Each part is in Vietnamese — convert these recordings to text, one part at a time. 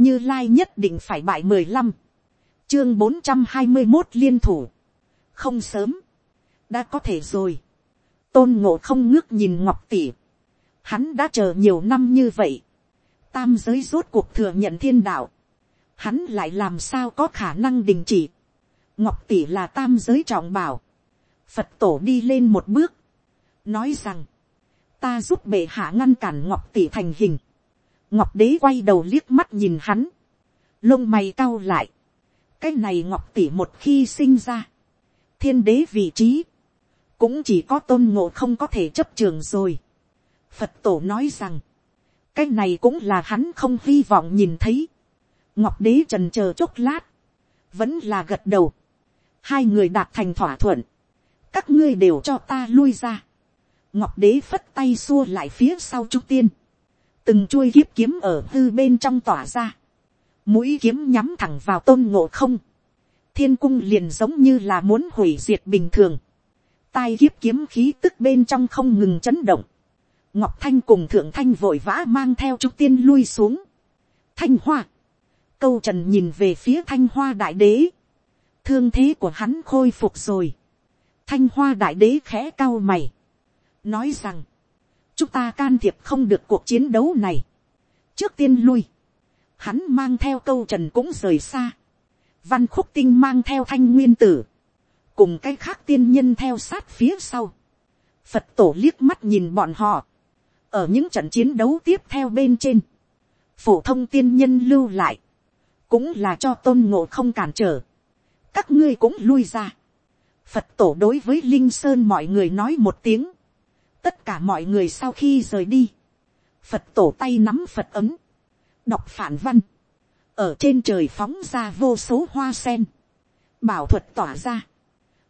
như lai nhất định phải bại mười lăm, chương bốn trăm hai mươi một liên thủ, không sớm, đã có thể rồi, tôn ngộ không ngước nhìn ngọc tỷ, hắn đã chờ nhiều năm như vậy, tam giới rốt cuộc thừa nhận thiên đạo, hắn lại làm sao có khả năng đình chỉ, ngọc tỷ là tam giới trọng bảo, phật tổ đi lên một bước, nói rằng, ta giúp bệ hạ ngăn cản ngọc tỷ thành hình, ngọc đế quay đầu liếc mắt nhìn hắn, lông mày cau lại, cái này ngọc tỷ một khi sinh ra, thiên đế vị trí, cũng chỉ có tôn ngộ không có thể chấp trường rồi. phật tổ nói rằng, cái này cũng là hắn không hy vọng nhìn thấy. ngọc đế trần chờ chốc lát, vẫn là gật đầu. hai người đạt thành thỏa thuận, các ngươi đều cho ta lui ra. ngọc đế phất tay xua lại phía sau trung tiên, từng chuôi kiếp kiếm ở hư bên trong tỏa ra, mũi kiếm nhắm thẳng vào tôn ngộ không, thiên cung liền giống như là muốn hủy diệt bình thường, tai kiếp kiếm khí tức bên trong không ngừng chấn động, ngọc thanh cùng thượng thanh vội vã mang theo trúc tiên lui xuống, thanh hoa, câu trần nhìn về phía thanh hoa đại đế, thương thế của hắn khôi phục rồi, thanh hoa đại đế khẽ cao mày, nói rằng, chúng ta can thiệp không được cuộc chiến đấu này, trước tiên lui, hắn mang theo câu trần cũng rời xa, văn khúc tinh mang theo thanh nguyên tử, cùng cái khác tiên nhân theo sát phía sau. Phật tổ liếc mắt nhìn bọn họ, ở những trận chiến đấu tiếp theo bên trên, phổ thông tiên nhân lưu lại, cũng là cho tôn ngộ không cản trở, các ngươi cũng lui ra. Phật tổ đối với linh sơn mọi người nói một tiếng, tất cả mọi người sau khi rời đi, Phật tổ tay nắm Phật ấm, đọc phản văn, ở trên trời phóng ra vô số hoa sen, bảo thuật tỏa ra,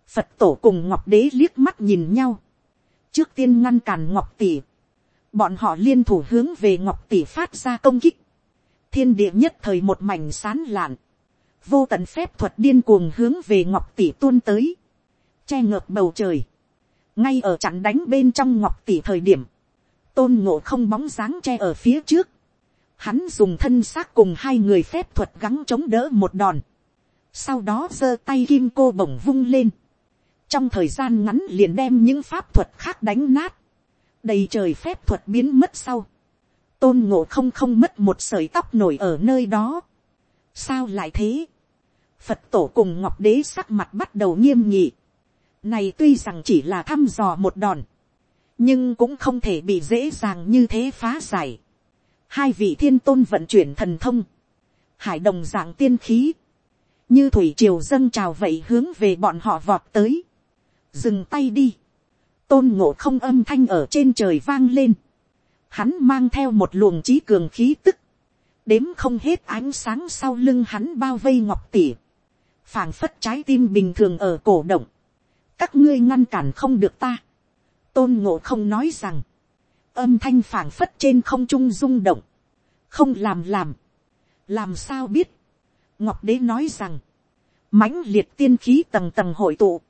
phật tổ cùng ngọc đế liếc mắt nhìn nhau, trước tiên ngăn cản ngọc tỷ, bọn họ liên thủ hướng về ngọc tỷ phát ra công kích, thiên địa nhất thời một mảnh sán lạn, vô tận phép thuật điên cuồng hướng về ngọc tỷ tuôn tới, che ngợp bầu trời, ngay ở chặn đánh bên trong ngọc tỷ thời điểm, tôn ngộ không bóng dáng che ở phía trước, hắn dùng thân xác cùng hai người phép thuật gắng chống đỡ một đòn, sau đó giơ tay kim cô bổng vung lên, trong thời gian ngắn liền đem những pháp thuật khác đánh nát, đầy trời phép thuật biến mất sau, tôn ngộ không không mất một sợi tóc nổi ở nơi đó. sao lại thế, phật tổ cùng ngọc đế sắc mặt bắt đầu nghiêm nghị, này tuy rằng chỉ là thăm dò một đòn, nhưng cũng không thể bị dễ dàng như thế phá giải. hai vị thiên tôn vận chuyển thần thông, hải đồng dạng tiên khí, như thủy triều dâng trào vậy hướng về bọn họ vọt tới. Dừng tay đi, tôn ngộ không âm thanh ở trên trời vang lên, hắn mang theo một luồng trí cường khí tức, đếm không hết ánh sáng sau lưng hắn bao vây ngọc tỉ, phảng phất trái tim bình thường ở cổ động, các ngươi ngăn cản không được ta, tôn ngộ không nói rằng, âm thanh phảng phất trên không trung rung động, không làm làm, làm sao biết, ngọc đế nói rằng, mãnh liệt tiên khí tầng tầng hội tụ,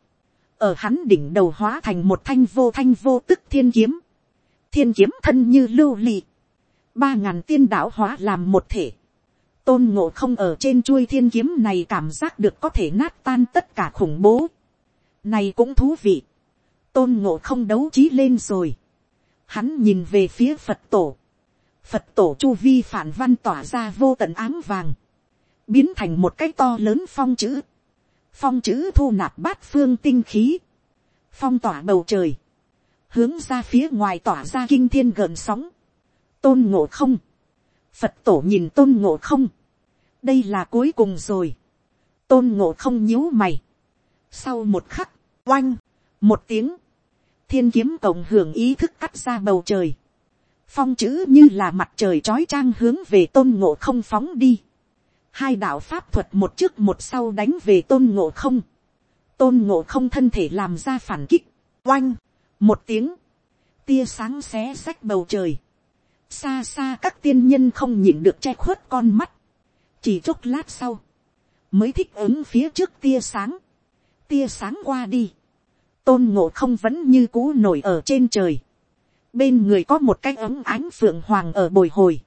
ở hắn đỉnh đầu hóa thành một thanh vô thanh vô tức thiên kiếm, thiên kiếm thân như lưu lì ba ngàn tiên đạo hóa làm một thể, tôn ngộ không ở trên chuôi thiên kiếm này cảm giác được có thể nát tan tất cả khủng bố, này cũng thú vị, tôn ngộ không đấu trí lên rồi, hắn nhìn về phía phật tổ, phật tổ chu vi phản văn tỏa ra vô tận áng vàng, biến thành một cái to lớn phong chữ, phong chữ thu nạp bát phương tinh khí, phong tỏa bầu trời, hướng ra phía ngoài tỏa ra kinh thiên gần sóng, tôn ngộ không, phật tổ nhìn tôn ngộ không, đây là cuối cùng rồi, tôn ngộ không nhíu mày, sau một khắc, oanh, một tiếng, thiên kiếm cộng hưởng ý thức cắt ra bầu trời, phong chữ như là mặt trời trói trang hướng về tôn ngộ không phóng đi, hai đạo pháp thuật một trước một sau đánh về tôn ngộ không, tôn ngộ không thân thể làm ra phản kích, oanh, một tiếng, tia sáng xé xách bầu trời, xa xa các tiên nhân không nhìn được che khuất con mắt, chỉ chốc lát sau, mới thích ứng phía trước tia sáng, tia sáng qua đi, tôn ngộ không vẫn như cũ nổi ở trên trời, bên người có một cái ấm ánh phượng hoàng ở bồi hồi,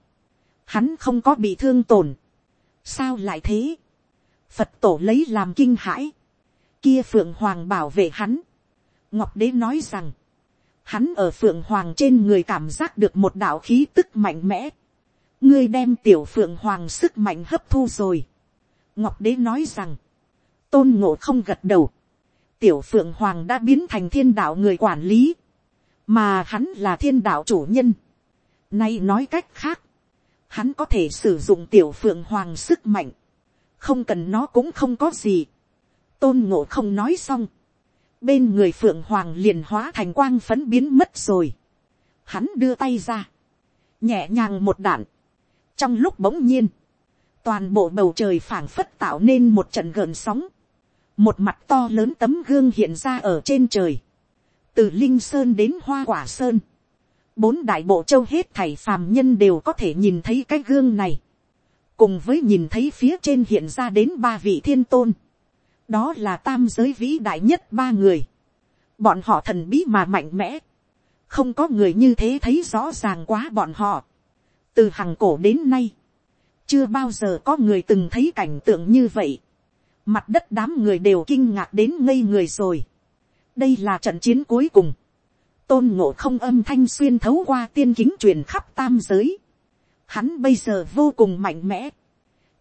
hắn không có bị thương tổn, sao lại thế, phật tổ lấy làm kinh hãi, kia phượng hoàng bảo vệ hắn, ngọc đế nói rằng, hắn ở phượng hoàng trên người cảm giác được một đạo khí tức mạnh mẽ, ngươi đem tiểu phượng hoàng sức mạnh hấp thu rồi. ngọc đế nói rằng, tôn ngộ không gật đầu, tiểu phượng hoàng đã biến thành thiên đạo người quản lý, mà hắn là thiên đạo chủ nhân. Nay nói cách khác, hắn có thể sử dụng tiểu phượng hoàng sức mạnh, không cần nó cũng không có gì. tôn ngộ không nói xong, bên người phượng hoàng liền hóa thành quang phấn biến mất rồi. Hắn đưa tay ra, nhẹ nhàng một đạn, trong lúc bỗng nhiên, toàn bộ bầu trời phảng phất tạo nên một trận gợn sóng, một mặt to lớn tấm gương hiện ra ở trên trời, từ linh sơn đến hoa quả sơn, bốn đại bộ châu hết thảy phàm nhân đều có thể nhìn thấy cái gương này, cùng với nhìn thấy phía trên hiện ra đến ba vị thiên tôn, đó là tam giới vĩ đại nhất ba người, bọn họ thần bí mà mạnh mẽ, không có người như thế thấy rõ ràng quá bọn họ, từ hằng cổ đến nay, chưa bao giờ có người từng thấy cảnh tượng như vậy, mặt đất đám người đều kinh ngạc đến ngây người rồi, đây là trận chiến cuối cùng, tôn ngộ không âm thanh xuyên thấu qua tiên kính truyền khắp tam giới, hắn bây giờ vô cùng mạnh mẽ,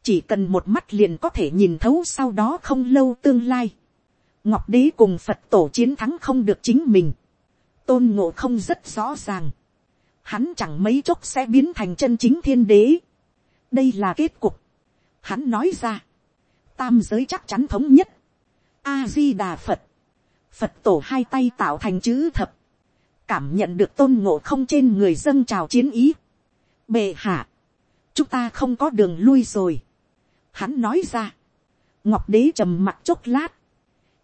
chỉ cần một mắt liền có thể nhìn thấu sau đó không lâu tương lai, ngọc đế cùng phật tổ chiến thắng không được chính mình, tôn ngộ không rất rõ ràng, hắn chẳng mấy chốc sẽ biến thành chân chính thiên đế. đây là kết cục. hắn nói ra, tam giới chắc chắn thống nhất. a di đà phật, phật tổ hai tay tạo thành chữ thập, cảm nhận được tôn ngộ không trên người dân trào chiến ý. bệ hạ, chúng ta không có đường lui rồi. hắn nói ra, ngọc đế trầm mặt chốc lát,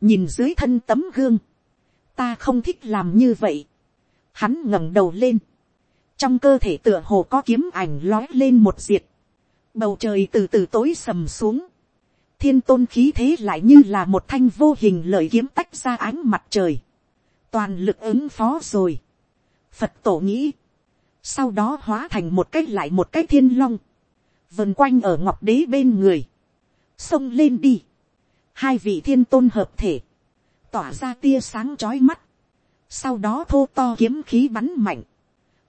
nhìn dưới thân tấm gương, ta không thích làm như vậy. hắn ngẩng đầu lên, trong cơ thể tựa hồ có kiếm ảnh lói lên một diệt, bầu trời từ từ tối sầm xuống, thiên tôn khí thế lại như là một thanh vô hình lợi kiếm tách ra ánh mặt trời, toàn lực ứng phó rồi, phật tổ nghĩ, sau đó hóa thành một cái lại một cái thiên long, vần quanh ở ngọc đế bên người, xông lên đi, hai vị thiên tôn hợp thể, tỏa ra tia sáng trói mắt, sau đó thô to kiếm khí bắn mạnh,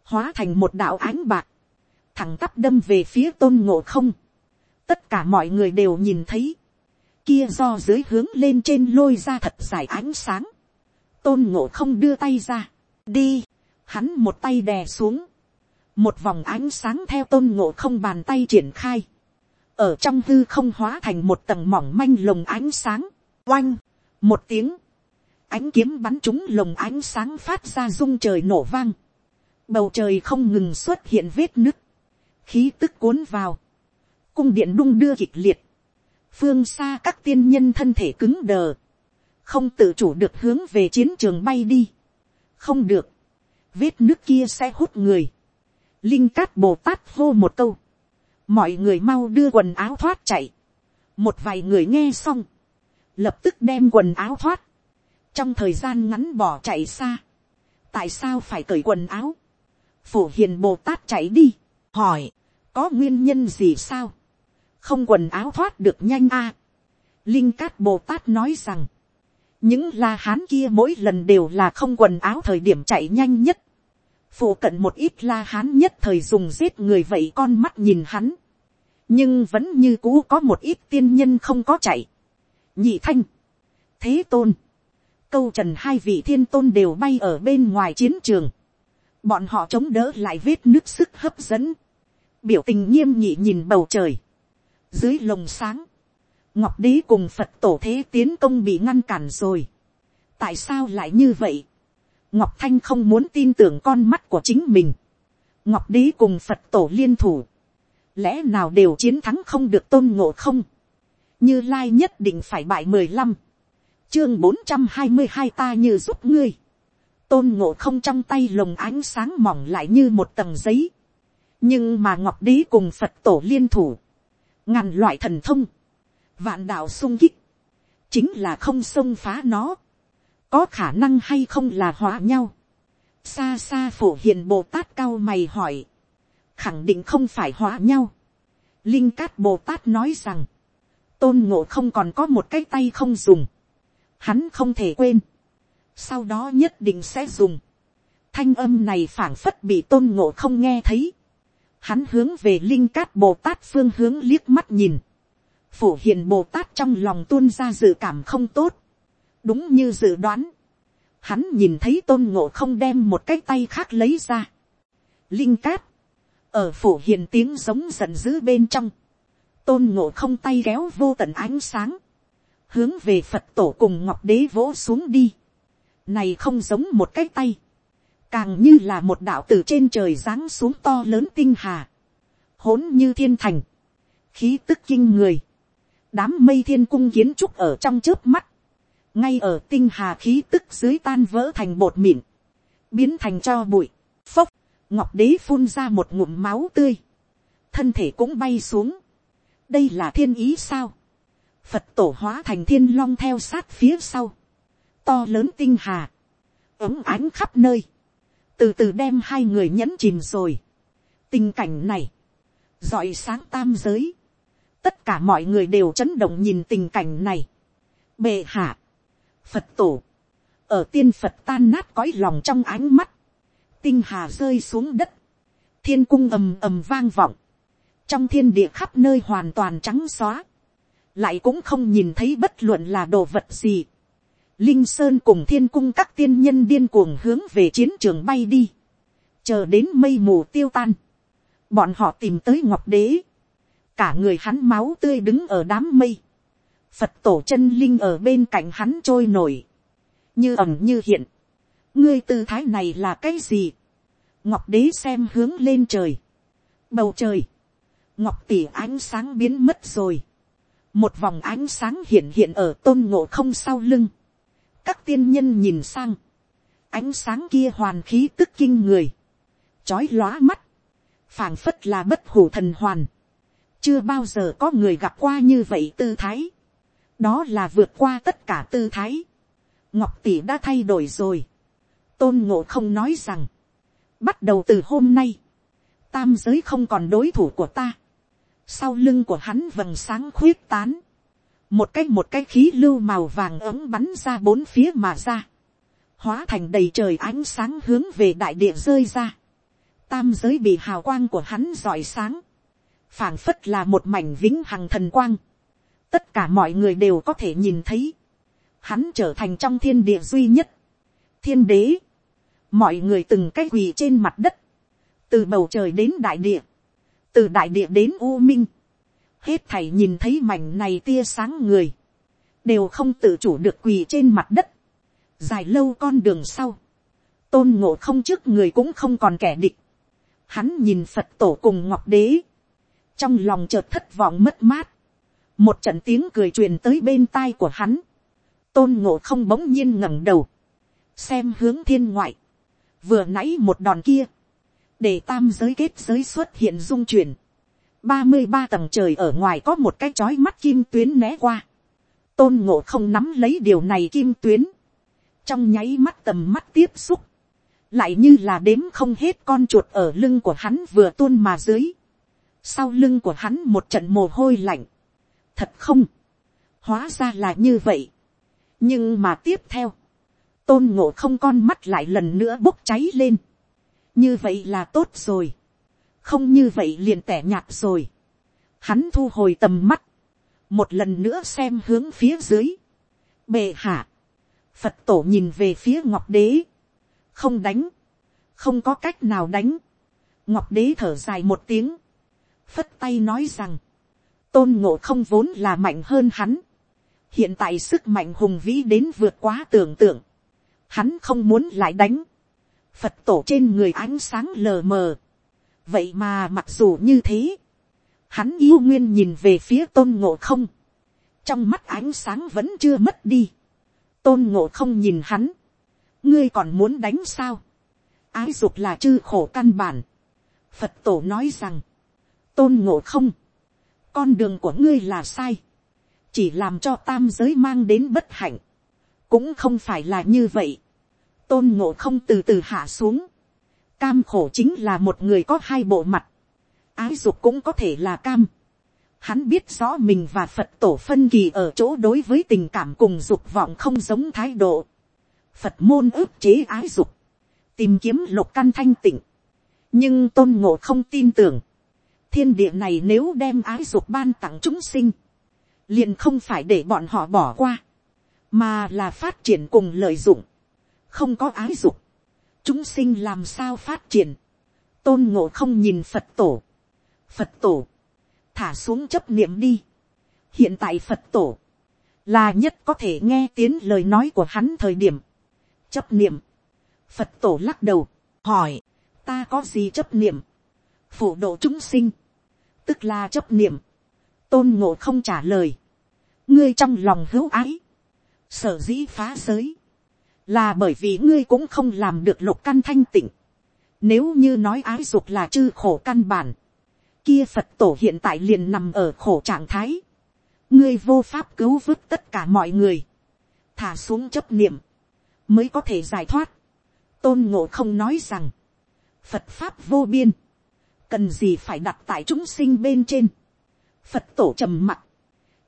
hóa thành một đạo ánh bạc, thẳng tắp đâm về phía tôn ngộ không. tất cả mọi người đều nhìn thấy, kia do dưới hướng lên trên lôi ra thật dài ánh sáng, tôn ngộ không đưa tay ra, đi, hắn một tay đè xuống, một vòng ánh sáng theo tôn ngộ không bàn tay triển khai, ở trong hư không hóa thành một tầng mỏng manh lồng ánh sáng, oanh, một tiếng, ánh kiếm bắn trúng lồng ánh sáng phát ra rung trời nổ vang, bầu trời không ngừng xuất hiện vết nứt, khí tức cuốn vào, cung điện đung đưa kịch liệt, phương xa các tiên nhân thân thể cứng đờ, không tự chủ được hướng về chiến trường bay đi, không được, vết nước kia sẽ hút người, linh cát bồ tát hô một câu, mọi người mau đưa quần áo thoát chạy, một vài người nghe xong, lập tức đem quần áo thoát, trong thời gian ngắn bỏ chạy xa, tại sao phải cởi quần áo, phổ hiền bồ tát chạy đi, hỏi, có nguyên nhân gì sao, không quần áo thoát được nhanh a. linh cát bồ tát nói rằng, những la hán kia mỗi lần đều là không quần áo thời điểm chạy nhanh nhất, phụ cận một ít la hán nhất thời dùng giết người vậy con mắt nhìn hắn, nhưng vẫn như cũ có một ít tiên nhân không có chạy, nhị thanh, thế tôn, câu trần hai vị thiên tôn đều bay ở bên ngoài chiến trường, bọn họ chống đỡ lại vết nước sức hấp dẫn, biểu tình nghiêm nhị nhìn bầu trời, dưới lồng sáng, ngọc đế cùng phật tổ thế tiến công bị ngăn cản rồi, tại sao lại như vậy, ngọc thanh không muốn tin tưởng con mắt của chính mình, ngọc đế cùng phật tổ liên thủ, lẽ nào đều chiến thắng không được tôn ngộ không, như lai nhất định phải bại mười lăm, chương bốn trăm hai mươi hai ta như giúp ngươi, tôn ngộ không trong tay lồng ánh sáng mỏng lại như một tầng giấy. nhưng mà ngọc đế cùng phật tổ liên thủ, ngàn loại thần thông, vạn đạo sung kích, chính là không xông phá nó, có khả năng hay không là hóa nhau. xa xa phổ hiền bồ tát cao mày hỏi, khẳng định không phải hóa nhau. linh cát bồ tát nói rằng, tôn ngộ không còn có một cái tay không dùng, hắn không thể quên, sau đó nhất định sẽ dùng, thanh âm này phảng phất bị tôn ngộ không nghe thấy, hắn hướng về linh cát bồ tát phương hướng liếc mắt nhìn, phổ hiền bồ tát trong lòng tuôn ra dự cảm không tốt, đúng như dự đoán, hắn nhìn thấy tôn ngộ không đem một cái tay khác lấy ra, linh cát, ở phổ hiền tiếng giống giận dữ bên trong, tôn ngộ không tay kéo vô tận ánh sáng, hướng về phật tổ cùng ngọc đế vỗ xuống đi, này không giống một cái tay, càng như là một đạo từ trên trời giáng xuống to lớn tinh hà, hỗn như thiên thành, khí tức kinh người, đám mây thiên cung kiến trúc ở trong trước mắt, ngay ở tinh hà khí tức dưới tan vỡ thành bột mịn, biến thành cho bụi, phốc, ngọc đế phun ra một ngụm máu tươi, thân thể cũng bay xuống, đây là thiên ý sao, phật tổ hóa thành thiên long theo sát phía sau, to lớn tinh hà, ấm ánh khắp nơi, từ từ đem hai người nhẫn chìm rồi. tình cảnh này, dọi sáng tam giới, tất cả mọi người đều chấn động nhìn tình cảnh này. bệ hạ, phật tổ, ở tiên phật tan nát cõi lòng trong ánh mắt, tinh hà rơi xuống đất, thiên cung ầm ầm vang vọng, trong thiên địa khắp nơi hoàn toàn trắng xóa, lại cũng không nhìn thấy bất luận là đồ vật gì. Linh Sơn cùng thiên cung các tiên nhân điên cuồng hướng về chiến trường bay đi. Chờ đến mây mù tiêu tan. Bọn họ tìm tới Ngọc Đế. Cả người hắn máu tươi đứng ở đám mây. Phật tổ chân linh ở bên cạnh hắn trôi nổi. Như ẩm như hiện. Ngươi tư thái này là cái gì? Ngọc Đế xem hướng lên trời. Bầu trời. Ngọc tỷ ánh sáng biến mất rồi. Một vòng ánh sáng hiện hiện ở tôn ngộ không sau lưng các tiên nhân nhìn sang, ánh sáng kia hoàn khí tức kinh người, chói lóa mắt, phảng phất là bất hủ thần hoàn, chưa bao giờ có người gặp qua như vậy tư thái, đó là vượt qua tất cả tư thái, ngọc tỷ đã thay đổi rồi, tôn ngộ không nói rằng, bắt đầu từ hôm nay, tam giới không còn đối thủ của ta, sau lưng của hắn vầng sáng khuyết tán, một cái một cái khí lưu màu vàng ấm bắn ra bốn phía mà ra, hóa thành đầy trời ánh sáng hướng về đại địa rơi ra, tam giới bị hào quang của hắn rọi sáng, phảng phất là một mảnh vĩnh hằng thần quang, tất cả mọi người đều có thể nhìn thấy, hắn trở thành trong thiên địa duy nhất, thiên đế, mọi người từng cái quỳ trên mặt đất, từ bầu trời đến đại địa, từ đại địa đến u minh, hết thảy nhìn thấy mảnh này tia sáng người, đều không tự chủ được quỳ trên mặt đất, dài lâu con đường sau, tôn ngộ không trước người cũng không còn kẻ địch, hắn nhìn phật tổ cùng ngọc đế, trong lòng chợt thất vọng mất mát, một trận tiếng cười truyền tới bên tai của hắn, tôn ngộ không bỗng nhiên ngẩng đầu, xem hướng thiên ngoại, vừa nãy một đòn kia, để tam giới kết giới xuất hiện dung chuyển, ba mươi ba tầng trời ở ngoài có một cái chói mắt kim tuyến né qua. Tôn ngộ không nắm lấy điều này kim tuyến. Trong nháy mắt tầm mắt tiếp xúc. Lại như là đếm không hết con chuột ở lưng của hắn vừa tuôn mà dưới. Sau lưng của hắn một trận mồ hôi lạnh. Thật không. Hóa ra là như vậy. Nhưng mà tiếp theo. Tôn ngộ không con mắt lại lần nữa bốc cháy lên. Như vậy là tốt rồi không như vậy liền tẻ nhạt rồi. Hắn thu hồi tầm mắt, một lần nữa xem hướng phía dưới. Bệ hạ, Phật tổ nhìn về phía ngọc đế, không đánh, không có cách nào đánh. Ngọc đế thở dài một tiếng, phất tay nói rằng, tôn ngộ không vốn là mạnh hơn hắn. hiện tại sức mạnh hùng vĩ đến vượt quá tưởng tượng, hắn không muốn lại đánh. Phật tổ trên người ánh sáng lờ mờ, vậy mà mặc dù như thế, hắn yêu nguyên nhìn về phía tôn ngộ không, trong mắt ánh sáng vẫn chưa mất đi, tôn ngộ không nhìn hắn, ngươi còn muốn đánh sao, ái dục là chư khổ căn bản, phật tổ nói rằng, tôn ngộ không, con đường của ngươi là sai, chỉ làm cho tam giới mang đến bất hạnh, cũng không phải là như vậy, tôn ngộ không từ từ hạ xuống, Cam khổ chính là một người có hai bộ mặt. Ái dục cũng có thể là cam. Hắn biết rõ mình và Phật tổ phân kỳ ở chỗ đối với tình cảm cùng dục vọng không giống thái độ. Phật môn ức chế ái dục. Tìm kiếm lục căn thanh tịnh. Nhưng tôn ngộ không tin tưởng. Thiên địa này nếu đem ái dục ban tặng chúng sinh. Liền không phải để bọn họ bỏ qua. Mà là phát triển cùng lợi dụng. Không có ái dục. Chúng sinh làm sao phát triển. Tôn ngộ không nhìn Phật tổ. Phật tổ thả xuống chấp niệm đi. hiện tại phật tổ, là nhất có thể nghe tiếng lời nói của hắn thời điểm. chấp niệm, phật tổ lắc đầu, hỏi, ta có gì chấp niệm, phổ độ chúng sinh, tức là chấp niệm, tôn ngộ không trả lời, ngươi trong lòng hữu ái, sở dĩ phá giới, là bởi vì ngươi cũng không làm được lục căn thanh tịnh, nếu như nói ái dục là chư khổ căn bản, kia phật tổ hiện tại liền nằm ở khổ trạng thái. ngươi vô pháp cứu vớt tất cả mọi người. thả xuống chấp niệm, mới có thể giải thoát. tôn ngộ không nói rằng, phật pháp vô biên, cần gì phải đặt tại chúng sinh bên trên. phật tổ trầm mặc,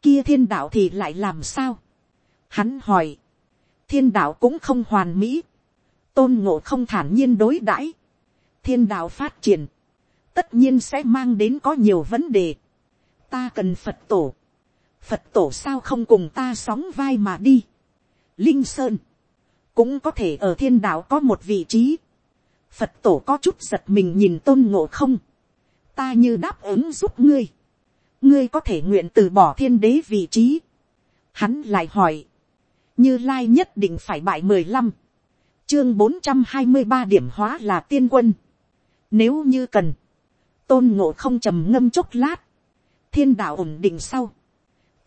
kia thiên đạo thì lại làm sao. hắn hỏi, thiên đạo cũng không hoàn mỹ, tôn ngộ không thản nhiên đối đãi, thiên đạo phát triển, tất nhiên sẽ mang đến có nhiều vấn đề. ta cần phật tổ. phật tổ sao không cùng ta sóng vai mà đi. linh sơn, cũng có thể ở thiên đạo có một vị trí. phật tổ có chút giật mình nhìn tôn ngộ không. ta như đáp ứng giúp ngươi. ngươi có thể nguyện từ bỏ thiên đế vị trí. hắn lại hỏi như lai nhất định phải bại mười lăm. chương bốn trăm hai mươi ba điểm hóa là tiên quân. nếu như cần, tôn ngộ không trầm ngâm chốc lát, thiên đạo ổn định sau,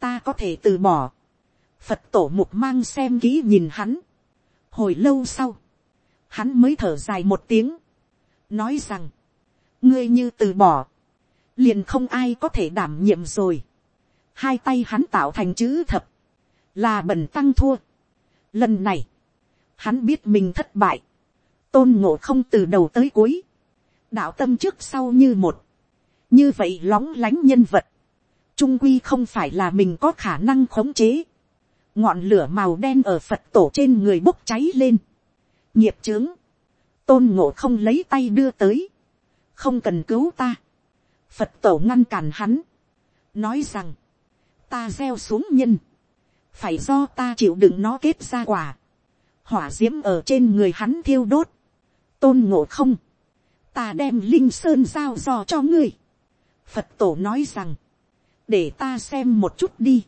ta có thể từ bỏ, phật tổ mục mang xem kỹ nhìn hắn, hồi lâu sau, hắn mới thở dài một tiếng, nói rằng, ngươi như từ bỏ, liền không ai có thể đảm nhiệm rồi, hai tay hắn tạo thành chữ thập, là bần tăng thua. Lần này, hắn biết mình thất bại, tôn ngộ không từ đầu tới cuối, đạo tâm trước sau như một, như vậy lóng lánh nhân vật, trung quy không phải là mình có khả năng khống chế, ngọn lửa màu đen ở phật tổ trên người bốc cháy lên, nghiệp trướng, tôn ngộ không lấy tay đưa tới, không cần cứu ta, phật tổ ngăn cản hắn, nói rằng, ta gieo xuống nhân, phải do ta chịu đựng nó kết ra quả, hỏa d i ễ m ở trên người hắn thiêu đốt, tôn ngộ không, ta đem linh sơn giao dò cho ngươi. Phật tổ nói rằng, để ta xem một chút đi.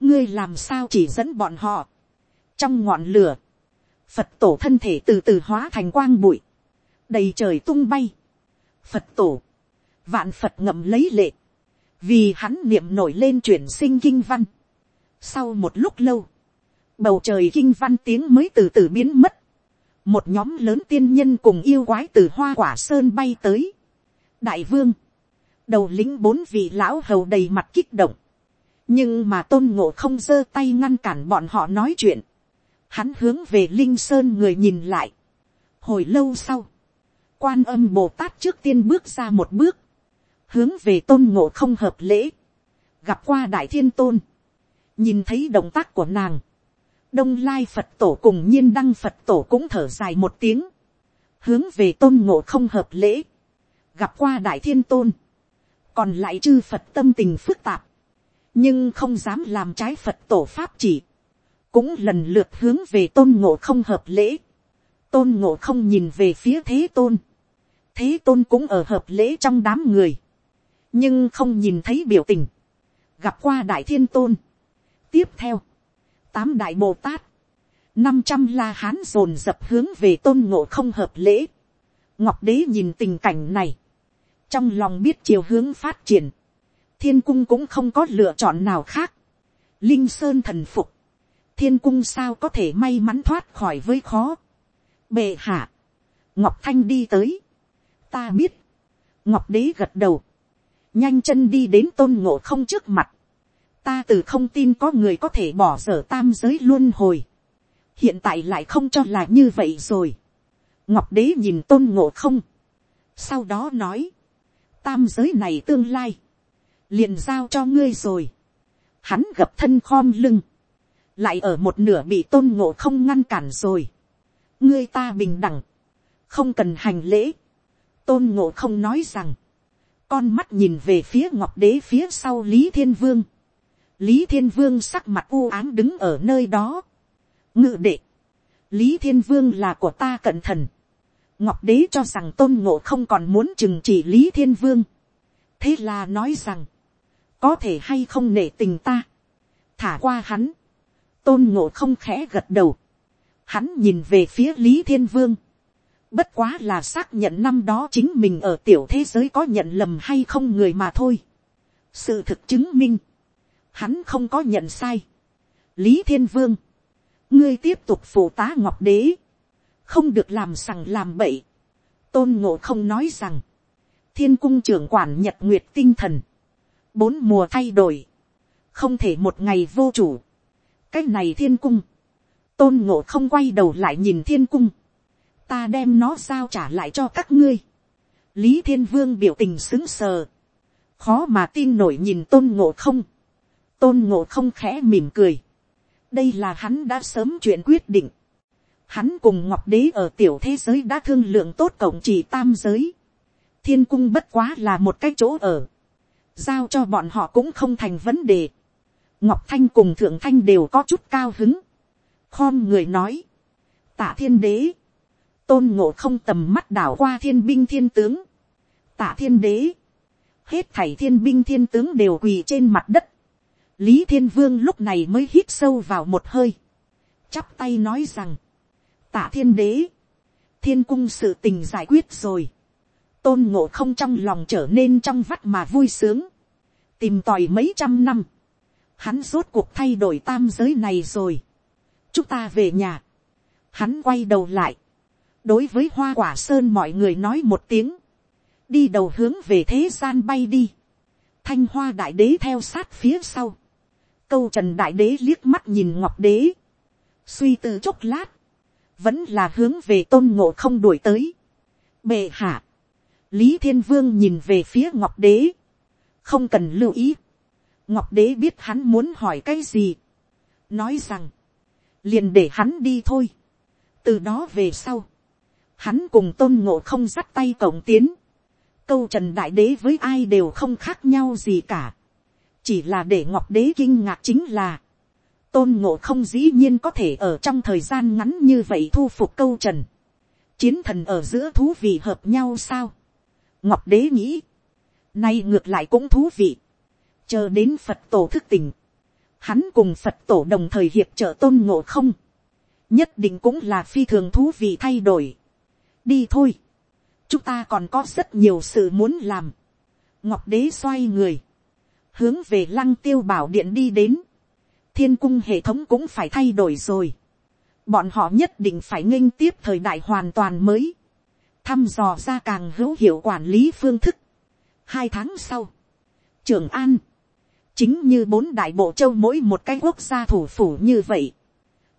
ngươi làm sao chỉ dẫn bọn họ. trong ngọn lửa, Phật tổ thân thể từ từ hóa thành quang bụi, đầy trời tung bay. Phật tổ, vạn Phật ngậm lấy lệ, vì hắn niệm nổi lên chuyển sinh kinh văn. Sau một lúc lâu, bầu trời kinh văn tiếng mới từ từ biến mất một nhóm lớn tiên nhân cùng yêu quái từ hoa quả sơn bay tới. đại vương, đầu lính bốn vị lão hầu đầy mặt kích động, nhưng mà tôn ngộ không giơ tay ngăn cản bọn họ nói chuyện. hắn hướng về linh sơn người nhìn lại. hồi lâu sau, quan âm bồ tát trước tiên bước ra một bước, hướng về tôn ngộ không hợp lễ, gặp qua đại thiên tôn, nhìn thấy động tác của nàng, đông lai phật tổ cùng nhiên đăng phật tổ cũng thở dài một tiếng, hướng về tôn ngộ không hợp lễ, gặp qua đại thiên tôn, còn lại chư phật tâm tình phức tạp, nhưng không dám làm trái phật tổ pháp chỉ, cũng lần lượt hướng về tôn ngộ không hợp lễ, tôn ngộ không nhìn về phía thế tôn, thế tôn cũng ở hợp lễ trong đám người, nhưng không nhìn thấy biểu tình, gặp qua đại thiên tôn tiếp theo, tám đại bồ tát, năm trăm la hán dồn dập hướng về tôn ngộ không hợp lễ. ngọc đế nhìn tình cảnh này, trong lòng biết chiều hướng phát triển, thiên cung cũng không có lựa chọn nào khác. linh sơn thần phục, thiên cung sao có thể may mắn thoát khỏi với khó. bệ hạ, ngọc thanh đi tới, ta biết, ngọc đế gật đầu, nhanh chân đi đến tôn ngộ không trước mặt, ta từ không tin có người có thể bỏ dở tam giới luôn hồi. hiện tại lại không cho là như vậy rồi. ngọc đế nhìn tôn ngộ không. sau đó nói, tam giới này tương lai, liền giao cho ngươi rồi. Hắn gập thân khom lưng, lại ở một nửa bị tôn ngộ không ngăn cản rồi. ngươi ta bình đẳng, không cần hành lễ. tôn ngộ không nói rằng, con mắt nhìn về phía ngọc đế phía sau lý thiên vương lý thiên vương sắc mặt u ám đứng ở nơi đó. ngự đệ, lý thiên vương là của ta cẩn thận. ngọc đế cho rằng tôn ngộ không còn muốn trừng trị lý thiên vương. thế là nói rằng, có thể hay không nể tình ta, thả qua hắn, tôn ngộ không khẽ gật đầu, hắn nhìn về phía lý thiên vương, bất quá là xác nhận năm đó chính mình ở tiểu thế giới có nhận lầm hay không người mà thôi. sự thực chứng minh, hắn không có nhận sai. lý thiên vương, ngươi tiếp tục phụ tá ngọc đế, không được làm sằng làm bậy. tôn ngộ không nói rằng, thiên cung trưởng quản nhật nguyệt tinh thần, bốn mùa thay đổi, không thể một ngày vô chủ. cái này thiên cung, tôn ngộ không quay đầu lại nhìn thiên cung, ta đem nó giao trả lại cho các ngươi. lý thiên vương biểu tình xứng sờ, khó mà tin nổi nhìn tôn ngộ không, tôn ngộ không khẽ mỉm cười, đây là hắn đã sớm chuyện quyết định, hắn cùng ngọc đế ở tiểu thế giới đã thương lượng tốt cộng chỉ tam giới, thiên cung bất quá là một cái chỗ ở, giao cho bọn họ cũng không thành vấn đề. ngọc thanh cùng thượng thanh đều có chút cao hứng, khom người nói, tạ thiên đế, tôn ngộ không tầm mắt đảo qua thiên binh thiên tướng, tạ thiên đế, hết thảy thiên binh thiên tướng đều quỳ trên mặt đất, lý thiên vương lúc này mới hít sâu vào một hơi, chắp tay nói rằng, tạ thiên đế, thiên cung sự tình giải quyết rồi, tôn ngộ không trong lòng trở nên trong vắt mà vui sướng, tìm tòi mấy trăm năm, hắn rốt cuộc thay đổi tam giới này rồi, chúng ta về nhà, hắn quay đầu lại, đối với hoa quả sơn mọi người nói một tiếng, đi đầu hướng về thế gian bay đi, thanh hoa đại đế theo sát phía sau, câu trần đại đế liếc mắt nhìn ngọc đế, suy tư chốc lát, vẫn là hướng về tôn ngộ không đuổi tới. Bệ hạ, lý thiên vương nhìn về phía ngọc đế, không cần lưu ý, ngọc đế biết hắn muốn hỏi cái gì, nói rằng, liền để hắn đi thôi, từ đó về sau, hắn cùng tôn ngộ không dắt tay cổng tiến, câu trần đại đế với ai đều không khác nhau gì cả, chỉ là để ngọc đế kinh ngạc chính là, tôn ngộ không dĩ nhiên có thể ở trong thời gian ngắn như vậy thu phục câu trần, chiến thần ở giữa thú vị hợp nhau sao, ngọc đế nghĩ, nay ngược lại cũng thú vị, chờ đến phật tổ thức tỉnh, hắn cùng phật tổ đồng thời hiệp trợ tôn ngộ không, nhất định cũng là phi thường thú vị thay đổi. Đi thôi. chúng ta còn có rất nhiều sự muốn làm. ngọc đế xoay người, hướng về lăng tiêu bảo điện đi đến. thiên cung hệ thống cũng phải thay đổi rồi. bọn họ nhất định phải nghênh tiếp thời đại hoàn toàn mới. thăm dò ra càng hữu hiệu quản lý phương thức. hai tháng sau, trường an, chính như bốn đại bộ châu mỗi một cái quốc gia thủ phủ như vậy.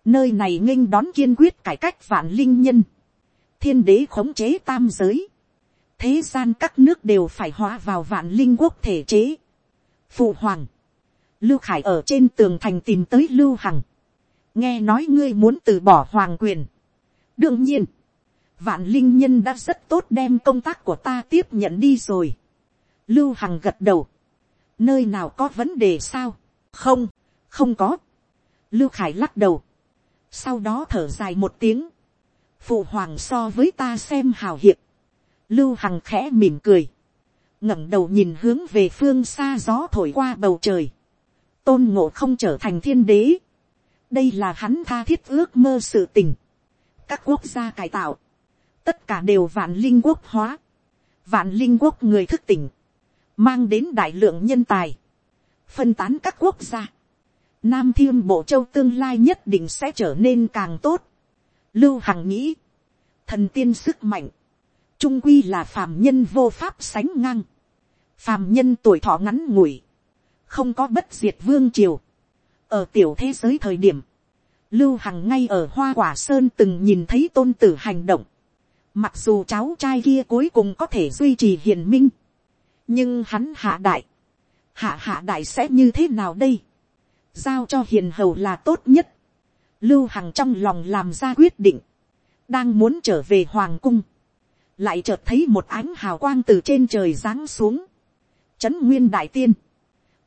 nơi này nghênh đón kiên quyết cải cách vạn linh nhân thiên đế khống chế tam giới, thế gian các nước đều phải hóa vào vạn linh quốc thể chế phụ hoàng, lưu khải ở trên tường thành tìm tới lưu hằng, nghe nói ngươi muốn từ bỏ hoàng quyền. đương nhiên, vạn linh nhân đã rất tốt đem công tác của ta tiếp nhận đi rồi. lưu hằng gật đầu, nơi nào có vấn đề sao, không, không có. lưu khải lắc đầu, sau đó thở dài một tiếng, phụ hoàng so với ta xem hào hiệp, lưu hằng khẽ mỉm cười, ngẩng đầu nhìn hướng về phương xa gió thổi qua bầu trời, tôn ngộ không trở thành thiên đế, đây là hắn tha thiết ước mơ sự tình, các quốc gia cải tạo, tất cả đều vạn linh quốc hóa, vạn linh quốc người thức tỉnh, mang đến đại lượng nhân tài, phân tán các quốc gia, nam thiên bộ châu tương lai nhất định sẽ trở nên càng tốt, Lưu Hằng nghĩ. Thần tiên sức mạnh. Trung quy là phàm nhân vô pháp sánh ngang. Phàm nhân tuổi thọ ngắn ngủi. Không có bất diệt vương triều. Ở tiểu thế giới thời điểm. Lưu Hằng ngay ở Hoa Quả Sơn từng nhìn thấy tôn tử hành động. Mặc dù cháu trai kia cuối cùng có thể duy trì hiền minh. Nhưng hắn hạ đại. hạ hạ đại sẽ như thế nào đây, giao cho hiền hầu là tốt nhất, lưu hằng trong lòng làm ra quyết định, đang muốn trở về hoàng cung, lại chợt thấy một ánh hào quang từ trên trời giáng xuống, trấn nguyên đại tiên,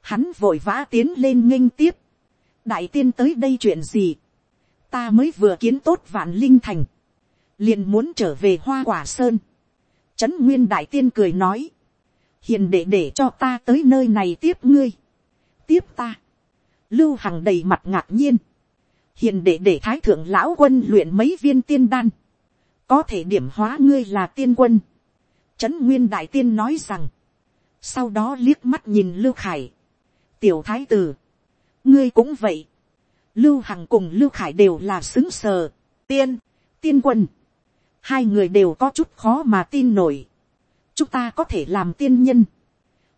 hắn vội vã tiến lên nghênh tiếp, đại tiên tới đây chuyện gì, ta mới vừa kiến tốt vạn linh thành, liền muốn trở về hoa quả sơn, trấn nguyên đại tiên cười nói, hiền để để cho ta tới nơi này tiếp ngươi, tiếp ta, lưu hằng đầy mặt ngạc nhiên, hiền để để thái thượng lão quân luyện mấy viên tiên đan, có thể điểm hóa ngươi là tiên quân. Trấn nguyên đại tiên nói rằng, sau đó liếc mắt nhìn lưu khải, tiểu thái tử, ngươi cũng vậy, lưu hằng cùng lưu khải đều là xứng sờ, tiên, tiên quân, hai người đều có chút khó mà tin nổi, chúng ta có thể làm tiên nhân,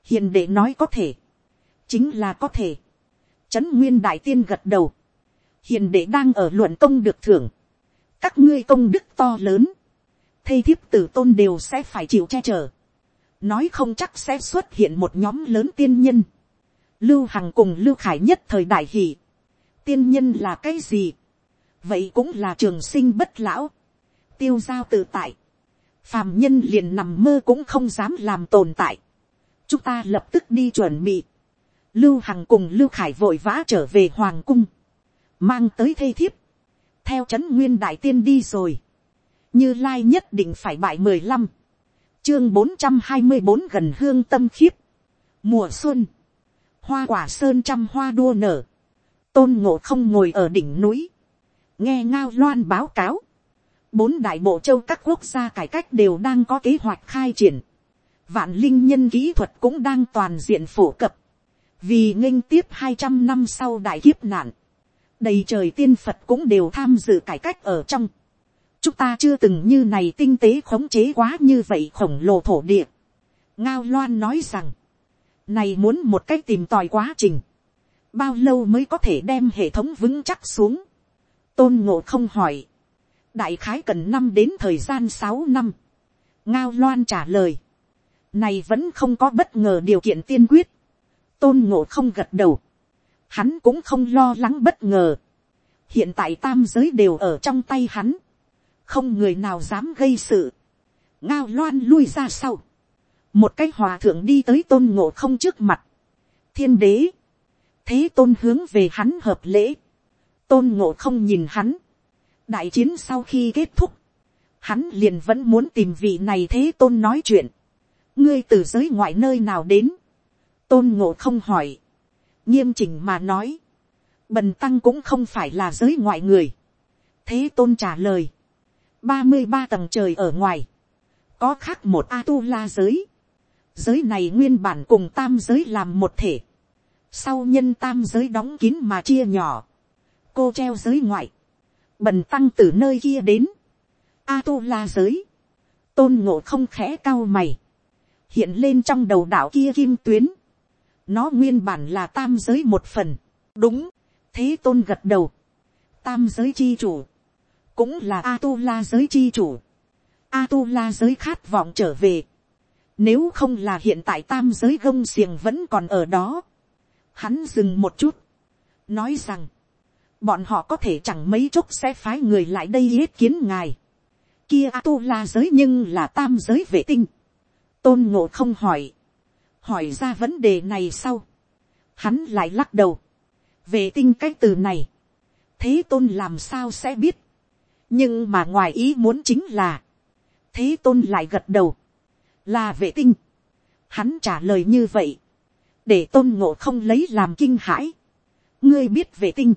hiền đệ nói có thể, chính là có thể, trấn nguyên đại tiên gật đầu, hiền đệ đang ở luận công được thưởng, các ngươi công đức to lớn, thây thiếp tử tôn đều sẽ phải chịu che chở, nói không chắc sẽ xuất hiện một nhóm lớn tiên nhân, lưu hằng cùng lưu khải nhất thời đại hỷ, tiên nhân là cái gì, vậy cũng là trường sinh bất lão, tiêu giao tự tại, phàm nhân liền nằm mơ cũng không dám làm tồn tại, chúng ta lập tức đi chuẩn bị, lưu hằng cùng lưu khải vội vã trở về hoàng cung, mang tới thây thiếp, theo trấn nguyên đại tiên đi rồi, như lai nhất định phải bại mười lăm, chương bốn trăm hai mươi bốn gần hương tâm khiếp, mùa xuân, hoa quả sơn trăm hoa đua nở, tôn ngộ không ngồi ở đỉnh núi, nghe ngao loan báo cáo, bốn đại bộ châu các quốc gia cải cách đều đang có kế hoạch khai triển, vạn linh nhân kỹ thuật cũng đang toàn diện phổ cập, vì nghênh tiếp hai trăm năm sau đại kiếp nạn, đầy trời tiên phật cũng đều tham dự cải cách ở trong. chúng ta chưa từng như này tinh tế khống chế quá như vậy khổng lồ thổ địa. ngao loan nói rằng, này muốn một cách tìm tòi quá trình, bao lâu mới có thể đem hệ thống vững chắc xuống. tôn ngộ không hỏi, đại khái cần năm đến thời gian sáu năm. ngao loan trả lời, này vẫn không có bất ngờ điều kiện tiên quyết. tôn ngộ không gật đầu, hắn cũng không lo lắng bất ngờ. hiện tại tam giới đều ở trong tay hắn, không người nào dám gây sự. ngao loan lui ra sau, một cái hòa thượng đi tới tôn ngộ không trước mặt. thiên đế, thế tôn hướng về hắn hợp lễ, tôn ngộ không nhìn hắn, đại chiến sau khi kết thúc, hắn liền vẫn muốn tìm vị này thế tôn nói chuyện, ngươi từ giới ngoại nơi nào đến, tôn ngộ không hỏi, nghiêm chỉnh mà nói, bần tăng cũng không phải là giới ngoại người. thế tôn trả lời, ba mươi ba tầng trời ở ngoài, có khác một a tu la giới. giới này nguyên bản cùng tam giới làm một thể, sau nhân tam giới đóng kín mà chia nhỏ, cô treo giới ngoại, bần tăng từ nơi kia đến, a tu la giới, tôn ngộ không khẽ cao mày, hiện lên trong đầu đảo kia kim tuyến, nó nguyên bản là tam giới một phần. Đúng. Thế tôn gật đầu. Tam giới chi chủ. Cũng là A-tu-la giới chi chủ. A-tu-la giới khát vọng trở về. Nếu không là hiện tại tam giới gông xiềng vẫn còn ở đó. Hắn dừng một chút. Nói rằng. Bọn họ có thể chẳng mấy chốc sẽ phái người lại đây yết kiến ngài. Kia A-tu-la giới nhưng là tam giới vệ tinh. Tôn ngộ không hỏi hỏi ra vấn đề này sau, hắn lại lắc đầu, về tinh cái từ này, thế tôn làm sao sẽ biết, nhưng mà ngoài ý muốn chính là, thế tôn lại gật đầu, là vệ tinh, hắn trả lời như vậy, để tôn ngộ không lấy làm kinh hãi, ngươi biết vệ tinh,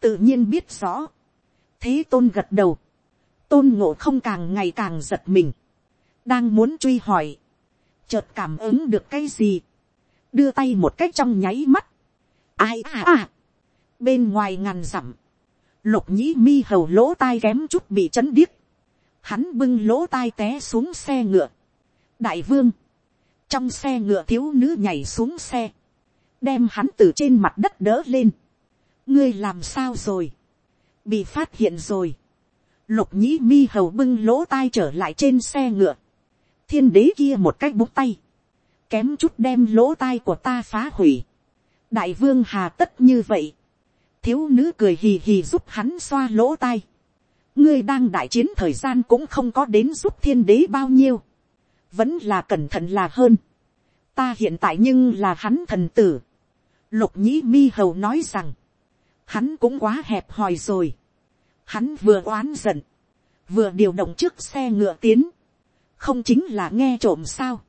tự nhiên biết rõ, thế tôn gật đầu, tôn ngộ không càng ngày càng giật mình, đang muốn truy hỏi, chợt cảm ứng được cái gì, đưa tay một cách trong nháy mắt, ai à à, bên ngoài ngàn dặm, lục nhĩ mi hầu lỗ tai kém chút bị chấn điếc, hắn bưng lỗ tai té xuống xe ngựa, đại vương, trong xe ngựa thiếu nữ nhảy xuống xe, đem hắn từ trên mặt đất đỡ lên, ngươi làm sao rồi, bị phát hiện rồi, lục nhĩ mi hầu bưng lỗ tai trở lại trên xe ngựa, thiên đế kia một cách bút tay, kém chút đem lỗ tai của ta phá hủy, đại vương hà tất như vậy, thiếu nữ cười hì hì giúp hắn xoa lỗ tai, ngươi đang đại chiến thời gian cũng không có đến giúp thiên đế bao nhiêu, vẫn là cẩn thận là hơn, ta hiện tại nhưng là hắn thần tử, lục nhĩ mi hầu nói rằng, hắn cũng quá hẹp hòi rồi, hắn vừa oán giận, vừa điều động trước xe ngựa tiến, không chính là nghe trộm sao,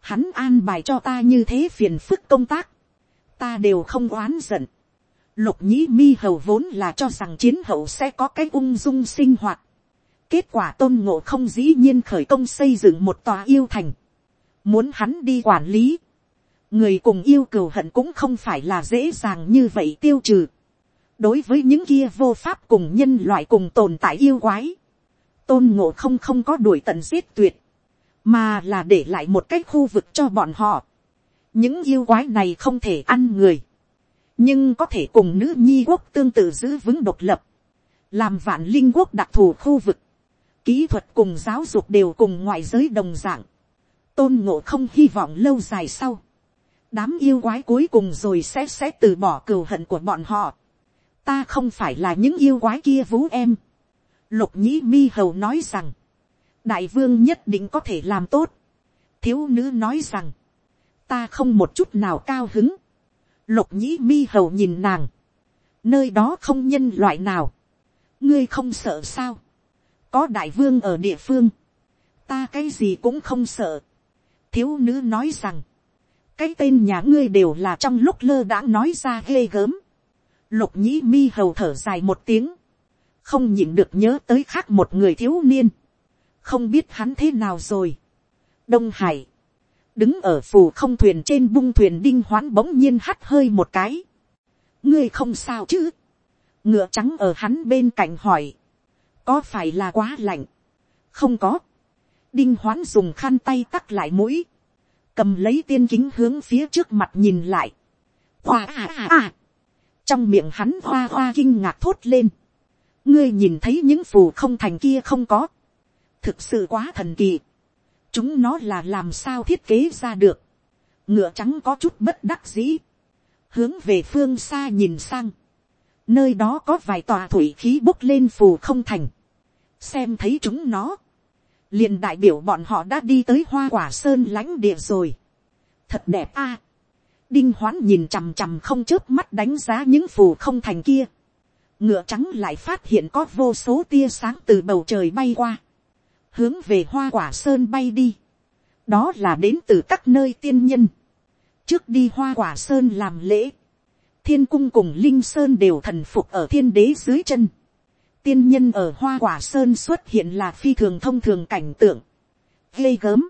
hắn an bài cho ta như thế phiền phức công tác, ta đều không oán giận, lục nhĩ mi hầu vốn là cho rằng chiến hậu sẽ có cái ung dung sinh hoạt, kết quả tôn ngộ không dĩ nhiên khởi công xây dựng một tòa yêu thành, muốn hắn đi quản lý, người cùng yêu cừu hận cũng không phải là dễ dàng như vậy tiêu trừ. đối với những kia vô pháp cùng nhân loại cùng tồn tại yêu quái, tôn ngộ không không có đuổi tận giết tuyệt, mà là để lại một cái khu vực cho bọn họ. những yêu quái này không thể ăn người, nhưng có thể cùng nữ nhi quốc tương tự giữ vững độc lập, làm vạn linh quốc đặc thù khu vực, kỹ thuật cùng giáo dục đều cùng ngoại giới đồng dạng, tôn ngộ không hy vọng lâu dài sau, đám yêu quái cuối cùng rồi sẽ sẽ từ bỏ cừu hận của bọn họ. ta không phải là những yêu quái kia vú em. lục nhĩ mi hầu nói rằng, đại vương nhất định có thể làm tốt. thiếu nữ nói rằng, ta không một chút nào cao hứng. lục nhĩ mi hầu nhìn nàng, nơi đó không nhân loại nào. ngươi không sợ sao. có đại vương ở địa phương, ta cái gì cũng không sợ. thiếu nữ nói rằng, cái tên nhà ngươi đều là trong lúc lơ đã nói ra ghê gớm. lục nhĩ mi hầu thở dài một tiếng, không nhịn được nhớ tới khác một người thiếu niên, không biết hắn thế nào rồi. đông hải, đứng ở phù không thuyền trên bung thuyền đinh hoán bỗng nhiên hắt hơi một cái. ngươi không sao chứ. ngựa trắng ở hắn bên cạnh hỏi, có phải là quá lạnh, không có. đinh hoán dùng khăn tay tắt lại mũi, cầm lấy tiên kính hướng phía trước mặt nhìn lại. Hoa à à à. Trong miệng hắn hoa hoa kinh ngạc thốt lên. Ngươi nhìn thấy những phù không thành kia không có. Thực sự quá thần kỳ. Chúng nó là làm sao thiết kế ra được. Ngựa trắng có chút bất đắc dĩ. Hướng về phương xa nhìn sang. Nơi đó có vài tòa thủy khí bốc lên phù không thành. Xem thấy chúng nó liền đại biểu bọn họ đã đi tới hoa quả sơn lãnh địa rồi. thật đẹp a. đinh hoán nhìn chằm chằm không chớp mắt đánh giá những phù không thành kia. ngựa trắng lại phát hiện có vô số tia sáng từ bầu trời bay qua hướng về hoa quả sơn bay đi. đó là đến từ các nơi tiên nhân. trước đi hoa quả sơn làm lễ. thiên cung cùng linh sơn đều thần phục ở thiên đế dưới chân tiên nhân ở hoa quả sơn xuất hiện là phi thường thông thường cảnh tượng. ghê gớm.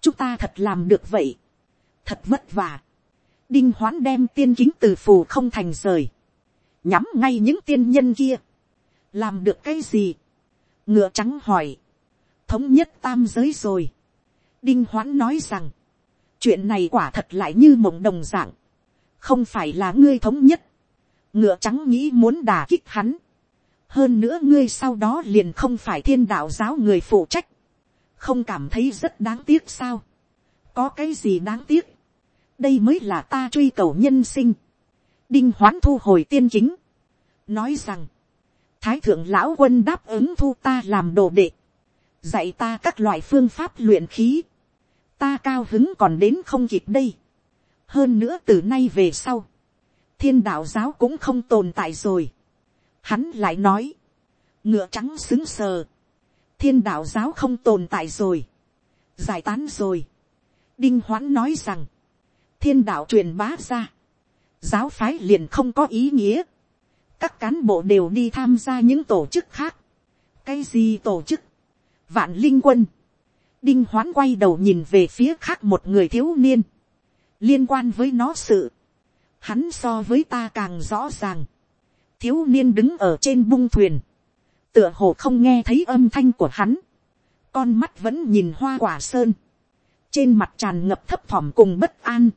chúng ta thật làm được vậy. thật vất vả. đinh hoán đem tiên kính từ phù không thành rời. nhắm ngay những tiên nhân kia. làm được cái gì. ngựa trắng hỏi thống nhất tam giới rồi. đinh hoán nói rằng, chuyện này quả thật lại như mộng đồng dạng. không phải là ngươi thống nhất. ngựa trắng nghĩ muốn đà kích hắn. Hơn nữa ngươi sau đó liền không phải thiên đạo giáo người phụ trách, không cảm thấy rất đáng tiếc sao, có cái gì đáng tiếc, đây mới là ta truy cầu nhân sinh, đinh hoán thu hồi tiên chính, nói rằng, thái thượng lão quân đáp ứng thu ta làm đồ đệ, dạy ta các loại phương pháp luyện khí, ta cao hứng còn đến không kịp đây, hơn nữa từ nay về sau, thiên đạo giáo cũng không tồn tại rồi, Hắn lại nói. Ngựa trắng xứng sờ. Thiên đạo giáo không tồn tại rồi. Giải tán rồi. Đinh Hoãn nói rằng. Thiên đạo truyền bá ra. Giáo phái liền không có ý nghĩa. Các cán bộ đều đi tham gia những tổ chức khác. Cái gì tổ chức? Vạn Linh Quân. Đinh Hoán quay đầu nhìn về phía khác một người thiếu niên. Liên quan với nó sự. Hắn so với ta càng rõ ràng. Thiếu niên đứng ở trên bung thuyền, tựa hồ không nghe thấy âm thanh của hắn, con mắt vẫn nhìn hoa quả sơn, trên mặt tràn ngập thấp thỏm cùng bất an,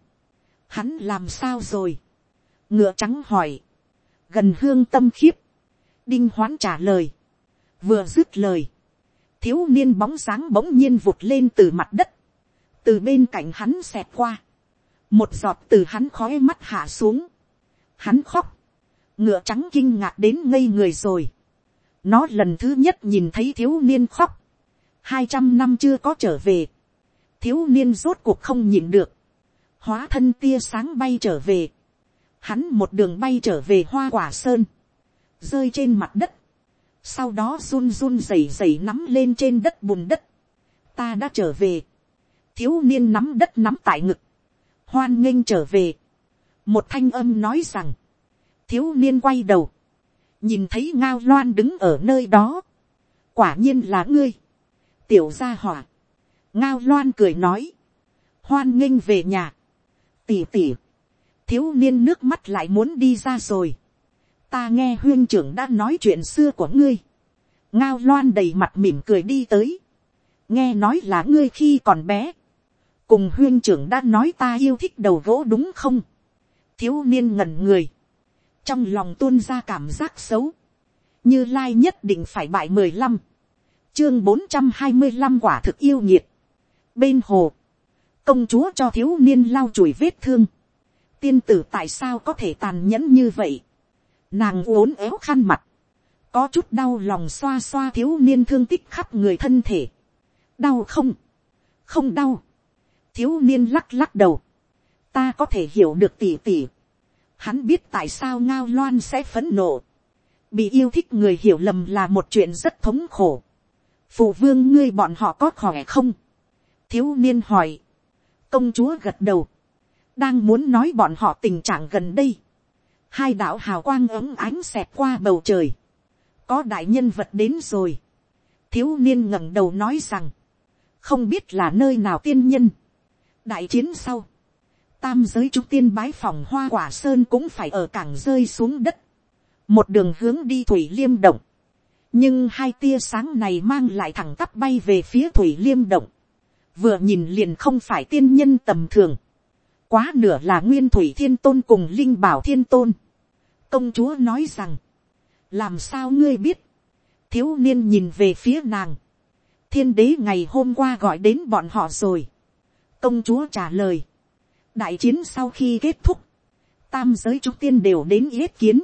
hắn làm sao rồi, ngựa trắng hỏi, gần hương tâm khiếp, đinh hoán trả lời, vừa dứt lời, thiếu niên bóng sáng bỗng nhiên vụt lên từ mặt đất, từ bên cạnh hắn xẹt qua, một giọt từ hắn khói mắt hạ xuống, hắn khóc, ngựa trắng kinh ngạc đến ngây người rồi, nó lần thứ nhất nhìn thấy thiếu niên khóc, hai trăm năm chưa có trở về, thiếu niên rốt cuộc không nhìn được, hóa thân tia sáng bay trở về, hắn một đường bay trở về hoa quả sơn, rơi trên mặt đất, sau đó run run rẩy rẩy nắm lên trên đất bùn đất, ta đã trở về, thiếu niên nắm đất nắm tại ngực, hoan nghênh trở về, một thanh âm nói rằng, thiếu niên quay đầu, nhìn thấy ngao loan đứng ở nơi đó, quả nhiên là ngươi, tiểu gia hỏa, ngao loan cười nói, hoan nghênh về nhà, tỉ tỉ, thiếu niên nước mắt lại muốn đi ra rồi, ta nghe huyên trưởng đã nói chuyện xưa của ngươi, ngao loan đầy mặt mỉm cười đi tới, nghe nói là ngươi khi còn bé, cùng huyên trưởng đã nói ta yêu thích đầu gỗ đúng không, thiếu niên ngẩn người, trong lòng tuôn ra cảm giác xấu, như lai nhất định phải bại mười lăm, chương bốn trăm hai mươi lăm quả thực yêu nhiệt, bên hồ, công chúa cho thiếu niên lau chùi vết thương, tiên tử tại sao có thể tàn nhẫn như vậy, nàng uốn éo khăn mặt, có chút đau lòng xoa xoa thiếu niên thương tích khắp người thân thể, đau không, không đau, thiếu niên lắc lắc đầu, ta có thể hiểu được tỉ tỉ, hắn biết tại sao ngao loan sẽ phấn nộ, bị yêu thích người hiểu lầm là một chuyện rất thống khổ, phụ vương ngươi bọn họ có khỏe không, thiếu niên hỏi, công chúa gật đầu, đang muốn nói bọn họ tình trạng gần đây, hai đạo hào quang ấm ánh xẹt qua bầu trời, có đại nhân vật đến rồi, thiếu niên ngẩng đầu nói rằng, không biết là nơi nào tiên nhân, đại chiến sau, tam giới chúng tiên bái phòng hoa quả sơn cũng phải ở cảng rơi xuống đất, một đường hướng đi thủy liêm động, nhưng hai tia sáng này mang lại thẳng tắp bay về phía thủy liêm động, vừa nhìn liền không phải tiên nhân tầm thường, quá nửa là nguyên thủy thiên tôn cùng linh bảo thiên tôn. công chúa nói rằng, làm sao ngươi biết, thiếu niên nhìn về phía nàng, thiên đế ngày hôm qua gọi đến bọn họ rồi, công chúa trả lời, đại chiến sau khi kết thúc, tam giới chúng tiên đều đến yết kiến,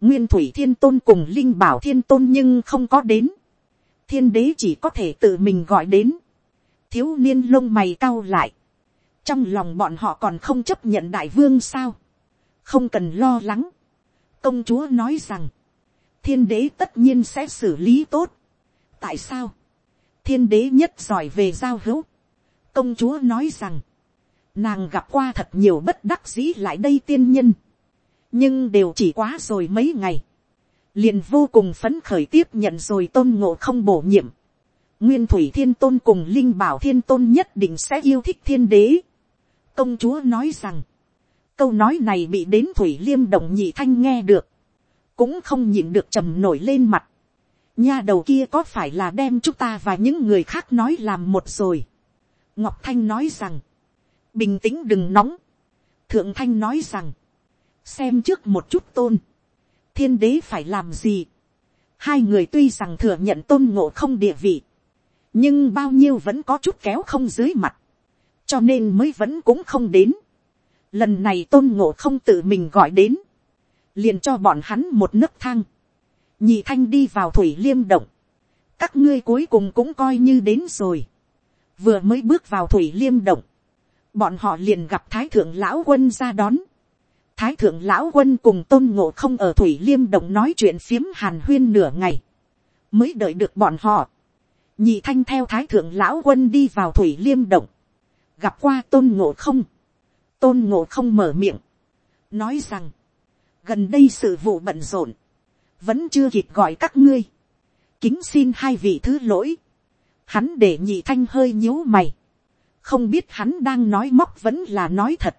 nguyên thủy thiên tôn cùng linh bảo thiên tôn nhưng không có đến, thiên đế chỉ có thể tự mình gọi đến, thiếu niên lông mày cau lại, trong lòng bọn họ còn không chấp nhận đại vương sao, không cần lo lắng, công chúa nói rằng, thiên đế tất nhiên sẽ xử lý tốt, tại sao, thiên đế nhất giỏi về giao hữu, công chúa nói rằng, nàng gặp qua thật nhiều bất đắc dĩ lại đây tiên nhân, nhưng đều chỉ quá rồi mấy ngày, liền vô cùng phấn khởi tiếp nhận rồi tôn ngộ không bổ nhiệm, nguyên thủy thiên tôn cùng linh bảo thiên tôn nhất định sẽ yêu thích thiên đế công chúa nói rằng, câu nói này bị đến thủy liêm động nhị thanh nghe được, cũng không nhìn được trầm nổi lên mặt. nha đầu kia có phải là đem chúng ta và những người khác nói làm một rồi. ngọc thanh nói rằng, bình tĩnh đừng nóng. thượng thanh nói rằng, xem trước một chút tôn, thiên đế phải làm gì. hai người tuy rằng thừa nhận tôn ngộ không địa vị, nhưng bao nhiêu vẫn có chút kéo không dưới mặt, cho nên mới vẫn cũng không đến. Lần này tôn ngộ không tự mình gọi đến, liền cho bọn hắn một nấc thang, nhị thanh đi vào thủy liêm động, các ngươi cuối cùng cũng coi như đến rồi, vừa mới bước vào thủy liêm động, bọn họ liền gặp thái thượng lão quân ra đón, thái thượng lão quân cùng tôn ngộ không ở thủy liêm động nói chuyện phiếm hàn huyên nửa ngày, mới đợi được bọn họ, nhị thanh theo thái thượng lão quân đi vào thủy liêm động, gặp qua tôn ngộ không, tôn ngộ không mở miệng, nói rằng, gần đây sự vụ bận rộn, vẫn chưa kịp gọi các ngươi, kính xin hai vị thứ lỗi, hắn để nhị thanh hơi nhíu mày, không biết hắn đang nói móc vẫn là nói thật,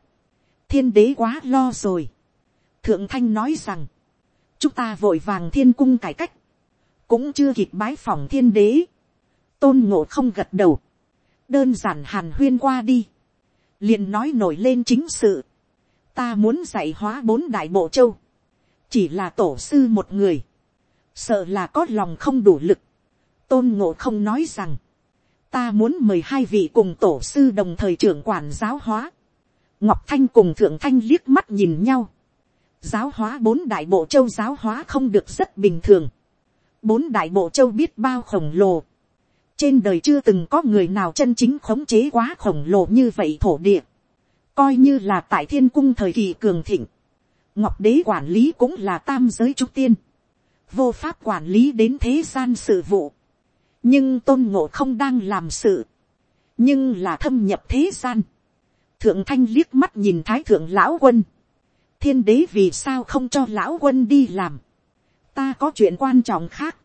thiên đế quá lo rồi, thượng thanh nói rằng, chúng ta vội vàng thiên cung cải cách, cũng chưa kịp bái phòng thiên đế, tôn ngộ không gật đầu, đơn giản hàn huyên qua đi, liền nói nổi lên chính sự, ta muốn dạy hóa bốn đại bộ châu, chỉ là tổ sư một người, sợ là có lòng không đủ lực, tôn ngộ không nói rằng, ta muốn mời hai vị cùng tổ sư đồng thời trưởng quản giáo hóa. ngọc thanh cùng thượng thanh liếc mắt nhìn nhau. giáo hóa bốn đại bộ châu giáo hóa không được rất bình thường. bốn đại bộ châu biết bao khổng lồ trên đời chưa từng có người nào chân chính khống chế quá khổng lồ như vậy thổ địa. coi như là tại thiên cung thời kỳ cường thịnh. ngọc đế quản lý cũng là tam giới trúc tiên. vô pháp quản lý đến thế gian sự vụ nhưng tôn ngộ không đang làm sự, nhưng là thâm nhập thế gian. thượng thanh liếc mắt nhìn thái thượng lão quân, thiên đế vì sao không cho lão quân đi làm, ta có chuyện quan trọng khác,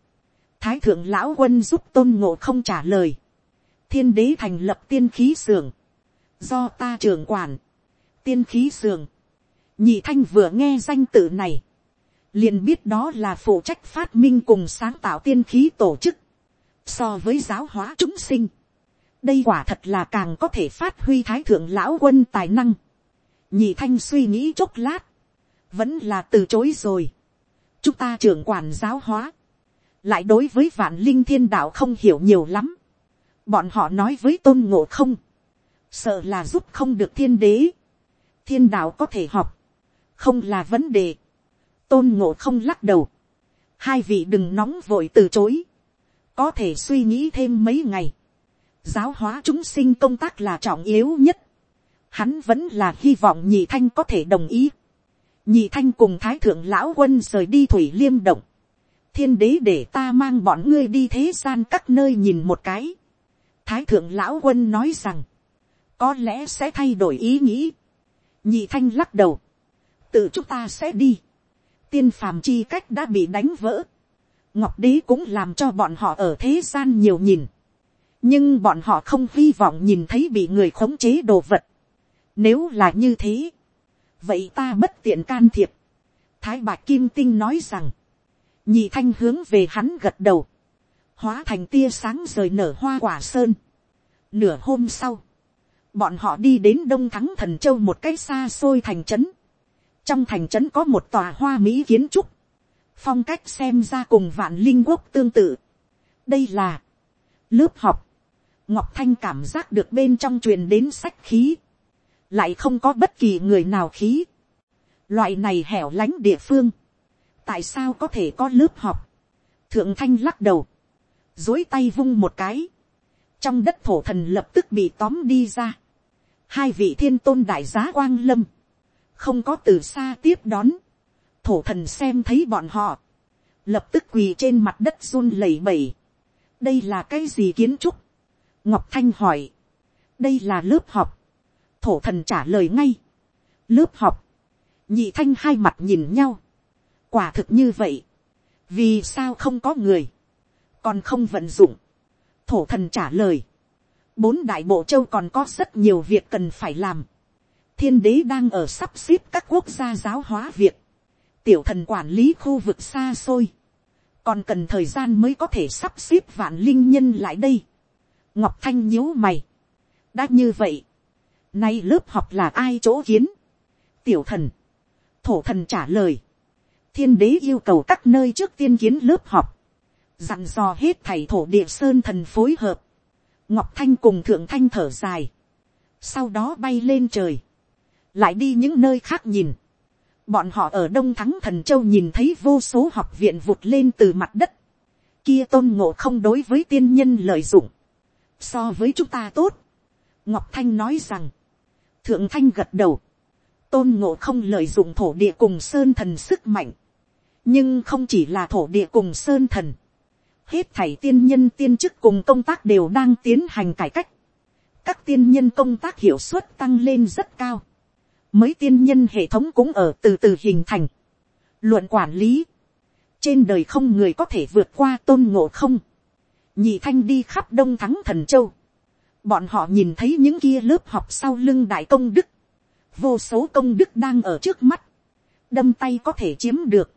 thái thượng lão quân giúp tôn ngộ không trả lời, thiên đế thành lập tiên khí sường, do ta trưởng quản, tiên khí sường, nhị thanh vừa nghe danh tự này, liền biết đó là phụ trách phát minh cùng sáng tạo tiên khí tổ chức, so với giáo hóa chúng sinh, đây quả thật là càng có thể phát huy thái thượng lão quân tài năng. nhị thanh suy nghĩ chốc lát, vẫn là từ chối rồi. chúng ta trưởng quản giáo hóa, lại đối với vạn linh thiên đạo không hiểu nhiều lắm. bọn họ nói với tôn ngộ không, sợ là giúp không được thiên đế. thiên đạo có thể học, không là vấn đề. tôn ngộ không lắc đầu. hai vị đừng nóng vội từ chối có thể suy nghĩ thêm mấy ngày. giáo hóa chúng sinh công tác là trọng yếu nhất. hắn vẫn là hy vọng nhị thanh có thể đồng ý. nhị thanh cùng thái thượng lão quân rời đi thủy liêm động thiên đế để ta mang bọn ngươi đi thế gian các nơi nhìn một cái. thái thượng lão quân nói rằng, có lẽ sẽ thay đổi ý nghĩ. nhị thanh lắc đầu, tự chúng ta sẽ đi. tiên phàm chi cách đã bị đánh vỡ ngọc đế cũng làm cho bọn họ ở thế gian nhiều nhìn. nhưng bọn họ không hy vọng nhìn thấy bị người khống chế đồ vật. nếu là như thế, vậy ta bất tiện can thiệp. thái bạc kim tinh nói rằng, nhị thanh hướng về hắn gật đầu, hóa thành tia sáng rời nở hoa quả sơn. nửa hôm sau, bọn họ đi đến đông thắng thần châu một cái xa xôi thành trấn. trong thành trấn có một tòa hoa mỹ kiến trúc, phong cách xem ra cùng vạn linh quốc tương tự. đây là lớp học. ngọc thanh cảm giác được bên trong truyền đến sách khí. lại không có bất kỳ người nào khí. loại này hẻo lánh địa phương tại sao có thể có lớp học. thượng thanh lắc đầu. dối tay vung một cái. trong đất thổ thần lập tức bị tóm đi ra. hai vị thiên tôn đại giá quang lâm. không có từ xa tiếp đón thổ thần xem thấy bọn họ, lập tức quỳ trên mặt đất run lẩy bẩy. đây là cái gì kiến trúc, ngọc thanh hỏi, đây là lớp học, thổ thần trả lời ngay, lớp học, nhị thanh hai mặt nhìn nhau, quả thực như vậy, vì sao không có người, còn không vận dụng, thổ thần trả lời, bốn đại bộ châu còn có rất nhiều việc cần phải làm, thiên đế đang ở sắp xếp các quốc gia giáo hóa việc, tiểu thần quản lý khu vực xa xôi, còn cần thời gian mới có thể sắp xếp vạn linh nhân lại đây. ngọc thanh nhíu mày, đã như vậy, nay lớp học là ai chỗ kiến, tiểu thần, thổ thần trả lời, thiên đế yêu cầu các nơi trước tiên kiến lớp học, dặn dò hết thầy thổ địa sơn thần phối hợp, ngọc thanh cùng thượng thanh thở dài, sau đó bay lên trời, lại đi những nơi khác nhìn, Bọn họ ở Đông Thắng Thần Châu nhìn thấy vô số học viện vụt lên từ mặt đất. Kia tôn ngộ không đối với tiên nhân lợi dụng. So với chúng ta tốt. Ngọc Thanh nói rằng. Thượng Thanh gật đầu. Tôn ngộ không lợi dụng thổ địa cùng sơn thần sức mạnh. Nhưng không chỉ là thổ địa cùng sơn thần. Hết thảy tiên nhân tiên chức cùng công tác đều đang tiến hành cải cách. Các tiên nhân công tác hiệu suất tăng lên rất cao mới tiên nhân hệ thống cũng ở từ từ hình thành. Luận quản lý, trên đời không người có thể vượt qua tôn ngộ không. Nhị thanh đi khắp đông thắng thần châu. Bọn họ nhìn thấy những kia lớp học sau lưng đại công đức. Vô số công đức đang ở trước mắt. Đâm tay có thể chiếm được.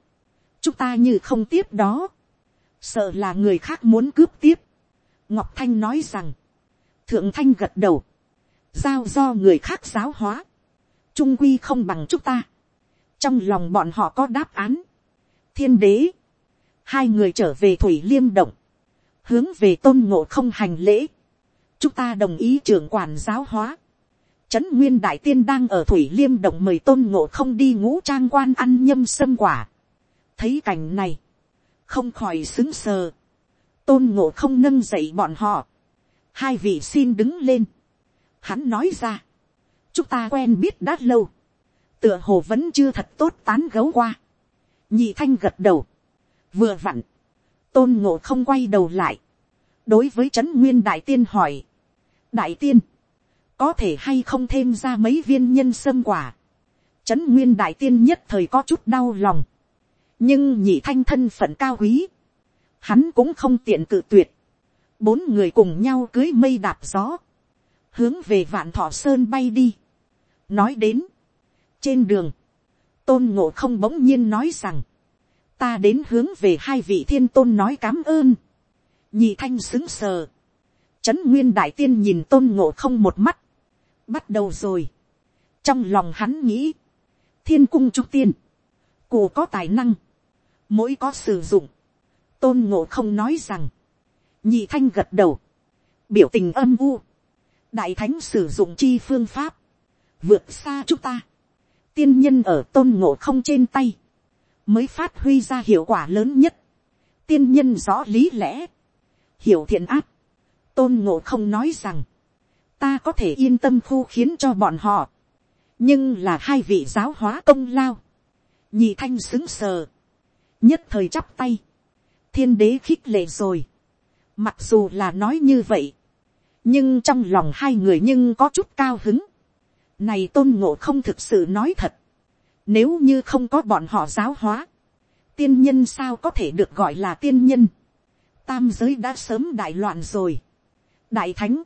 Chúng ta như không tiếp đó. Sợ là người khác muốn cướp tiếp. Ngọc Thanh nói rằng. Thượng Thanh gật đầu. Giao do người khác giáo hóa trung quy không bằng chúng ta. trong lòng bọn họ có đáp án. thiên đế, hai người trở về thủy liêm động, hướng về tôn ngộ không hành lễ, chúng ta đồng ý trưởng quản giáo hóa. Trấn Nguyên Đại Tiên đang ở Thủy Liêm Động mời tôn ngộ không đi ngũ trang quan ăn nhâm sâm quả. Thấy cảnh này. Không khỏi xứng sờ. Tôn ngộ không nâng dậy bọn họ. Hai vị xin đứng lên. Hắn nói ra. Chúng ta quen biết đã lâu. Tựa hồ vẫn chưa thật tốt tán gấu qua. Nhị thanh gật đầu. Vừa vặn. Tôn ngộ không quay đầu lại. Đối với Trấn Nguyên Đại Tiên hỏi. Đại Tiên có thể hay không thêm ra mấy viên nhân sâm quả. Trấn nguyên đại tiên nhất thời có chút đau lòng. nhưng nhị thanh thân phận cao quý. hắn cũng không tiện cự tuyệt. bốn người cùng nhau cưới mây đạp gió. hướng về vạn thọ sơn bay đi. nói đến, trên đường, tôn ngộ không bỗng nhiên nói rằng, ta đến hướng về hai vị thiên tôn nói cám ơn. nhị thanh xứng sờ. Trấn nguyên đại tiên nhìn tôn ngộ không một mắt, bắt đầu rồi. trong lòng hắn nghĩ, thiên cung trung tiên, cụ có tài năng, mỗi có sử dụng, tôn ngộ không nói rằng, nhị thanh gật đầu, biểu tình âm u, đại thánh sử dụng chi phương pháp, vượt xa chúng ta, tiên nhân ở tôn ngộ không trên tay, mới phát huy ra hiệu quả lớn nhất, tiên nhân rõ lý lẽ, hiểu thiện áp, tôn ngộ không nói rằng, ta có thể yên tâm khu khiến cho bọn họ, nhưng là hai vị giáo hóa công lao, nhị thanh xứng sờ, nhất thời chắp tay, thiên đế khích lệ rồi, mặc dù là nói như vậy, nhưng trong lòng hai người nhưng có chút cao hứng, này tôn ngộ không thực sự nói thật, nếu như không có bọn họ giáo hóa, tiên nhân sao có thể được gọi là tiên nhân, tam giới đã sớm đại loạn rồi, đại thánh,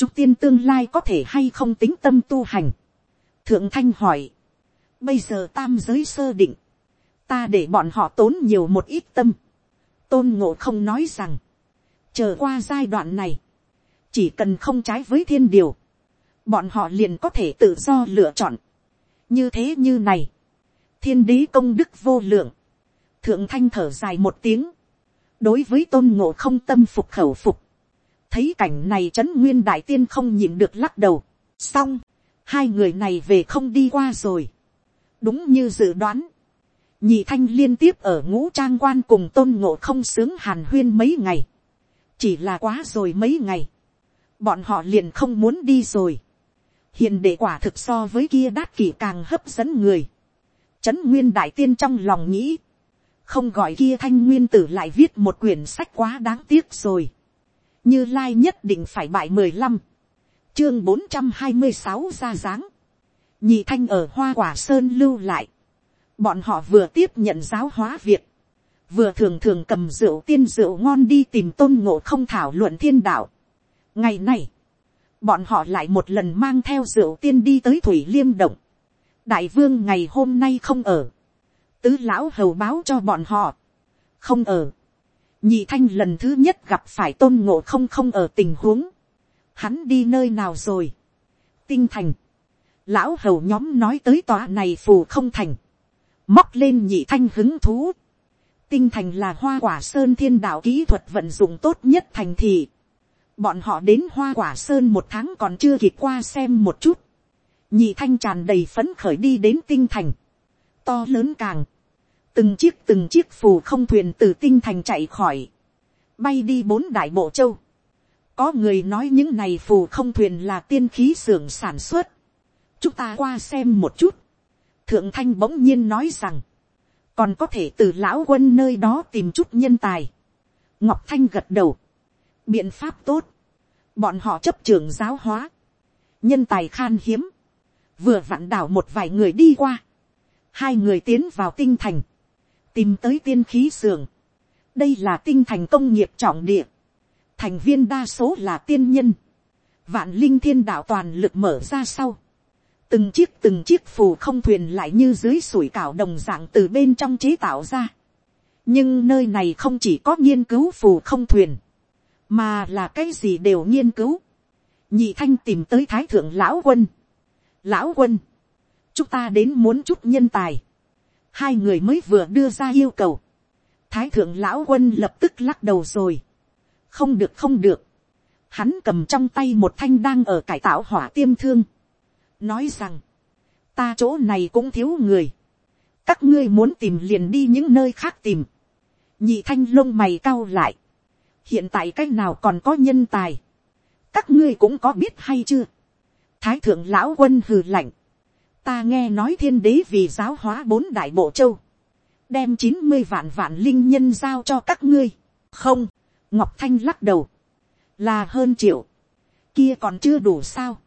Trúc tiên tương lai có thể hay không tính tâm tu hành. Thượng thanh hỏi. Bây giờ tam giới sơ định. Ta để bọn họ tốn nhiều một ít tâm. Tôn ngộ không nói rằng. Chờ qua giai đoạn này. Chỉ cần không trái với thiên điều. Bọn họ liền có thể tự do lựa chọn. Như thế như này. Thiên đế công đức vô lượng. Thượng thanh thở dài một tiếng. Đối với tôn ngộ không tâm phục khẩu phục thấy cảnh này trấn nguyên đại tiên không nhìn được lắc đầu. xong, hai người này về không đi qua rồi. đúng như dự đoán, nhị thanh liên tiếp ở ngũ trang quan cùng tôn ngộ không sướng hàn huyên mấy ngày. chỉ là quá rồi mấy ngày. bọn họ liền không muốn đi rồi. hiện đệ quả thực so với kia đát kỷ càng hấp dẫn người. trấn nguyên đại tiên trong lòng nghĩ, không gọi kia thanh nguyên tử lại viết một quyển sách quá đáng tiếc rồi như lai nhất định phải bại mười lăm, chương bốn trăm hai mươi sáu ra dáng, nhị thanh ở hoa quả sơn lưu lại, bọn họ vừa tiếp nhận giáo hóa việc, vừa thường thường cầm rượu tiên rượu ngon đi tìm tôn ngộ không thảo luận thiên đạo. ngày nay bọn họ lại một lần mang theo rượu tiên đi tới thủy liêm động, đại vương ngày hôm nay không ở, tứ lão hầu báo cho bọn họ, không ở, nhị thanh lần thứ nhất gặp phải tôn ngộ không không ở tình huống, hắn đi nơi nào rồi, tinh thành, lão hầu nhóm nói tới tòa này phù không thành, móc lên nhị thanh hứng thú, tinh thành là hoa quả sơn thiên đạo kỹ thuật vận dụng tốt nhất thành thị, bọn họ đến hoa quả sơn một tháng còn chưa kịp qua xem một chút, nhị thanh tràn đầy phấn khởi đi đến tinh thành, to lớn càng, từng chiếc từng chiếc phù không thuyền từ tinh thành chạy khỏi, bay đi bốn đại bộ châu. có người nói những này phù không thuyền là tiên khí xưởng sản xuất. chúng ta qua xem một chút. thượng thanh bỗng nhiên nói rằng, còn có thể từ lão quân nơi đó tìm chút nhân tài. ngọc thanh gật đầu. biện pháp tốt. bọn họ chấp trường giáo hóa. nhân tài khan hiếm. vừa vặn đảo một vài người đi qua. hai người tiến vào tinh thành tìm tới tiên khí xưởng. đây là tinh thành công nghiệp trọng địa. thành viên đa số là tiên nhân. vạn linh thiên đạo toàn lực mở ra sau. từng chiếc từng chiếc phù không thuyền lại như dưới sủi cảo đồng dạng từ bên trong chế tạo ra. nhưng nơi này không chỉ có nghiên cứu phù không thuyền, mà là cái gì đều nghiên cứu. nhị thanh tìm tới thái thượng lão quân. lão quân, chúng ta đến muốn chút nhân tài hai người mới vừa đưa ra yêu cầu, thái thượng lão quân lập tức lắc đầu rồi, không được không được, hắn cầm trong tay một thanh đang ở cải tạo hỏa tiêm thương, nói rằng, ta chỗ này cũng thiếu người, các ngươi muốn tìm liền đi những nơi khác tìm, nhị thanh lông mày cao lại, hiện tại cái nào còn có nhân tài, các ngươi cũng có biết hay chưa, thái thượng lão quân hừ lạnh, ta nghe nói thiên đế vì giáo hóa bốn đại bộ châu, đem chín mươi vạn vạn linh nhân giao cho các ngươi, không, ngọc thanh lắc đầu, là hơn triệu, kia còn chưa đủ sao,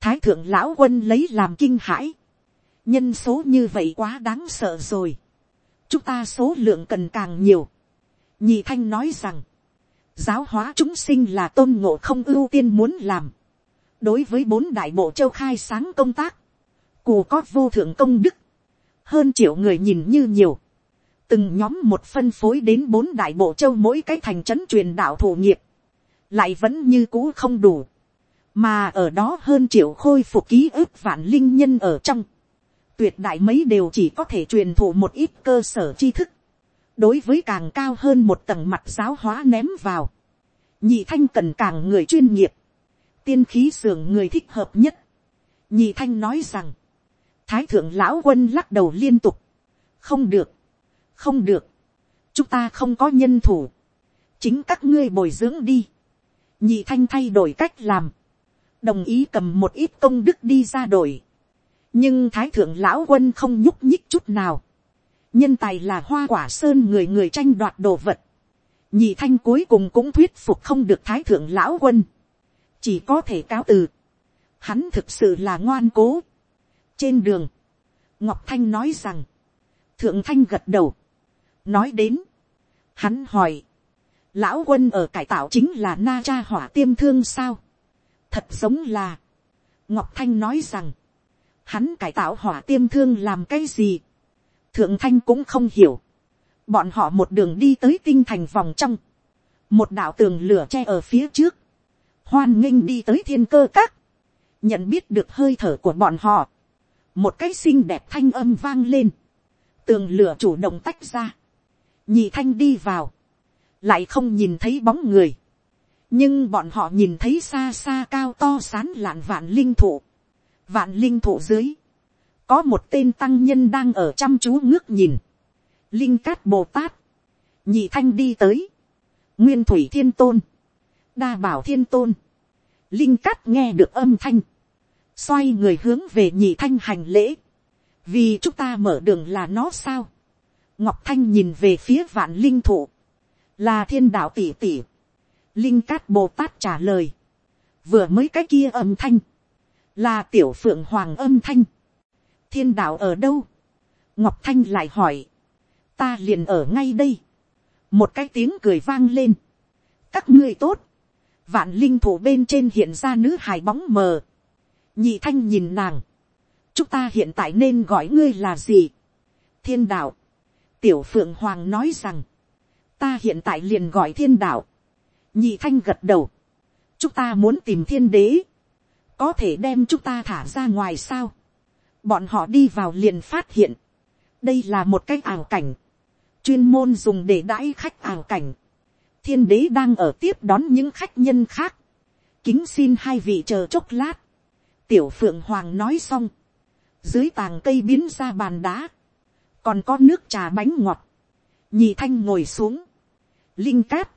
thái thượng lão quân lấy làm kinh hãi, nhân số như vậy quá đáng sợ rồi, chúng ta số lượng cần càng nhiều, nhị thanh nói rằng, giáo hóa chúng sinh là tôn ngộ không ưu tiên muốn làm, đối với bốn đại bộ châu khai sáng công tác, cù có vô thượng công đức, hơn triệu người nhìn như nhiều, từng nhóm một phân phối đến bốn đại bộ châu mỗi cái thành trấn truyền đạo thủ nghiệp, lại vẫn như cũ không đủ, mà ở đó hơn triệu khôi phục ký ức vạn linh nhân ở trong, tuyệt đại mấy đều chỉ có thể truyền thụ một ít cơ sở tri thức, đối với càng cao hơn một tầng mặt giáo hóa ném vào, nhị thanh cần càng người chuyên nghiệp, tiên khí sưởng người thích hợp nhất, nhị thanh nói rằng, thái thượng lão quân lắc đầu liên tục, không được, không được, chúng ta không có nhân thủ, chính các ngươi bồi dưỡng đi, nhị thanh thay đổi cách làm, đồng ý cầm một ít công đức đi ra đổi, nhưng thái thượng lão quân không nhúc nhích chút nào, nhân tài là hoa quả sơn người người tranh đoạt đồ vật, nhị thanh cuối cùng cũng thuyết phục không được thái thượng lão quân, chỉ có thể cáo từ, hắn thực sự là ngoan cố trên đường, ngọc thanh nói rằng, thượng thanh gật đầu, nói đến, hắn hỏi, lão quân ở cải tạo chính là na cha hỏa tiêm thương sao, thật giống là, ngọc thanh nói rằng, hắn cải tạo hỏa tiêm thương làm cái gì, thượng thanh cũng không hiểu, bọn họ một đường đi tới tinh thành vòng trong, một đạo tường lửa che ở phía trước, hoan nghênh đi tới thiên cơ các, nhận biết được hơi thở của bọn họ, một cái xinh đẹp thanh âm vang lên, tường lửa chủ động tách ra, nhị thanh đi vào, lại không nhìn thấy bóng người, nhưng bọn họ nhìn thấy xa xa cao to sán lạn vạn linh thụ, vạn linh thụ dưới, có một tên tăng nhân đang ở chăm chú ngước nhìn, linh cát bồ tát, nhị thanh đi tới, nguyên thủy thiên tôn, đa bảo thiên tôn, linh cát nghe được âm thanh, xoay người hướng về nhị thanh hành lễ, vì chúng ta mở đường là nó sao, ngọc thanh nhìn về phía vạn linh thụ, là thiên đạo tỷ tỷ, linh cát bồ tát trả lời, vừa mới cái kia âm thanh, là tiểu phượng hoàng âm thanh, thiên đạo ở đâu, ngọc thanh lại hỏi, ta liền ở ngay đây, một cái tiếng cười vang lên, các ngươi tốt, vạn linh thủ bên trên hiện ra nữ hài bóng mờ, nhị thanh nhìn nàng, chúng ta hiện tại nên gọi ngươi là gì, thiên đạo, tiểu phượng hoàng nói rằng, ta hiện tại liền gọi thiên đạo, nhị thanh gật đầu, chúng ta muốn tìm thiên đế, có thể đem chúng ta thả ra ngoài sao, bọn họ đi vào liền phát hiện, đây là một cái ảo cảnh, chuyên môn dùng để đãi khách ảo cảnh, thiên đế đang ở tiếp đón những khách nhân khác, kính xin hai vị chờ chốc lát, tiểu phượng hoàng nói xong, dưới tàng cây biến ra bàn đá, còn có nước trà bánh ngọt, nhị thanh ngồi xuống, linh cát,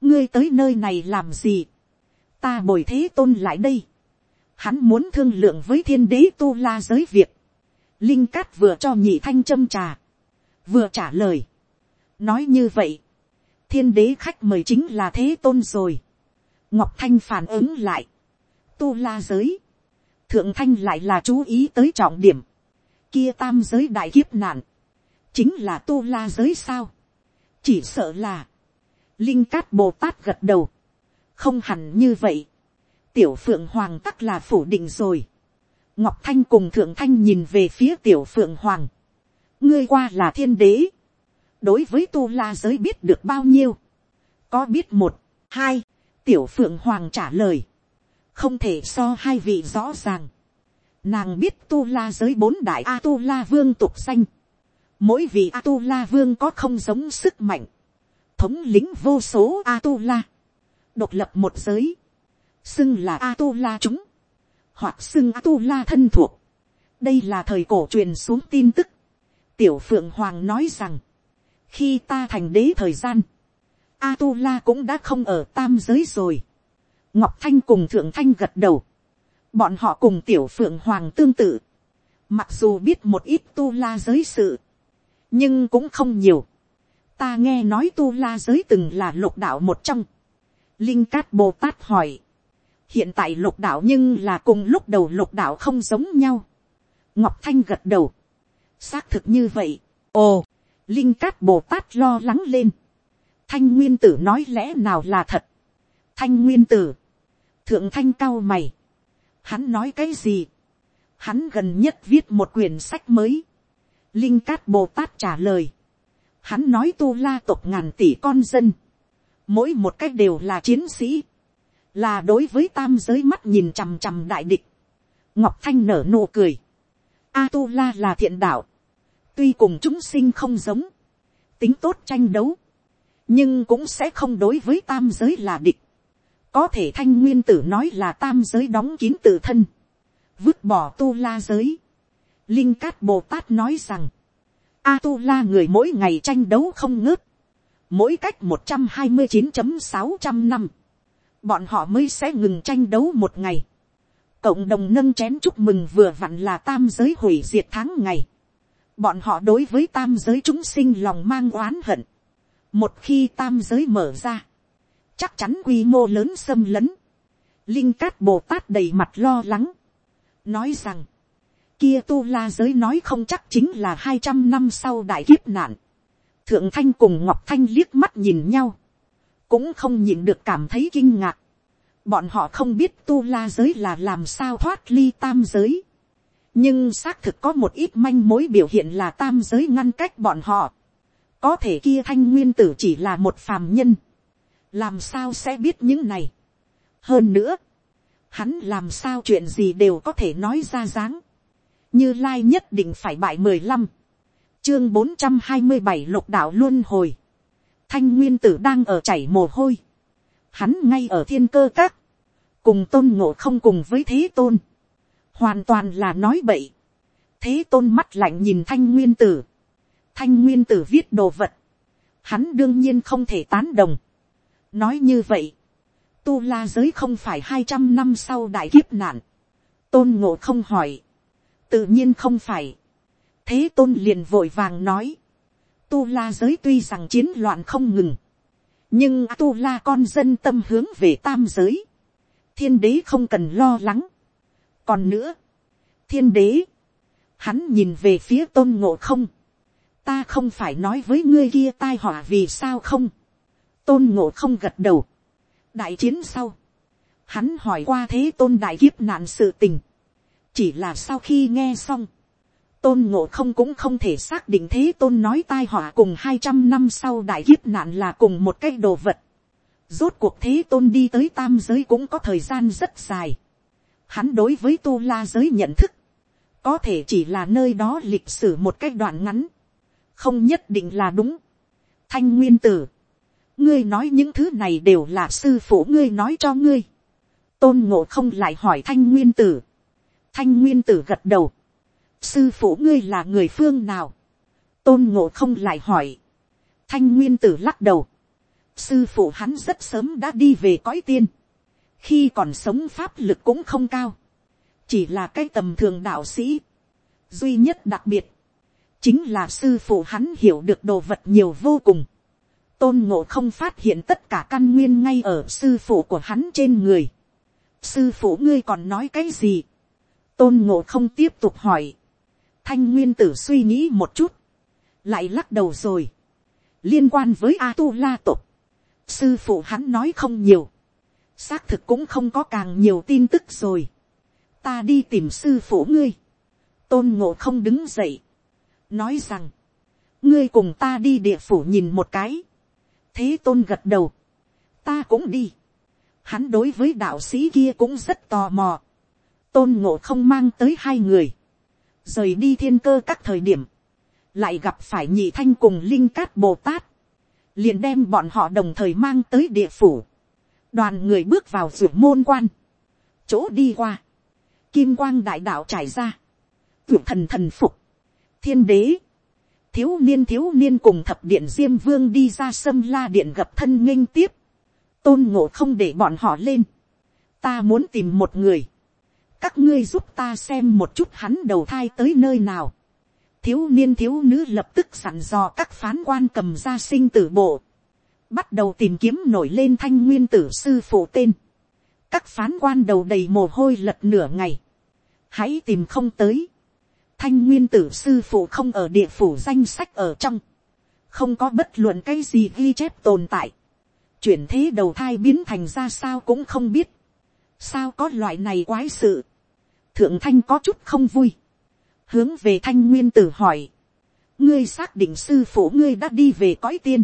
ngươi tới nơi này làm gì, ta bồi thế tôn lại đây, hắn muốn thương lượng với thiên đế tu la giới việt linh cát vừa cho nhị thanh châm trà, vừa trả lời, nói như vậy, thiên đế khách mời chính là thế tôn rồi. ngọc thanh phản ứng lại, tu la giới, thượng thanh lại là chú ý tới trọng điểm, kia tam giới đại kiếp nạn, chính là tu la giới sao, chỉ sợ là, linh cát bồ tát gật đầu, không hẳn như vậy, tiểu phượng hoàng tắc là phủ định rồi, ngọc thanh cùng thượng thanh nhìn về phía tiểu phượng hoàng, ngươi qua là thiên đế, đối với tu la giới biết được bao nhiêu, có biết một, hai, tiểu phượng hoàng trả lời, không thể so hai vị rõ ràng, nàng biết tu la giới bốn đại a tu la vương tục danh, mỗi vị a tu la vương có không giống sức mạnh, thống lính vô số a tu la, độc lập một giới, xưng là a tu la chúng, hoặc xưng a tu la thân thuộc. đây là thời cổ truyền xuống tin tức. tiểu phượng hoàng nói rằng, khi ta thành đế thời gian, a tu la cũng đã không ở tam giới rồi ngọc thanh cùng thượng thanh gật đầu. bọn họ cùng tiểu phượng hoàng tương tự. mặc dù biết một ít tu la giới sự, nhưng cũng không nhiều. ta nghe nói tu la giới từng là lục đạo một trong. linh cát bồ tát hỏi. hiện tại lục đạo nhưng là cùng lúc đầu lục đạo không giống nhau. ngọc thanh gật đầu. xác thực như vậy. ồ, linh cát bồ tát lo lắng lên. thanh nguyên tử nói lẽ nào là thật. thanh nguyên tử thượng thanh cao mày. hắn nói cái gì. hắn gần nhất viết một quyển sách mới Linh Cát Bồ Tát trả lời. Hắn nói tu la tộc ngàn tỷ con dân. Mỗi một cách đều là chiến sĩ. Là đối với tam giới mắt nhìn chằm chằm đại địch. Ngọc Thanh nở nụ cười. A tu la là thiện đạo. Tuy cùng chúng sinh không giống. Tính tốt tranh đấu. Nhưng cũng sẽ không đối với tam giới là địch. Có thể thanh nguyên tử nói là tam giới đóng kín tự thân. Vứt bỏ tu la giới Linh Cát Bồ Tát nói rằng, A-tu-la người mỗi ngày tranh đấu không ngớt. Mỗi cách một trăm hai mươi 129.600 năm. Bọn họ mới sẽ ngừng tranh đấu một ngày. Cộng đồng nâng chén chúc mừng vừa vặn là tam giới hủy diệt tháng ngày. Bọn họ đối với tam giới chúng sinh lòng mang oán hận. Một khi tam giới mở ra. Chắc chắn quy mô lớn xâm lấn. Linh Cát Bồ Tát đầy mặt lo lắng. Nói rằng, kia tu la giới nói không chắc chính là hai trăm năm sau đại kiếp nạn. Thượng thanh cùng ngọc thanh liếc mắt nhìn nhau. Cũng không nhìn được cảm thấy kinh ngạc. Bọn họ không biết tu la giới là làm sao thoát ly tam giới. Nhưng xác thực có một ít manh mối biểu hiện là tam giới ngăn cách bọn họ. Có thể kia thanh nguyên tử chỉ là một phàm nhân. Làm sao sẽ biết những này. Hơn nữa. Hắn làm sao chuyện gì đều có thể nói ra dáng. Như lai nhất định phải bại mười lăm, chương bốn trăm hai mươi bảy lục đạo luân hồi, thanh nguyên tử đang ở chảy mồ hôi, hắn ngay ở thiên cơ các, cùng tôn ngộ không cùng với thế tôn, hoàn toàn là nói bậy, thế tôn mắt lạnh nhìn thanh nguyên tử, thanh nguyên tử viết đồ vật, hắn đương nhiên không thể tán đồng, nói như vậy, tu la giới không phải hai trăm năm sau đại kiếp nạn, tôn ngộ không hỏi, tự nhiên không phải. thế tôn liền vội vàng nói, tu la giới tuy rằng chiến loạn không ngừng, nhưng tu la con dân tâm hướng về tam giới, thiên đế không cần lo lắng. còn nữa, thiên đế, hắn nhìn về phía tôn ngộ không, ta không phải nói với ngươi kia tai họa vì sao không, tôn ngộ không gật đầu, đại chiến sau, hắn hỏi qua thế tôn đại kiếp nạn sự tình, chỉ là sau khi nghe xong, tôn ngộ không cũng không thể xác định thế tôn nói tai họa cùng hai trăm năm sau đại kiếp nạn là cùng một cái đồ vật. Rốt cuộc thế tôn đi tới tam giới cũng có thời gian rất dài. Hắn đối với tu la giới nhận thức, có thể chỉ là nơi đó lịch sử một cái đoạn ngắn, không nhất định là đúng. Thanh nguyên tử, ngươi nói những thứ này đều là sư phụ ngươi nói cho ngươi. Tôn ngộ không lại hỏi thanh nguyên tử Thanh nguyên tử gật đầu. Sư phụ ngươi là người phương nào? Tôn ngộ không lại hỏi. Thanh nguyên tử lắc đầu. Sư phụ hắn rất sớm đã đi về cõi tiên. Khi còn sống pháp lực cũng không cao. Chỉ là cái tầm thường đạo sĩ. Duy nhất đặc biệt. Chính là sư phụ hắn hiểu được đồ vật nhiều vô cùng. Tôn ngộ không phát hiện tất cả căn nguyên ngay ở sư phụ của hắn trên người. Sư phụ ngươi còn nói cái gì? tôn ngộ không tiếp tục hỏi. thanh nguyên tử suy nghĩ một chút, lại lắc đầu rồi. liên quan với a tu la tục, sư phụ hắn nói không nhiều, xác thực cũng không có càng nhiều tin tức rồi. ta đi tìm sư phụ ngươi. tôn ngộ không đứng dậy, nói rằng, ngươi cùng ta đi địa phủ nhìn một cái thế tôn gật đầu, ta cũng đi. hắn đối với đạo sĩ kia cũng rất tò mò. Tôn ngộ không mang tới hai người, rời đi thiên cơ các thời điểm, lại gặp phải nhị thanh cùng linh cát bồ tát, liền đem bọn họ đồng thời mang tới địa phủ. đoàn người bước vào ruột môn quan, chỗ đi qua, kim quang đại đạo trải ra, ruột thần thần phục, thiên đế, thiếu niên thiếu niên cùng thập điện diêm vương đi ra sâm la điện gặp thân nghênh tiếp, tôn ngộ không để bọn họ lên, ta muốn tìm một người, các ngươi giúp ta xem một chút hắn đầu thai tới nơi nào, thiếu niên thiếu nữ lập tức sẵn dò các phán quan cầm ra sinh tử bộ, bắt đầu tìm kiếm nổi lên thanh nguyên tử sư phụ tên, các phán quan đầu đầy mồ hôi lật nửa ngày, hãy tìm không tới, thanh nguyên tử sư phụ không ở địa phủ danh sách ở trong, không có bất luận cái gì ghi chép tồn tại, chuyển thế đầu thai biến thành ra sao cũng không biết, sao có loại này quái sự, thượng thanh có chút không vui, hướng về thanh nguyên tử hỏi, ngươi xác định sư phụ ngươi đã đi về cõi tiên,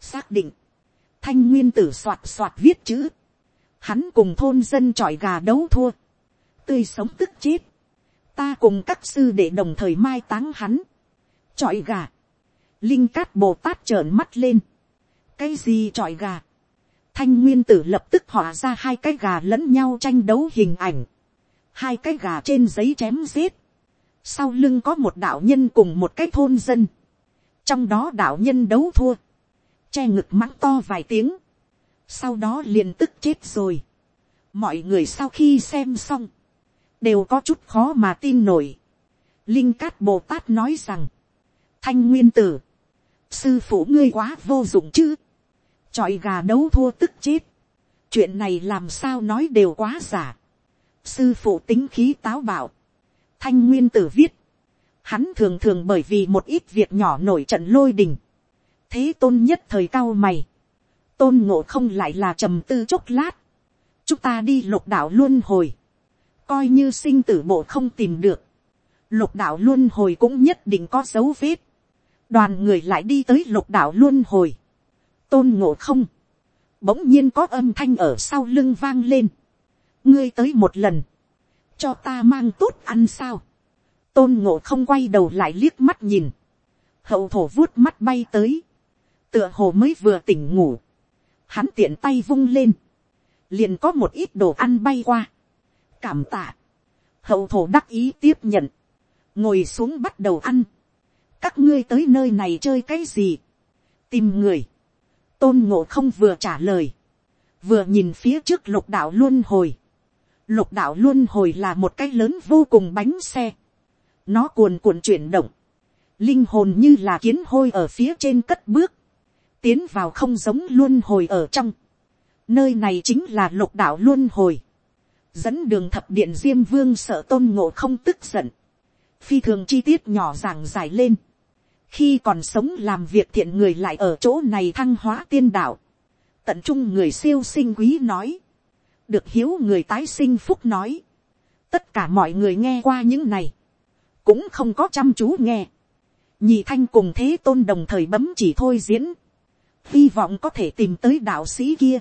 xác định, thanh nguyên tử soạt soạt viết chữ, hắn cùng thôn dân trọi gà đấu thua, tươi sống tức chết, ta cùng các sư để đồng thời mai táng hắn, trọi gà, linh cát bồ tát trợn mắt lên, cái gì trọi gà, thanh nguyên tử lập tức họa ra hai cái gà lẫn nhau tranh đấu hình ảnh, hai cái gà trên giấy chém giết, sau lưng có một đạo nhân cùng một cái thôn dân, trong đó đạo nhân đấu thua, che ngực mắng to vài tiếng, sau đó liền tức chết rồi. mọi người sau khi xem xong, đều có chút khó mà tin nổi. linh cát bồ tát nói rằng, thanh nguyên tử, sư phụ ngươi quá vô dụng chứ, chọi gà đấu thua tức chết, chuyện này làm sao nói đều quá giả, sư phụ tính khí táo bạo, thanh nguyên tử viết, hắn thường thường bởi vì một ít việc nhỏ nổi trận lôi đình, thế tôn nhất thời cao mày, tôn ngộ không lại là trầm tư chốc lát, chúng ta đi lục đạo luôn hồi, coi như sinh tử bộ không tìm được, lục đạo luôn hồi cũng nhất định có dấu vết, đoàn người lại đi tới lục đạo luôn hồi, tôn ngộ không, bỗng nhiên có âm thanh ở sau lưng vang lên, ngươi tới một lần, cho ta mang tốt ăn sao, tôn ngộ không quay đầu lại liếc mắt nhìn, hậu thổ vuốt mắt bay tới, tựa hồ mới vừa tỉnh ngủ, hắn tiện tay vung lên, liền có một ít đồ ăn bay qua, cảm tạ, hậu thổ đắc ý tiếp nhận, ngồi xuống bắt đầu ăn, các ngươi tới nơi này chơi cái gì, tìm người, tôn ngộ không vừa trả lời, vừa nhìn phía trước lục đạo luôn hồi, lục đạo luôn hồi là một cái lớn vô cùng bánh xe, nó cuồn cuộn chuyển động, linh hồn như là kiến hôi ở phía trên cất bước, tiến vào không giống luôn hồi ở trong. Nơi này chính là lục đạo luôn hồi. Dẫn đường thập điện Diêm Vương sợ tôn ngộ không tức giận. Phi thường chi tiết nhỏ giảng giải lên. Khi còn sống làm việc thiện người lại ở chỗ này thăng hóa tiên đạo. Tận trung người siêu sinh quý nói. Được hiếu người tái sinh phúc nói. Tất cả mọi người nghe qua những này. Cũng không có chăm chú nghe. Nhị thanh cùng thế tôn đồng thời bấm chỉ thôi diễn hy vọng có thể tìm tới đạo sĩ kia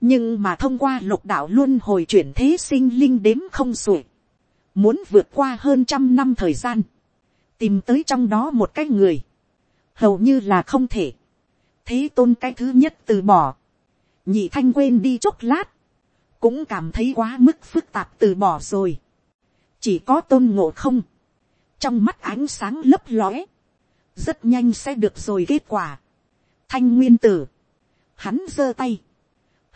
nhưng mà thông qua lục đạo luôn hồi chuyển thế sinh linh đếm không xuể. muốn vượt qua hơn trăm năm thời gian, tìm tới trong đó một cái người, hầu như là không thể. thế tôn cái thứ nhất từ bỏ, nhị thanh quên đi chốc lát, cũng cảm thấy quá mức phức tạp từ bỏ rồi. chỉ có tôn ngộ không, trong mắt ánh sáng lấp lóe, rất nhanh sẽ được rồi kết quả. Thanh nguyên tử, hắn giơ tay,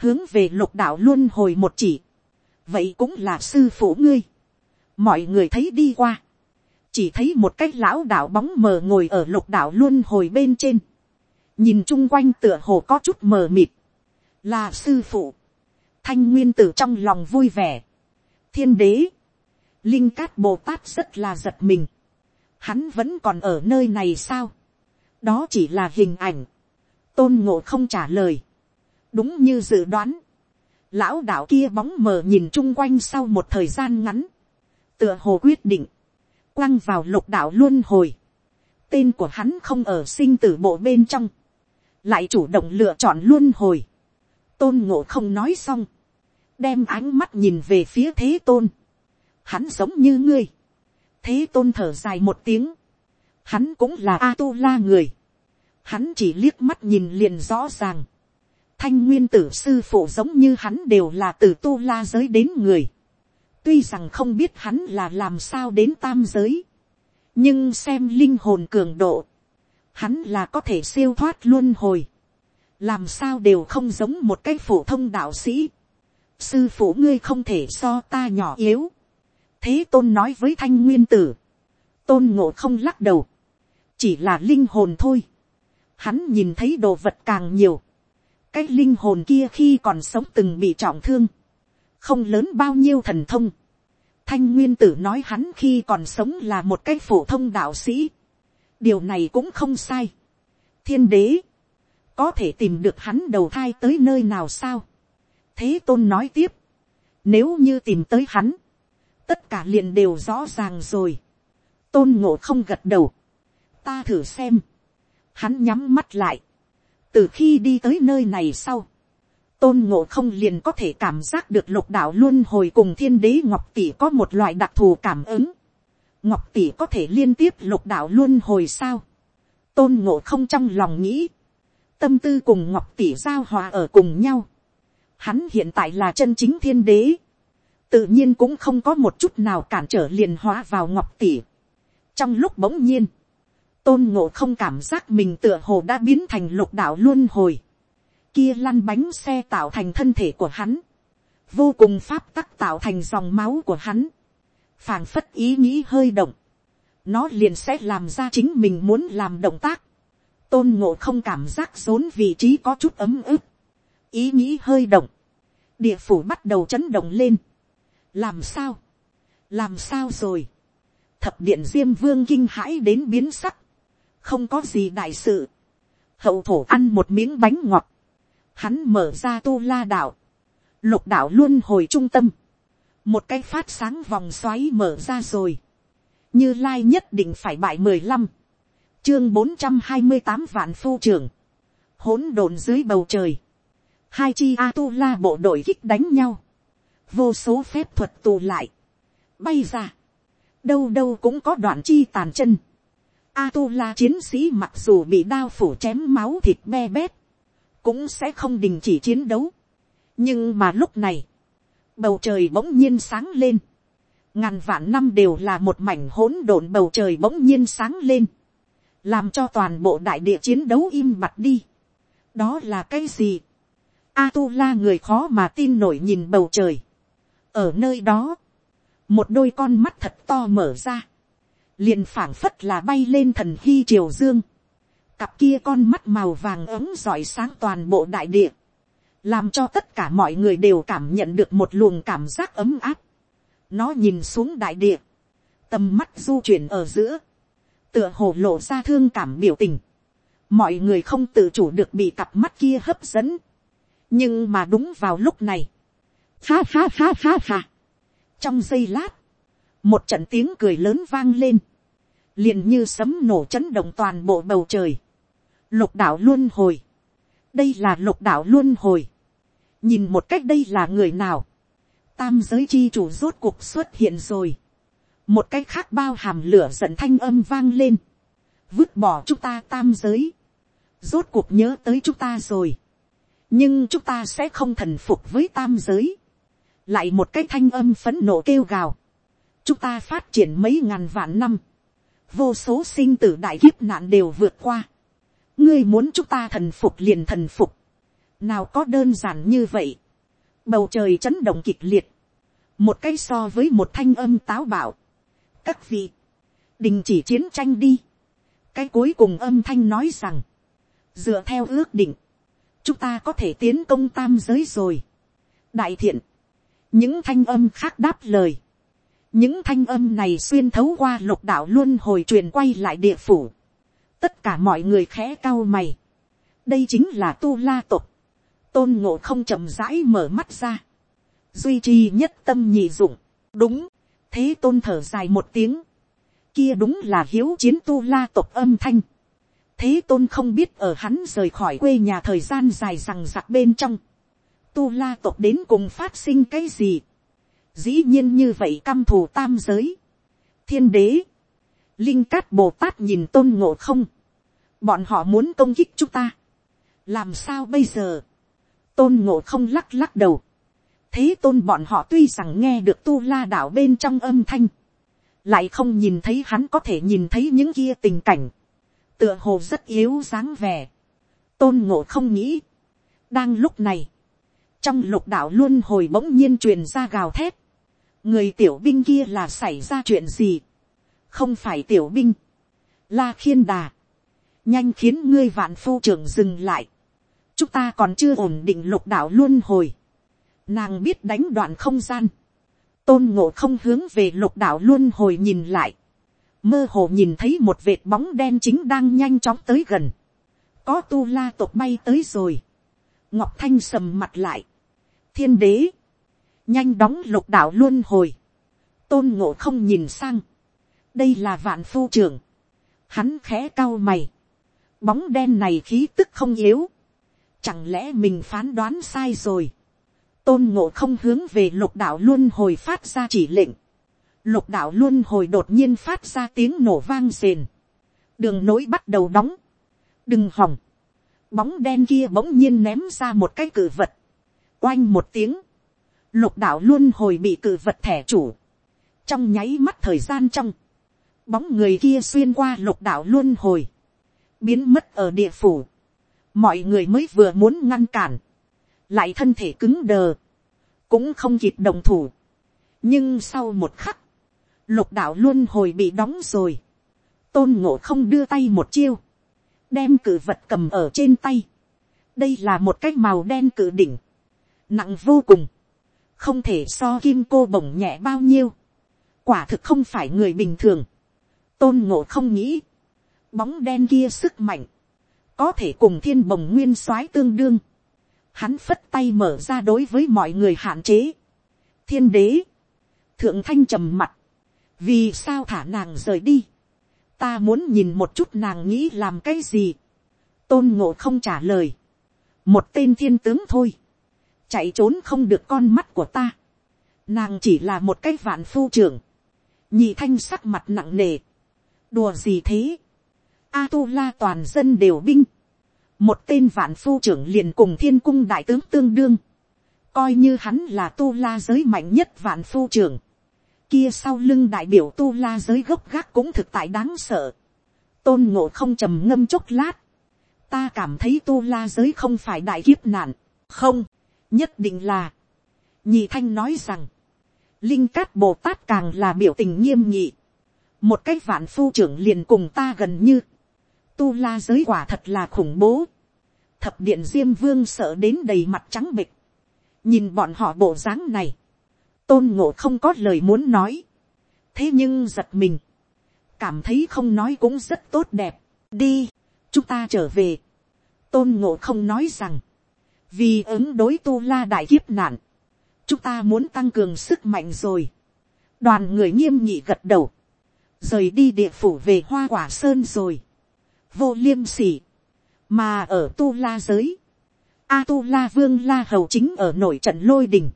hướng về lục đạo luôn hồi một chỉ, vậy cũng là sư phụ ngươi, mọi người thấy đi qua, chỉ thấy một cái lão đạo bóng mờ ngồi ở lục đạo luôn hồi bên trên, nhìn chung quanh tựa hồ có chút mờ mịt, là sư phụ, thanh nguyên tử trong lòng vui vẻ, thiên đế, linh cát bồ tát rất là giật mình, hắn vẫn còn ở nơi này sao, đó chỉ là hình ảnh, tôn ngộ không trả lời đúng như dự đoán, lão đạo kia bóng mờ nhìn chung quanh sau một thời gian ngắn, tựa hồ quyết định, quăng vào lục đạo luôn hồi. tên của hắn không ở sinh tử bộ bên trong, lại chủ động lựa chọn luôn hồi. tôn ngộ không nói xong, đem ánh mắt nhìn về phía thế tôn. hắn giống như ngươi. thế tôn thở dài một tiếng. hắn cũng là a tu la người hắn chỉ liếc mắt nhìn liền rõ ràng thanh nguyên tử sư phụ giống như hắn đều là từ tu la giới đến người. tuy rằng không biết hắn là làm sao đến tam giới, nhưng xem linh hồn cường độ, hắn là có thể siêu thoát luôn hồi, làm sao đều không giống một cái phổ thông đạo sĩ. sư phụ ngươi không thể so ta nhỏ yếu. thế tôn nói với thanh nguyên tử, tôn ngộ không lắc đầu, chỉ là linh hồn thôi. hắn nhìn thấy đồ vật càng nhiều, cái linh hồn kia khi còn sống từng bị trọng thương, không lớn bao nhiêu thần thông. Thanh nguyên tử nói hắn khi còn sống là một cái phổ thông đạo sĩ. điều này cũng không sai. thiên đế, có thể tìm được hắn đầu thai tới nơi nào sao. thế tôn nói tiếp, nếu như tìm tới hắn, tất cả liền đều rõ ràng rồi. tôn ngộ không gật đầu, ta thử xem, hắn nhắm mắt lại, từ khi đi tới nơi này sau, tôn ngộ không liền có thể cảm giác được lục đạo luôn hồi cùng thiên đế ngọc tỷ có một loại đặc thù cảm ứng. ngọc tỷ có thể liên tiếp lục đạo luôn hồi sao. tôn ngộ không trong lòng nghĩ, tâm tư cùng ngọc tỷ giao hòa ở cùng nhau. hắn hiện tại là chân chính thiên đế. tự nhiên cũng không có một chút nào cản trở liền hóa vào ngọc tỷ. trong lúc bỗng nhiên, tôn ngộ không cảm giác mình tựa hồ đã biến thành lục đạo luôn hồi. kia lăn bánh xe tạo thành thân thể của hắn. vô cùng pháp tắc tạo thành dòng máu của hắn. phảng phất ý nghĩ hơi động. nó liền sẽ làm ra chính mình muốn làm động tác. tôn ngộ không cảm giác rốn vị trí có chút ấm ức. ý nghĩ hơi động. địa phủ bắt đầu chấn động lên. làm sao, làm sao rồi. thập điện diêm vương kinh hãi đến biến sắc không có gì đại sự, hậu thổ ăn một miếng bánh ngọt, hắn mở ra tu la đảo lục đảo luôn hồi trung tâm, một cái phát sáng vòng xoáy mở ra rồi, như lai nhất định phải bại mười lăm, chương bốn trăm hai mươi tám vạn phu trưởng, hỗn độn dưới bầu trời, hai chi a tu la bộ đội kích đánh nhau, vô số phép thuật tù lại, bay ra, đâu đâu cũng có đoạn chi tàn chân, A tu la chiến sĩ mặc dù bị đao phủ chém máu thịt me bét, cũng sẽ không đình chỉ chiến đấu. nhưng mà lúc này, bầu trời bỗng nhiên sáng lên, ngàn vạn năm đều là một mảnh hỗn độn bầu trời bỗng nhiên sáng lên, làm cho toàn bộ đại địa chiến đấu im mặt đi. đó là cái gì. A tu la người khó mà tin nổi nhìn bầu trời. ở nơi đó, một đôi con mắt thật to mở ra liền phảng phất là bay lên thần hy triều dương, cặp kia con mắt màu vàng ấm giỏi sáng toàn bộ đại địa, làm cho tất cả mọi người đều cảm nhận được một luồng cảm giác ấm áp. nó nhìn xuống đại địa, tầm mắt du chuyển ở giữa, tựa hồ lộ ra thương cảm biểu tình, mọi người không tự chủ được bị cặp mắt kia hấp dẫn, nhưng mà đúng vào lúc này, ha ha ha ha ha, trong giây lát, một trận tiếng cười lớn vang lên, liền như sấm nổ chấn động toàn bộ bầu trời, lục đạo luôn hồi, đây là lục đạo luôn hồi, nhìn một cách đây là người nào, tam giới chi chủ rốt cuộc xuất hiện rồi, một cách khác bao hàm lửa giận thanh âm vang lên, vứt bỏ chúng ta tam giới, rốt cuộc nhớ tới chúng ta rồi, nhưng chúng ta sẽ không thần phục với tam giới, lại một cái thanh âm phấn nộ kêu gào, chúng ta phát triển mấy ngàn vạn năm, vô số sinh tử đại kiếp nạn đều vượt qua. ngươi muốn chúng ta thần phục liền thần phục. nào có đơn giản như vậy. bầu trời chấn động kịch liệt. một cái so với một thanh âm táo bạo. các vị, đình chỉ chiến tranh đi. cái cuối cùng âm thanh nói rằng, dựa theo ước định, chúng ta có thể tiến công tam giới rồi. đại thiện, những thanh âm khác đáp lời, những thanh âm này xuyên thấu qua lục đạo luôn hồi truyền quay lại địa phủ. tất cả mọi người khẽ cao mày. đây chính là tu la tục. tôn ngộ không chậm rãi mở mắt ra. duy trì nhất tâm nhị dụng. đúng, thế tôn thở dài một tiếng. kia đúng là hiếu chiến tu la tục âm thanh. thế tôn không biết ở hắn rời khỏi quê nhà thời gian dài rằng giặc bên trong. tu la tục đến cùng phát sinh cái gì dĩ nhiên như vậy căm thù tam giới, thiên đế, linh cát bồ tát nhìn tôn ngộ không, bọn họ muốn công kích chúng ta, làm sao bây giờ, tôn ngộ không lắc lắc đầu, thế tôn bọn họ tuy rằng nghe được tu la đảo bên trong âm thanh, lại không nhìn thấy hắn có thể nhìn thấy những kia tình cảnh, tựa hồ rất yếu dáng vẻ, tôn ngộ không nghĩ, đang lúc này, trong lục đạo luôn hồi bỗng nhiên truyền ra gào thét, người tiểu binh kia là xảy ra chuyện gì, không phải tiểu binh, la khiên đà, nhanh khiến ngươi vạn phu trưởng dừng lại, chúng ta còn chưa ổn định lục đạo luôn hồi, nàng biết đánh đoạn không gian, tôn ngộ không hướng về lục đạo luôn hồi nhìn lại, mơ hồ nhìn thấy một vệt bóng đen chính đang nhanh chóng tới gần, có tu la tộc bay tới rồi, ngọc thanh sầm mặt lại, thiên đế, nhanh đóng lục đạo luôn hồi, tôn ngộ không nhìn sang, đây là vạn phu trưởng, hắn khẽ cao mày, bóng đen này khí tức không yếu, chẳng lẽ mình phán đoán sai rồi, tôn ngộ không hướng về lục đạo luôn hồi phát ra chỉ lệnh, lục đạo luôn hồi đột nhiên phát ra tiếng nổ vang rền, đường nối bắt đầu đóng, đừng hỏng, bóng đen kia bỗng nhiên ném ra một cái cử vật, oanh một tiếng, lục đạo luôn hồi bị cử vật thẻ chủ, trong nháy mắt thời gian trong, bóng người kia xuyên qua lục đạo luôn hồi, biến mất ở địa phủ, mọi người mới vừa muốn ngăn cản, lại thân thể cứng đờ, cũng không kịp đồng thủ. nhưng sau một khắc, lục đạo luôn hồi bị đóng rồi, tôn ngộ không đưa tay một chiêu, đem cử vật cầm ở trên tay. đây là một cái màu đen cử đỉnh, nặng vô cùng, không thể so kim cô bổng nhẹ bao nhiêu, quả thực không phải người bình thường, tôn ngộ không nghĩ, bóng đen kia sức mạnh, có thể cùng thiên bồng nguyên soái tương đương, hắn phất tay mở ra đối với mọi người hạn chế, thiên đế, thượng thanh trầm mặt, vì sao thả nàng rời đi, ta muốn nhìn một chút nàng nghĩ làm cái gì, tôn ngộ không trả lời, một tên thiên tướng thôi, chạy trốn không được con mắt của ta, nàng chỉ là một cái vạn phu trưởng, nhị thanh sắc mặt nặng nề, đùa gì thế, a tu la toàn dân đều binh, một tên vạn phu trưởng liền cùng thiên cung đại tướng tương đương, coi như hắn là tu la giới mạnh nhất vạn phu trưởng, kia sau lưng đại biểu tu la giới gốc gác cũng thực tại đáng sợ, tôn ngộ không trầm ngâm chốc lát, ta cảm thấy tu la giới không phải đại kiếp nạn, không, nhất định là, nhị thanh nói rằng, linh cát bồ tát càng là biểu tình nghiêm nhị, một cái vạn phu trưởng liền cùng ta gần như, tu la giới quả thật là khủng bố, thập điện diêm vương sợ đến đầy mặt trắng bịch, nhìn bọn họ bộ dáng này, tôn ngộ không có lời muốn nói, thế nhưng giật mình, cảm thấy không nói cũng rất tốt đẹp, đi, chúng ta trở về, tôn ngộ không nói rằng, vì ứng đối tu la đại kiếp nạn, chúng ta muốn tăng cường sức mạnh rồi, đoàn người nghiêm nhị gật đầu, rời đi địa phủ về hoa quả sơn rồi, vô liêm sỉ, mà ở tu la giới, a tu la vương la hầu chính ở nổi trận lôi đình,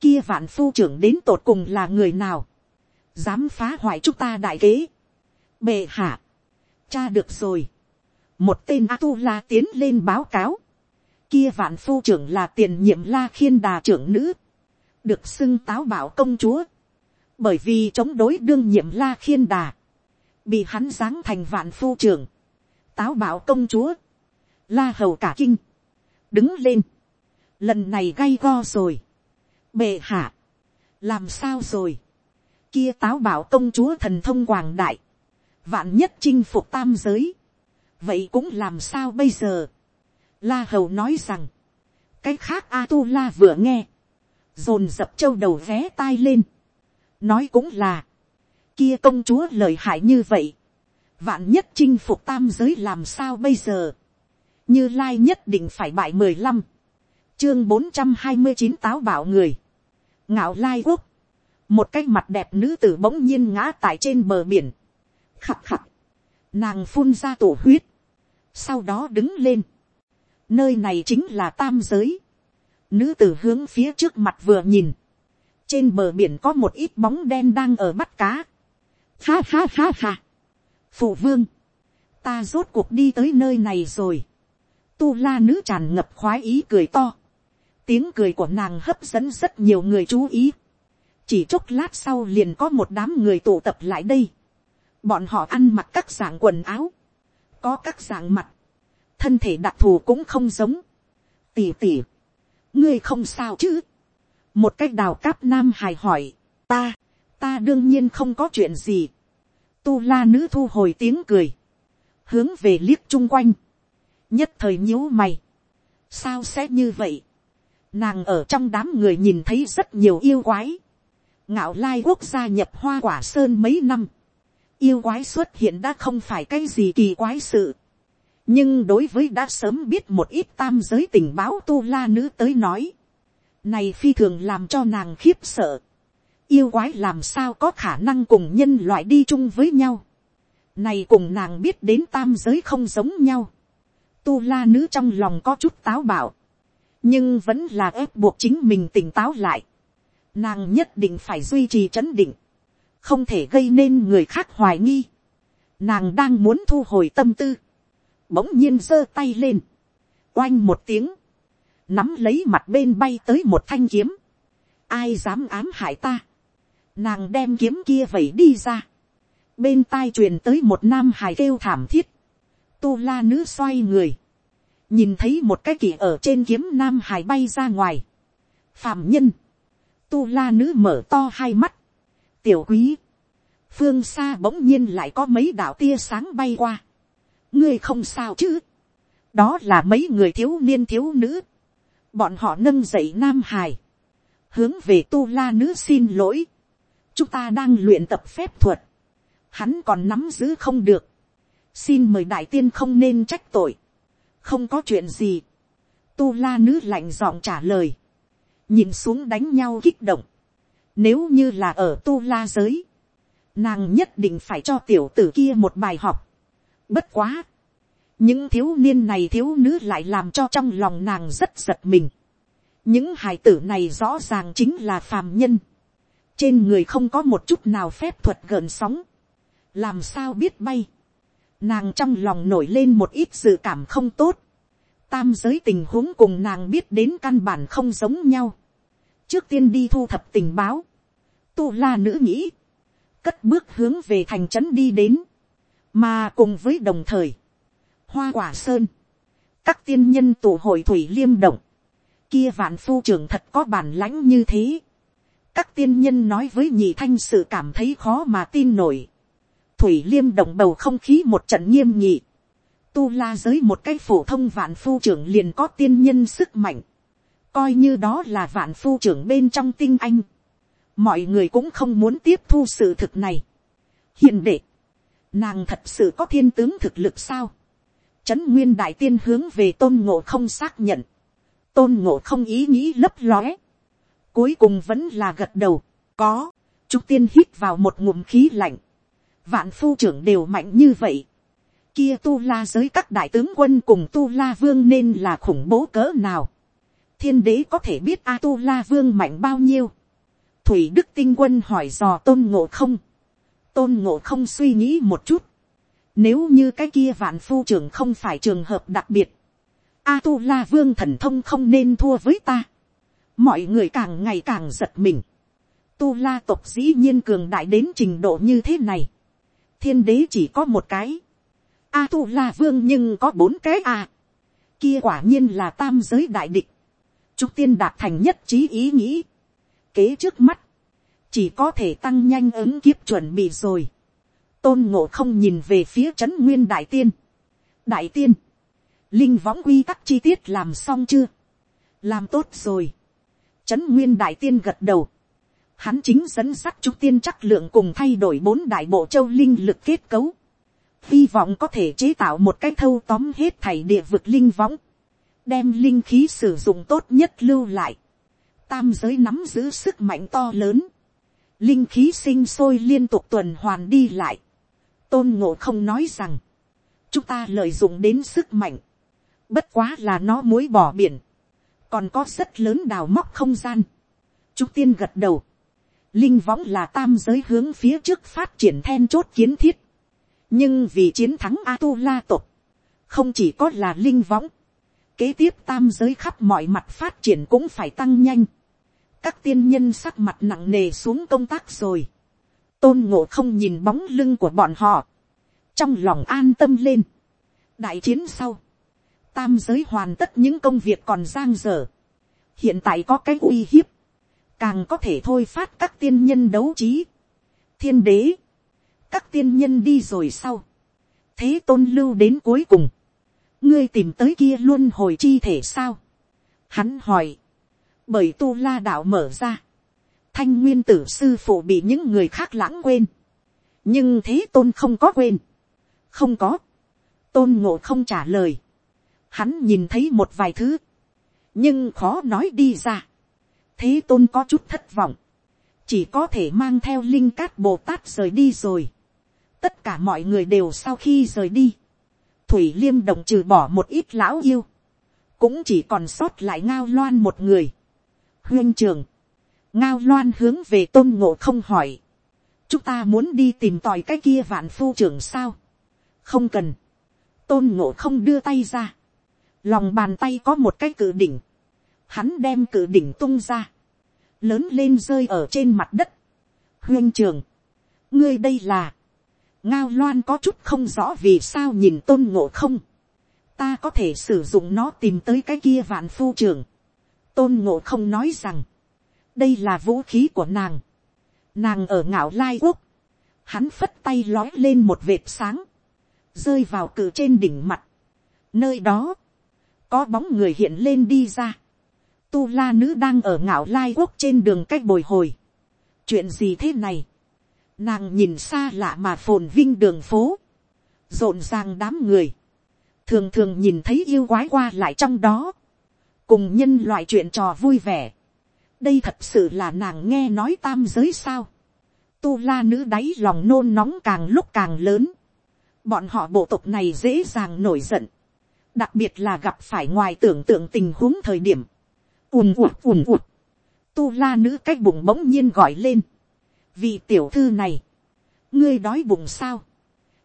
kia vạn phu trưởng đến tột cùng là người nào, dám phá hoại chúng ta đại kế, bệ hạ, cha được rồi, một tên a tu la tiến lên báo cáo, kia vạn phu trưởng là tiền nhiệm la khiên đà trưởng nữ, được xưng táo bảo công chúa, bởi vì chống đối đương nhiệm la khiên đà, bị hắn giáng thành vạn phu trưởng, táo bảo công chúa, la hầu cả kinh, đứng lên, lần này gay go rồi, bệ hạ, làm sao rồi, kia táo bảo công chúa thần thông quảng đại, vạn nhất chinh phục tam giới, vậy cũng làm sao bây giờ, la hầu nói rằng, cái khác a tu la vừa nghe, dồn dập châu đầu vé tai lên, nói cũng là, kia công chúa lời hại như vậy, vạn nhất chinh phục tam giới làm sao bây giờ, như lai nhất định phải bại mười lăm, chương bốn trăm hai mươi chín táo bảo người, ngạo lai quốc, một cái mặt đẹp nữ tử bỗng nhiên ngã tại trên bờ biển, khặt khặt, nàng phun ra tổ huyết, sau đó đứng lên, nơi này chính là tam giới, nữ tử hướng phía trước mặt vừa nhìn, trên bờ biển có một ít bóng đen đang ở bắt cá, ha ha ha ha, phụ vương, ta rốt cuộc đi tới nơi này rồi, tu la nữ tràn ngập khoái ý cười to, tiếng cười của nàng hấp dẫn rất nhiều người chú ý. chỉ chốc lát sau liền có một đám người tụ tập lại đây. bọn họ ăn mặc các dạng quần áo, có các dạng mặt, thân thể đặc thù cũng không giống. tỉ tỉ, ngươi không sao chứ. một cách đào cáp nam hài hỏi, ta, ta đương nhiên không có chuyện gì. tu la nữ thu hồi tiếng cười, hướng về liếc chung quanh, nhất thời nhíu mày, sao sẽ như vậy, nàng ở trong đám người nhìn thấy rất nhiều yêu quái, ngạo lai quốc gia nhập hoa quả sơn mấy năm, yêu quái xuất hiện đã không phải cái gì kỳ quái sự, nhưng đối với đã sớm biết một ít tam giới tình báo tu la nữ tới nói, này phi thường làm cho nàng khiếp sợ, yêu quái làm sao có khả năng cùng nhân loại đi chung với nhau, này cùng nàng biết đến tam giới không giống nhau, tu la nữ trong lòng có chút táo bạo, nhưng vẫn là ép buộc chính mình tỉnh táo lại, nàng nhất định phải duy trì chấn định, không thể gây nên người khác hoài nghi, nàng đang muốn thu hồi tâm tư, bỗng nhiên giơ tay lên, oanh một tiếng, nắm lấy mặt bên bay tới một thanh kiếm, ai dám ám hại ta, nàng đem kiếm kia vẩy đi ra, bên tai truyền tới một nam hài kêu thảm thiết, tu la nữ xoay người, nhìn thấy một cái kỳ ở trên kiếm nam hài bay ra ngoài, phạm nhân, tu la nữ mở to hai mắt, tiểu quý, phương xa bỗng nhiên lại có mấy đạo tia sáng bay qua, ngươi không sao chứ, đó là mấy người thiếu niên thiếu nữ, bọn họ nâng dậy nam hài, hướng về tu la nữ xin lỗi, chúng ta đang luyện tập phép thuật, hắn còn nắm giữ không được, xin mời đại tiên không nên trách tội, không có chuyện gì, tu la nữ lạnh giọng trả lời, nhìn xuống đánh nhau kích động, nếu như là ở tu la giới, nàng nhất định phải cho tiểu tử kia một bài học, bất quá, những thiếu niên này thiếu nữ lại làm cho trong lòng nàng rất giật mình, những hài tử này rõ ràng chính là phàm nhân, trên người không có một chút nào phép thuật gợn sóng, làm sao biết bay, nàng trong lòng nổi lên một ít dự cảm không tốt, tam giới tình huống cùng nàng biết đến căn bản không giống nhau, trước tiên đi thu thập tình báo, tu la nữ nghĩ, cất bước hướng về thành trấn đi đến, mà cùng với đồng thời, hoa quả sơn, các tiên nhân tụ hội thủy liêm động, kia vạn phu trưởng thật có bản lãnh như thế, các tiên nhân nói với nhị thanh sự cảm thấy khó mà tin nổi, thủy liêm động bầu không khí một trận nghiêm nhị, tu la giới một cái phổ thông vạn phu trưởng liền có tiên nhân sức mạnh, coi như đó là vạn phu trưởng bên trong tinh anh, mọi người cũng không muốn tiếp thu sự thực này. hiện đệ, nàng thật sự có thiên tướng thực lực sao, trấn nguyên đại tiên hướng về tôn ngộ không xác nhận, tôn ngộ không ý nghĩ lấp lóe, cuối cùng vẫn là gật đầu, có, chúng tiên hít vào một ngụm khí lạnh, vạn phu trưởng đều mạnh như vậy, kia tu la giới các đại tướng quân cùng tu la vương nên là khủng bố cỡ nào, thiên đế có thể biết a tu la vương mạnh bao nhiêu, thủy đức tinh quân hỏi dò tôn ngộ không, tôn ngộ không suy nghĩ một chút, nếu như cái kia vạn phu trưởng không phải trường hợp đặc biệt, a tu la vương thần thông không nên thua với ta, mọi người càng ngày càng giật mình, tu la tộc dĩ nhiên cường đại đến trình độ như thế này, thiên đế chỉ có một cái, a tu la vương nhưng có bốn cái a, kia quả nhiên là tam giới đại địch, trúc tiên đạt thành nhất trí ý nghĩ, kế trước mắt, chỉ có thể tăng nhanh ứng kiếp chuẩn bị rồi, tôn ngộ không nhìn về phía trấn nguyên đại tiên, đại tiên, linh võng quy tắc chi tiết làm xong chưa, làm tốt rồi, trấn nguyên đại tiên gật đầu, hắn chính dẫn sắt trúc tiên chắc lượng cùng thay đổi bốn đại bộ châu linh lực kết cấu, hy vọng có thể chế tạo một cái thâu tóm hết thảy địa vực linh võng, đem linh khí sử dụng tốt nhất lưu lại, tam giới nắm giữ sức mạnh to lớn, linh khí sinh sôi liên tục tuần hoàn đi lại, tôn ngộ không nói rằng, chúng ta lợi dụng đến sức mạnh, bất quá là nó muối bỏ biển, còn có rất lớn đào móc không gian. Trúc tiên gật đầu, linh võng là tam giới hướng phía trước phát triển then chốt kiến thiết, nhưng vì chiến thắng a tu la tộc, không chỉ có là linh võng, kế tiếp tam giới khắp mọi mặt phát triển cũng phải tăng nhanh các tiên nhân sắc mặt nặng nề xuống công tác rồi. tôn ngộ không nhìn bóng lưng của bọn họ. trong lòng an tâm lên. đại chiến sau. tam giới hoàn tất những công việc còn giang dở. hiện tại có cái uy hiếp. càng có thể thôi phát các tiên nhân đấu trí. thiên đế. các tiên nhân đi rồi sau. thế tôn lưu đến cuối cùng ngươi tìm tới kia luôn hồi chi thể sao. Hắn hỏi, bởi tu la đạo mở ra, thanh nguyên tử sư phụ bị những người khác lãng quên, nhưng thế tôn không có quên, không có, tôn ngộ không trả lời, hắn nhìn thấy một vài thứ, nhưng khó nói đi ra, thế tôn có chút thất vọng, chỉ có thể mang theo linh cát bồ tát rời đi rồi, tất cả mọi người đều sau khi rời đi, thủy liêm đồng trừ bỏ một ít lão yêu, cũng chỉ còn sót lại ngao loan một người huyên trường, ngao loan hướng về tôn ngộ không hỏi, chúng ta muốn đi tìm tòi cái kia vạn phu trưởng sao, không cần, tôn ngộ không đưa tay ra, lòng bàn tay có một cái cự đỉnh, hắn đem cự đỉnh tung ra, lớn lên rơi ở trên mặt đất, huyên trường, ngươi đây là, ngao loan có chút không rõ vì sao nhìn tôn ngộ không. ta có thể sử dụng nó tìm tới cái kia vạn phu trường tôn ngộ không nói rằng, đây là vũ khí của nàng. nàng ở ngạo lai quốc. hắn phất tay lói lên một vệt sáng, rơi vào cự trên đỉnh mặt. nơi đó, có bóng người hiện lên đi ra. tu la nữ đang ở ngạo lai quốc trên đường cách bồi hồi. chuyện gì thế này Nàng nhìn xa lạ mà phồn vinh đường phố. Rộn ràng đám người. Thường thường nhìn thấy yêu quái qua lại trong đó. Cùng nhân loại chuyện trò vui vẻ. Đây thật sự là nàng nghe nói tam giới sao. Tu la nữ đáy lòng nôn nóng càng lúc càng lớn. Bọn họ bộ tộc này dễ dàng nổi giận. Đặc biệt là gặp phải ngoài tưởng tượng tình huống thời điểm. ùn ụt ùn ụt. Tu la nữ cách bụng bỗng nhiên gọi lên vì tiểu thư này, ngươi đói bụng sao,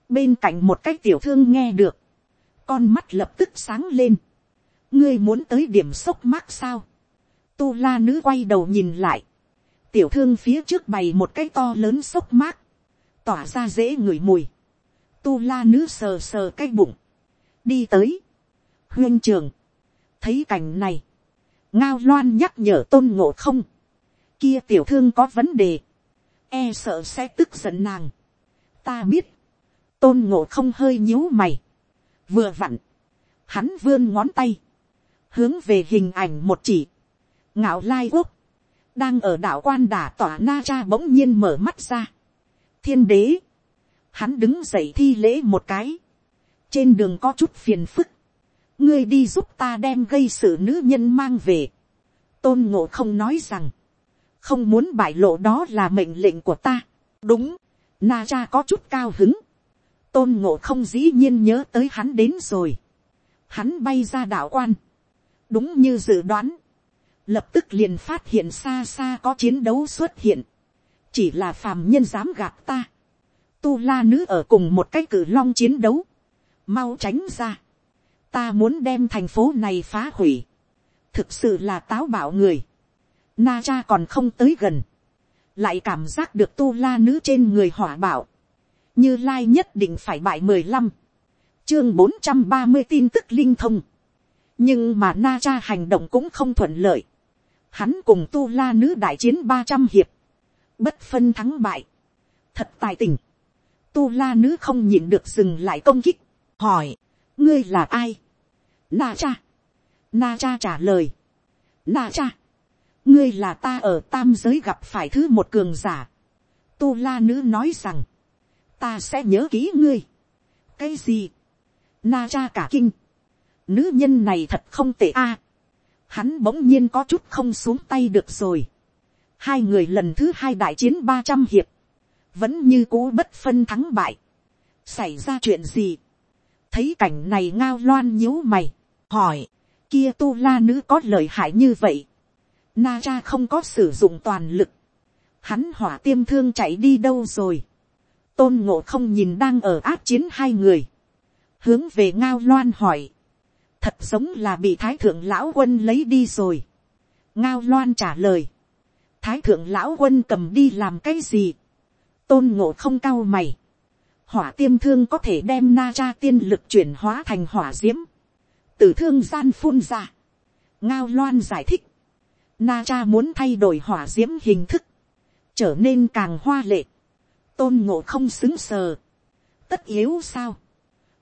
bên cạnh một cái tiểu thương nghe được, con mắt lập tức sáng lên, ngươi muốn tới điểm sốc mát sao, tu la nữ quay đầu nhìn lại, tiểu thương phía trước bày một cái to lớn sốc mát, tỏa ra dễ ngửi mùi, tu la nữ sờ sờ cái bụng, đi tới, huyên trường, thấy cảnh này, ngao loan nhắc nhở tôn ngộ không, kia tiểu thương có vấn đề, e sợ sẽ tức giận nàng. ta biết, tôn ngộ không hơi nhíu mày, vừa vặn, hắn vươn ngón tay, hướng về hình ảnh một chỉ, ngạo lai quốc, đang ở đảo quan đả tỏa na cha bỗng nhiên mở mắt ra. thiên đế, hắn đứng dậy thi lễ một cái, trên đường có chút phiền phức, ngươi đi giúp ta đem gây sự nữ nhân mang về. tôn ngộ không nói rằng, không muốn bại lộ đó là mệnh lệnh của ta. đúng, na cha có chút cao hứng. tôn ngộ không dĩ nhiên nhớ tới hắn đến rồi. hắn bay ra đạo quan đúng như dự đoán. lập tức liền phát hiện xa xa có chiến đấu xuất hiện. chỉ là phàm nhân dám gạt ta. tu la nữ ở cùng một cái cử long chiến đấu. mau tránh ra. ta muốn đem thành phố này phá hủy. thực sự là táo bạo người Na cha còn không tới gần. Lại cảm giác được tu la nữ trên người hỏa bảo. Như Lai nhất định phải bại mười lăm Chương bốn trăm ba mươi tin tức linh thông. Nhưng mà Na cha hành động cũng không thuận lợi. Hắn cùng tu la nữ đại chiến ba trăm hiệp. Bất phân thắng bại. Thật tài tình. Tu la nữ không nhịn được dừng lại công kích. Hỏi. Ngươi là ai? Na cha. Na cha trả lời. Na cha ngươi là ta ở tam giới gặp phải thứ một cường giả. tu la nữ nói rằng, ta sẽ nhớ kỹ ngươi. cái gì, na cha cả kinh, nữ nhân này thật không tệ a. hắn bỗng nhiên có chút không xuống tay được rồi. hai người lần thứ hai đại chiến ba trăm hiệp, vẫn như cũ bất phân thắng bại. xảy ra chuyện gì, thấy cảnh này ngao loan nhíu mày, hỏi, kia tu la nữ có lợi hại như vậy, Na cha không có sử dụng toàn lực. Hắn hỏa tiêm thương chạy đi đâu rồi. Tôn ngộ không nhìn đang ở áp chiến hai người. Hướng về ngao loan hỏi thật giống là bị thái thượng lão quân lấy đi rồi. ngao loan trả lời, thái thượng lão quân cầm đi làm cái gì, tôn ngộ không cao mày, hỏa tiêm thương có thể đem na cha tiên lực chuyển hóa thành hỏa d i ễ m từ thương gian phun ra, ngao loan giải thích, na cha muốn thay đổi hỏa d i ễ m hình thức, trở nên càng hoa lệ, tôn ngộ không xứng sờ, tất yếu sao,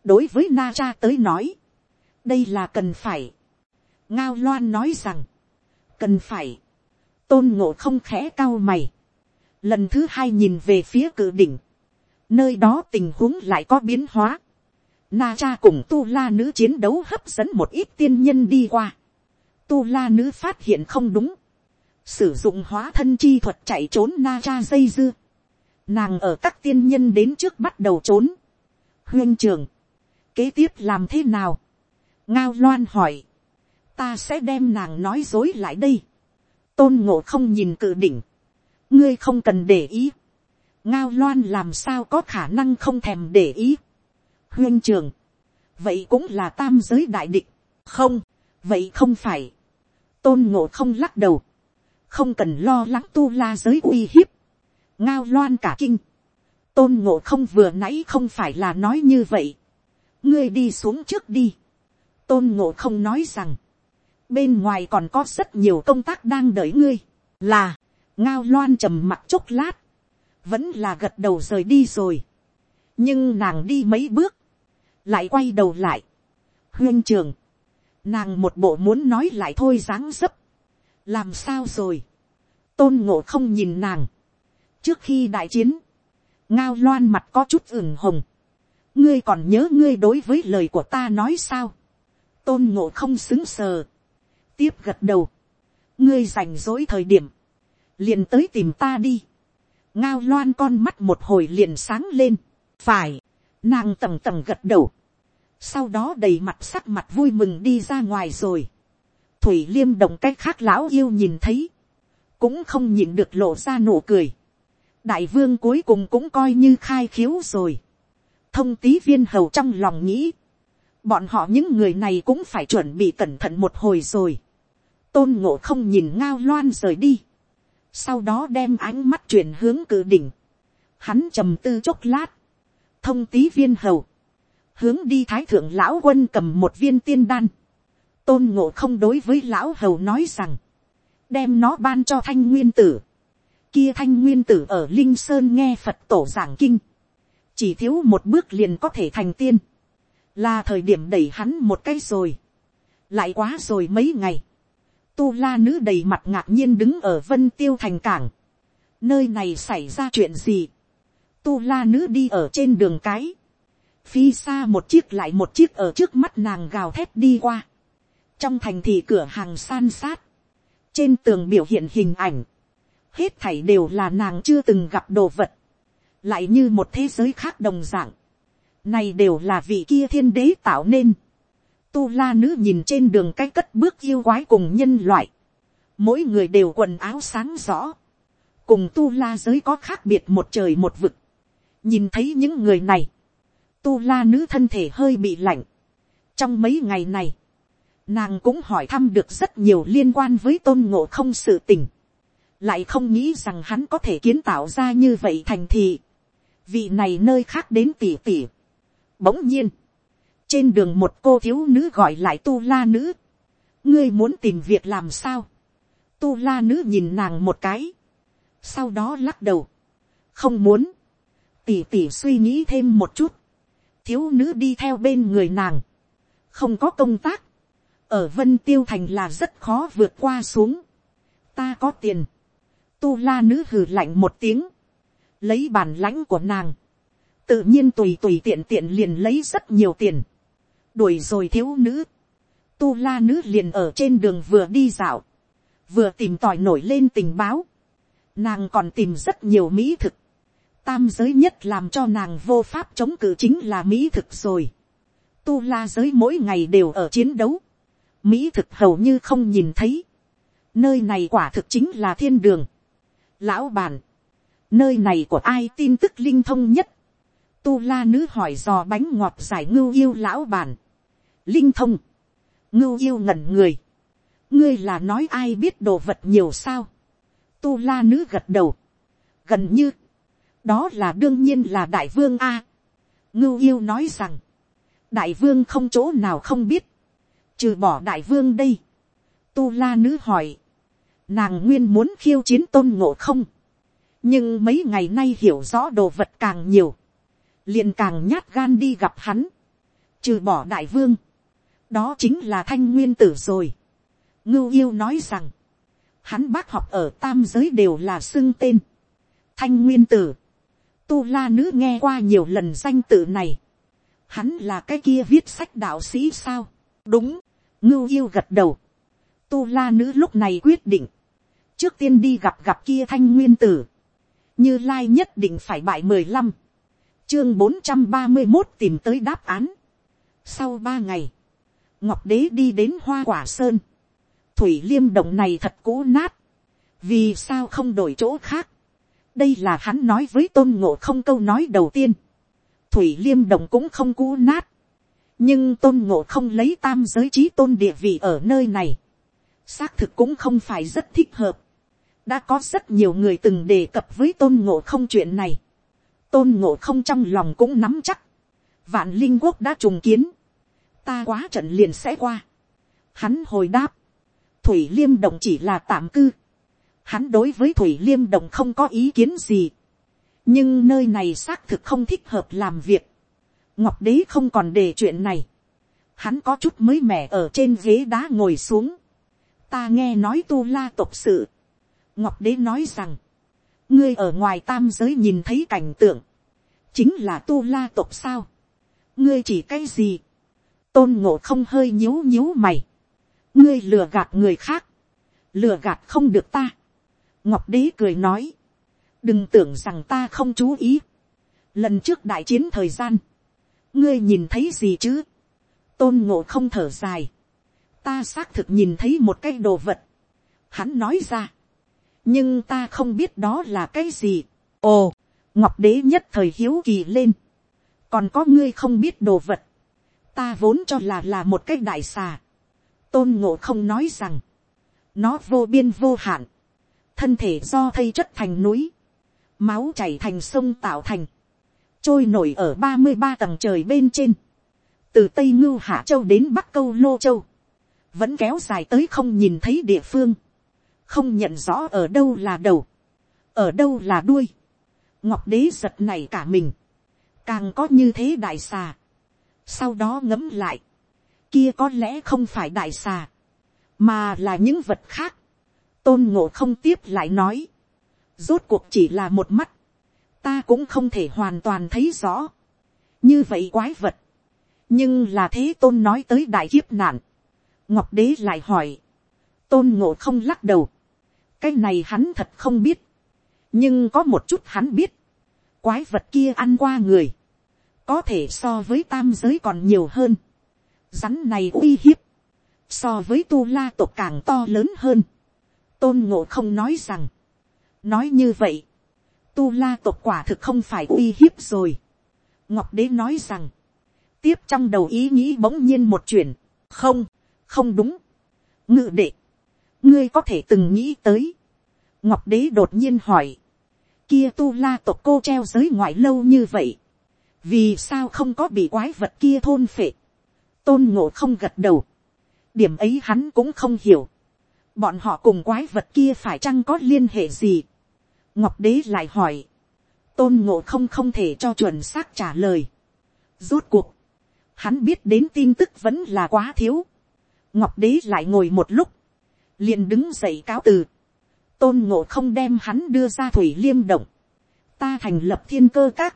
đối với na cha tới nói, đây là cần phải, ngao loan nói rằng, cần phải, tôn ngộ không khẽ cao mày, lần thứ hai nhìn về phía cự đỉnh, nơi đó tình huống lại có biến hóa. Na cha cùng tu la nữ chiến đấu hấp dẫn một ít tiên nhân đi qua. Tu la nữ phát hiện không đúng. Sử dụng hóa thân chi thuật chạy trốn na cha dây dưa. Nàng ở các tiên nhân đến trước bắt đầu trốn. Huyên trường. Kế tiếp làm thế nào? Ngao loan hỏi. Ta sẽ đem nàng nói dối lại đây. Tôn ngộ không nhìn cự đỉnh. Ngươi không cần để ý ngao loan làm sao có khả năng không thèm để ý. huyên trường, vậy cũng là tam giới đại địch, không, vậy không phải. tôn ngộ không lắc đầu, không cần lo lắng tu la giới uy hiếp, ngao loan cả kinh, tôn ngộ không vừa nãy không phải là nói như vậy, ngươi đi xuống trước đi, tôn ngộ không nói rằng, bên ngoài còn có rất nhiều công tác đang đợi ngươi, là, ngao loan trầm mặt chốc lát, vẫn là gật đầu rời đi rồi. nhưng nàng đi mấy bước, lại quay đầu lại. huyên trường, nàng một bộ muốn nói lại thôi dáng dấp. làm sao rồi. tôn ngộ không nhìn nàng. trước khi đại chiến, ngao loan mặt có chút ửng hồng. ngươi còn nhớ ngươi đối với lời của ta nói sao tôn ngộ không xứng sờ. tiếp gật đầu. ngươi rảnh rỗi thời điểm, liền tới tìm ta đi. Ngao loan con mắt một hồi liền sáng lên, phải, nàng tầng tầng gật đầu, sau đó đầy mặt sắc mặt vui mừng đi ra ngoài rồi, thủy liêm đồng cách khác lão yêu nhìn thấy, cũng không nhìn được lộ ra nụ cười, đại vương cuối cùng cũng coi như khai khiếu rồi, thông tí viên hầu trong lòng nghĩ, bọn họ những người này cũng phải chuẩn bị cẩn thận một hồi rồi, tôn ngộ không nhìn ngao loan rời đi, sau đó đem ánh mắt chuyển hướng cự đỉnh, hắn trầm tư chốc lát, thông tí viên hầu, hướng đi thái thượng lão quân cầm một viên tiên đan, tôn ngộ không đối với lão hầu nói rằng, đem nó ban cho thanh nguyên tử, kia thanh nguyên tử ở linh sơn nghe phật tổ giảng kinh, chỉ thiếu một bước liền có thể thành tiên, là thời điểm đẩy hắn một cái rồi, lại quá rồi mấy ngày, tu la nữ đầy mặt ngạc nhiên đứng ở vân tiêu thành cảng. nơi này xảy ra chuyện gì. tu la nữ đi ở trên đường cái. phi xa một chiếc lại một chiếc ở trước mắt nàng gào thét đi qua. trong thành thị cửa hàng san sát. trên tường biểu hiện hình ảnh. hết thảy đều là nàng chưa từng gặp đồ vật. lại như một thế giới khác đồng dạng này đều là vị kia thiên đế tạo nên tu la nữ nhìn trên đường cái cất bước yêu quái cùng nhân loại. Mỗi người đều quần áo sáng rõ. Cùng tu la giới có khác biệt một trời một vực. Nhìn thấy những người này. Tu la nữ thân thể hơi bị lạnh. Trong mấy ngày này. Nàng cũng hỏi thăm được rất nhiều liên quan với tôn ngộ không sự tình. Lại không nghĩ rằng hắn có thể kiến tạo ra như vậy thành thị. Vị này nơi khác đến tỉ tỉ. Bỗng nhiên trên đường một cô thiếu nữ gọi lại tu la nữ, ngươi muốn tìm việc làm sao, tu la nữ nhìn nàng một cái, sau đó lắc đầu, không muốn, tỉ tỉ suy nghĩ thêm một chút, thiếu nữ đi theo bên người nàng, không có công tác, ở vân tiêu thành là rất khó vượt qua xuống, ta có tiền, tu la nữ hừ lạnh một tiếng, lấy bản lãnh của nàng, tự nhiên tùy tùy tiện tiện liền lấy rất nhiều tiền, đuổi rồi thiếu nữ, tu la nữ liền ở trên đường vừa đi dạo, vừa tìm tòi nổi lên tình báo, nàng còn tìm rất nhiều mỹ thực, tam giới nhất làm cho nàng vô pháp chống cự chính là mỹ thực rồi, tu la giới mỗi ngày đều ở chiến đấu, mỹ thực hầu như không nhìn thấy, nơi này quả thực chính là thiên đường, lão bàn, nơi này của ai tin tức linh thông nhất, tu la nữ hỏi dò bánh ngọt giải ngưu yêu lão bản. linh thông, ngưu yêu ngẩn người, ngươi là nói ai biết đồ vật nhiều sao, tu la nữ gật đầu, gần như, đó là đương nhiên là đại vương a, ngưu yêu nói rằng, đại vương không chỗ nào không biết, trừ bỏ đại vương đây, tu la nữ hỏi, nàng nguyên muốn khiêu chiến tôn ngộ không, nhưng mấy ngày nay hiểu rõ đồ vật càng nhiều, liền càng nhát gan đi gặp hắn, trừ bỏ đại vương, đó chính là thanh nguyên tử rồi. ngưu yêu nói rằng, hắn bác học ở tam giới đều là xưng tên, thanh nguyên tử, tu la nữ nghe qua nhiều lần danh tự này, hắn là cái kia viết sách đạo sĩ sao, đúng, ngưu yêu gật đầu, tu la nữ lúc này quyết định, trước tiên đi gặp gặp kia thanh nguyên tử, như lai nhất định phải bại mười lăm, chương bốn trăm ba mươi một tìm tới đáp án. sau ba ngày, ngọc đế đi đến hoa quả sơn, thủy liêm động này thật cũ nát, vì sao không đổi chỗ khác, đây là hắn nói với tôn ngộ không câu nói đầu tiên, thủy liêm động cũng không cũ nát, nhưng tôn ngộ không lấy tam giới trí tôn địa vị ở nơi này, xác thực cũng không phải rất thích hợp, đã có rất nhiều người từng đề cập với tôn ngộ không chuyện này, tôn ngộ không trong lòng cũng nắm chắc, vạn linh quốc đã trùng kiến, ta quá trận liền sẽ qua. Hắn hồi đáp, thủy liêm động chỉ là tạm cư, hắn đối với thủy liêm động không có ý kiến gì, nhưng nơi này xác thực không thích hợp làm việc, ngọc đế không còn đề chuyện này, hắn có chút mới mẻ ở trên ghế đá ngồi xuống, ta nghe nói tu la tộc sự, ngọc đế nói rằng, ngươi ở ngoài tam giới nhìn thấy cảnh tượng, chính là tu la tộc sao, ngươi chỉ cái gì, tôn ngộ không hơi nhíu nhíu mày, ngươi lừa gạt người khác, lừa gạt không được ta, ngọc đế cười nói, đừng tưởng rằng ta không chú ý, lần trước đại chiến thời gian, ngươi nhìn thấy gì chứ, tôn ngộ không thở dài, ta xác thực nhìn thấy một cái đồ vật, hắn nói ra, nhưng ta không biết đó là cái gì. ồ, ngọc đế nhất thời hiếu kỳ lên, còn có ngươi không biết đồ vật, ta vốn cho là là một cái đại xà, tôn ngộ không nói rằng, nó vô biên vô hạn, thân thể do thây chất thành núi, máu chảy thành sông tạo thành, trôi nổi ở ba mươi ba tầng trời bên trên, từ tây ngưu hạ châu đến bắc câu lô châu, vẫn kéo dài tới không nhìn thấy địa phương, không nhận rõ ở đâu là đầu, ở đâu là đuôi, ngọc đế giật này cả mình, càng có như thế đại xà, sau đó ngấm lại, kia có lẽ không phải đại xà, mà là những vật khác, tôn ngộ không tiếp lại nói, rốt cuộc chỉ là một mắt, ta cũng không thể hoàn toàn thấy rõ, như vậy quái vật, nhưng là thế tôn nói tới đại kiếp nạn, ngọc đế lại hỏi, tôn ngộ không lắc đầu, cái này hắn thật không biết, nhưng có một chút hắn biết, quái vật kia ăn qua người, có thể so với tam giới còn nhiều hơn, rắn này uy hiếp, so với tu la tộc càng to lớn hơn, tôn ngộ không nói rằng, nói như vậy, tu la tộc quả thực không phải uy hiếp rồi, ngọc đế nói rằng, tiếp trong đầu ý nghĩ bỗng nhiên một chuyện, không, không đúng, ngự đệ, ngươi có thể từng nghĩ tới, ngọc đế đột nhiên hỏi, kia tu la tộc cô treo giới ngoại lâu như vậy, vì sao không có bị quái vật kia thôn phệ, tôn ngộ không gật đầu, điểm ấy hắn cũng không hiểu, bọn họ cùng quái vật kia phải chăng có liên hệ gì, ngọc đế lại hỏi, tôn ngộ không không thể cho chuẩn xác trả lời, rốt cuộc, hắn biết đến tin tức vẫn là quá thiếu, ngọc đế lại ngồi một lúc, liền đứng dậy cáo từ, tôn ngộ không đem hắn đưa ra thủy liêm động, ta thành lập thiên cơ các,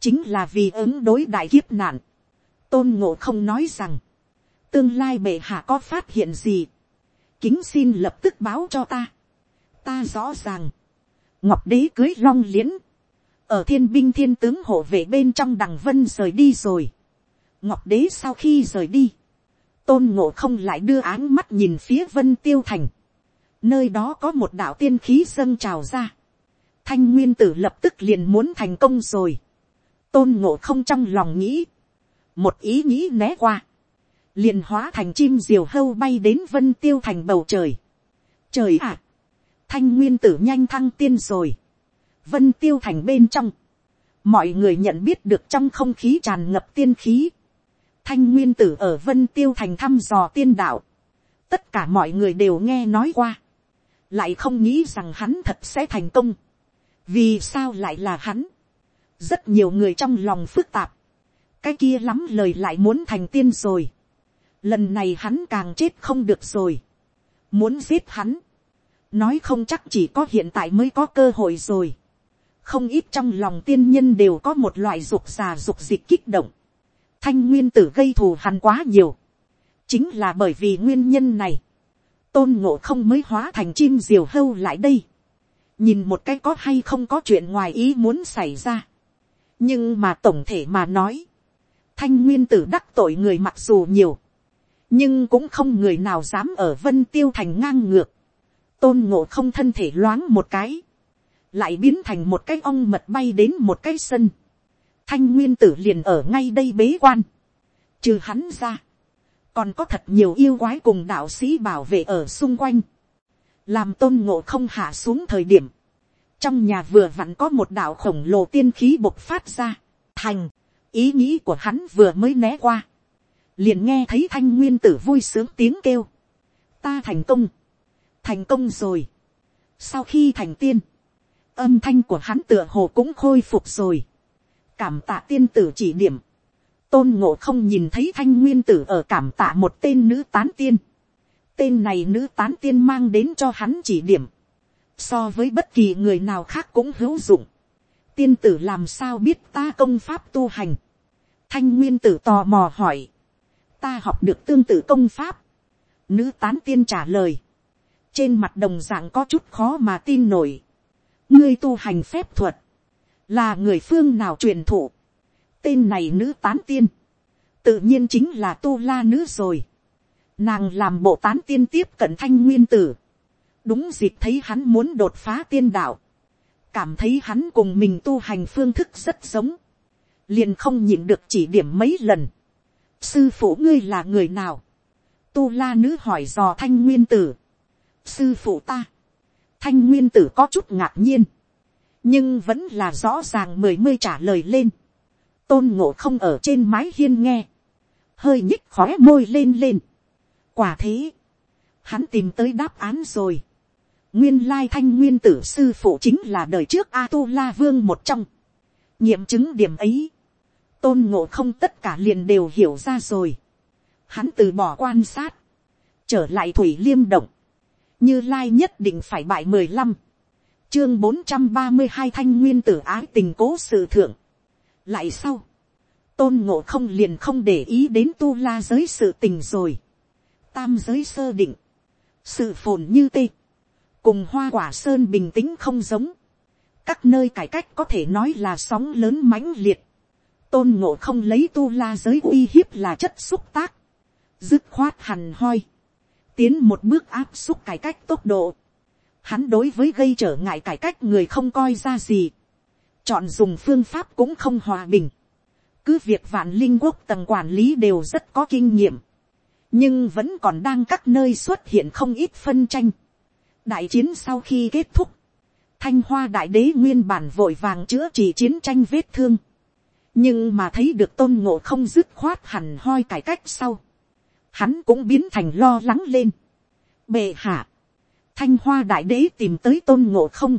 chính là vì ứng đối đại kiếp nạn. tôn ngộ không nói rằng, tương lai bệ hạ có phát hiện gì, kính xin lập tức báo cho ta. ta rõ ràng, ngọc đế cưới long liễn, ở thiên binh thiên tướng hộ vệ bên trong đằng vân rời đi rồi. ngọc đế sau khi rời đi, tôn ngộ không lại đưa áng mắt nhìn phía vân tiêu thành, nơi đó có một đạo tiên khí dâng trào ra, thanh nguyên tử lập tức liền muốn thành công rồi, tôn ngộ không trong lòng nghĩ, một ý nghĩ né qua, liền hóa thành chim diều hâu bay đến vân tiêu thành bầu trời. trời ạ, thanh nguyên tử nhanh thăng tiên rồi. vân tiêu thành bên trong, mọi người nhận biết được trong không khí tràn ngập tiên khí thanh nguyên tử ở vân tiêu thành thăm dò tiên đạo. tất cả mọi người đều nghe nói qua. lại không nghĩ rằng hắn thật sẽ thành công. vì sao lại là hắn. rất nhiều người trong lòng phức tạp. cái kia lắm lời lại muốn thành tiên rồi lần này hắn càng chết không được rồi, muốn giết hắn, nói không chắc chỉ có hiện tại mới có cơ hội rồi, không ít trong lòng tiên nhân đều có một loại dục già dục dịch kích động, thanh nguyên tử gây thù hằn quá nhiều, chính là bởi vì nguyên nhân này, tôn ngộ không mới hóa thành chim diều hâu lại đây, nhìn một cái có hay không có chuyện ngoài ý muốn xảy ra, nhưng mà tổng thể mà nói, thanh nguyên tử đắc tội người mặc dù nhiều, nhưng cũng không người nào dám ở vân tiêu thành ngang ngược, tôn ngộ không thân thể loáng một cái, lại biến thành một cái ong mật bay đến một cái sân, thanh nguyên tử liền ở ngay đây bế quan, trừ hắn ra, còn có thật nhiều yêu quái cùng đạo sĩ bảo vệ ở xung quanh, làm tôn ngộ không hạ xuống thời điểm, trong nhà vừa vặn có một đạo khổng lồ tiên khí bộc phát ra, thành, ý nghĩ của hắn vừa mới né qua, liền nghe thấy thanh nguyên tử vui sướng tiếng kêu, ta thành công, thành công rồi. sau khi thành tiên, âm thanh của hắn tựa hồ cũng khôi phục rồi, cảm tạ tiên tử chỉ điểm, tôn ngộ không nhìn thấy thanh nguyên tử ở cảm tạ một tên nữ tán tiên, tên này nữ tán tiên mang đến cho hắn chỉ điểm, so với bất kỳ người nào khác cũng hữu dụng, tiên tử làm sao biết ta công pháp tu hành, thanh nguyên tử tò mò hỏi, ta học được tương tự công pháp. Nữ tán tiên trả lời. Trên mặt đồng dạng có chút khó mà tin nổi. Ngươi tu hành phép thuật. Là người phương nào truyền thụ. Tên này nữ tán tiên. Tự nhiên chính là tu la nữ rồi. Nàng làm bộ tán tiên tiếp cận thanh nguyên tử. Đúng dịp thấy hắn muốn đột phá tiên đạo. Cảm thấy hắn cùng mình tu hành phương thức rất giống. Liền không nhịn được chỉ điểm mấy lần sư phụ ngươi là người nào, tu la nữ hỏi dò thanh nguyên tử, sư phụ ta, thanh nguyên tử có chút ngạc nhiên, nhưng vẫn là rõ ràng mười mươi trả lời lên, tôn ngộ không ở trên mái hiên nghe, hơi nhích khóe môi lên lên, quả thế, hắn tìm tới đáp án rồi, nguyên lai thanh nguyên tử sư phụ chính là đời trước a tu la vương một trong, nghiệm chứng điểm ấy, tôn ngộ không tất cả liền đều hiểu ra rồi. Hắn từ bỏ quan sát, trở lại thủy liêm động, như lai nhất định phải bại mười lăm, chương bốn trăm ba mươi hai thanh nguyên tử ái tình cố sự thượng. lại sau, tôn ngộ không liền không để ý đến tu la giới sự tình rồi. tam giới sơ định, sự phồn như tê, cùng hoa quả sơn bình tĩnh không giống, các nơi cải cách có thể nói là sóng lớn mãnh liệt, tôn ngộ không lấy tu la giới uy hiếp là chất xúc tác, dứt khoát hằn hoi, tiến một bước áp xúc cải cách tốc độ, hắn đối với gây trở ngại cải cách người không coi ra gì, chọn dùng phương pháp cũng không hòa bình, cứ việc vạn linh quốc tầng quản lý đều rất có kinh nghiệm, nhưng vẫn còn đang các nơi xuất hiện không ít phân tranh. đại chiến sau khi kết thúc, thanh hoa đại đế nguyên bản vội vàng chữa trị chiến tranh vết thương, nhưng mà thấy được tôn ngộ không dứt khoát hẳn hoi cải cách sau, hắn cũng biến thành lo lắng lên. bệ hạ, thanh hoa đại đế tìm tới tôn ngộ không,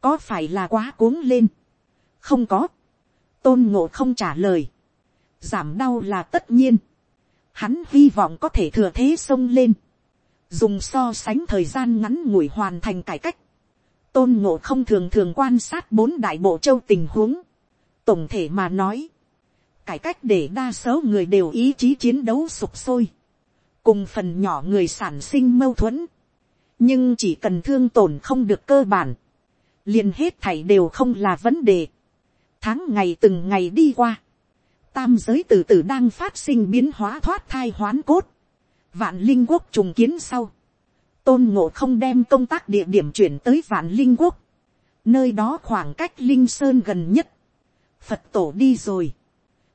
có phải là quá cuống lên, không có, tôn ngộ không trả lời, giảm đau là tất nhiên, hắn hy vọng có thể thừa thế xông lên, dùng so sánh thời gian ngắn ngủi hoàn thành cải cách, tôn ngộ không thường thường quan sát bốn đại bộ châu tình huống, tổng thể mà nói, cải cách để đa số người đều ý chí chiến đấu sụp sôi, cùng phần nhỏ người sản sinh mâu thuẫn, nhưng chỉ cần thương tổn không được cơ bản, liền hết thảy đều không là vấn đề. tháng ngày từng ngày đi qua, tam giới từ từ đang phát sinh biến hóa thoát thai hoán cốt, vạn linh quốc trùng kiến sau, tôn ngộ không đem công tác địa điểm chuyển tới vạn linh quốc, nơi đó khoảng cách linh sơn gần nhất, phật tổ đi rồi,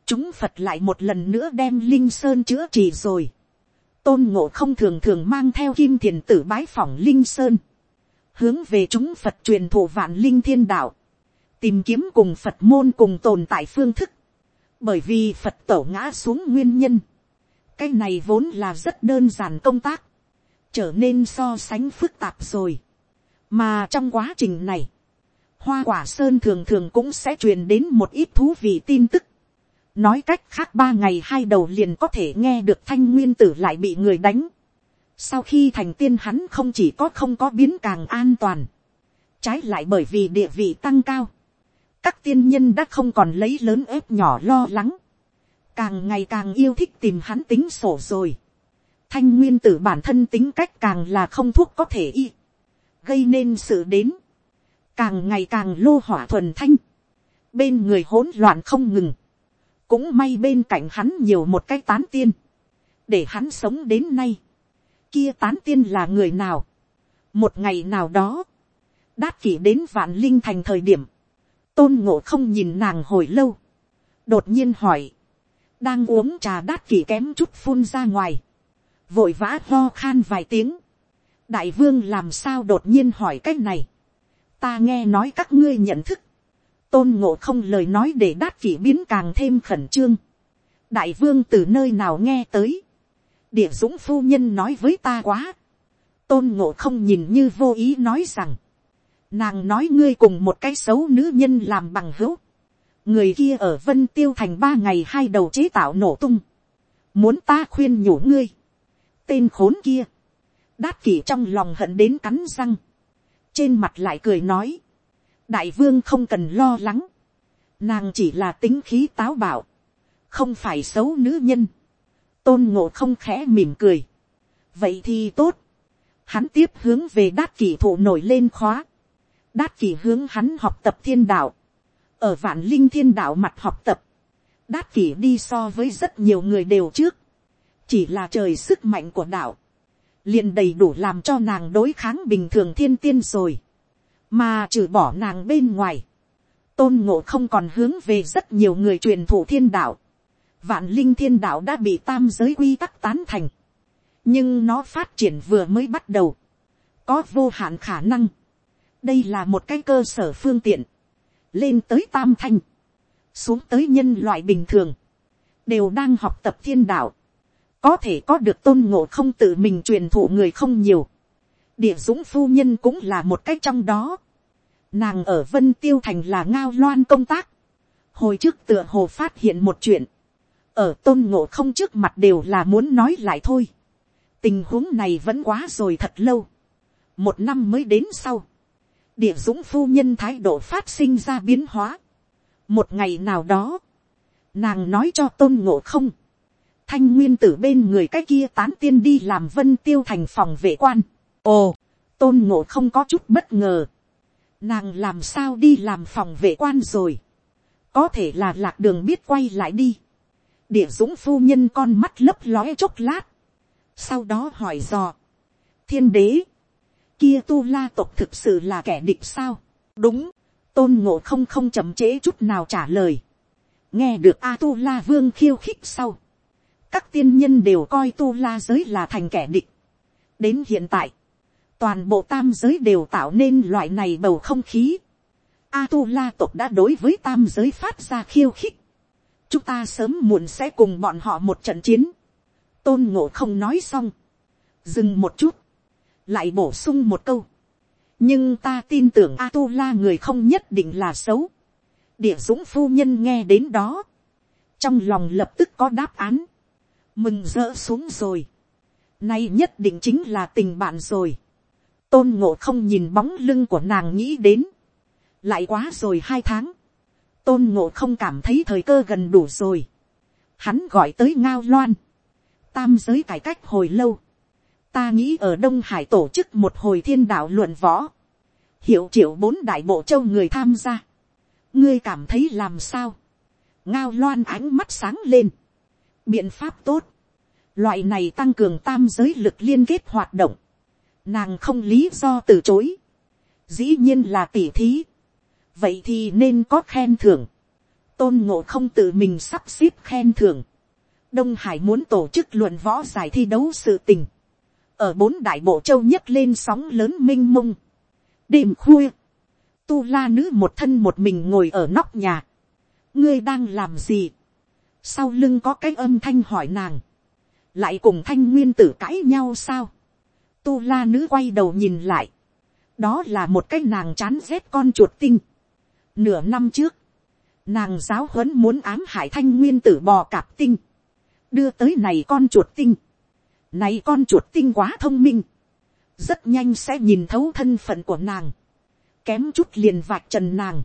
chúng phật lại một lần nữa đem linh sơn chữa trị rồi tôn ngộ không thường thường mang theo kim thiền tử bái phỏng linh sơn, hướng về chúng phật truyền thụ vạn linh thiên đạo, tìm kiếm cùng phật môn cùng tồn tại phương thức, bởi vì phật tổ ngã xuống nguyên nhân, cái này vốn là rất đơn giản công tác, trở nên so sánh phức tạp rồi. mà trong quá trình này, hoa quả sơn thường thường cũng sẽ truyền đến một ít thú vị tin tức nói cách khác ba ngày hai đầu liền có thể nghe được thanh nguyên tử lại bị người đánh. sau khi thành tiên hắn không chỉ có không có biến càng an toàn, trái lại bởi vì địa vị tăng cao, các tiên nhân đã không còn lấy lớn ép nhỏ lo lắng, càng ngày càng yêu thích tìm hắn tính sổ rồi. thanh nguyên tử bản thân tính cách càng là không thuốc có thể y, gây nên sự đến, càng ngày càng lô hỏa thuần thanh, bên người hỗn loạn không ngừng, cũng may bên cạnh hắn nhiều một cái tán tiên, để hắn sống đến nay, kia tán tiên là người nào, một ngày nào đó, đát kỷ đến vạn linh thành thời điểm, tôn ngộ không nhìn nàng hồi lâu, đột nhiên hỏi, đang uống trà đát kỷ kém chút phun ra ngoài, vội vã lo khan vài tiếng, đại vương làm sao đột nhiên hỏi cái này, ta nghe nói các ngươi nhận thức, tôn ngộ không lời nói để đát vị biến càng thêm khẩn trương, đại vương từ nơi nào nghe tới, địa dũng phu nhân nói với ta quá, tôn ngộ không nhìn như vô ý nói rằng, nàng nói ngươi cùng một cái xấu nữ nhân làm bằng hữu, người kia ở vân tiêu thành ba ngày hai đầu chế tạo nổ tung, muốn ta khuyên nhủ ngươi, tên khốn kia, đát kỷ trong lòng hận đến cắn răng, trên mặt lại cười nói, đại vương không cần lo lắng, nàng chỉ là tính khí táo bạo, không phải xấu nữ nhân, tôn ngộ không khẽ mỉm cười, vậy thì tốt, hắn tiếp hướng về đát kỷ thụ nổi lên khóa, đát kỷ hướng hắn học tập thiên đạo, ở vạn linh thiên đạo mặt học tập, đát kỷ đi so với rất nhiều người đều trước, chỉ là trời sức mạnh của đạo, liền đầy đủ làm cho nàng đối kháng bình thường thiên tiên rồi, mà trừ bỏ nàng bên ngoài, tôn ngộ không còn hướng về rất nhiều người truyền thụ thiên đạo, vạn linh thiên đạo đã bị tam giới quy tắc tán thành, nhưng nó phát triển vừa mới bắt đầu, có vô hạn khả năng, đây là một cái cơ sở phương tiện, lên tới tam thanh, xuống tới nhân loại bình thường, đều đang học tập thiên đạo, có thể có được tôn ngộ không tự mình truyền thụ người không nhiều, địa dũng phu nhân cũng là một cách trong đó, nàng ở vân tiêu thành là ngao loan công tác, hồi trước tựa hồ phát hiện một chuyện, ở tôn ngộ không trước mặt đều là muốn nói lại thôi, tình huống này vẫn quá rồi thật lâu, một năm mới đến sau, địa dũng phu nhân thái độ phát sinh ra biến hóa. một ngày nào đó, nàng nói cho tôn ngộ không, thanh nguyên tử bên người cái kia tán tiên đi làm vân tiêu thành phòng vệ quan ồ, tôn ngộ không có chút bất ngờ. nàng làm sao đi làm phòng vệ quan rồi. có thể là lạc đường biết quay lại đi. địa dũng phu nhân con mắt lấp lóe chốc lát. sau đó hỏi dò. thiên đế, kia tu la tộc thực sự là kẻ địch sao. đúng, tôn ngộ không không chậm trễ chút nào trả lời. nghe được a tu la vương khiêu khích sau. các tiên nhân đều coi tu la giới là thành kẻ địch. đến hiện tại, toàn bộ tam giới đều tạo nên loại này bầu không khí. a tu la tộc đã đối với tam giới phát ra khiêu khích. chúng ta sớm muộn sẽ cùng bọn họ một trận chiến. tôn ngộ không nói xong. dừng một chút lại bổ sung một câu. nhưng ta tin tưởng a tu la người không nhất định là xấu. địa dũng phu nhân nghe đến đó. trong lòng lập tức có đáp án. mừng rỡ xuống rồi. nay nhất định chính là tình bạn rồi tôn ngộ không nhìn bóng lưng của nàng nghĩ đến. lại quá rồi hai tháng. tôn ngộ không cảm thấy thời cơ gần đủ rồi. hắn gọi tới ngao loan. tam giới cải cách hồi lâu ta nghĩ ở đông hải tổ chức một hồi thiên đạo luận võ, hiệu triệu bốn đại bộ châu người tham gia, ngươi cảm thấy làm sao, ngao loan ánh mắt sáng lên, biện pháp tốt, loại này tăng cường tam giới lực liên kết hoạt động, nàng không lý do từ chối, dĩ nhiên là tỉ thí, vậy thì nên có khen thưởng, tôn ngộ không tự mình sắp xếp khen thưởng, đông hải muốn tổ chức luận võ giải thi đấu sự tình, ở bốn đại bộ châu nhất lên sóng lớn m i n h mông, đêm khuya, tu la nữ một thân một mình ngồi ở nóc nhà, ngươi đang làm gì, sau lưng có cái âm thanh hỏi nàng, lại cùng thanh nguyên tử cãi nhau sao, tu la nữ quay đầu nhìn lại, đó là một cái nàng chán rét con chuột tinh. Nửa năm trước, nàng giáo huấn muốn ám hại thanh nguyên tử bò cạp tinh, đưa tới này con chuột tinh, này con chuột tinh quá thông minh. Rất nhanh sẽ nhìn thấu thân phận của nàng. Kém chút liền vạch trần nàng.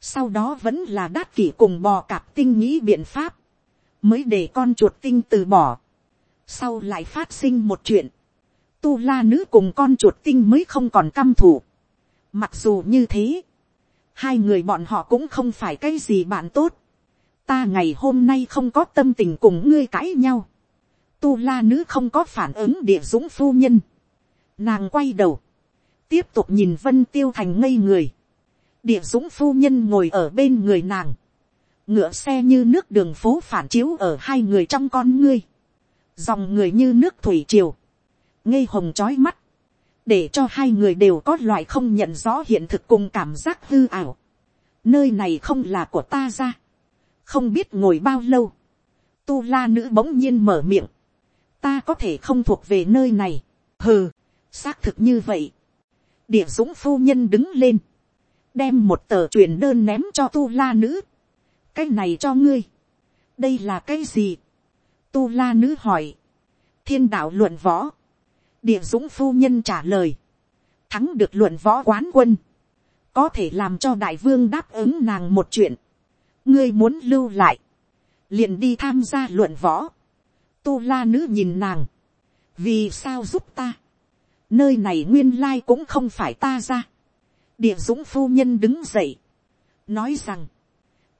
Sau đó vẫn là đát kỷ cùng bò cạp tinh nghĩ biện pháp. Mới để con chuột tinh từ bỏ. Sau lại phát sinh một chuyện. Tu la nữ cùng con chuột tinh mới không còn căm thủ. Mặc dù như thế. Hai người bọn họ cũng không phải cái gì bạn tốt. Ta ngày hôm nay không có tâm tình cùng ngươi cãi nhau tu la nữ không có phản ứng địa dũng phu nhân. Nàng quay đầu, tiếp tục nhìn vân tiêu thành ngây người. Địa dũng phu nhân ngồi ở bên người nàng. Ngựa xe như nước đường phố phản chiếu ở hai người trong con ngươi. Dòng người như nước thủy triều. Ngây hồng trói mắt. Để cho hai người đều có loại không nhận rõ hiện thực cùng cảm giác hư ảo. Nơi này không là của ta ra. Không biết ngồi bao lâu. Tu la nữ bỗng nhiên mở miệng ta có thể không thuộc về nơi này. hừ, xác thực như vậy. địa dũng phu nhân đứng lên, đem một tờ truyền đơn ném cho tu la nữ. cái này cho ngươi. đây là cái gì. tu la nữ hỏi. thiên đạo luận võ địa dũng phu nhân trả lời. thắng được luận võ quán quân. có thể làm cho đại vương đáp ứng nàng một chuyện. ngươi muốn lưu lại. liền đi tham gia luận võ. Tu la nữ nhìn nàng, vì sao giúp ta, nơi này nguyên lai cũng không phải ta ra, địa dũng phu nhân đứng dậy, nói rằng,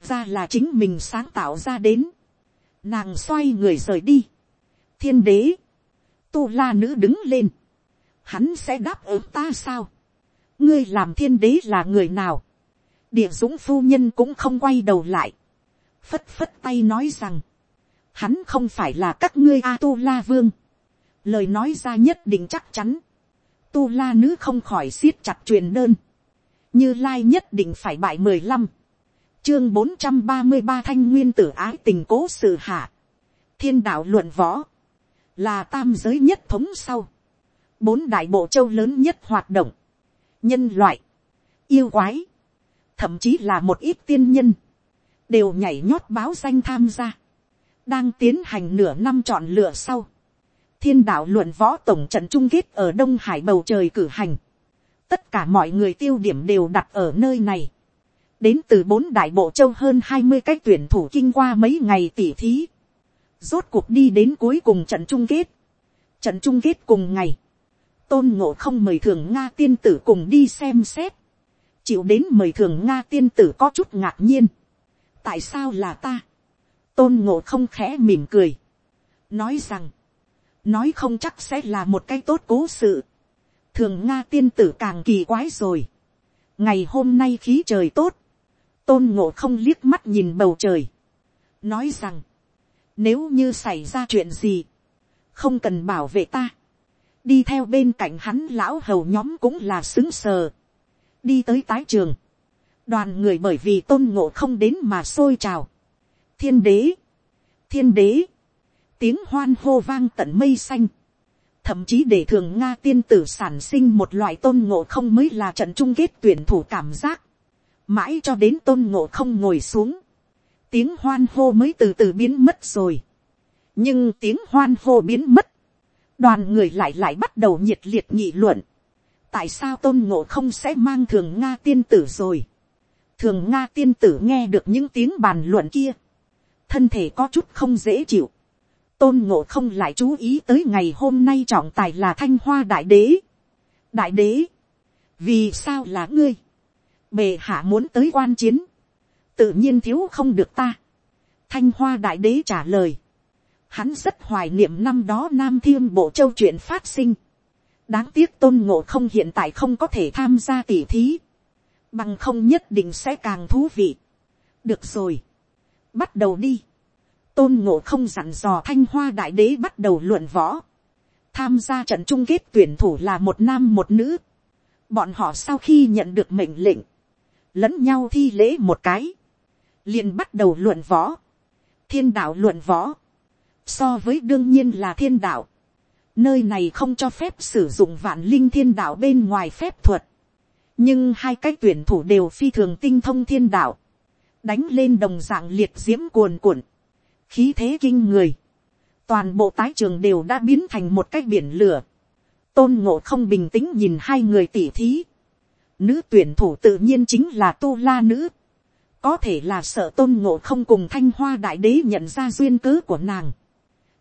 ra là chính mình sáng tạo ra đến, nàng xoay người rời đi, thiên đế, tu la nữ đứng lên, hắn sẽ đáp ứng ta sao, ngươi làm thiên đế là người nào, địa dũng phu nhân cũng không quay đầu lại, phất phất tay nói rằng, hắn không phải là các ngươi a tu la vương, lời nói ra nhất định chắc chắn, tu la nữ không khỏi siết chặt truyền đơn, như lai nhất định phải bại mười lăm, chương bốn trăm ba mươi ba thanh nguyên tử ái tình cố sự hạ, thiên đạo luận võ, là tam giới nhất thống sau, bốn đại bộ châu lớn nhất hoạt động, nhân loại, yêu quái, thậm chí là một ít tiên nhân, đều nhảy nhót báo danh tham gia. Đang tiến hành nửa năm chọn lựa sau, thiên đạo luận võ tổng trận chung kết ở đông hải bầu trời cử hành, tất cả mọi người tiêu điểm đều đặt ở nơi này, đến từ bốn đại bộ châu hơn hai mươi cái tuyển thủ kinh qua mấy ngày tỉ thí, rốt cuộc đi đến cuối cùng trận chung kết, trận chung kết cùng ngày, tôn ngộ không mời thường nga tiên tử cùng đi xem xét, chịu đến mời thường nga tiên tử có chút ngạc nhiên, tại sao là ta, tôn ngộ không khẽ mỉm cười, nói rằng, nói không chắc sẽ là một cái tốt cố sự, thường nga tiên tử càng kỳ quái rồi, ngày hôm nay khí trời tốt, tôn ngộ không liếc mắt nhìn bầu trời, nói rằng, nếu như xảy ra chuyện gì, không cần bảo vệ ta, đi theo bên cạnh hắn lão hầu nhóm cũng là xứng sờ, đi tới tái trường, đoàn người bởi vì tôn ngộ không đến mà xôi trào, thiên đế, thiên đế, tiếng hoan hô vang tận mây xanh, thậm chí để thường nga tiên tử sản sinh một loại tôn ngộ không mới là trận chung kết tuyển thủ cảm giác, mãi cho đến tôn ngộ không ngồi xuống, tiếng hoan hô mới từ từ biến mất rồi, nhưng tiếng hoan hô biến mất, đoàn người lại lại bắt đầu nhiệt liệt nghị luận, tại sao tôn ngộ không sẽ mang thường nga tiên tử rồi, thường nga tiên tử nghe được những tiếng bàn luận kia, thân thể có chút không dễ chịu. tôn ngộ không lại chú ý tới ngày hôm nay trọng tài là thanh hoa đại đế. đại đế, vì sao là ngươi, bề hạ muốn tới quan chiến, tự nhiên thiếu không được ta. thanh hoa đại đế trả lời, hắn rất hoài niệm năm đó nam thiên bộ châu chuyện phát sinh. đáng tiếc tôn ngộ không hiện tại không có thể tham gia tỉ thí, bằng không nhất định sẽ càng thú vị. được rồi, bắt đầu đi, tôn ngộ không dặn dò thanh hoa đại đế bắt đầu luận võ, tham gia trận chung kết tuyển thủ là một nam một nữ, bọn họ sau khi nhận được mệnh lệnh, lẫn nhau thi lễ một cái, liền bắt đầu luận võ, thiên đạo luận võ, so với đương nhiên là thiên đạo, nơi này không cho phép sử dụng vạn linh thiên đạo bên ngoài phép thuật, nhưng hai cái tuyển thủ đều phi thường tinh thông thiên đạo, đánh lên đồng dạng liệt diễm cuồn cuộn, khí thế kinh người, toàn bộ tái trường đều đã biến thành một cái biển lửa, tôn ngộ không bình tĩnh nhìn hai người tỉ thí, nữ tuyển thủ tự nhiên chính là tu la nữ, có thể là sợ tôn ngộ không cùng thanh hoa đại đế nhận ra duyên cớ của nàng,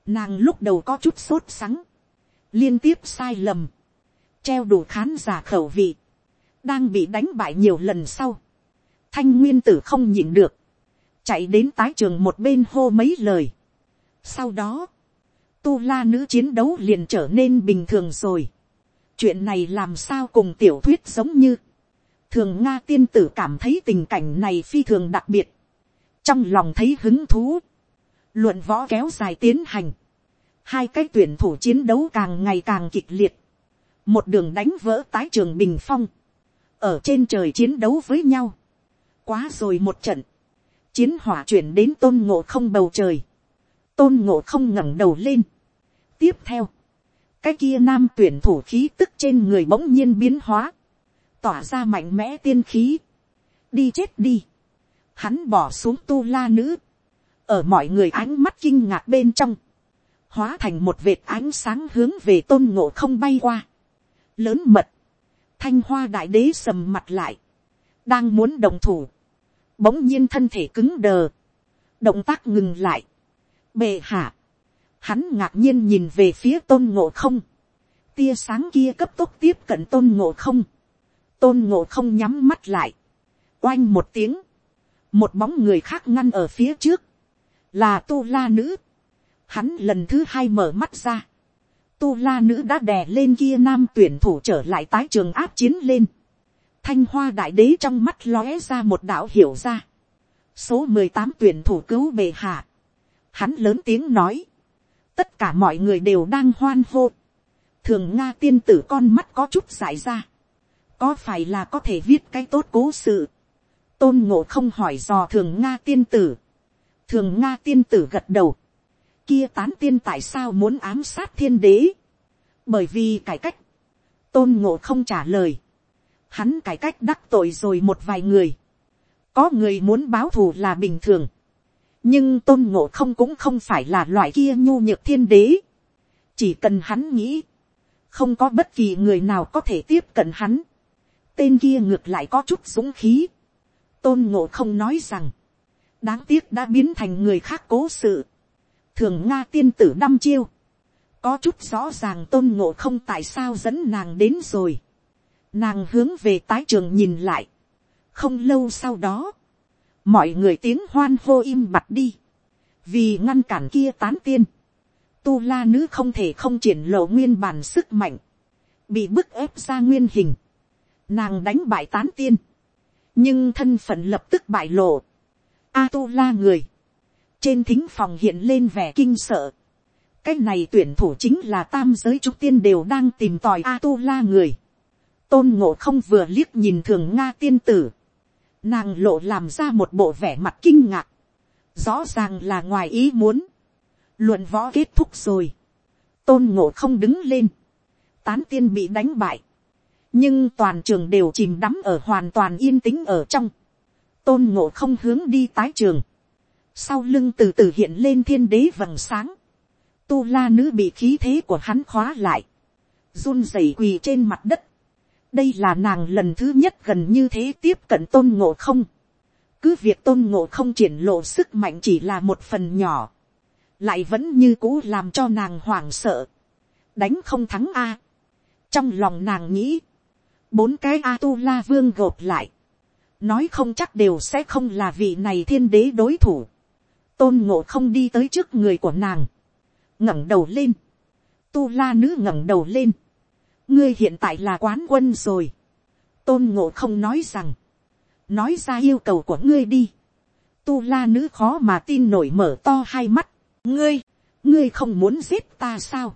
nàng lúc đầu có chút sốt sắng, liên tiếp sai lầm, treo đủ khán giả khẩu vị, đang bị đánh bại nhiều lần sau, thanh nguyên tử không nhịn được, chạy đến tái trường một bên hô mấy lời. Sau đó, tu la nữ chiến đấu liền trở nên bình thường rồi. chuyện này làm sao cùng tiểu thuyết giống như, thường nga tiên tử cảm thấy tình cảnh này phi thường đặc biệt, trong lòng thấy hứng thú, luận võ kéo dài tiến hành, hai cái tuyển thủ chiến đấu càng ngày càng kịch liệt, một đường đánh vỡ tái trường bình phong, ở trên trời chiến đấu với nhau, quá rồi một trận, chiến hỏa chuyển đến tôn ngộ không bầu trời, tôn ngộ không ngẩng đầu lên. tiếp theo, cái kia nam tuyển thủ khí tức trên người bỗng nhiên biến hóa, tỏa ra mạnh mẽ tiên khí, đi chết đi, hắn bỏ xuống tu la nữ, ở mọi người ánh mắt kinh ngạc bên trong, hóa thành một vệt ánh sáng hướng về tôn ngộ không bay qua, lớn mật, thanh hoa đại đế sầm mặt lại, đang muốn đồng thủ, bỗng nhiên thân thể cứng đờ, động tác ngừng lại, bề hạ, hắn ngạc nhiên nhìn về phía tôn ngộ không, tia sáng kia cấp tốc tiếp cận tôn ngộ không, tôn ngộ không nhắm mắt lại, oanh một tiếng, một bóng người khác ngăn ở phía trước, là tu la nữ, hắn lần thứ hai mở mắt ra, tu la nữ đã đè lên kia nam tuyển thủ trở lại tái trường áp chiến lên, thanh hoa đại đế trong mắt lóe ra một đạo hiểu ra. số mười tám tuyển thủ cứu bề hạ. hắn lớn tiếng nói. tất cả mọi người đều đang hoan hô. thường nga tiên tử con mắt có chút dại ra có phải là có thể viết cái tốt cố sự. tôn ngộ không hỏi dò thường nga tiên tử. thường nga tiên tử gật đầu. kia tán tiên tại sao muốn ám sát thiên đế. bởi vì cải cách. tôn ngộ không trả lời hắn cải cách đắc tội rồi một vài người. Có người muốn báo thù là bình thường. Nhưng tôn ngộ không cũng không phải là loại kia nhu nhược thiên đế. Chỉ cần hắn nghĩ. Không có bất kỳ người nào có thể tiếp cận hắn. Tên kia ngược lại có chút dũng khí. Tôn ngộ không nói rằng. Đáng tiếc đã biến thành người khác cố sự. Thường Nga tiên tử đăm chiêu. Có chút rõ ràng tôn ngộ không tại sao dẫn nàng đến rồi Nàng hướng về tái trường nhìn lại. Không lâu sau đó. Mọi người tiếng hoan hô im bặt đi. Vì ngăn cản kia tán tiên. Tu la nữ không thể không triển lộ nguyên bản sức mạnh. Bị bức ép ra nguyên hình. Nàng đánh bại tán tiên. Nhưng thân phận lập tức bại lộ. A tu la người. Trên thính phòng hiện lên vẻ kinh sợ. Cái này tuyển thủ chính là tam giới trúc tiên đều đang tìm tòi A tu la người tôn ngộ không vừa liếc nhìn thường nga tiên tử, nàng lộ làm ra một bộ vẻ mặt kinh ngạc, rõ ràng là ngoài ý muốn, luận võ kết thúc rồi, tôn ngộ không đứng lên, tán tiên bị đánh bại, nhưng toàn trường đều chìm đắm ở hoàn toàn yên tĩnh ở trong, tôn ngộ không hướng đi tái trường, sau lưng từ từ hiện lên thiên đế vầng sáng, tu la nữ bị khí thế của hắn khóa lại, run rẩy quỳ trên mặt đất, đây là nàng lần thứ nhất gần như thế tiếp cận tôn ngộ không. cứ việc tôn ngộ không triển lộ sức mạnh chỉ là một phần nhỏ, lại vẫn như cũ làm cho nàng hoảng sợ, đánh không thắng a. trong lòng nàng nghĩ, bốn cái a tu la vương gộp lại, nói không chắc đều sẽ không là vị này thiên đế đối thủ. tôn ngộ không đi tới trước người của nàng, ngẩng đầu lên, tu la nữ ngẩng đầu lên, ngươi hiện tại là quán quân rồi. tôn ngộ không nói rằng, nói ra yêu cầu của ngươi đi. tu la nữ khó mà tin nổi mở to hai mắt, ngươi, ngươi không muốn giết ta sao,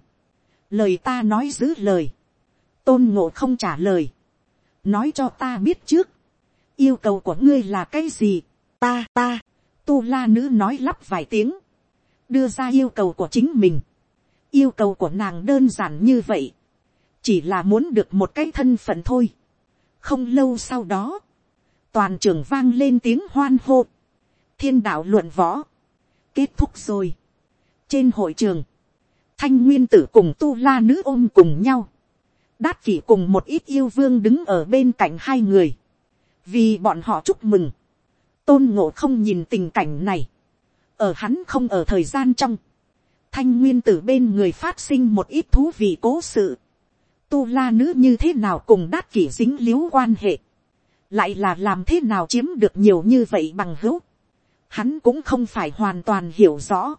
lời ta nói giữ lời, tôn ngộ không trả lời, nói cho ta biết trước, yêu cầu của ngươi là cái gì, ta ta, tu la nữ nói lắp vài tiếng, đưa ra yêu cầu của chính mình, yêu cầu của nàng đơn giản như vậy, chỉ là muốn được một cái thân phận thôi. không lâu sau đó, toàn trường vang lên tiếng hoan hô, thiên đạo luận võ, kết thúc rồi. trên hội trường, thanh nguyên tử cùng tu la nữ ôm cùng nhau, đát kỷ cùng một ít yêu vương đứng ở bên cạnh hai người, vì bọn họ chúc mừng, tôn ngộ không nhìn tình cảnh này, ở hắn không ở thời gian trong, thanh nguyên tử bên người phát sinh một ít thú vị cố sự, tu la nữ như thế nào cùng đát kỷ dính l i u quan hệ, lại là làm thế nào chiếm được nhiều như vậy bằng hữu, hắn cũng không phải hoàn toàn hiểu rõ,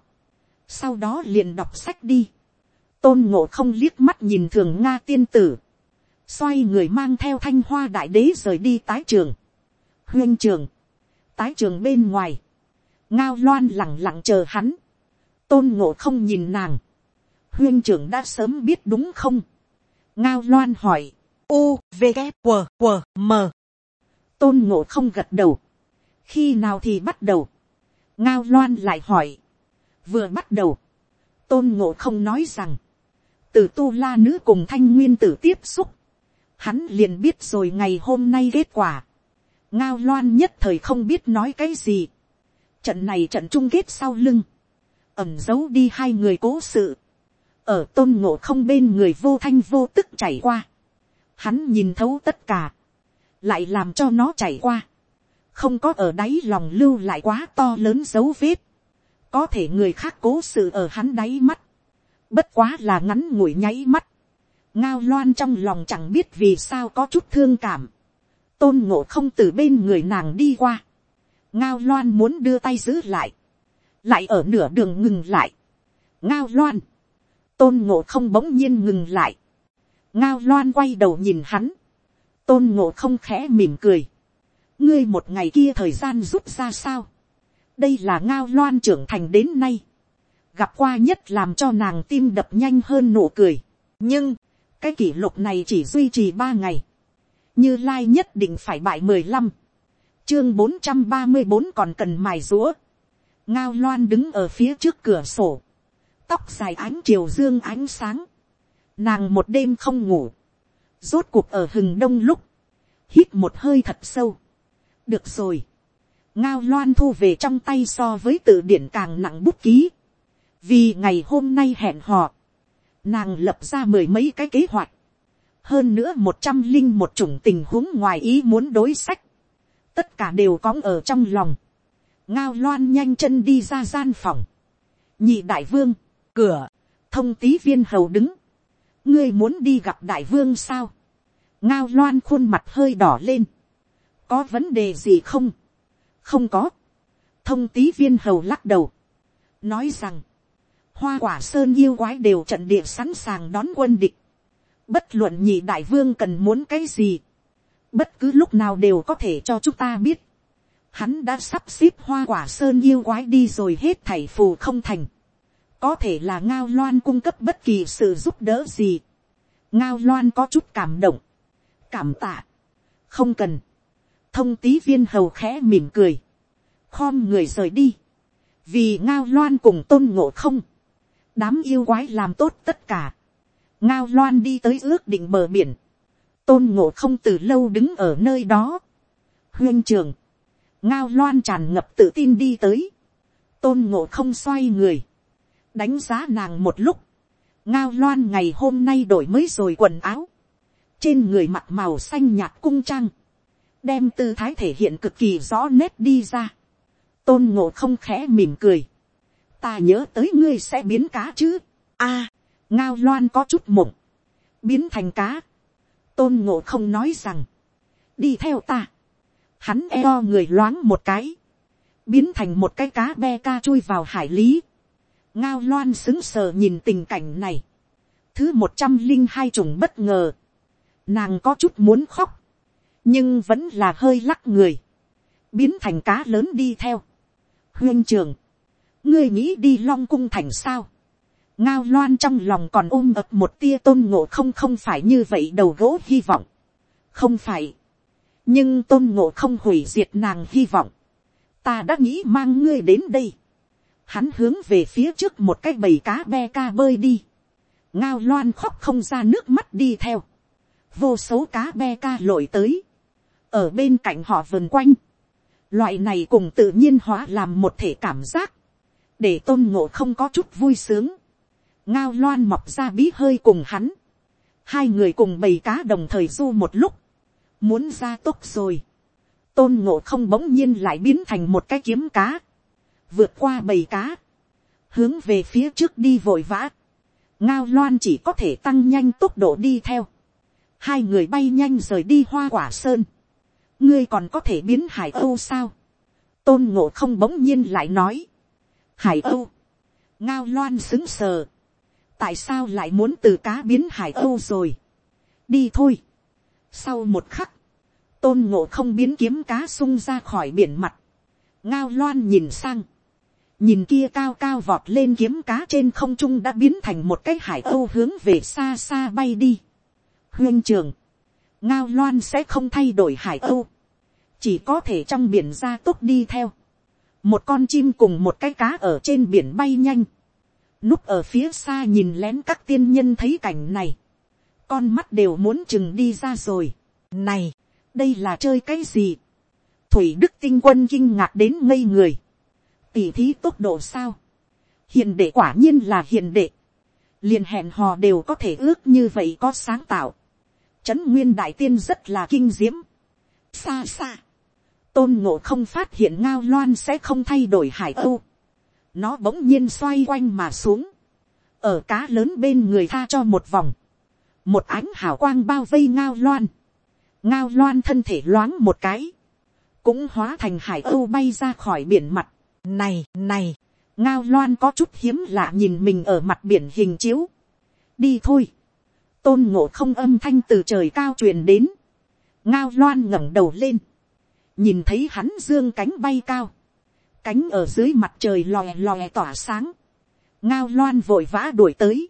sau đó liền đọc sách đi, tôn ngộ không liếc mắt nhìn thường nga tiên tử, xoay người mang theo thanh hoa đại đế rời đi tái trường, huyên trường, tái trường bên ngoài, ngao loan lẳng lặng chờ hắn, tôn ngộ không nhìn nàng, huyên trưởng đã sớm biết đúng không, ngao loan hỏi, u v g q q m tôn ngộ không gật đầu, khi nào thì bắt đầu, ngao loan lại hỏi, vừa bắt đầu, tôn ngộ không nói rằng, từ tu la nữ cùng thanh nguyên tử tiếp xúc, hắn liền biết rồi ngày hôm nay kết quả, ngao loan nhất thời không biết nói cái gì, trận này trận chung kết sau lưng, ẩm giấu đi hai người cố sự, ở tôn ngộ không bên người vô thanh vô tức chảy qua. Hắn nhìn thấu tất cả, lại làm cho nó chảy qua. Không có ở đáy lòng lưu lại quá to lớn dấu vết. Có thể người khác cố sự ở hắn đáy mắt. Bất quá là ngắn ngủi nháy mắt. Ngao loan trong lòng chẳng biết vì sao có chút thương cảm. Tôn ngộ không từ bên người nàng đi qua. Ngao loan muốn đưa tay giữ lại. Lại ở nửa đường ngừng lại. Ngao loan tôn ngộ không bỗng nhiên ngừng lại, ngao loan quay đầu nhìn hắn, tôn ngộ không khẽ mỉm cười, ngươi một ngày kia thời gian rút ra sao, đây là ngao loan trưởng thành đến nay, gặp qua nhất làm cho nàng tim đập nhanh hơn nụ cười, nhưng, cái kỷ lục này chỉ duy trì ba ngày, như lai nhất định phải bại mười lăm, chương bốn trăm ba mươi bốn còn cần mài rũa, ngao loan đứng ở phía trước cửa sổ, tóc dài ánh chiều dương ánh sáng, nàng một đêm không ngủ, rốt cuộc ở hừng đông lúc, hít một hơi thật sâu. được rồi, ngao loan thu về trong tay so với từ điển càng nặng bút ký, vì ngày hôm nay hẹn hò, nàng lập ra mười mấy cái kế hoạch, hơn nữa một trăm linh một chủng tình huống ngoài ý muốn đối sách, tất cả đều có ở trong lòng, ngao loan nhanh chân đi ra gian phòng, nhị đại vương, cửa, thông tí viên hầu đứng, ngươi muốn đi gặp đại vương sao, ngao loan khuôn mặt hơi đỏ lên, có vấn đề gì không, không có, thông tí viên hầu lắc đầu, nói rằng, hoa quả sơn yêu quái đều trận địa sẵn sàng đón quân địch, bất luận nhị đại vương cần muốn cái gì, bất cứ lúc nào đều có thể cho chúng ta biết, hắn đã sắp xếp hoa quả sơn yêu quái đi rồi hết thảy phù không thành, có thể là ngao loan cung cấp bất kỳ sự giúp đỡ gì. ngao loan có chút cảm động, cảm tạ, không cần, thông tí viên hầu khẽ mỉm cười, khom người rời đi, vì ngao loan cùng tôn ngộ không, đám yêu quái làm tốt tất cả, ngao loan đi tới ước định bờ biển, tôn ngộ không từ lâu đứng ở nơi đó, huyên trường, ngao loan tràn ngập tự tin đi tới, tôn ngộ không xoay người, đánh giá nàng một lúc, ngao loan ngày hôm nay đổi mới rồi quần áo, trên người mặc màu xanh nhạt cung trăng, đem tư thái thể hiện cực kỳ rõ nét đi ra, tôn ngộ không khẽ mỉm cười, ta nhớ tới ngươi sẽ biến cá chứ, a, ngao loan có chút mộng, biến thành cá, tôn ngộ không nói rằng, đi theo ta, hắn eo người loáng một cái, biến thành một cái cá be ca chui vào hải lý, ngao loan xứng sờ nhìn tình cảnh này, thứ một trăm linh hai chủng bất ngờ, nàng có chút muốn khóc, nhưng vẫn là hơi lắc người, biến thành cá lớn đi theo, huyên trường, ngươi nghĩ đi long cung thành sao, ngao loan trong lòng còn ôm ập một tia tôn ngộ không không phải như vậy đầu gỗ hy vọng, không phải, nhưng tôn ngộ không hủy diệt nàng hy vọng, ta đã nghĩ mang ngươi đến đây, hắn hướng về phía trước một cái bầy cá be ca bơi đi, ngao loan khóc không ra nước mắt đi theo, vô số cá be ca lội tới, ở bên cạnh họ vườn quanh, loại này cùng tự nhiên hóa làm một thể cảm giác, để tôn ngộ không có chút vui sướng, ngao loan mọc ra bí hơi cùng hắn, hai người cùng bầy cá đồng thời du một lúc, muốn ra tốt rồi, tôn ngộ không bỗng nhiên lại biến thành một cái kiếm cá, vượt qua bầy cá, hướng về phía trước đi vội vã, ngao loan chỉ có thể tăng nhanh tốc độ đi theo, hai người bay nhanh rời đi hoa quả sơn, ngươi còn có thể biến hải âu sao, tôn ngộ không bỗng nhiên lại nói, hải âu, ngao loan xứng sờ, tại sao lại muốn từ cá biến hải âu rồi, đi thôi, sau một khắc, tôn ngộ không biến kiếm cá sung ra khỏi biển mặt, ngao loan nhìn sang, nhìn kia cao cao vọt lên kiếm cá trên không trung đã biến thành một cái hải âu hướng về xa xa bay đi. huyên trường, ngao loan sẽ không thay đổi hải âu, chỉ có thể trong biển ra tốt đi theo một con chim cùng một cái cá ở trên biển bay nhanh, núp ở phía xa nhìn lén các tiên nhân thấy cảnh này, con mắt đều muốn chừng đi ra rồi. này, đây là chơi cái gì. thủy đức tinh quân kinh ngạc đến ngây người tỉ thí tốc độ sao. hiền đệ quả nhiên là hiền đệ. liền hẹn hò đều có thể ước như vậy có sáng tạo. trấn nguyên đại tiên rất là kinh diễm. xa xa tôn ngộ không phát hiện ngao loan sẽ không thay đổi hải âu. nó bỗng nhiên xoay quanh mà xuống. ở cá lớn bên người tha cho một vòng. một ánh hào quang bao vây ngao loan. ngao loan thân thể loáng một cái cũng hóa thành hải âu bay ra khỏi biển mặt. Này, này, ngao loan có chút hiếm lạ nhìn mình ở mặt biển hình chiếu. Đi thôi. Tôn ngộ không âm thanh từ trời cao truyền đến. Ngao loan ngẩng đầu lên. Nhìn thấy hắn dương cánh bay cao. Cánh ở dưới mặt trời lòe lòe tỏa sáng. Ngao loan vội vã đuổi tới.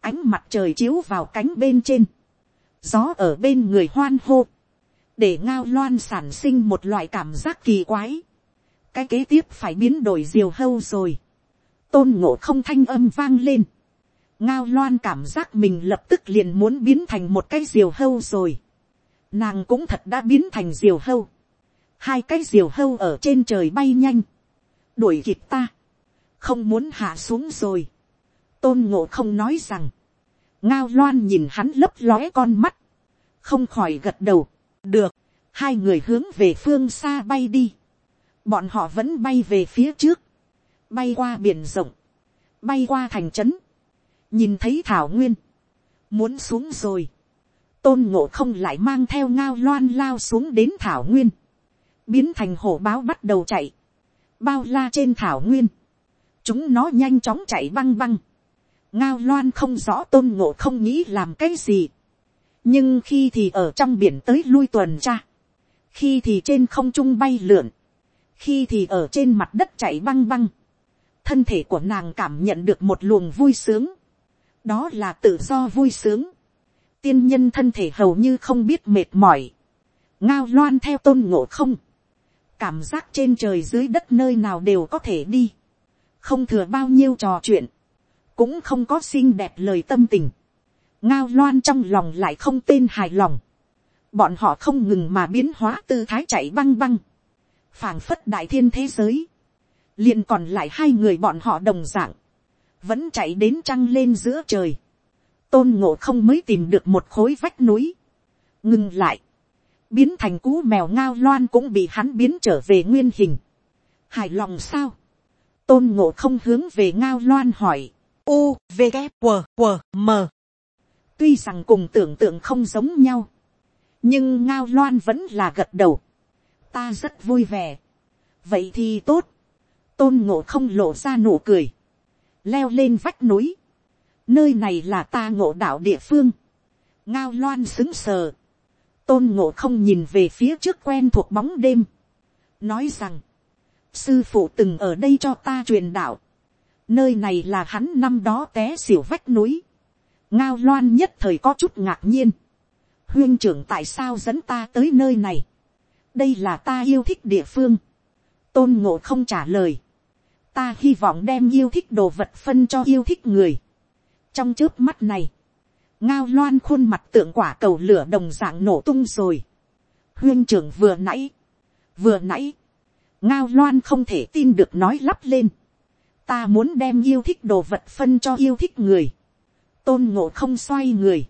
Ánh mặt trời chiếu vào cánh bên trên. Gió ở bên người hoan hô. Để ngao loan sản sinh một loại cảm giác kỳ quái cái kế tiếp phải biến đổi diều hâu rồi. tôn ngộ không thanh âm vang lên. ngao loan cảm giác mình lập tức liền muốn biến thành một cái diều hâu rồi. nàng cũng thật đã biến thành diều hâu hai cái diều hâu ở trên trời bay nhanh. đuổi kịp ta. không muốn hạ xuống rồi. tôn ngộ không nói rằng. ngao loan nhìn hắn lấp lóe con mắt. không khỏi gật đầu. được. hai người hướng về phương xa bay đi bọn họ vẫn bay về phía trước, bay qua biển rộng, bay qua thành trấn, nhìn thấy thảo nguyên, muốn xuống rồi, tôn ngộ không lại mang theo ngao loan lao xuống đến thảo nguyên, biến thành hổ báo bắt đầu chạy, bao la trên thảo nguyên, chúng nó nhanh chóng chạy băng băng, ngao loan không rõ tôn ngộ không nghĩ làm cái gì, nhưng khi thì ở trong biển tới lui tuần tra, khi thì trên không trung bay lượn, khi thì ở trên mặt đất chạy băng băng, thân thể của nàng cảm nhận được một luồng vui sướng, đó là tự do vui sướng, tiên nhân thân thể hầu như không biết mệt mỏi, ngao loan theo tôn ngộ không, cảm giác trên trời dưới đất nơi nào đều có thể đi, không thừa bao nhiêu trò chuyện, cũng không có xinh đẹp lời tâm tình, ngao loan trong lòng lại không tên hài lòng, bọn họ không ngừng mà biến hóa tư thái chạy băng băng, phảng phất đại thiên thế giới, liền còn lại hai người bọn họ đồng dạng, vẫn chạy đến trăng lên giữa trời, tôn ngộ không mới tìm được một khối vách núi, ngừng lại, biến thành cú mèo ngao loan cũng bị hắn biến trở về nguyên hình, hài lòng sao, tôn ngộ không hướng về ngao loan hỏi, u v g w, w, m. Tuy rằng cùng tưởng tượng không giống nhau, nhưng ngao loan vẫn là gật đầu, ta rất vui vẻ. vậy thì tốt, tôn ngộ không lộ ra nụ cười, leo lên vách núi, nơi này là ta ngộ đạo địa phương, ngao loan xứng sờ, tôn ngộ không nhìn về phía trước quen thuộc bóng đêm, nói rằng, sư phụ từng ở đây cho ta truyền đạo, nơi này là hắn năm đó té xỉu vách núi, ngao loan nhất thời có chút ngạc nhiên, huyên trưởng tại sao dẫn ta tới nơi này, đây là ta yêu thích địa phương, tôn ngộ không trả lời, ta hy vọng đem yêu thích đồ vật phân cho yêu thích người. trong trước mắt này, ngao loan khuôn mặt tượng quả cầu lửa đồng dạng nổ tung rồi. huyên trưởng vừa nãy, vừa nãy, ngao loan không thể tin được nói lắp lên. ta muốn đem yêu thích đồ vật phân cho yêu thích người. tôn ngộ không xoay người,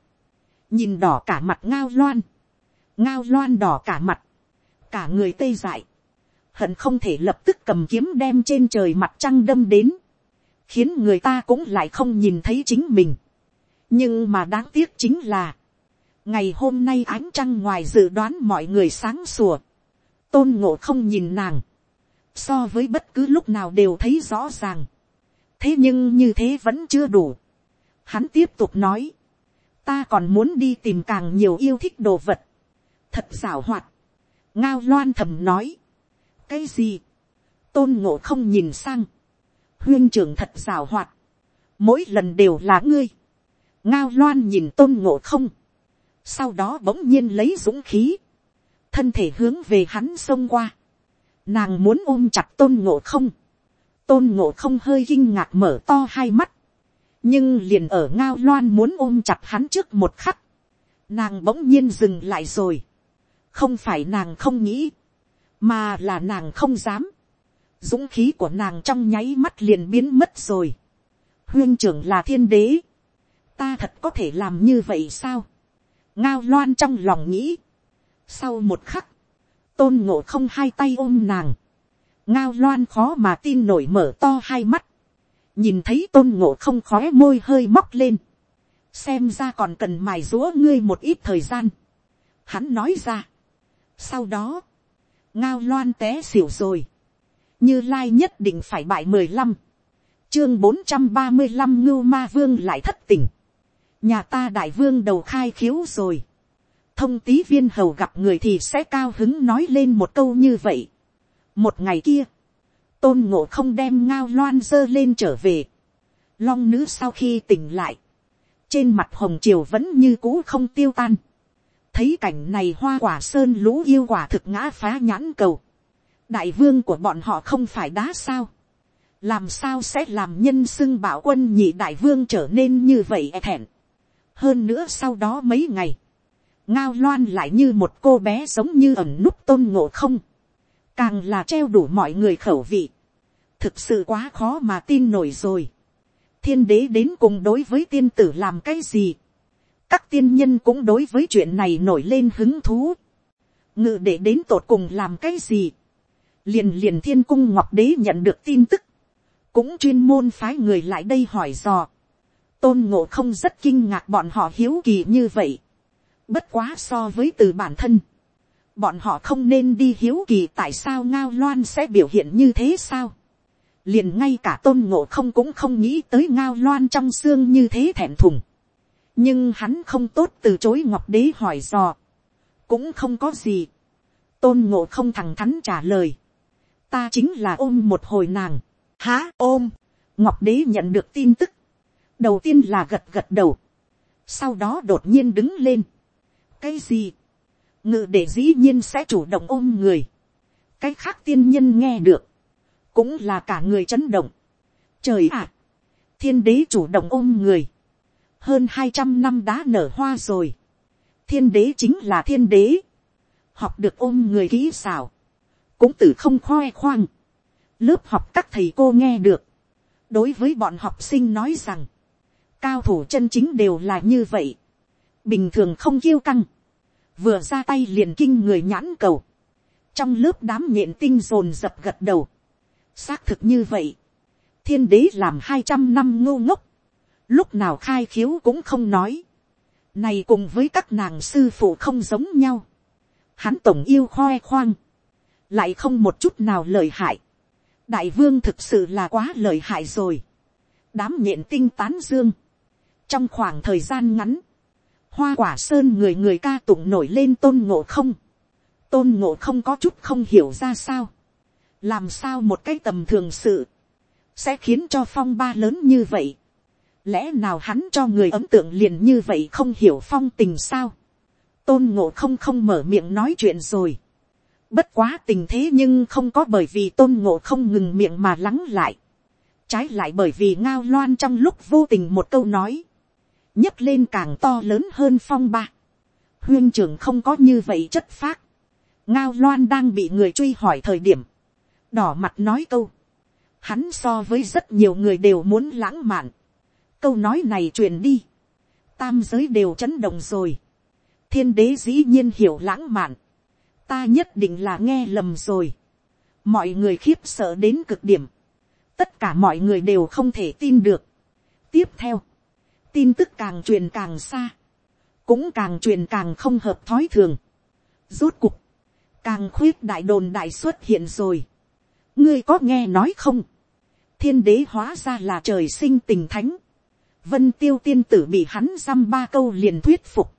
nhìn đỏ cả mặt ngao loan, ngao loan đỏ cả mặt, cả người tê dại, hận không thể lập tức cầm kiếm đem trên trời mặt trăng đâm đến, khiến người ta cũng lại không nhìn thấy chính mình nhưng mà đáng tiếc chính là, ngày hôm nay ánh trăng ngoài dự đoán mọi người sáng sủa, tôn ngộ không nhìn nàng, so với bất cứ lúc nào đều thấy rõ ràng. thế nhưng như thế vẫn chưa đủ. hắn tiếp tục nói, ta còn muốn đi tìm càng nhiều yêu thích đồ vật, thật xảo hoạt. ngao loan thầm nói, cái gì, tôn ngộ không nhìn sang, huyên trưởng thật xảo hoạt, mỗi lần đều là ngươi, ngao loan nhìn tôn ngộ không, sau đó bỗng nhiên lấy dũng khí, thân thể hướng về hắn xông qua, nàng muốn ôm chặt tôn ngộ không, tôn ngộ không hơi kinh ngạc mở to hai mắt, nhưng liền ở ngao loan muốn ôm chặt hắn trước một khắc, nàng bỗng nhiên dừng lại rồi, không phải nàng không nghĩ, mà là nàng không dám, dũng khí của nàng trong nháy mắt liền biến mất rồi, huyên trưởng là thiên đế, ta thật có thể làm như vậy sao, ngao loan trong lòng nghĩ, sau một khắc, tôn ngộ không hai tay ôm nàng, ngao loan khó mà tin nổi mở to hai mắt, nhìn thấy tôn ngộ không khó môi hơi móc lên, xem ra còn cần mài rúa ngươi một ít thời gian, hắn nói ra. sau đó, ngao loan té xỉu rồi, như lai nhất định phải bại mười lăm, chương bốn trăm ba mươi năm ngưu ma vương lại thất tình, nhà ta đại vương đầu khai khiếu rồi, thông tí viên hầu gặp người thì sẽ cao hứng nói lên một câu như vậy. một ngày kia, tôn ngộ không đem ngao loan dơ lên trở về. long nữ sau khi tỉnh lại, trên mặt hồng triều vẫn như cũ không tiêu tan. thấy cảnh này hoa quả sơn lũ yêu quả thực ngã phá nhãn cầu. đại vương của bọn họ không phải đá sao. làm sao sẽ làm nhân xưng bảo quân nhị đại vương trở nên như vậy e thẹn hơn nữa sau đó mấy ngày, ngao loan lại như một cô bé giống như ẩn núp tôn ngộ không, càng là treo đủ mọi người khẩu vị, thực sự quá khó mà tin nổi rồi. thiên đế đến cùng đối với tiên tử làm cái gì, các tiên nhân cũng đối với chuyện này nổi lên hứng thú, ngự để đến tột cùng làm cái gì, liền liền thiên cung ngọc đế nhận được tin tức, cũng chuyên môn phái người lại đây hỏi dò, tôn ngộ không rất kinh ngạc bọn họ hiếu kỳ như vậy, Bất quá so với từ bản thân. Bọn họ không nên đi hiếu kỳ tại sao ngao loan sẽ biểu hiện như thế sao. Liền ngay cả tôn ngộ không cũng không nghĩ tới ngao loan trong xương như thế thẹn thùng. Nhưng hắn không tốt từ chối ngọc đế hỏi dò. Cũng không có gì. Tôn ngộ không thẳng thắn trả lời. Ta chính là ôm một hồi nàng. Há ôm. Ngọc đế nhận được tin tức. Đầu tiên là gật gật đầu. Sau đó đột nhiên đứng lên. Cái gì, ngự để dĩ nhiên sẽ chủ động ôm người, cái khác tiên nhân nghe được, cũng là cả người chấn động. Trời ạ, thiên đế chủ động ôm người, hơn hai trăm năm đã nở hoa rồi, thiên đế chính là thiên đế, học được ôm người kỹ xảo, cũng từ không khoe khoang, lớp học các thầy cô nghe được, đối với bọn học sinh nói rằng, cao thủ chân chính đều là như vậy, bình thường không kiêu căng, vừa ra tay liền kinh người nhãn cầu, trong lớp đám nhện tinh rồn dập gật đầu, xác thực như vậy, thiên đế làm hai trăm năm ngô ngốc, lúc nào khai khiếu cũng không nói, này cùng với các nàng sư phụ không giống nhau, hắn tổng yêu khoe khoang, lại không một chút nào lợi hại, đại vương thực sự là quá lợi hại rồi, đám nhện tinh tán dương, trong khoảng thời gian ngắn, hoa quả sơn người người ca tụng nổi lên tôn ngộ không, tôn ngộ không có chút không hiểu ra sao, làm sao một cái tầm thường sự, sẽ khiến cho phong ba lớn như vậy. lẽ nào hắn cho người ấn tượng liền như vậy không hiểu phong tình sao. tôn ngộ không không mở miệng nói chuyện rồi. bất quá tình thế nhưng không có bởi vì tôn ngộ không ngừng miệng mà lắng lại. trái lại bởi vì ngao loan trong lúc vô tình một câu nói, nhấc lên càng to lớn hơn phong ba. huyên trưởng không có như vậy chất phác. ngao loan đang bị người truy hỏi thời điểm, đỏ mặt nói câu, hắn so với rất nhiều người đều muốn lãng mạn, câu nói này truyền đi, tam giới đều chấn động rồi, thiên đế dĩ nhiên hiểu lãng mạn, ta nhất định là nghe lầm rồi, mọi người khiếp sợ đến cực điểm, tất cả mọi người đều không thể tin được. tiếp theo, tin tức càng truyền càng xa, cũng càng truyền càng không hợp thói thường. rốt cục, càng khuyết đại đồn đại xuất hiện rồi. Ngươi có nghe nói không, thiên đế hóa ra là trời sinh tình thánh, vân tiêu tiên tử bị hắn dăm ba câu liền thuyết phục,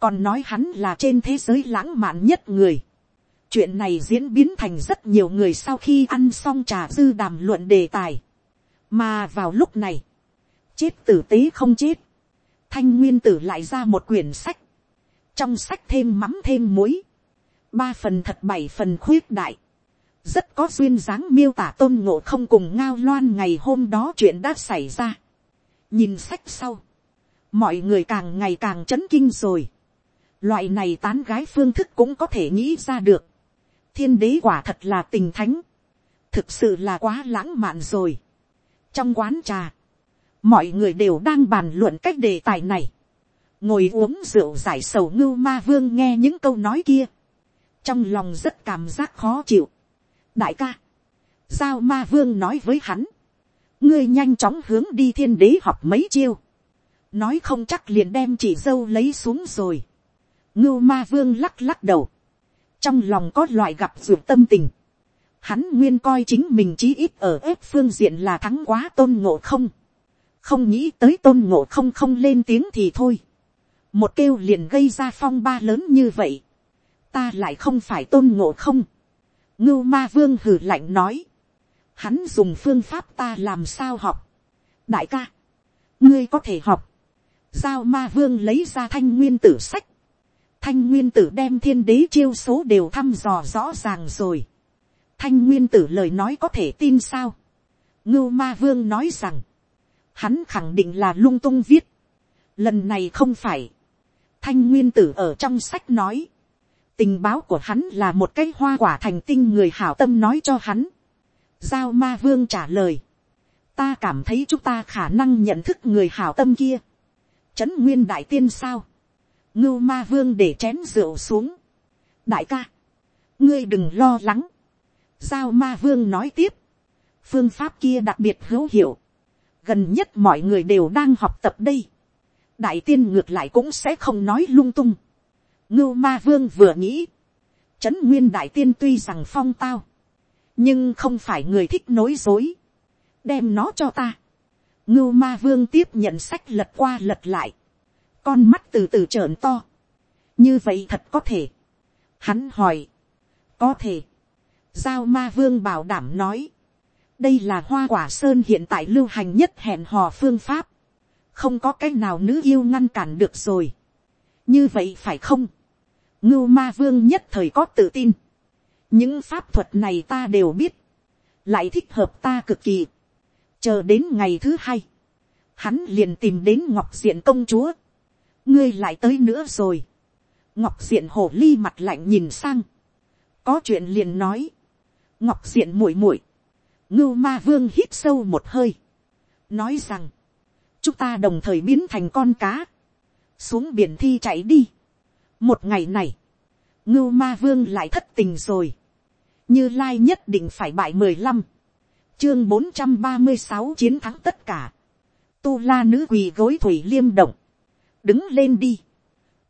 còn nói hắn là trên thế giới lãng mạn nhất người. chuyện này diễn biến thành rất nhiều người sau khi ăn xong trà dư đàm luận đề tài, mà vào lúc này, chết tử tế không chết, thanh nguyên tử lại ra một quyển sách, trong sách thêm mắm thêm muối, ba phần thật bảy phần khuyết đại, rất có duyên dáng miêu tả tôn ngộ không cùng ngao loan ngày hôm đó chuyện đã xảy ra. nhìn sách sau, mọi người càng ngày càng chấn kinh rồi. loại này tán gái phương thức cũng có thể nghĩ ra được. thiên đế quả thật là tình thánh. thực sự là quá lãng mạn rồi. trong quán trà, mọi người đều đang bàn luận cách đề tài này. ngồi uống rượu giải sầu ngưu ma vương nghe những câu nói kia. trong lòng rất cảm giác khó chịu. Đại ca, giao ma vương nói với hắn, ngươi nhanh chóng hướng đi thiên đế học mấy chiêu, nói không chắc liền đem chỉ dâu lấy xuống rồi, ngưu ma vương lắc lắc đầu, trong lòng có loại gặp ruột tâm tình, hắn nguyên coi chính mình chí ít ở ép phương diện là thắng quá tôn ngộ không, không nghĩ tới tôn ngộ không không lên tiếng thì thôi, một kêu liền gây ra phong ba lớn như vậy, ta lại không phải tôn ngộ không, ngưu ma vương hử lạnh nói, hắn dùng phương pháp ta làm sao học, đại ca, ngươi có thể học, giao ma vương lấy ra thanh nguyên tử sách, thanh nguyên tử đem thiên đế chiêu số đều thăm dò rõ ràng rồi, thanh nguyên tử lời nói có thể tin sao, ngưu ma vương nói rằng, hắn khẳng định là lung tung viết, lần này không phải, thanh nguyên tử ở trong sách nói, tình báo của hắn là một cái hoa quả thành tinh người hảo tâm nói cho hắn. giao ma vương trả lời. ta cảm thấy chúng ta khả năng nhận thức người hảo tâm kia. trấn nguyên đại tiên sao. ngưu ma vương để chén rượu xuống. đại ca, ngươi đừng lo lắng. giao ma vương nói tiếp. phương pháp kia đặc biệt hữu hiệu gần nhất mọi người đều đang học tập đây. đại tiên ngược lại cũng sẽ không nói lung tung. Ngưu ma vương vừa nghĩ, trấn nguyên đại tiên tuy rằng phong tao, nhưng không phải người thích nói dối, đem nó cho ta. ngưu ma vương tiếp nhận sách lật qua lật lại, con mắt từ từ trợn to, như vậy thật có thể. Hắn hỏi, có thể, giao ma vương bảo đảm nói, đây là hoa quả sơn hiện tại lưu hành nhất hẹn hò phương pháp, không có cái nào nữ yêu ngăn cản được rồi. như vậy phải không, ngưu ma vương nhất thời có tự tin. những pháp thuật này ta đều biết, lại thích hợp ta cực kỳ. chờ đến ngày thứ hai, hắn liền tìm đến ngọc diện công chúa. ngươi lại tới nữa rồi. ngọc diện hổ ly mặt lạnh nhìn sang. có chuyện liền nói. ngọc diện muội muội ngưu ma vương hít sâu một hơi. nói rằng, chúng ta đồng thời biến thành con cá. xuống biển thi chạy đi một ngày này, ngưu ma vương lại thất tình rồi. như lai nhất định phải bại mười lăm, chương bốn trăm ba mươi sáu chiến thắng tất cả. tu la nữ quỳ gối thủy liêm động, đứng lên đi.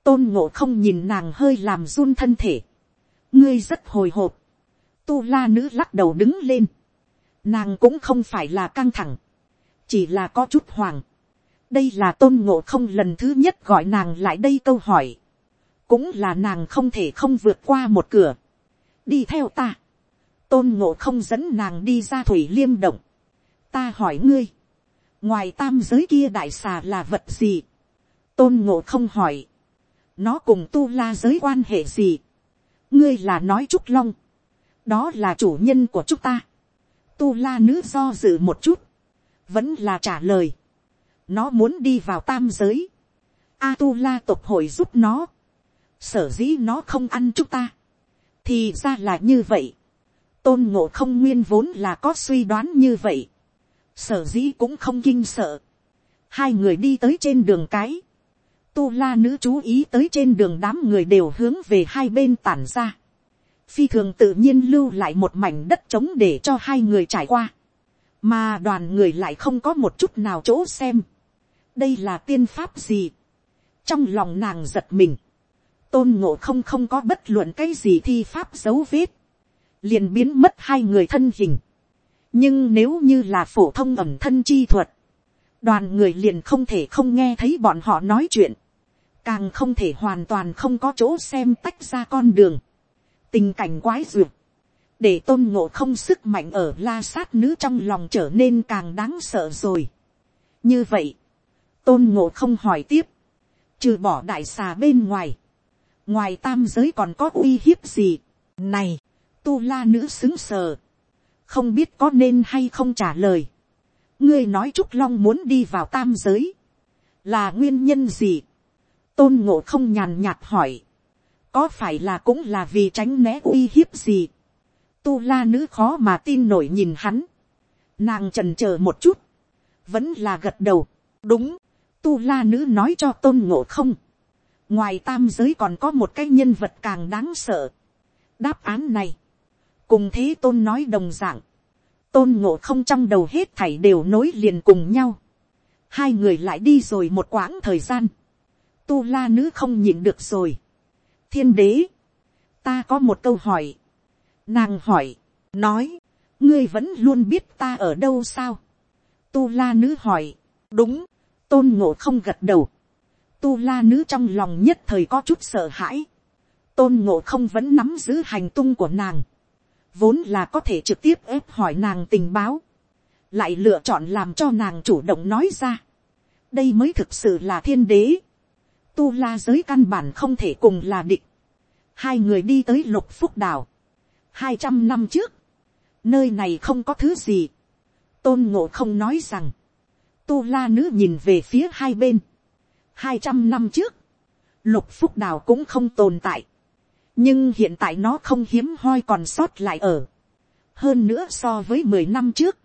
tôn ngộ không nhìn nàng hơi làm run thân thể. ngươi rất hồi hộp. tu la nữ lắc đầu đứng lên nàng cũng không phải là căng thẳng, chỉ là có chút hoàng. đây là tôn ngộ không lần thứ nhất gọi nàng lại đây câu hỏi. Cũng là nàng không thể không vượt qua một cửa. đi theo ta. tôn ngộ không dẫn nàng đi ra thủy liêm động, ta hỏi ngươi, ngoài tam giới kia đại xà là vật gì, tôn ngộ không hỏi, nó cùng tu la giới quan hệ gì, ngươi là nói trúc long, đó là chủ nhân của chúng ta, tu la nữ do dự một chút, vẫn là trả lời, nó muốn đi vào tam giới, a tu la tộc hội giúp nó, sở dĩ nó không ăn chúng ta, thì ra là như vậy, tôn ngộ không nguyên vốn là có suy đoán như vậy, sở dĩ cũng không kinh sợ, hai người đi tới trên đường cái, tu la nữ chú ý tới trên đường đám người đều hướng về hai bên tản ra, phi thường tự nhiên lưu lại một mảnh đất trống để cho hai người trải qua, mà đoàn người lại không có một chút nào chỗ xem, đây là tiên pháp gì, trong lòng nàng giật mình, tôn ngộ không không có bất luận cái gì thi pháp dấu vết, liền biến mất hai người thân hình. nhưng nếu như là phổ thông ẩm thân chi thuật, đoàn người liền không thể không nghe thấy bọn họ nói chuyện, càng không thể hoàn toàn không có chỗ xem tách ra con đường, tình cảnh quái duyệt, để tôn ngộ không sức mạnh ở la sát nữ trong lòng trở nên càng đáng sợ rồi. như vậy, tôn ngộ không hỏi tiếp, trừ bỏ đại xà bên ngoài, ngoài tam giới còn có uy hiếp gì. này, tu la nữ xứng sờ, không biết có nên hay không trả lời. ngươi nói trúc long muốn đi vào tam giới, là nguyên nhân gì. tôn ngộ không nhàn nhạt hỏi, có phải là cũng là vì tránh né uy hiếp gì. tu la nữ khó mà tin nổi nhìn hắn, nàng trần c h ờ một chút, vẫn là gật đầu, đúng, tu la nữ nói cho tôn ngộ không, ngoài tam giới còn có một cái nhân vật càng đáng sợ. đáp án này, cùng thế tôn nói đồng d ạ n g tôn ngộ không trong đầu hết thảy đều nối liền cùng nhau. hai người lại đi rồi một quãng thời gian. tu la nữ không nhịn được rồi thiên đế, ta có một câu hỏi. nàng hỏi, nói, ngươi vẫn luôn biết ta ở đâu sao. tu la nữ hỏi, đúng, tôn ngộ không gật đầu tu la nữ trong lòng nhất thời có chút sợ hãi. tôn ngộ không vẫn nắm giữ hành tung của nàng. vốn là có thể trực tiếp ép hỏi nàng tình báo. lại lựa chọn làm cho nàng chủ động nói ra. đây mới thực sự là thiên đế tu la giới căn bản không thể cùng là địch. hai người đi tới lục phúc đảo. hai trăm năm trước, nơi này không có thứ gì. tôn ngộ không nói rằng, tu la nữ nhìn về phía hai bên hai trăm năm trước, lục phúc Đảo cũng không tồn tại. nhưng hiện tại nó không hiếm hoi còn sót lại ở. hơn nữa so với mười năm trước,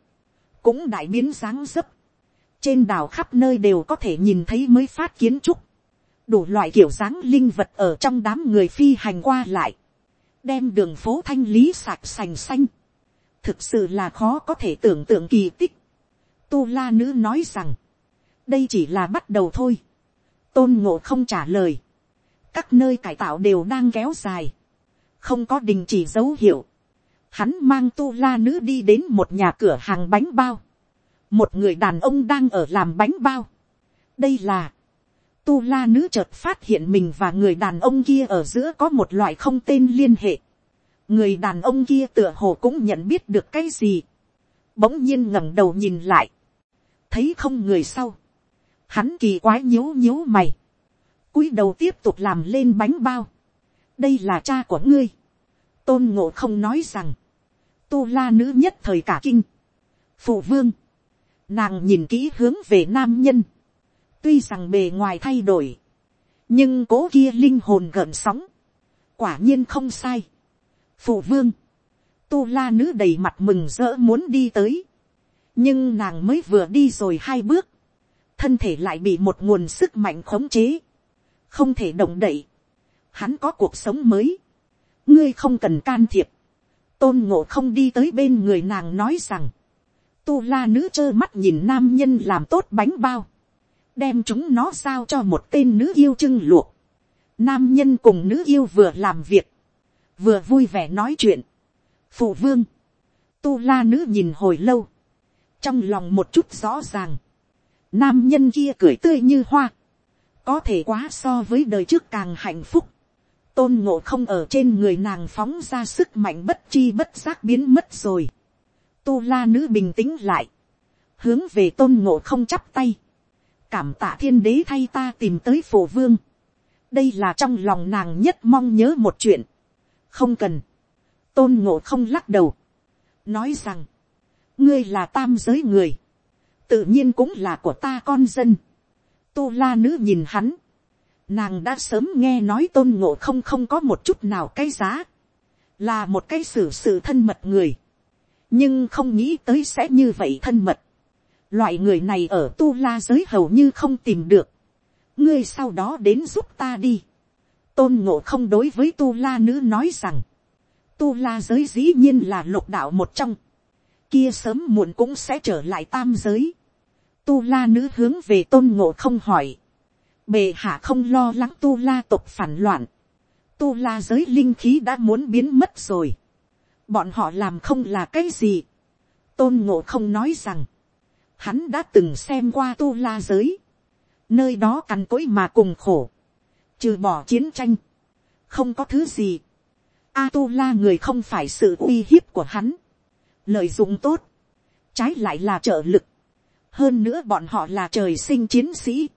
cũng đại biến dáng dấp. trên đảo khắp nơi đều có thể nhìn thấy mới phát kiến trúc đủ loại kiểu dáng linh vật ở trong đám người phi hành qua lại. đem đường phố thanh lý sạch sành xanh. thực sự là khó có thể tưởng tượng kỳ tích. tu la nữ nói rằng, đây chỉ là bắt đầu thôi tôn ngộ không trả lời, các nơi cải tạo đều đang kéo dài, không có đình chỉ dấu hiệu, hắn mang tu la nữ đi đến một nhà cửa hàng bánh bao, một người đàn ông đang ở làm bánh bao, đây là, tu la nữ chợt phát hiện mình và người đàn ông kia ở giữa có một loại không tên liên hệ, người đàn ông kia tựa hồ cũng nhận biết được cái gì, bỗng nhiên ngẩng đầu nhìn lại, thấy không người sau, Hắn kỳ quái nhíu nhíu mày. cúi đầu tiếp tục làm lên bánh bao. Đây là cha của ngươi. Tôn ngộ không nói rằng. Tu la nữ nhất thời cả kinh. Phụ vương. Nàng nhìn kỹ hướng về nam nhân. Tuy rằng bề ngoài thay đổi. Nhưng cố kia linh hồn gợn sóng. Quả nhiên không sai. Phụ vương. Tu la nữ đầy mặt mừng rỡ muốn đi tới. Nhưng nàng mới vừa đi rồi hai bước thân thể lại bị một nguồn sức mạnh khống chế, không thể động đậy, hắn có cuộc sống mới, ngươi không cần can thiệp, tôn ngộ không đi tới bên người nàng nói rằng, tu la nữ trơ mắt nhìn nam nhân làm tốt bánh bao, đem chúng nó giao cho một tên nữ yêu trưng luộc, nam nhân cùng nữ yêu vừa làm việc, vừa vui vẻ nói chuyện, phụ vương, tu la nữ nhìn hồi lâu, trong lòng một chút rõ ràng, Nam nhân kia cười tươi như hoa. Có thể quá so với đời trước càng hạnh phúc. tôn ngộ không ở trên người nàng phóng ra sức mạnh bất chi bất giác biến mất rồi. tu la nữ bình tĩnh lại, hướng về tôn ngộ không chắp tay, cảm tạ thiên đế thay ta tìm tới phổ vương. đây là trong lòng nàng nhất mong nhớ một chuyện. không cần, tôn ngộ không lắc đầu, nói rằng, ngươi là tam giới người, tự nhiên cũng là của ta con dân. tu la nữ nhìn hắn, nàng đã sớm nghe nói tôn ngộ không không có một chút nào cái giá, là một cái xử sự thân mật người, nhưng không nghĩ tới sẽ như vậy thân mật. Loại người này ở tu la giới hầu như không tìm được, ngươi sau đó đến giúp ta đi. tôn ngộ không đối với tu la nữ nói rằng, tu la giới dĩ nhiên là lục đạo một trong, kia sớm muộn cũng sẽ trở lại tam giới. Tu la nữ hướng về tôn ngộ không hỏi, bề hạ không lo lắng tu la tộc phản loạn, tu la giới linh khí đã muốn biến mất rồi, bọn họ làm không là cái gì, tôn ngộ không nói rằng, hắn đã từng xem qua tu la giới, nơi đó cằn cỗi mà cùng khổ, trừ bỏ chiến tranh, không có thứ gì, a tu la người không phải sự uy hiếp của hắn, lợi dụng tốt, trái lại là trợ lực, hơn nữa bọn họ là trời sinh chiến sĩ,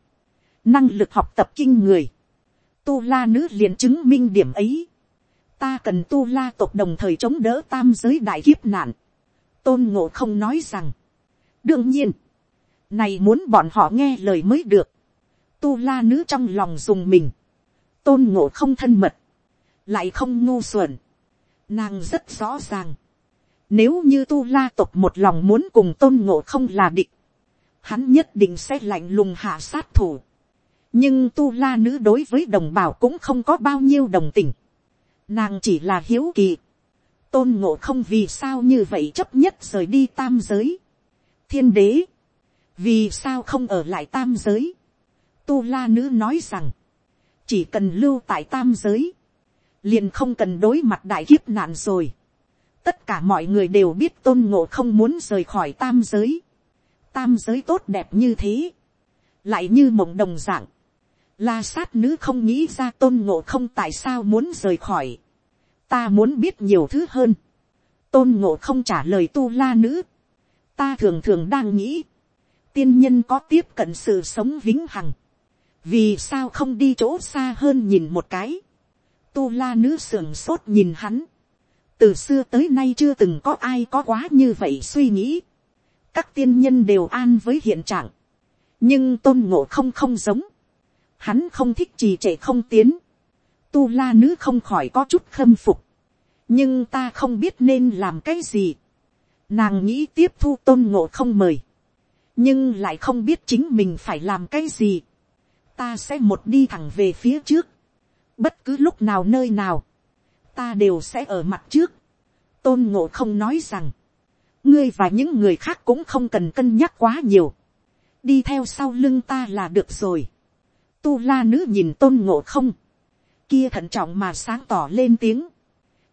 năng lực học tập kinh người, tu la nữ liền chứng minh điểm ấy, ta cần tu la tộc đồng thời chống đỡ tam giới đại kiếp nạn, tôn ngộ không nói rằng, đương nhiên, này muốn bọn họ nghe lời mới được, tu la nữ trong lòng dùng mình, tôn ngộ không thân mật, lại không ngu xuẩn, nàng rất rõ ràng, nếu như tu la tộc một lòng muốn cùng tôn ngộ không là địch, hắn nhất định sẽ lạnh lùng hạ sát thủ. nhưng tu la nữ đối với đồng bào cũng không có bao nhiêu đồng tình. nàng chỉ là hiếu kỳ. tôn ngộ không vì sao như vậy chấp nhất rời đi tam giới thiên đế, vì sao không ở lại tam giới. tu la nữ nói rằng, chỉ cần lưu tại tam giới, liền không cần đối mặt đại kiếp nạn rồi. tất cả mọi người đều biết tôn ngộ không muốn rời khỏi tam giới. Tam giới tốt đẹp như thế, lại như mộng đồng dạng, la sát nữ không nghĩ ra tôn ngộ không tại sao muốn rời khỏi, ta muốn biết nhiều thứ hơn, tôn ngộ không trả lời tu la nữ, ta thường thường đang nghĩ, tiên nhân có tiếp cận sự sống vĩnh hằng, vì sao không đi chỗ xa hơn nhìn một cái, tu la nữ sưởng sốt nhìn hắn, từ xưa tới nay chưa từng có ai có quá như vậy suy nghĩ, các tiên nhân đều an với hiện trạng, nhưng tôn ngộ không không giống, hắn không thích trì trệ không tiến, tu la nữ không khỏi có chút khâm phục, nhưng ta không biết nên làm cái gì, nàng nghĩ tiếp thu tôn ngộ không mời, nhưng lại không biết chính mình phải làm cái gì, ta sẽ một đi thẳng về phía trước, bất cứ lúc nào nơi nào, ta đều sẽ ở mặt trước, tôn ngộ không nói rằng, ngươi và những người khác cũng không cần cân nhắc quá nhiều, đi theo sau lưng ta là được rồi. Tu la nữ nhìn tôn ngộ không, kia thận trọng mà sáng tỏ lên tiếng,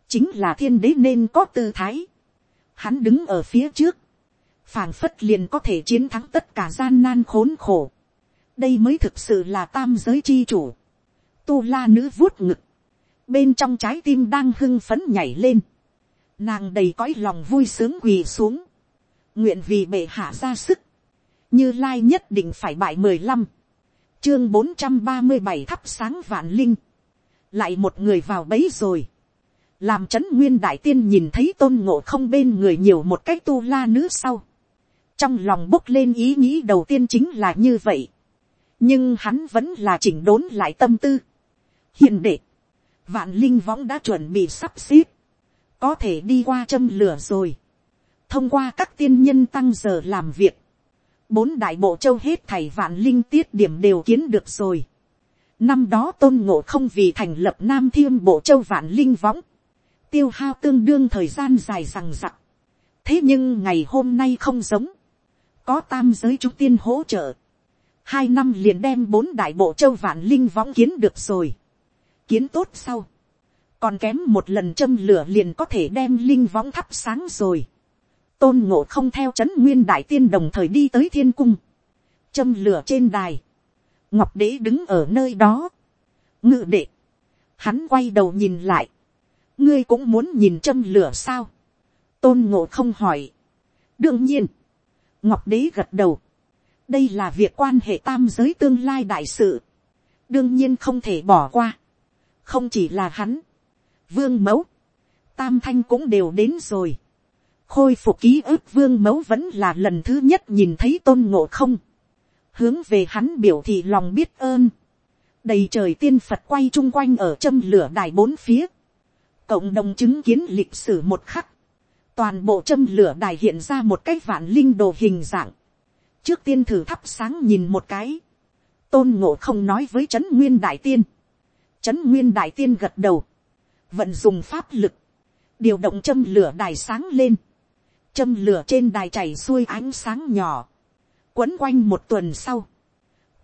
chính là thiên đế nên có tư thái. Hắn đứng ở phía trước, phảng phất liền có thể chiến thắng tất cả gian nan khốn khổ. đây mới thực sự là tam giới chi chủ. Tu la nữ vuốt ngực, bên trong trái tim đang hưng phấn nhảy lên. Nàng đầy cõi lòng vui sướng quỳ xuống, nguyện vì bệ hạ ra sức, như lai nhất định phải bại mười lăm, chương bốn trăm ba mươi bảy thắp sáng vạn linh, lại một người vào bấy rồi, làm c h ấ n nguyên đại tiên nhìn thấy tôn ngộ không bên người nhiều một cái tu la nữ sau, trong lòng bốc lên ý nghĩ đầu tiên chính là như vậy, nhưng hắn vẫn là chỉnh đốn lại tâm tư. hiện đệ, vạn linh võng đã chuẩn bị sắp xếp, có thể đi qua châm lửa rồi. thông qua các tiên nhân tăng giờ làm việc, bốn đại bộ châu hết thảy vạn linh tiết điểm đều kiến được rồi. năm đó tôn ngộ không vì thành lập nam thiên bộ châu vạn linh võng, tiêu hao tương đương thời gian dài rằng rặc. thế nhưng ngày hôm nay không giống, có tam giới trung tiên hỗ trợ, hai năm liền đem bốn đại bộ châu vạn linh võng kiến được rồi. kiến tốt sau, còn kém một lần châm lửa liền có thể đem linh võng thắp sáng rồi. tôn ngộ không theo c h ấ n nguyên đại tiên đồng thời đi tới thiên cung, châm lửa trên đài, ngọc đế đứng ở nơi đó, ngự đệ, Hắn quay đầu nhìn lại. Ngươi cũng muốn nhìn châm lửa sao? Tôn ngộ không hỏi. Đương nhiên. Ngọc đế gật đầu. Đây là việc quan hệ tam giới tương lai đại sự. Đương nhiên không thể bỏ qua. Không chỉ là hắn. Vương mẫu. Tam thanh cũng đều đến rồi. Khôi phục ký ức vương mẫu vẫn là lần thứ nhất nhìn thấy tôn ngộ không. Hướng về hắn biểu thị lòng biết ơn đầy trời tiên phật quay chung quanh ở châm lửa đài bốn phía, cộng đồng chứng kiến lịch sử một khắc, toàn bộ châm lửa đài hiện ra một cái vạn linh đồ hình dạng, trước tiên thử thắp sáng nhìn một cái, tôn ngộ không nói với trấn nguyên đại tiên, trấn nguyên đại tiên gật đầu, vận dùng pháp lực, điều động châm lửa đài sáng lên, châm lửa trên đài chảy xuôi ánh sáng nhỏ, quấn quanh một tuần sau,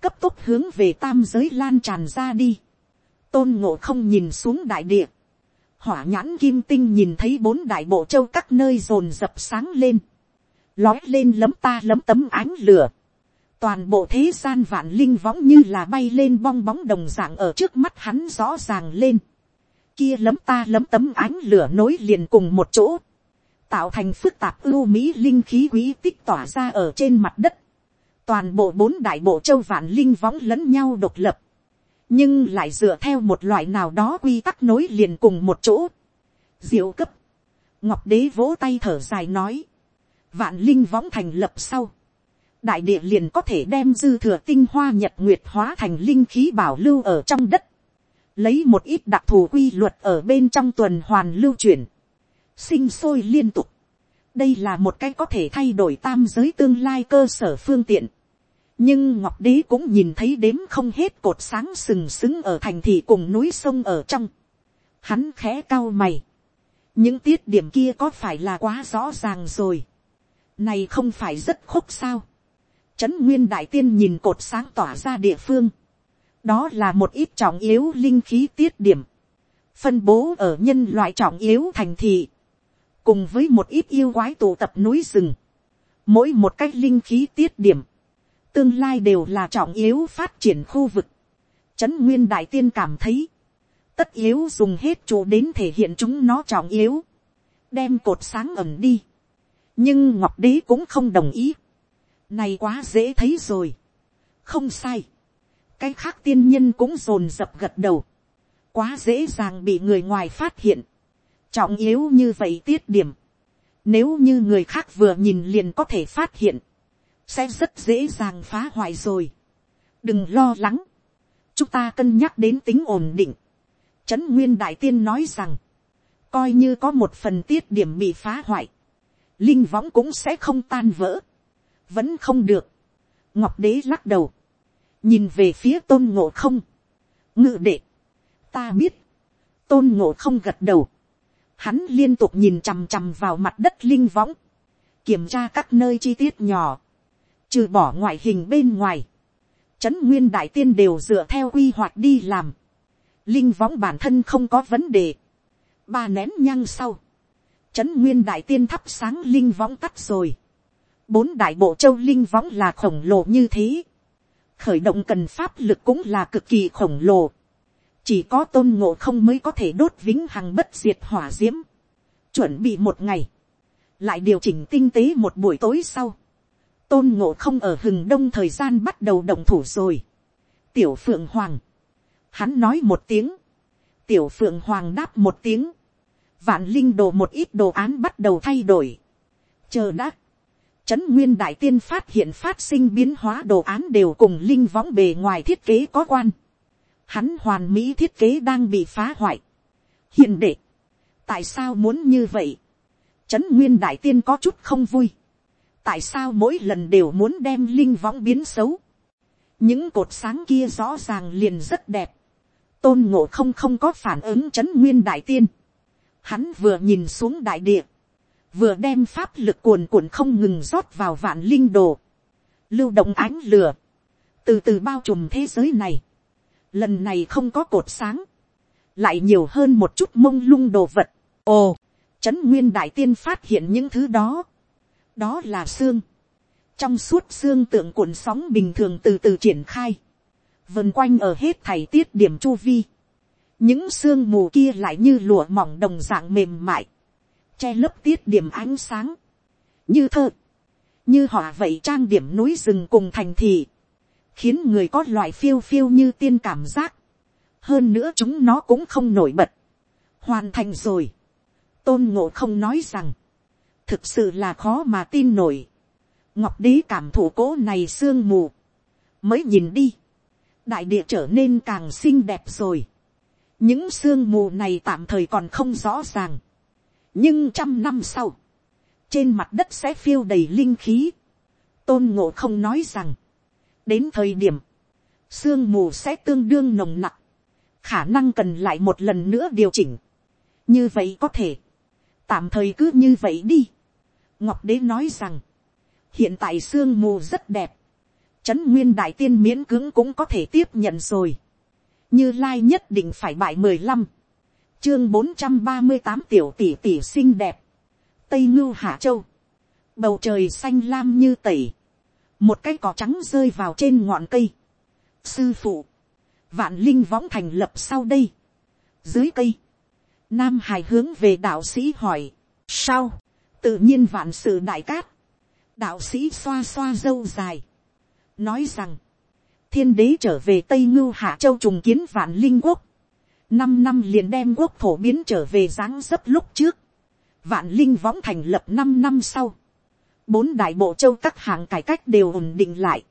cấp tốc hướng về tam giới lan tràn ra đi. tôn ngộ không nhìn xuống đại địa hỏa nhãn kim tinh nhìn thấy bốn đại bộ châu các nơi rồn rập sáng lên. lói lên lấm ta lấm tấm ánh lửa. toàn bộ thế gian vạn linh võng như là bay lên bong bóng đồng dạng ở trước mắt hắn rõ ràng lên. kia lấm ta lấm tấm ánh lửa nối liền cùng một chỗ. tạo thành phức tạp ưu mỹ linh khí quý tích tỏa ra ở trên mặt đất toàn bộ bốn đại bộ châu vạn linh võng lẫn nhau độc lập, nhưng lại dựa theo một loại nào đó quy tắc nối liền cùng một chỗ. diệu cấp, ngọc đế vỗ tay thở dài nói, vạn linh võng thành lập sau, đại địa liền có thể đem dư thừa tinh hoa nhật nguyệt hóa thành linh khí bảo lưu ở trong đất, lấy một ít đặc thù quy luật ở bên trong tuần hoàn lưu chuyển, sinh sôi liên tục. đây là một cái có thể thay đổi tam giới tương lai cơ sở phương tiện nhưng ngọc đế cũng nhìn thấy đếm không hết cột sáng sừng sững ở thành thị cùng núi sông ở trong. Hắn khẽ cao mày. những tiết điểm kia có phải là quá rõ ràng rồi. này không phải rất khúc sao. trấn nguyên đại tiên nhìn cột sáng tỏa ra địa phương. đó là một ít trọng yếu linh khí tiết điểm. phân bố ở nhân loại trọng yếu thành thị. cùng với một ít yêu quái tụ tập núi rừng. mỗi một cách linh khí tiết điểm tương lai đều là trọng yếu phát triển khu vực. Trấn Nguyên Đại Tiên cảm thấy, tất yếu dùng hết chỗ đến thể hiện chúng nó trọng yếu, đem cột sáng ẩm đi. Nhưng Ngọc Đế cũng không đồng ý. Này quá dễ thấy rồi. Không sai. Cái khác tiên nhân cũng rồn dập gật đầu. Quá dễ dàng bị người ngoài phát hiện. Trọng yếu như vậy tiết điểm. Nếu như người khác vừa nhìn liền có thể phát hiện sẽ rất dễ dàng phá hoại rồi. đừng lo lắng, chúng ta cân nhắc đến tính ổn định. trấn nguyên đại tiên nói rằng, coi như có một phần tiết điểm bị phá hoại, linh võng cũng sẽ không tan vỡ, vẫn không được. ngọc đế lắc đầu, nhìn về phía tôn ngộ không, ngự đệ, ta biết, tôn ngộ không gật đầu, hắn liên tục nhìn chằm chằm vào mặt đất linh võng, kiểm tra các nơi chi tiết nhỏ, trừ bỏ ngoại hình bên ngoài, trấn nguyên đại tiên đều dựa theo quy hoạch đi làm, linh võng bản thân không có vấn đề, ba nén nhang sau, trấn nguyên đại tiên thắp sáng linh võng tắt rồi, bốn đại bộ châu linh võng là khổng lồ như thế, khởi động cần pháp lực cũng là cực kỳ khổng lồ, chỉ có tôn ngộ không mới có thể đốt vĩnh hằng bất diệt hỏa d i ễ m chuẩn bị một ngày, lại điều chỉnh tinh tế một buổi tối sau, tôn ngộ không ở hừng đông thời gian bắt đầu động thủ rồi. tiểu phượng hoàng, hắn nói một tiếng, tiểu phượng hoàng đáp một tiếng, vạn linh đồ một ít đồ án bắt đầu thay đổi. chờ đã, trấn nguyên đại tiên phát hiện phát sinh biến hóa đồ án đều cùng linh võng bề ngoài thiết kế có quan. hắn hoàn mỹ thiết kế đang bị phá hoại. hiện đệ, tại sao muốn như vậy, trấn nguyên đại tiên có chút không vui tại sao mỗi lần đều muốn đem linh võng biến xấu. những cột sáng kia rõ ràng liền rất đẹp. tôn ngộ không không có phản ứng c h ấ n nguyên đại tiên. hắn vừa nhìn xuống đại địa, vừa đem pháp lực cuồn cuộn không ngừng rót vào vạn linh đồ, lưu động ánh lửa, từ từ bao trùm thế giới này. lần này không có cột sáng, lại nhiều hơn một chút mông lung đồ vật. ồ, trấn nguyên đại tiên phát hiện những thứ đó đó là xương, trong suốt xương tượng cuộn sóng bình thường từ từ triển khai, vần quanh ở hết thảy tiết điểm chu vi, những xương mù kia lại như lụa mỏng đồng dạng mềm mại, che lấp tiết điểm ánh sáng, như thơ, như họ vậy trang điểm núi rừng cùng thành thị, khiến người có loại phiêu phiêu như tiên cảm giác, hơn nữa chúng nó cũng không nổi bật, hoàn thành rồi, tôn ngộ không nói rằng, thực sự là khó mà tin nổi, ngọc đế cảm thủ cố này sương mù, mới nhìn đi, đại địa trở nên càng xinh đẹp rồi, những sương mù này tạm thời còn không rõ ràng, nhưng trăm năm sau, trên mặt đất sẽ phiêu đầy linh khí, tôn ngộ không nói rằng, đến thời điểm, sương mù sẽ tương đương nồng nặc, khả năng cần lại một lần nữa điều chỉnh, như vậy có thể, tạm thời cứ như vậy đi ngọc đế nói rằng, hiện tại sương mù rất đẹp, trấn nguyên đại tiên miễn cưỡng cũng có thể tiếp nhận rồi, như lai nhất định phải bại mười lăm, chương bốn trăm ba mươi tám tiểu tỷ tỷ xinh đẹp, tây ngưu hạ châu, bầu trời xanh lam như tẩy, một cái cỏ trắng rơi vào trên ngọn cây, sư phụ, vạn linh võng thành lập sau đây, dưới cây, nam hải hướng về đạo sĩ hỏi, sao, tự nhiên vạn sự đại cát, đạo sĩ xoa xoa dâu dài, nói rằng, thiên đế trở về tây ngưu hạ châu trùng kiến vạn linh quốc, năm năm liền đem quốc thổ biến trở về dáng dấp lúc trước, vạn linh võng thành lập năm năm sau, bốn đại bộ châu các hạng cải cách đều ổn định lại,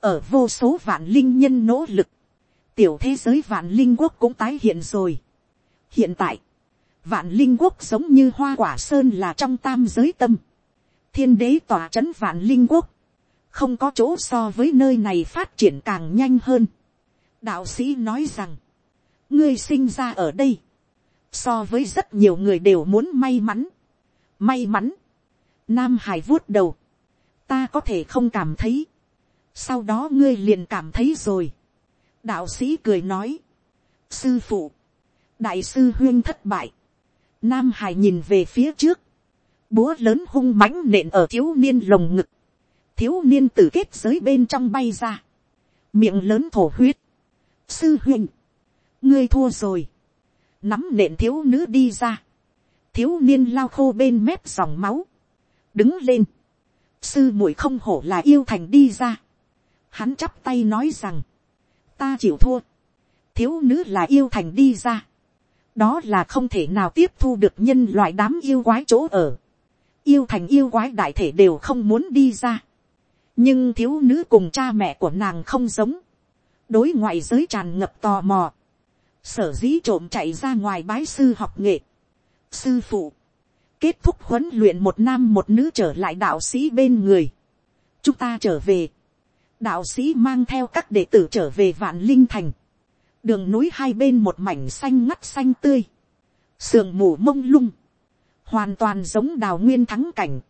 ở vô số vạn linh nhân nỗ lực, tiểu thế giới vạn linh quốc cũng tái hiện rồi. hiện tại, vạn linh quốc giống như hoa quả sơn là trong tam giới tâm, thiên đế tỏa c h ấ n vạn linh quốc, không có chỗ so với nơi này phát triển càng nhanh hơn. đạo sĩ nói rằng, ngươi sinh ra ở đây, so với rất nhiều người đều muốn may mắn, may mắn, nam hải vuốt đầu, ta có thể không cảm thấy, sau đó ngươi liền cảm thấy rồi, đạo sĩ cười nói, sư phụ, đại sư huyên thất bại, nam hải nhìn về phía trước, búa lớn hung mãnh nện ở thiếu niên lồng ngực, thiếu niên từ kết giới bên trong bay ra, miệng lớn thổ huyết, sư huynh, ngươi thua rồi, nắm nện thiếu nữ đi ra, thiếu niên lao khô bên mép dòng máu, đứng lên, sư muội không hổ là yêu thành đi ra, hắn chắp tay nói rằng, ta chịu thua, thiếu nữ là yêu thành đi ra, đó là không thể nào tiếp thu được nhân loại đám yêu quái chỗ ở. yêu thành yêu quái đại thể đều không muốn đi ra. nhưng thiếu nữ cùng cha mẹ của nàng không giống. đối ngoại giới tràn ngập tò mò. sở dĩ trộm chạy ra ngoài bái sư học nghệ. sư phụ, kết thúc huấn luyện một nam một nữ trở lại đạo sĩ bên người. chúng ta trở về. đạo sĩ mang theo các đệ tử trở về vạn linh thành đường núi hai bên một mảnh xanh ngắt xanh tươi, sườn mù mông lung, hoàn toàn giống đào nguyên thắng cảnh.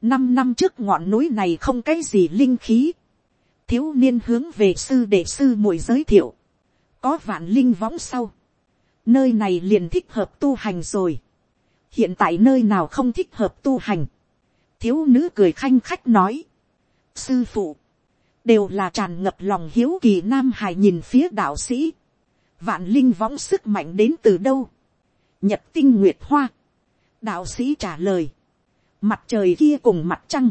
năm năm trước ngọn núi này không cái gì linh khí, thiếu niên hướng về sư đệ sư mùi giới thiệu, có vạn linh võng sau, nơi này liền thích hợp tu hành rồi, hiện tại nơi nào không thích hợp tu hành, thiếu nữ cười khanh khách nói, sư phụ, đều là tràn ngập lòng hiếu kỳ nam hài nhìn phía đạo sĩ, vạn linh võng sức mạnh đến từ đâu, nhật tinh nguyệt hoa, đạo sĩ trả lời, mặt trời kia cùng mặt trăng,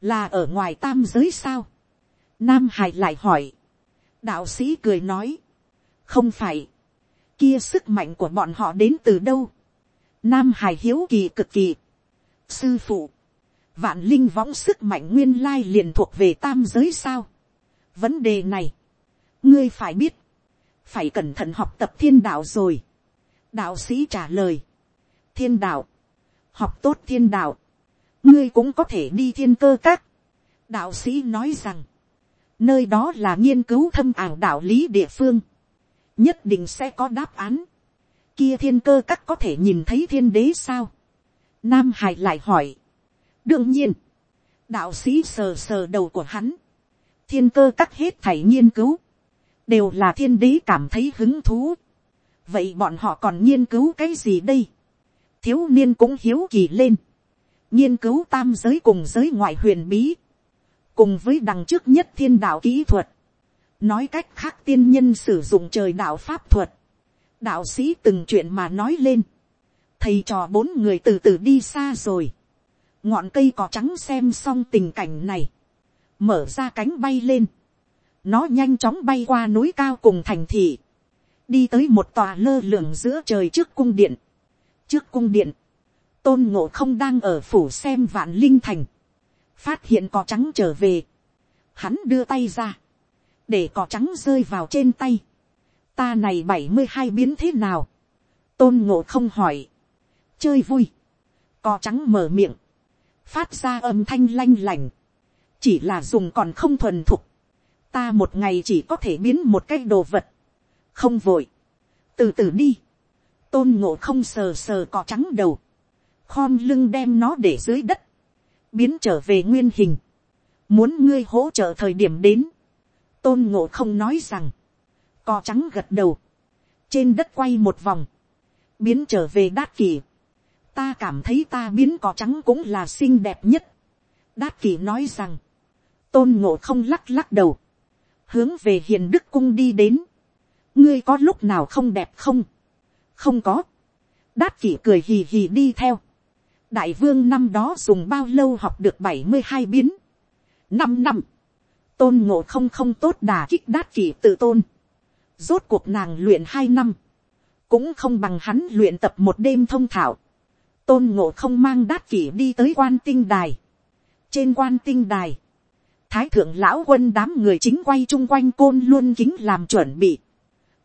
là ở ngoài tam giới sao, nam hải lại hỏi, đạo sĩ cười nói, không phải, kia sức mạnh của bọn họ đến từ đâu, nam hải hiếu kỳ cực kỳ, sư phụ, vạn linh võng sức mạnh nguyên lai liền thuộc về tam giới sao, vấn đề này, ngươi phải biết, phải cẩn thận học tập thiên đạo rồi. đạo sĩ trả lời, thiên đạo, học tốt thiên đạo, ngươi cũng có thể đi thiên cơ các. đạo sĩ nói rằng, nơi đó là nghiên cứu thâm ảo đạo lý địa phương, nhất định sẽ có đáp án. kia thiên cơ các có thể nhìn thấy thiên đế sao. nam hải lại hỏi, đương nhiên, đạo sĩ sờ sờ đầu của hắn, thiên cơ các hết thảy nghiên cứu, đều là thiên đế cảm thấy hứng thú. vậy bọn họ còn nghiên cứu cái gì đây. thiếu niên cũng hiếu kỳ lên. nghiên cứu tam giới cùng giới ngoại huyền bí. cùng với đằng trước nhất thiên đạo kỹ thuật. nói cách khác tiên nhân sử dụng trời đạo pháp thuật. đạo sĩ từng chuyện mà nói lên, thầy trò bốn người từ từ đi xa rồi, ngọn cây cỏ trắng xem xong tình cảnh này, mở ra cánh bay lên, nó nhanh chóng bay qua núi cao cùng thành thị, đi tới một tòa lơ lửng giữa trời trước cung điện, trước cung điện, tôn ngộ không đang ở phủ xem vạn linh thành, phát hiện cỏ trắng trở về, hắn đưa tay ra, để cỏ trắng rơi vào trên tay, ta này bảy mươi hai biến thế nào, tôn ngộ không hỏi, chơi vui, cỏ trắng mở miệng, phát ra âm thanh lanh lành, chỉ là dùng còn không thuần thục, ta một ngày chỉ có thể biến một cái đồ vật, không vội, từ từ đi, tôn ngộ không sờ sờ cỏ trắng đầu, khom lưng đem nó để dưới đất, biến trở về nguyên hình, muốn ngươi hỗ trợ thời điểm đến, tôn ngộ không nói rằng, cỏ trắng gật đầu, trên đất quay một vòng, biến trở về đát kỳ, ta cảm thấy ta biến cỏ trắng cũng là xinh đẹp nhất, đát kỳ nói rằng, tôn ngộ không lắc lắc đầu, hướng về hiền đức cung đi đến, ngươi có lúc nào không đẹp không, không có, đát kỷ cười hì hì đi theo, đại vương năm đó dùng bao lâu học được bảy mươi hai biến, năm năm, tôn ngộ không không tốt đà kích đát kỷ tự tôn, rốt cuộc nàng luyện hai năm, cũng không bằng hắn luyện tập một đêm thông thạo, tôn ngộ không mang đát kỷ đi tới quan tinh đài, trên quan tinh đài, thái thượng lão quân đám người chính quay chung quanh côn luôn kính làm chuẩn bị,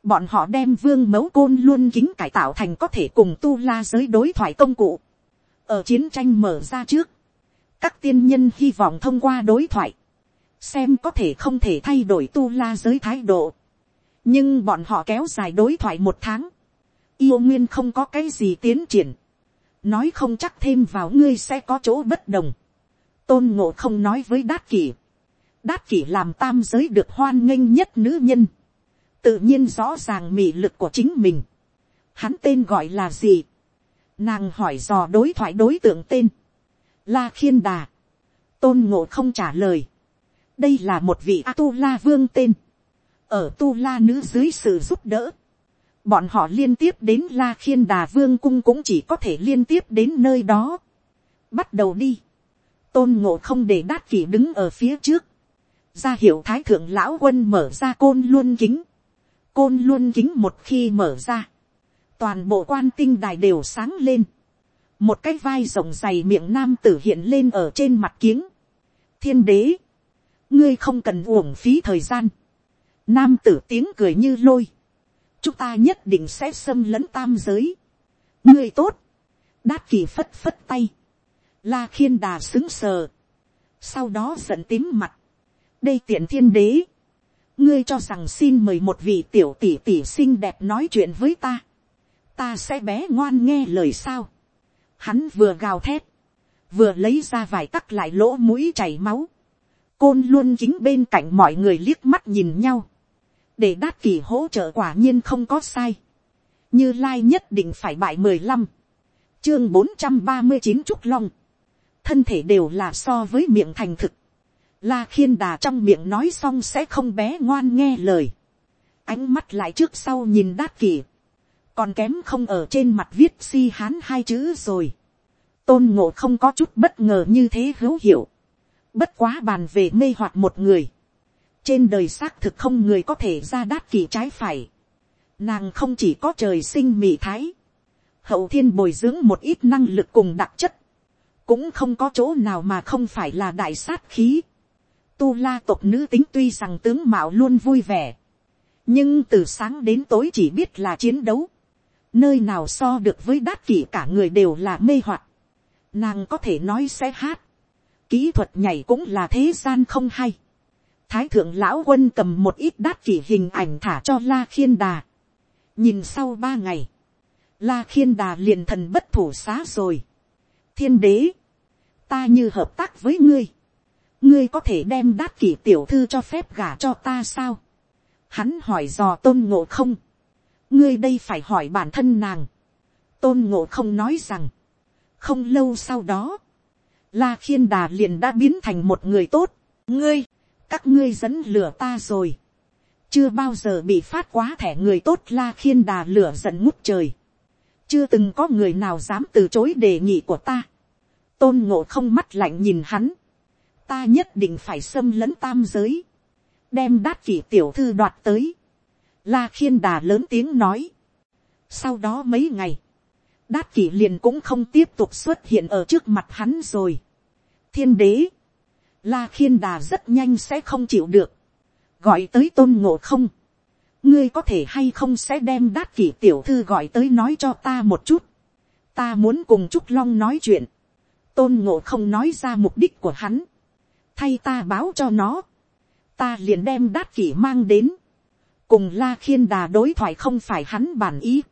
bọn họ đem vương mẫu côn luôn kính cải tạo thành có thể cùng tu la giới đối thoại công cụ, ở chiến tranh mở ra trước, các tiên nhân hy vọng thông qua đối thoại, xem có thể không thể thay đổi tu la giới thái độ. nhưng bọn họ kéo dài đối thoại một tháng, yêu nguyên không có cái gì tiến triển, nói không chắc thêm vào ngươi sẽ có chỗ bất đồng. tôn ngộ không nói với đát kỷ, đát kỷ làm tam giới được hoan nghênh nhất nữ nhân, tự nhiên rõ ràng mị lực của chính mình. hắn tên gọi là gì, Nàng hỏi dò đối thoại đối tượng tên. La khiên đà. Tôn ngộ không trả lời. Đây là một vị A-tu-la vương tên. Ở tu-la nữ dưới sự giúp đỡ. Bọn họ liên tiếp đến La khiên đà vương cung cũng chỉ có thể liên tiếp đến nơi đó. Bắt đầu đi. Tôn ngộ không để đát kỷ đứng ở phía trước. Ra hiệu thái thượng lão quân mở ra côn luôn kính. Côn luôn kính một khi mở ra toàn bộ quan tinh đài đều sáng lên, một cái vai rộng dày miệng nam tử hiện lên ở trên mặt kiếng, thiên đế, ngươi không cần uổng phí thời gian, nam tử tiếng cười như lôi, chúng ta nhất định sẽ xâm lấn tam giới, ngươi tốt, đát kỳ phất phất tay, la khiên đà xứng sờ, sau đó giận tím mặt, đây tiện thiên đế, ngươi cho rằng xin mời một vị tiểu tỷ tỷ xinh đẹp nói chuyện với ta, ta sẽ bé ngoan nghe lời sao. Hắn vừa gào thét, vừa lấy ra vài tắc lại lỗ mũi chảy máu. Côn luôn chính bên cạnh mọi người liếc mắt nhìn nhau. Để đát kỳ hỗ trợ quả nhiên không có sai. Như Lai nhất định phải bại mười lăm Chương bốn trăm ba mươi chín Trúc Long. Thân thể đều là so với miệng thành thực. La khiên đà trong miệng nói xong sẽ không bé ngoan nghe lời. Ánh mắt lại trước sau nhìn đát kỳ còn kém không ở trên mặt viết si hán hai chữ rồi. tôn ngộ không có chút bất ngờ như thế hữu hiệu. bất quá bàn về mê hoặc một người. trên đời xác thực không người có thể ra đát kỳ trái phải. nàng không chỉ có trời sinh mị thái. hậu thiên bồi dưỡng một ít năng lực cùng đặc chất. cũng không có chỗ nào mà không phải là đại sát khí tu la tộc nữ tính tuy rằng tướng mạo luôn vui vẻ nhưng từ sáng đến tối chỉ biết là chiến đấu. Nơi nào so được với đát kỷ cả người đều là mê hoặc, nàng có thể nói sẽ hát, kỹ thuật nhảy cũng là thế gian không hay, thái thượng lão quân cầm một ít đát kỷ hình ảnh thả cho la khiên đà, nhìn sau ba ngày, la khiên đà liền thần bất thủ xá rồi, thiên đế, ta như hợp tác với ngươi, ngươi có thể đem đát kỷ tiểu thư cho phép gả cho ta sao, hắn hỏi dò tôn ngộ không, ngươi đây phải hỏi bản thân nàng. tôn ngộ không nói rằng, không lâu sau đó, la khiên đà liền đã biến thành một người tốt. ngươi, các ngươi dẫn lửa ta rồi. chưa bao giờ bị phát quá thẻ người tốt la khiên đà lửa giận ngút trời, chưa từng có người nào dám từ chối đề nghị của ta, tôn ngộ không mắt lạnh nhìn hắn, ta nhất định phải xâm lấn tam giới, đem đát kỷ tiểu thư đoạt tới, la khiên đà lớn tiếng nói, sau đó mấy ngày, đát kỷ liền cũng không tiếp tục xuất hiện ở trước mặt hắn rồi. thiên đế, la khiên đà rất nhanh sẽ không chịu được, gọi tới tôn ngộ không, ngươi có thể hay không sẽ đem đát kỷ tiểu thư gọi tới nói cho ta một chút, ta muốn cùng trúc long nói chuyện, tôn ngộ không nói ra mục đích của hắn, thay ta báo cho nó, ta liền đem đát kỷ mang đến, cùng la khiên đà đối thoại không phải hắn bản ý,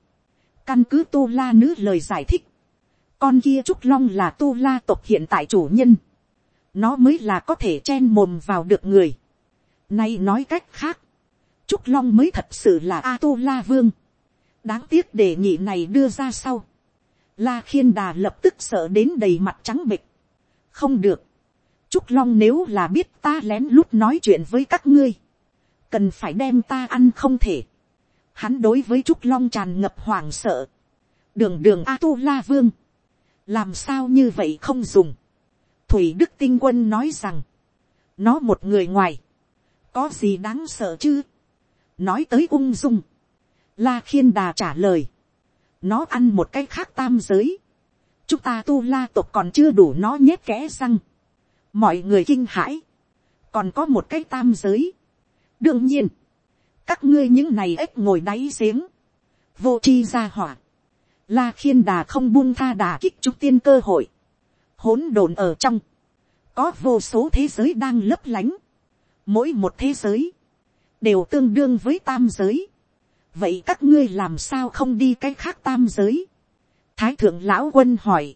căn cứ tu la nữ lời giải thích, con kia trúc long là tu la tộc hiện tại chủ nhân, nó mới là có thể chen mồm vào được người. Nay nói cách khác, trúc long mới thật sự là a tu la vương. đáng tiếc đề nghị này đưa ra sau. La khiên đà lập tức sợ đến đầy mặt trắng bịch. không được trúc long nếu là biết ta lén lút nói chuyện với các ngươi, cần phải đem ta ăn không thể. Hắn đối với trúc long tràn ngập hoảng sợ, đường đường a tu la vương, làm sao như vậy không dùng, thủy đức tinh quân nói rằng, nó một người ngoài, có gì đáng sợ chứ, nói tới ung dung, la khiên đà trả lời, nó ăn một cái khác tam giới, chúng ta tu la tộc còn chưa đủ nó nhét kẽ răng, mọi người kinh hãi, còn có một cái tam giới, đương nhiên, các ngươi những này ếch ngồi đáy giếng, vô chi ra hỏa, la khiên đà không buông tha đà kích trúc tiên cơ hội, hỗn độn ở trong, có vô số thế giới đang lấp lánh, mỗi một thế giới, đều tương đương với tam giới, vậy các ngươi làm sao không đi cái khác tam giới, thái thượng lão quân hỏi,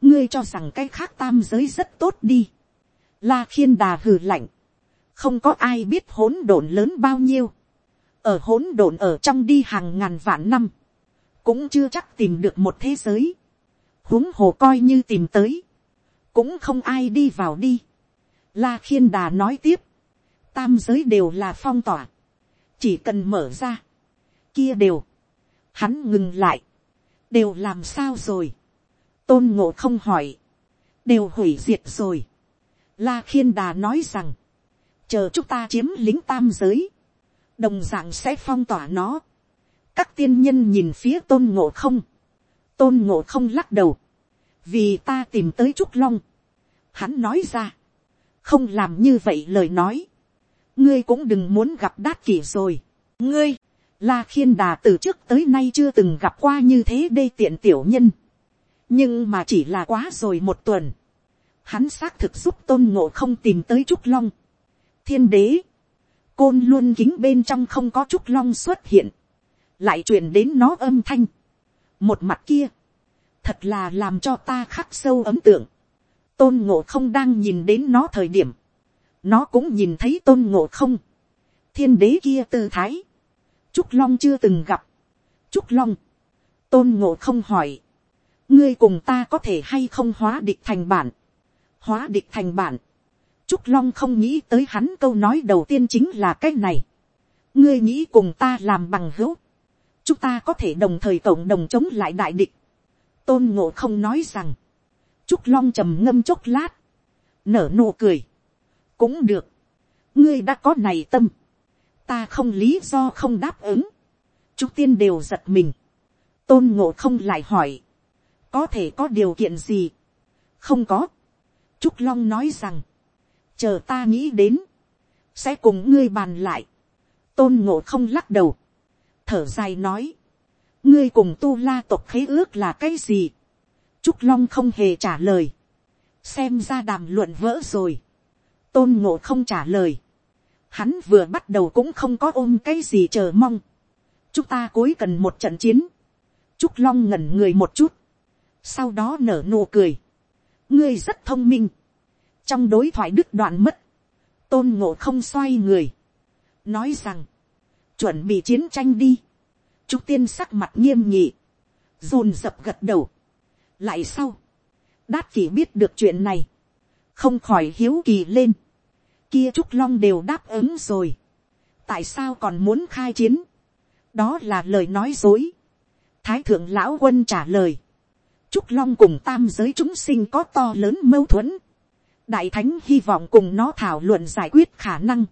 ngươi cho rằng cái khác tam giới rất tốt đi, la khiên đà hừ lạnh, không có ai biết hỗn độn lớn bao nhiêu, ở hỗn độn ở trong đi hàng ngàn vạn năm, cũng chưa chắc tìm được một thế giới, huống hồ coi như tìm tới, cũng không ai đi vào đi. La khiên đà nói tiếp, tam giới đều là phong tỏa, chỉ cần mở ra, kia đều, hắn ngừng lại, đều làm sao rồi, tôn ngộ không hỏi, đều hủy diệt rồi. La khiên đà nói rằng, chờ chúng ta chiếm lính tam giới, đồng dạng sẽ phong tỏa nó. các tiên nhân nhìn phía tôn ngộ không, tôn ngộ không lắc đầu, vì ta tìm tới trúc long. hắn nói ra, không làm như vậy lời nói, ngươi cũng đừng muốn gặp đát kỷ rồi. ngươi, la khiên đà từ trước tới nay chưa từng gặp qua như thế đây tiện tiểu nhân. nhưng mà chỉ là quá rồi một tuần, hắn xác thực giúp tôn ngộ không tìm tới trúc long. thiên đế, côn luôn kính bên trong không có trúc long xuất hiện, lại truyền đến nó âm thanh. một mặt kia, thật là làm cho ta khắc sâu ấm tượng. tôn ngộ không đang nhìn đến nó thời điểm, nó cũng nhìn thấy tôn ngộ không, thiên đế kia tư thái, trúc long chưa từng gặp, trúc long, tôn ngộ không hỏi, ngươi cùng ta có thể hay không hóa địch thành bản, hóa địch thành bản, Trúc Long không nghĩ tới hắn câu nói đầu tiên chính là cái này. Ngươi nghĩ cùng ta làm bằng hữu. Chúng ta có thể đồng thời cộng đồng chống lại đại địch. Tôn ngộ không nói rằng. Trúc Long trầm ngâm chốc lát. Nở nụ cười. Cũng được. Ngươi đã có này tâm. Ta không lý do không đáp ứng. Trúc tiên đều giật mình. Tôn ngộ không lại hỏi. Có thể có điều kiện gì? Không có. Trúc Long nói rằng chờ ta nghĩ đến, sẽ cùng ngươi bàn lại. tôn ngộ không lắc đầu, thở dài nói, ngươi cùng tu la tộc khế ước là cái gì. trúc long không hề trả lời, xem ra đàm luận vỡ rồi, tôn ngộ không trả lời, hắn vừa bắt đầu cũng không có ôm cái gì chờ mong, chúng ta cuối cần một trận chiến, trúc long ngẩn người một chút, sau đó nở nụ cười, ngươi rất thông minh, trong đối thoại đứt đoạn mất, tôn ngộ không xoay người, nói rằng, chuẩn bị chiến tranh đi, trúc tiên sắc mặt nghiêm nhị, dồn dập gật đầu, lại sau, đát kỷ biết được chuyện này, không khỏi hiếu kỳ lên, kia trúc long đều đáp ứng rồi, tại sao còn muốn khai chiến, đó là lời nói dối. thái thượng lão quân trả lời, trúc long cùng tam giới chúng sinh có to lớn mâu thuẫn, đại thánh hy vọng cùng nó thảo luận giải quyết khả năng,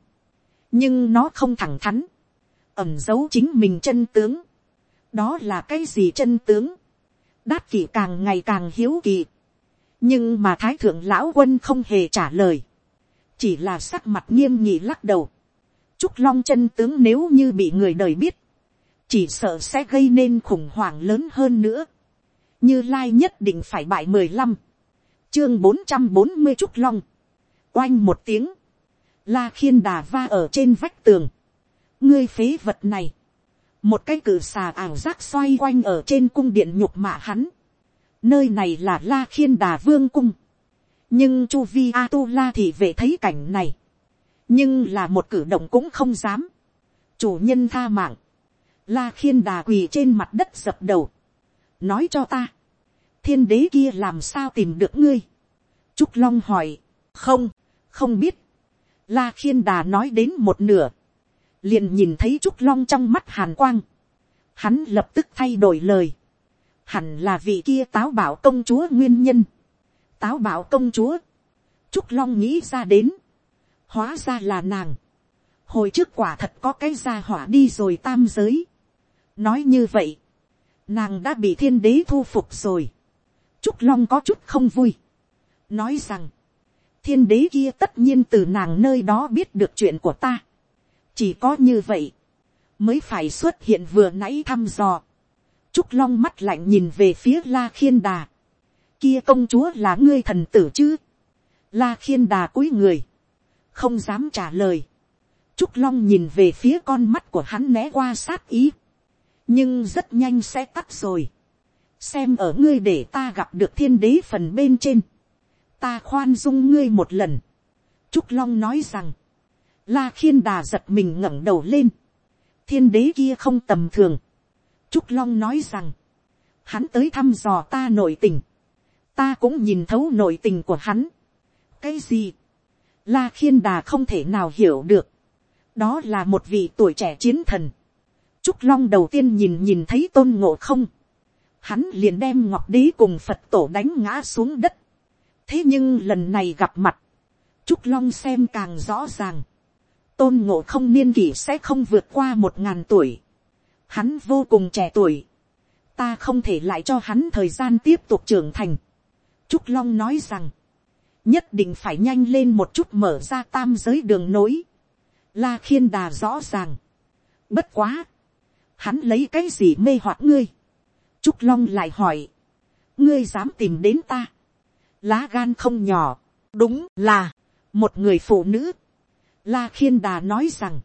nhưng nó không thẳng thắn, ẩm giấu chính mình chân tướng, đó là cái gì chân tướng, đát kỷ càng ngày càng hiếu kỳ, nhưng mà thái thượng lão quân không hề trả lời, chỉ là sắc mặt nghiêm nghị lắc đầu, trúc long chân tướng nếu như bị người đời biết, chỉ sợ sẽ gây nên khủng hoảng lớn hơn nữa, như lai nhất định phải bại mười lăm, chương bốn trăm bốn mươi trúc long, oanh một tiếng, la khiên đà va ở trên vách tường, ngươi phế vật này, một cái cử xà ảo giác xoay quanh ở trên cung điện nhục mạ hắn, nơi này là la khiên đà vương cung, nhưng chu vi a tu la thì về thấy cảnh này, nhưng là một cử động cũng không dám, chủ nhân tha mạng, la khiên đà quỳ trên mặt đất dập đầu, nói cho ta, thiên đế kia làm sao tìm được ngươi, trúc long hỏi, không, không biết, la khiên đà nói đến một nửa, liền nhìn thấy trúc long trong mắt hàn quang, hắn lập tức thay đổi lời, hẳn là vị kia táo bảo công chúa nguyên nhân, táo bảo công chúa, trúc long nghĩ ra đến, hóa ra là nàng, hồi trước quả thật có cái gia hỏa đi rồi tam giới, nói như vậy, nàng đã bị thiên đế thu phục rồi, trúc long có chút không vui, nói rằng, thiên đế kia tất nhiên từ nàng nơi đó biết được chuyện của ta, chỉ có như vậy, mới phải xuất hiện vừa nãy thăm dò. Trúc long mắt lạnh nhìn về phía la khiên đà. Kia công chúa là ngươi thần tử chứ. La khiên đà cúi người. Không dám trả lời. Trúc long nhìn về phía con mắt của hắn né qua sát ý. Nhưng rất nhanh sẽ tắt rồi. Xem ở ngươi để ta gặp được thiên đế phần bên trên. Ta khoan dung ngươi một lần. Trúc long nói rằng La khiên đà giật mình ngẩng đầu lên. Thiên đế kia không tầm thường. Trúc Long nói rằng. Hắn tới thăm dò ta nội tình. Ta cũng nhìn thấu nội tình của hắn. Cái gì? La khiên đà không thể nào hiểu được. Đó là một vị tuổi trẻ chiến thần. Trúc Long đầu tiên nhìn nhìn thấy tôn ngộ không. Hắn liền đem ngọc đế cùng Phật tổ đánh ngã xuống đất. Thế nhưng lần này gặp mặt. Trúc Long xem càng rõ ràng tôn ngộ không niên kỷ sẽ không vượt qua một ngàn tuổi. Hắn vô cùng trẻ tuổi. Ta không thể lại cho hắn thời gian tiếp tục trưởng thành. Trúc Long nói rằng, nhất định phải nhanh lên một chút mở ra tam giới đường nối. La khiên đà rõ ràng. Bất quá. Hắn lấy cái gì mê hoặc ngươi. Trúc Long lại hỏi. Ngươi dám tìm đến ta. Lá gan không nhỏ. Đúng là. Một người phụ nữ La khiên đà nói rằng,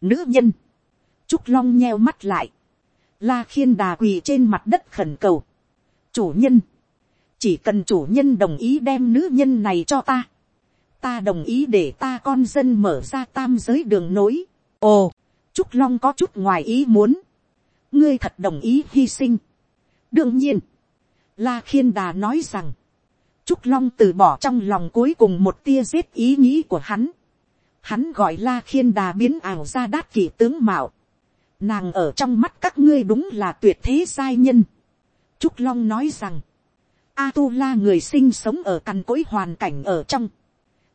nữ nhân, trúc long nheo mắt lại, la khiên đà quỳ trên mặt đất khẩn cầu, chủ nhân, chỉ cần chủ nhân đồng ý đem nữ nhân này cho ta, ta đồng ý để ta con dân mở ra tam giới đường nối. ồ, trúc long có chút ngoài ý muốn, ngươi thật đồng ý hy sinh. đương nhiên, la khiên đà nói rằng, trúc long từ bỏ trong lòng cuối cùng một tia giết ý nghĩ của hắn, hắn gọi la khiên đà biến ảo ra đát kỷ tướng mạo. Nàng ở trong mắt các ngươi đúng là tuyệt thế giai nhân. Trúc Long nói rằng, A tu la người sinh sống ở căn cỗi hoàn cảnh ở trong.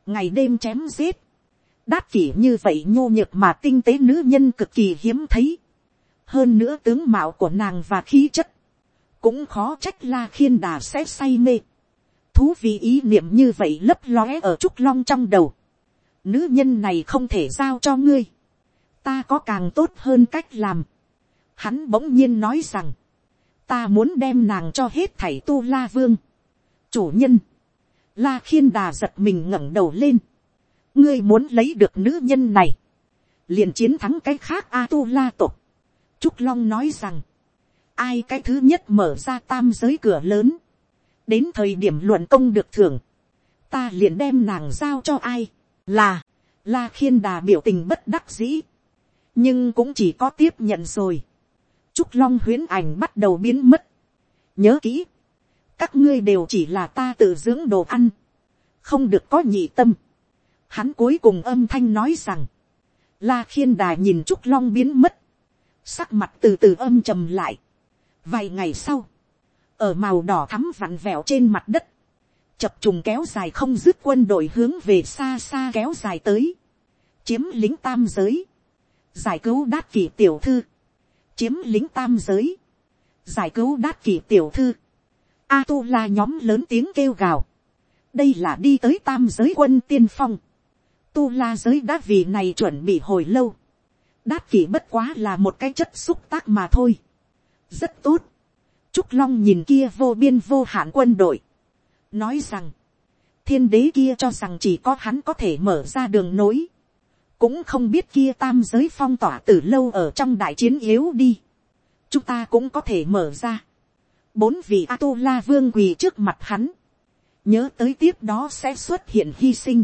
Ngày đêm chém giết. Đát kỷ như vậy nhô nhược mà tinh tế nữ nhân cực kỳ hiếm thấy. Hơn nữa tướng mạo của nàng và khí chất. Cũng khó trách la khiên đà sẽ say mê. Thú vị ý niệm như vậy lấp lóe ở Trúc Long trong đầu nữ nhân này không thể giao cho ngươi, ta có càng tốt hơn cách làm. Hắn bỗng nhiên nói rằng, ta muốn đem nàng cho hết thảy tu la vương. chủ nhân, la khiên đà giật mình ngẩng đầu lên, ngươi muốn lấy được nữ nhân này, liền chiến thắng cái khác a tu la tục. Trúc Long nói rằng, ai cái thứ nhất mở ra tam giới cửa lớn, đến thời điểm luận công được thưởng, ta liền đem nàng giao cho ai là, la khiên đà biểu tình bất đắc dĩ, nhưng cũng chỉ có tiếp nhận rồi. Trúc long huyến ảnh bắt đầu biến mất. nhớ kỹ, các ngươi đều chỉ là ta tự dưỡng đồ ăn, không được có nhị tâm. Hắn cuối cùng âm thanh nói rằng, La khiên đà nhìn trúc long biến mất. Sắc mặt từ từ âm trầm lại. Vài ngày sau. Ở màu đỏ thắm vặn vẹo trên mặt đất. Chập trùng kéo dài không dứt quân đội hướng về xa xa kéo dài tới. Chiếm lính tam giới. Giải cứu đát kỷ tiểu thư. Chiếm lính tam giới. Giải cứu đát kỷ tiểu thư. A tu la nhóm lớn tiếng kêu gào. Đây là đi tới tam giới quân tiên phong tu la giới đã vì này chuẩn bị hồi lâu. đát kỷ bất quá là một cái chất xúc tác mà thôi. rất tốt. trúc long nhìn kia vô biên vô hạn quân đội. nói rằng, thiên đế kia cho rằng chỉ có hắn có thể mở ra đường nối. cũng không biết kia tam giới phong tỏa từ lâu ở trong đại chiến yếu đi. chúng ta cũng có thể mở ra. bốn vị a tu la vương quỳ trước mặt hắn. nhớ tới tiếp đó sẽ xuất hiện hy sinh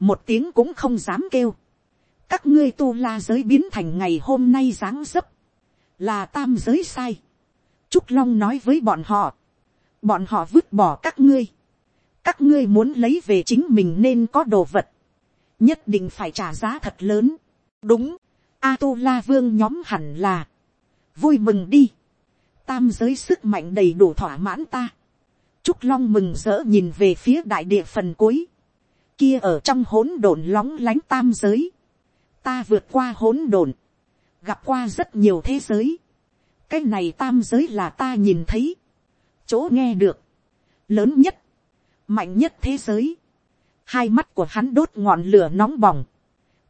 một tiếng cũng không dám kêu, các ngươi tu la giới biến thành ngày hôm nay dáng dấp, là tam giới sai. Trúc Long nói với bọn họ, bọn họ vứt bỏ các ngươi, các ngươi muốn lấy về chính mình nên có đồ vật, nhất định phải trả giá thật lớn. đúng, a tu la vương nhóm hẳn là, vui mừng đi, tam giới sức mạnh đầy đủ thỏa mãn ta. Trúc Long mừng rỡ nhìn về phía đại địa phần cuối kia ở trong hỗn độn lóng lánh tam giới, ta vượt qua hỗn độn, gặp qua rất nhiều thế giới, cái này tam giới là ta nhìn thấy, chỗ nghe được, lớn nhất, mạnh nhất thế giới, hai mắt của hắn đốt ngọn lửa nóng bỏng,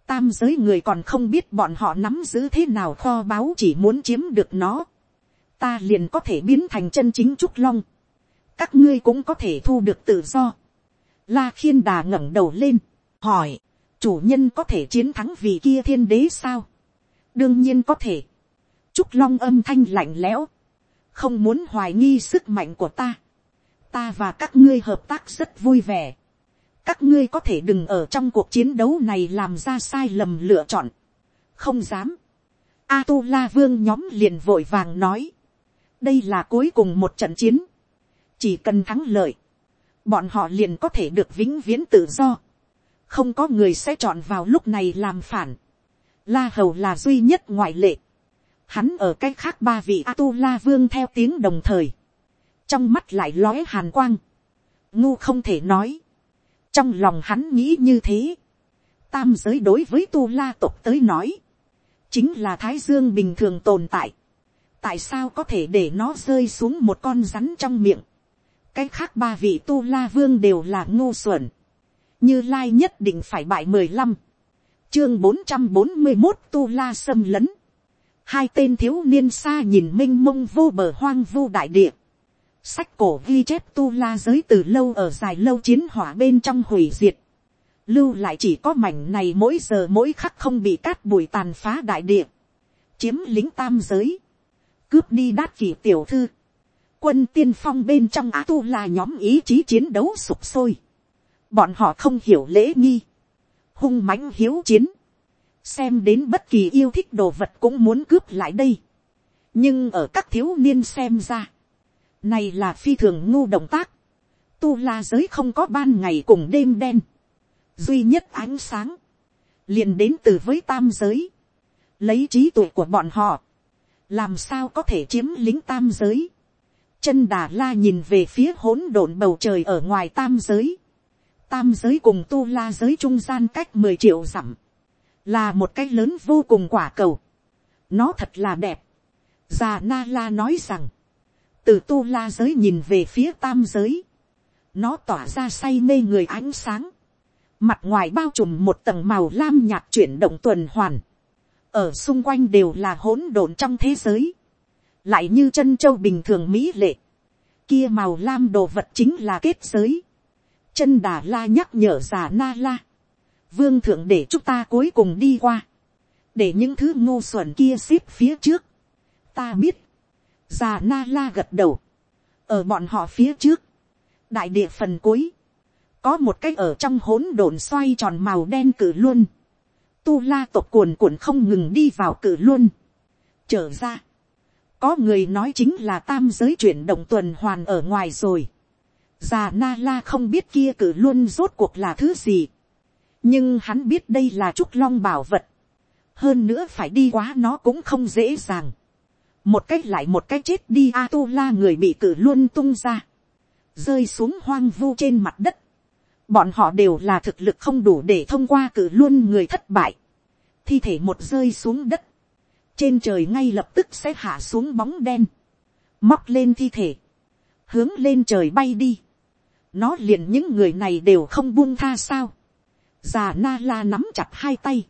tam giới người còn không biết bọn họ nắm giữ thế nào kho báu chỉ muốn chiếm được nó, ta liền có thể biến thành chân chính trúc long, các ngươi cũng có thể thu được tự do, La khiên đà ngẩng đầu lên, hỏi, chủ nhân có thể chiến thắng vì kia thiên đế sao? đương nhiên có thể. Trúc long âm thanh lạnh lẽo, không muốn hoài nghi sức mạnh của ta. ta và các ngươi hợp tác rất vui vẻ. các ngươi có thể đừng ở trong cuộc chiến đấu này làm ra sai lầm lựa chọn. không dám. A tu la vương nhóm liền vội vàng nói. đây là cuối cùng một trận chiến. chỉ cần thắng lợi bọn họ liền có thể được vĩnh viễn tự do, không có người sẽ chọn vào lúc này làm phản, la hầu là duy nhất ngoại lệ, hắn ở cái khác ba vị a tu la vương theo tiếng đồng thời, trong mắt lại lóe hàn quang, ngu không thể nói, trong lòng hắn nghĩ như thế, tam giới đối với tu la tộc tới nói, chính là thái dương bình thường tồn tại, tại sao có thể để nó rơi xuống một con rắn trong miệng, cái khác ba vị tu la vương đều là ngu xuẩn, như lai nhất định phải bại mười lăm, chương bốn trăm bốn mươi một tu la xâm lấn, hai tên thiếu niên xa nhìn m i n h mông vô bờ hoang vu đại địa, sách cổ ghi chép tu la giới từ lâu ở dài lâu chiến hỏa bên trong hủy diệt, lưu lại chỉ có mảnh này mỗi giờ mỗi khắc không bị cát bụi tàn phá đại địa, chiếm lính tam giới, cướp đi đát kỷ tiểu thư, quân tiên phong bên trong á tu là nhóm ý chí chiến đấu sụp sôi. Bọn họ không hiểu lễ nghi. Hung mãnh hiếu chiến. Xem đến bất kỳ yêu thích đồ vật cũng muốn cướp lại đây. Nhưng ở các thiếu niên xem ra. Này là phi thường ngu động tác. Tu la giới không có ban ngày cùng đêm đen. Duy nhất ánh sáng. Liền đến từ với tam giới. Lấy trí tuệ của bọn họ. Làm sao có thể chiếm lính tam giới chân đà la nhìn về phía hỗn độn bầu trời ở ngoài tam giới. Tam giới cùng tu la giới trung gian cách mười triệu dặm. Là một cái lớn vô cùng quả cầu. Nó thật là đẹp. Già na la nói rằng. Từ tu la giới nhìn về phía tam giới. Nó tỏa ra say mê người ánh sáng. Mặt ngoài bao trùm một tầng màu lam nhạt chuyển động tuần hoàn. Ở xung quanh đều là hỗn độn trong thế giới lại như chân châu bình thường mỹ lệ, kia màu lam đồ vật chính là kết giới, chân đà la nhắc nhở già na la, vương thượng để chúng ta cuối cùng đi qua, để những thứ ngô xuẩn kia xếp phía trước, ta biết, già na la gật đầu, ở bọn họ phía trước, đại địa phần cuối, có một cái ở trong hỗn độn xoay tròn màu đen cử luôn, tu la tộc cuồn cuộn không ngừng đi vào cử luôn, trở ra, có người nói chính là tam giới chuyển động tuần hoàn ở ngoài rồi. già na la không biết kia cử luôn rốt cuộc là thứ gì. nhưng hắn biết đây là trúc long bảo vật. hơn nữa phải đi quá nó cũng không dễ dàng, một cách lại một cách chết đi a tu la người bị cử luôn tung ra, rơi xuống hoang vu trên mặt đất, bọn họ đều là thực lực không đủ để thông qua cử luôn người thất bại, thi thể một rơi xuống đất, trên trời ngay lập tức sẽ hạ xuống bóng đen, móc lên thi thể, hướng lên trời bay đi, nó liền những người này đều không buông tha sao, già na la nắm chặt hai tay,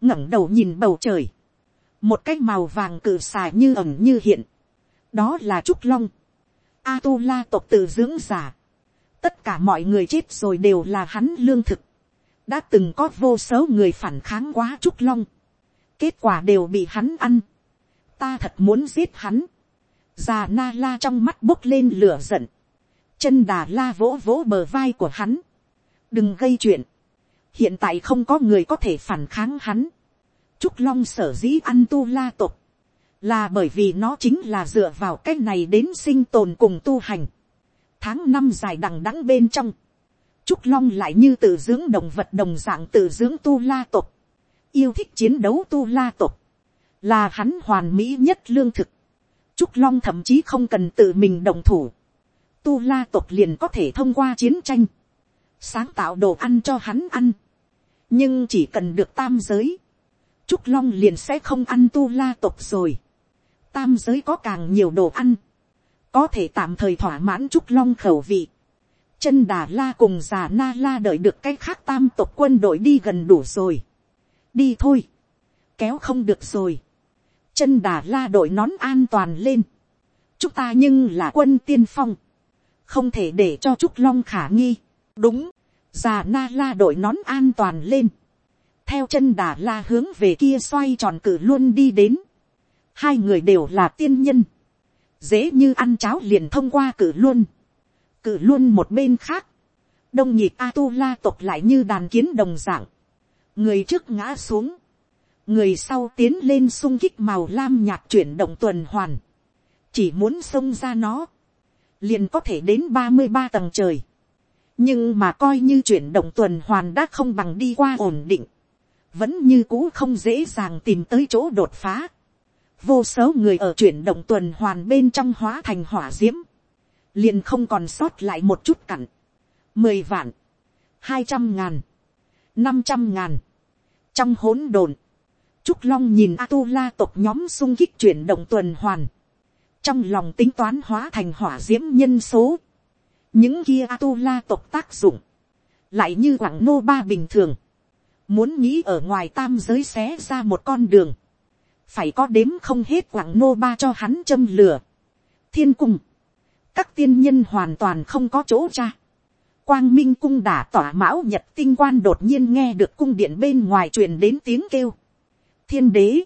ngẩng đầu nhìn bầu trời, một cái màu vàng cự xà như ẩm như hiện, đó là trúc long, a tu la tộc tự dưỡng giả, tất cả mọi người chết rồi đều là hắn lương thực, đã từng có vô số người phản kháng quá trúc long, kết quả đều bị hắn ăn, ta thật muốn giết hắn, già na la trong mắt bốc lên lửa giận, chân đà la vỗ vỗ bờ vai của hắn, đừng gây chuyện, hiện tại không có người có thể phản kháng hắn, trúc long sở dĩ ăn tu la tục, là bởi vì nó chính là dựa vào cái này đến sinh tồn cùng tu hành. tháng năm dài đằng đẵng bên trong, trúc long lại như tự dưỡng động vật đồng dạng tự dưỡng tu la tục, yêu thích chiến đấu tu la tộc, là hắn hoàn mỹ nhất lương thực. Trúc Long thậm chí không cần tự mình đồng thủ. Tu la tộc liền có thể thông qua chiến tranh. Sáng tạo đồ ăn cho hắn ăn. Nhưng chỉ cần được tam giới. Trúc Long liền sẽ không ăn tu la tộc rồi. Tam giới có càng nhiều đồ ăn. Có thể tạm thời thỏa mãn Trúc Long khẩu vị. Chân đà la cùng già na la đợi được cái khác tam tộc quân đội đi gần đủ rồi. Đi thôi. Kéo không được rồi chân đà la đội nón an toàn lên. chúng ta nhưng là quân tiên phong. không thể để cho trúc long khả nghi. đúng, già na la đội nón an toàn lên. theo chân đà la hướng về kia xoay tròn cử luôn đi đến. hai người đều là tiên nhân. dễ như ăn cháo liền thông qua cử luôn. cử luôn một bên khác. đông nhịp a tu la tộc lại như đàn kiến đồng dạng người trước ngã xuống. Người sau tiến lên sung kích màu lam nhạt chuyển động tuần hoàn, chỉ muốn xông ra nó, liền có thể đến ba mươi ba tầng trời, nhưng mà coi như chuyển động tuần hoàn đã không bằng đi qua ổn định, vẫn như cũ không dễ dàng tìm tới chỗ đột phá. vô số người ở chuyển động tuần hoàn bên trong hóa thành hỏa d i ễ m liền không còn sót lại một chút cặn, mười vạn, hai trăm ngàn, năm trăm ngàn, trong hỗn độn, Trúc Long nhìn A-tu-la tộc nhóm sung kích chuyển động tuần hoàn. Trong lòng tính toán hóa thành hỏa diễm nhân số. Những kia A-tu-la tộc tác dụng. Lại như quảng nô ba bình thường. Muốn nghĩ ở ngoài tam giới xé ra một con đường. Phải có đếm không hết quảng nô ba cho hắn châm lửa. Thiên cung. Các tiên nhân hoàn toàn không có chỗ cha. Quang Minh cung đả tỏa mão nhật tinh quan đột nhiên nghe được cung điện bên ngoài truyền đến tiếng kêu. Thiên đế,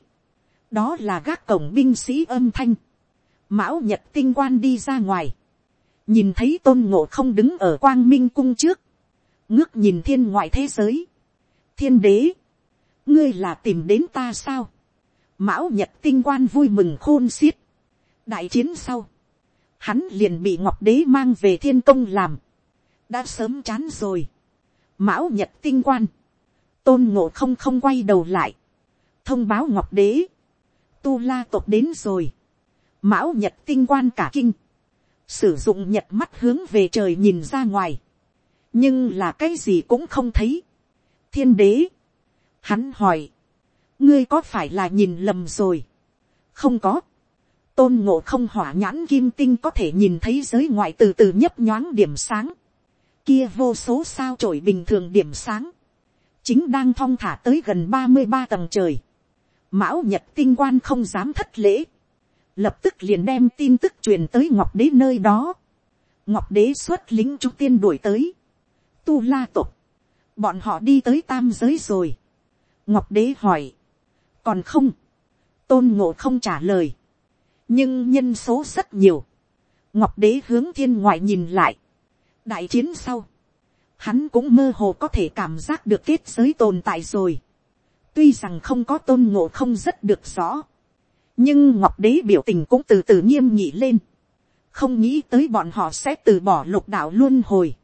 đó là gác cổng binh sĩ âm thanh, mão nhật tinh quan đi ra ngoài, nhìn thấy tôn ngộ không đứng ở quang minh cung trước, ngước nhìn thiên ngoại thế giới, thiên đế, ngươi là tìm đến ta sao, mão nhật tinh quan vui mừng khôn xiết, đại chiến sau, hắn liền bị ngọc đế mang về thiên công làm, đã sớm chán rồi, mão nhật tinh quan, tôn ngộ không không quay đầu lại, thông báo ngọc đế, tu la tộc đến rồi, mão nhật tinh quan cả kinh, sử dụng nhật mắt hướng về trời nhìn ra ngoài, nhưng là cái gì cũng không thấy. thiên đế, hắn hỏi, ngươi có phải là nhìn lầm rồi, không có, tôn ngộ không hỏa nhãn kim tinh có thể nhìn thấy giới ngoại từ từ nhấp nhoáng điểm sáng, kia vô số sao trổi bình thường điểm sáng, chính đang thong thả tới gần ba mươi ba tầng trời, mão nhật tinh quan không dám thất lễ, lập tức liền đem tin tức truyền tới ngọc đế nơi đó. ngọc đế xuất lính trung tiên đuổi tới, tu la tục, bọn họ đi tới tam giới rồi. ngọc đế hỏi, còn không, tôn ngộ không trả lời, nhưng nhân số rất nhiều, ngọc đế hướng thiên ngoại nhìn lại, đại chiến sau, hắn cũng mơ hồ có thể cảm giác được kết giới tồn tại rồi. tuy rằng không có tôn ngộ không rất được rõ, nhưng ngọc đế biểu tình cũng từ từ nghiêm nhị lên, không nghĩ tới bọn họ sẽ từ bỏ lục đạo luôn hồi,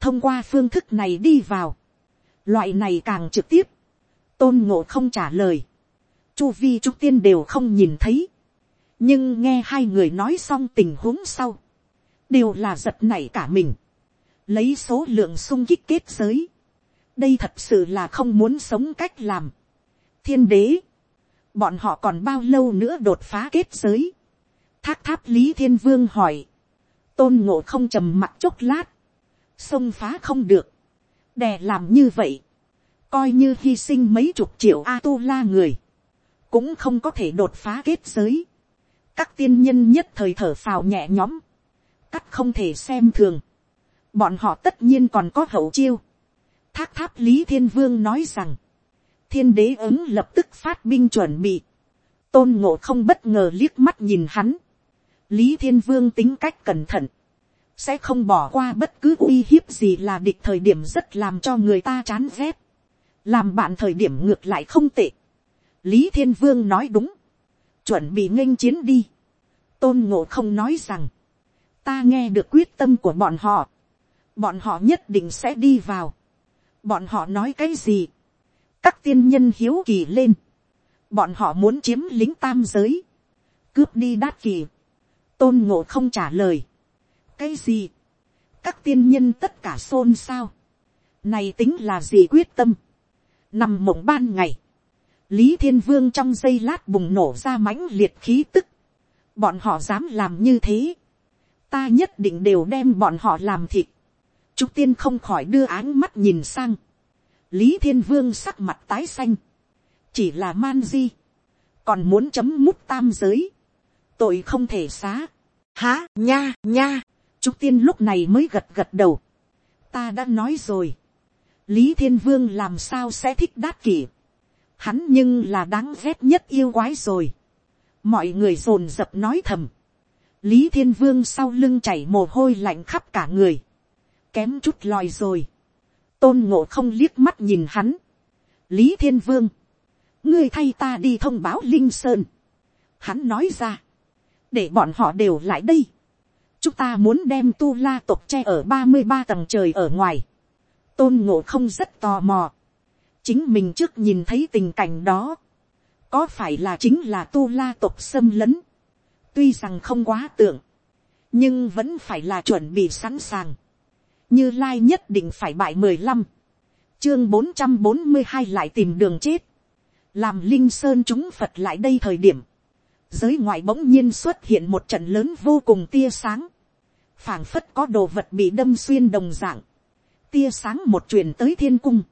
thông qua phương thức này đi vào, loại này càng trực tiếp, tôn ngộ không trả lời, chu vi trung tiên đều không nhìn thấy, nhưng nghe hai người nói xong tình huống sau, đều là giật nảy cả mình, lấy số lượng sung kích kết giới, đây thật sự là không muốn sống cách làm. thiên đế, bọn họ còn bao lâu nữa đột phá kết giới. thác tháp lý thiên vương hỏi, tôn ngộ không trầm mặt chốc lát, xông phá không được, đè làm như vậy, coi như hy sinh mấy chục triệu a tu la người, cũng không có thể đột phá kết giới. các tiên nhân nhất thời thở phào nhẹ nhõm, cắt không thể xem thường, bọn họ tất nhiên còn có hậu chiêu. thác tháp lý thiên vương nói rằng, thiên đế ứng lập tức phát binh chuẩn bị, tôn ngộ không bất ngờ liếc mắt nhìn hắn, lý thiên vương tính cách cẩn thận, sẽ không bỏ qua bất cứ uy hiếp gì là địch thời điểm rất làm cho người ta chán ghét, làm bạn thời điểm ngược lại không tệ. lý thiên vương nói đúng, chuẩn bị nghênh chiến đi, tôn ngộ không nói rằng, ta nghe được quyết tâm của bọn họ, bọn họ nhất định sẽ đi vào, bọn họ nói cái gì, các tiên nhân hiếu kỳ lên, bọn họ muốn chiếm lính tam giới, cướp đi đát kỳ, tôn ngộ không trả lời, cái gì, các tiên nhân tất cả xôn xao, này tính là gì quyết tâm, nằm mộng ban ngày, lý thiên vương trong giây lát bùng nổ ra mãnh liệt khí tức, bọn họ dám làm như thế, ta nhất định đều đem bọn họ làm thịt, Trúc tiên không khỏi đưa áng mắt nhìn sang, lý thiên vương sắc mặt tái xanh, chỉ là man di, còn muốn chấm mút tam giới, tội không thể xá, há nha nha, Trúc tiên lúc này mới gật gật đầu, ta đã nói rồi, lý thiên vương làm sao sẽ thích đát kỷ, hắn nhưng là đáng ghét nhất yêu quái rồi, mọi người rồn rập nói thầm, lý thiên vương sau lưng chảy mồ hôi lạnh khắp cả người, kém chút lòi rồi, tôn ngộ không liếc mắt nhìn hắn, lý thiên vương, ngươi thay ta đi thông báo linh sơn, hắn nói ra, để bọn họ đều lại đây, chúng ta muốn đem tu la tộc tre ở ba mươi ba tầng trời ở ngoài, tôn ngộ không rất tò mò, chính mình trước nhìn thấy tình cảnh đó, có phải là chính là tu la tộc xâm lấn, tuy rằng không quá tưởng, nhưng vẫn phải là chuẩn bị sẵn sàng, như lai nhất định phải bại mười lăm, chương bốn trăm bốn mươi hai lại tìm đường chết, làm linh sơn chúng phật lại đây thời điểm, giới ngoại bỗng nhiên xuất hiện một trận lớn vô cùng tia sáng, phảng phất có đồ vật bị đâm xuyên đồng dạng, tia sáng một truyền tới thiên cung,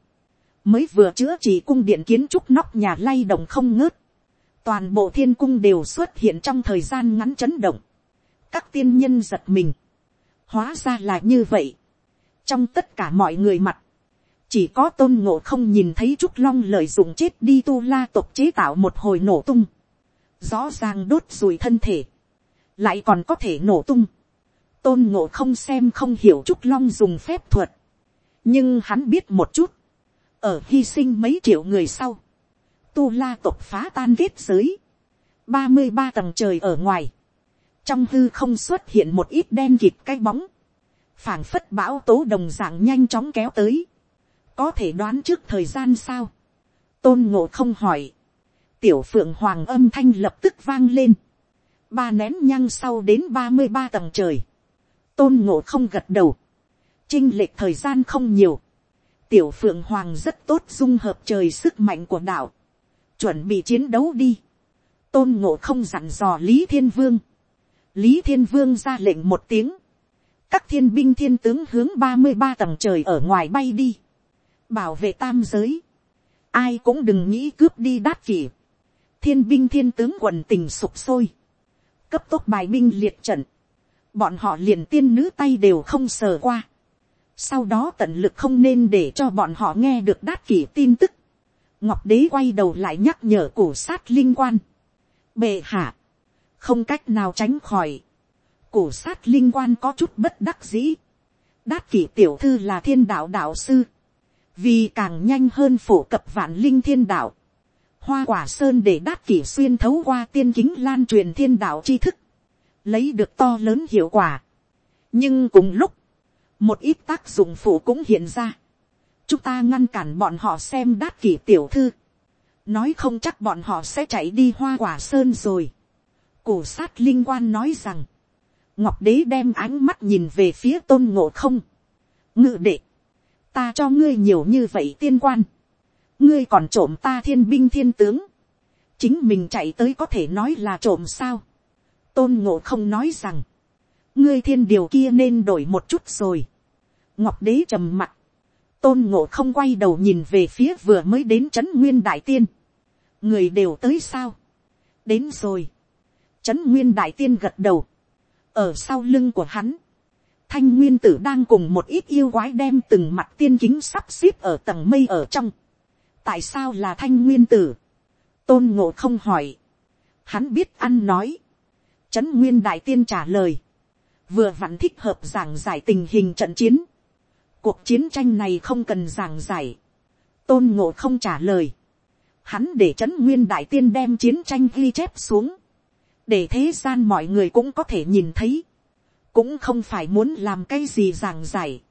mới vừa chữa trị cung điện kiến trúc nóc nhà lay động không ngớt, toàn bộ thiên cung đều xuất hiện trong thời gian ngắn chấn động, các tiên nhân giật mình, hóa ra là như vậy, trong tất cả mọi người mặt, chỉ có tôn ngộ không nhìn thấy trúc long lợi dụng chết đi tu la tộc chế tạo một hồi nổ tung, rõ ràng đốt rùi thân thể, lại còn có thể nổ tung, tôn ngộ không xem không hiểu trúc long dùng phép thuật, nhưng hắn biết một chút, ở hy sinh mấy triệu người sau, tu la tộc phá tan kết giới, ba mươi ba tầng trời ở ngoài, trong hư không xuất hiện một ít đen kịt cái bóng, phảng phất bão tố đồng dạng nhanh chóng kéo tới, có thể đoán trước thời gian sao, tôn ngộ không hỏi, tiểu phượng hoàng âm thanh lập tức vang lên, ba nén nhăng sau đến ba mươi ba tầng trời, tôn ngộ không gật đầu, chinh lệch thời gian không nhiều, tiểu phượng hoàng rất tốt dung hợp trời sức mạnh của đạo, chuẩn bị chiến đấu đi, tôn ngộ không dặn dò lý thiên vương, lý thiên vương ra lệnh một tiếng, các thiên binh thiên tướng hướng ba mươi ba tầng trời ở ngoài bay đi, bảo vệ tam giới, ai cũng đừng nghĩ cướp đi đát kỷ, thiên binh thiên tướng quần tình sụp sôi, cấp tốc bài binh liệt trận, bọn họ liền tiên nữ tay đều không sờ qua, sau đó tận lực không nên để cho bọn họ nghe được đát kỷ tin tức, ngọc đế quay đầu lại nhắc nhở cổ sát linh quan, bệ hạ, không cách nào tránh khỏi, cổ sát linh quan có chút bất đắc dĩ. đát kỷ tiểu thư là thiên đạo đạo sư. vì càng nhanh hơn phổ cập vạn linh thiên đạo. hoa quả sơn để đát kỷ xuyên thấu qua tiên kính lan truyền thiên đạo tri thức. lấy được to lớn hiệu quả. nhưng cùng lúc, một ít tác dụng phụ cũng hiện ra. chúng ta ngăn cản bọn họ xem đát kỷ tiểu thư. nói không chắc bọn họ sẽ chạy đi hoa quả sơn rồi. cổ sát linh quan nói rằng, ngọc đế đem ánh mắt nhìn về phía tôn ngộ không. ngự đệ, ta cho ngươi nhiều như vậy tiên quan, ngươi còn trộm ta thiên binh thiên tướng, chính mình chạy tới có thể nói là trộm sao. tôn ngộ không nói rằng, ngươi thiên điều kia nên đổi một chút rồi. ngọc đế trầm mặt, tôn ngộ không quay đầu nhìn về phía vừa mới đến trấn nguyên đại tiên. người đều tới sao. đến rồi. trấn nguyên đại tiên gật đầu ở sau lưng của hắn, thanh nguyên tử đang cùng một ít yêu quái đem từng mặt tiên kính sắp xếp ở tầng mây ở trong. tại sao là thanh nguyên tử. tôn ngộ không hỏi. hắn biết ăn nói. trấn nguyên đại tiên trả lời. vừa vặn thích hợp giảng giải tình hình trận chiến Cuộc chiến tranh này không cần giảng giải. Tôn ngộ không trả lời. Hắn để trấn nguyên đại tiên đem chiến tranh ghi chép xuống. Để thế gian mọi người cũng có thể nhìn thấy. Cũng không phải muốn làm cái gì giảng giải.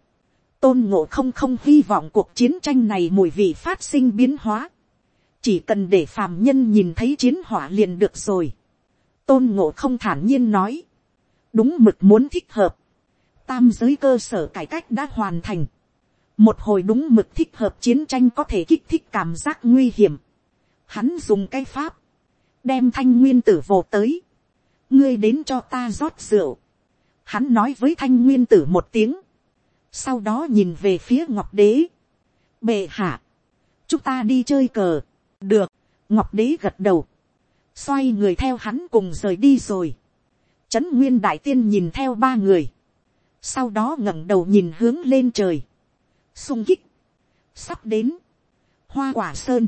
Tôn ngộ không không hy vọng cuộc chiến tranh này mùi vị phát sinh biến hóa. Chỉ cần để phàm nhân nhìn thấy chiến hỏa liền được rồi. Tôn ngộ không thản nhiên nói. Đúng mực muốn thích hợp tam giới cơ sở cải cách đã hoàn thành. Một hồi đúng mực thích hợp chiến tranh có thể kích thích cảm giác nguy hiểm. Hắn dùng cái pháp. Đem thanh nguyên tử vô tới. Ngươi đến cho ta rót rượu. Hắn nói với thanh nguyên tử một tiếng. Sau đó nhìn về phía ngọc đế. Bệ hạ. Chúng ta đi chơi cờ. Được. Ngọc đế gật đầu. Xoay người theo hắn cùng rời đi rồi. Trấn nguyên đại tiên nhìn theo ba người sau đó ngẩng đầu nhìn hướng lên trời, sung kích, sắp đến, hoa quả sơn,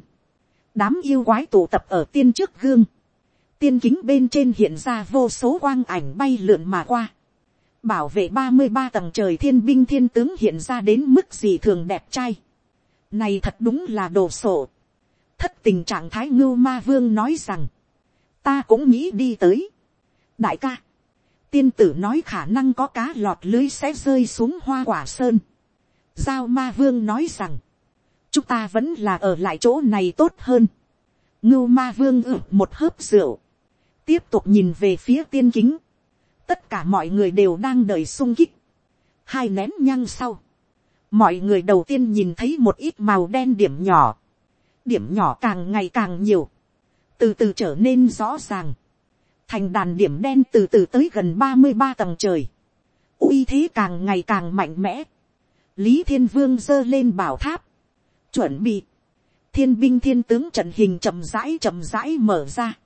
đám yêu quái tụ tập ở tiên trước gương, tiên kính bên trên hiện ra vô số quang ảnh bay lượn mà qua, bảo vệ ba mươi ba tầng trời thiên binh thiên tướng hiện ra đến mức gì thường đẹp trai, này thật đúng là đồ sổ thất tình trạng thái ngưu ma vương nói rằng, ta cũng nghĩ đi tới, đại ca, tiên tử nói khả năng có cá lọt lưới sẽ rơi xuống hoa quả sơn. giao ma vương nói rằng, chúng ta vẫn là ở lại chỗ này tốt hơn. ngưu ma vương ử một hớp rượu, tiếp tục nhìn về phía tiên kính. tất cả mọi người đều đang đợi sung kích. hai nén nhăng sau, mọi người đầu tiên nhìn thấy một ít màu đen điểm nhỏ. điểm nhỏ càng ngày càng nhiều, từ từ trở nên rõ ràng. Thành đàn điểm đen từ từ tới gần ba mươi ba tầng trời, uy thế càng ngày càng mạnh mẽ, lý thiên vương giơ lên bảo tháp, chuẩn bị, thiên binh thiên tướng trận hình chậm rãi chậm rãi mở ra,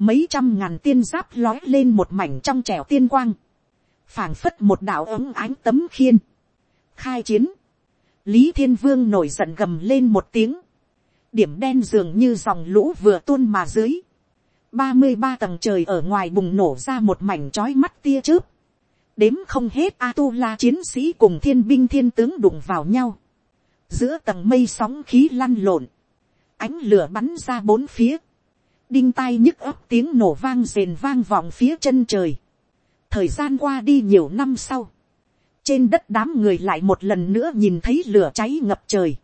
mấy trăm ngàn tiên giáp lói lên một mảnh trong trèo tiên quang, phảng phất một đạo ống ánh tấm khiên, khai chiến, lý thiên vương nổi giận gầm lên một tiếng, điểm đen dường như dòng lũ vừa tuôn mà dưới, ba mươi ba tầng trời ở ngoài bùng nổ ra một mảnh trói mắt tia chớp. Đếm không hết A-tu-la chiến sĩ cùng thiên binh thiên tướng đụng vào nhau. Giữa tầng mây sóng khí lăn lộn. Ánh lửa bắn ra bốn phía. Đinh tai nhức ấp tiếng nổ vang rền vang vọng phía chân trời. Thời gian qua đi nhiều năm sau. Trên đất đám người lại một lần nữa nhìn thấy lửa cháy ngập trời.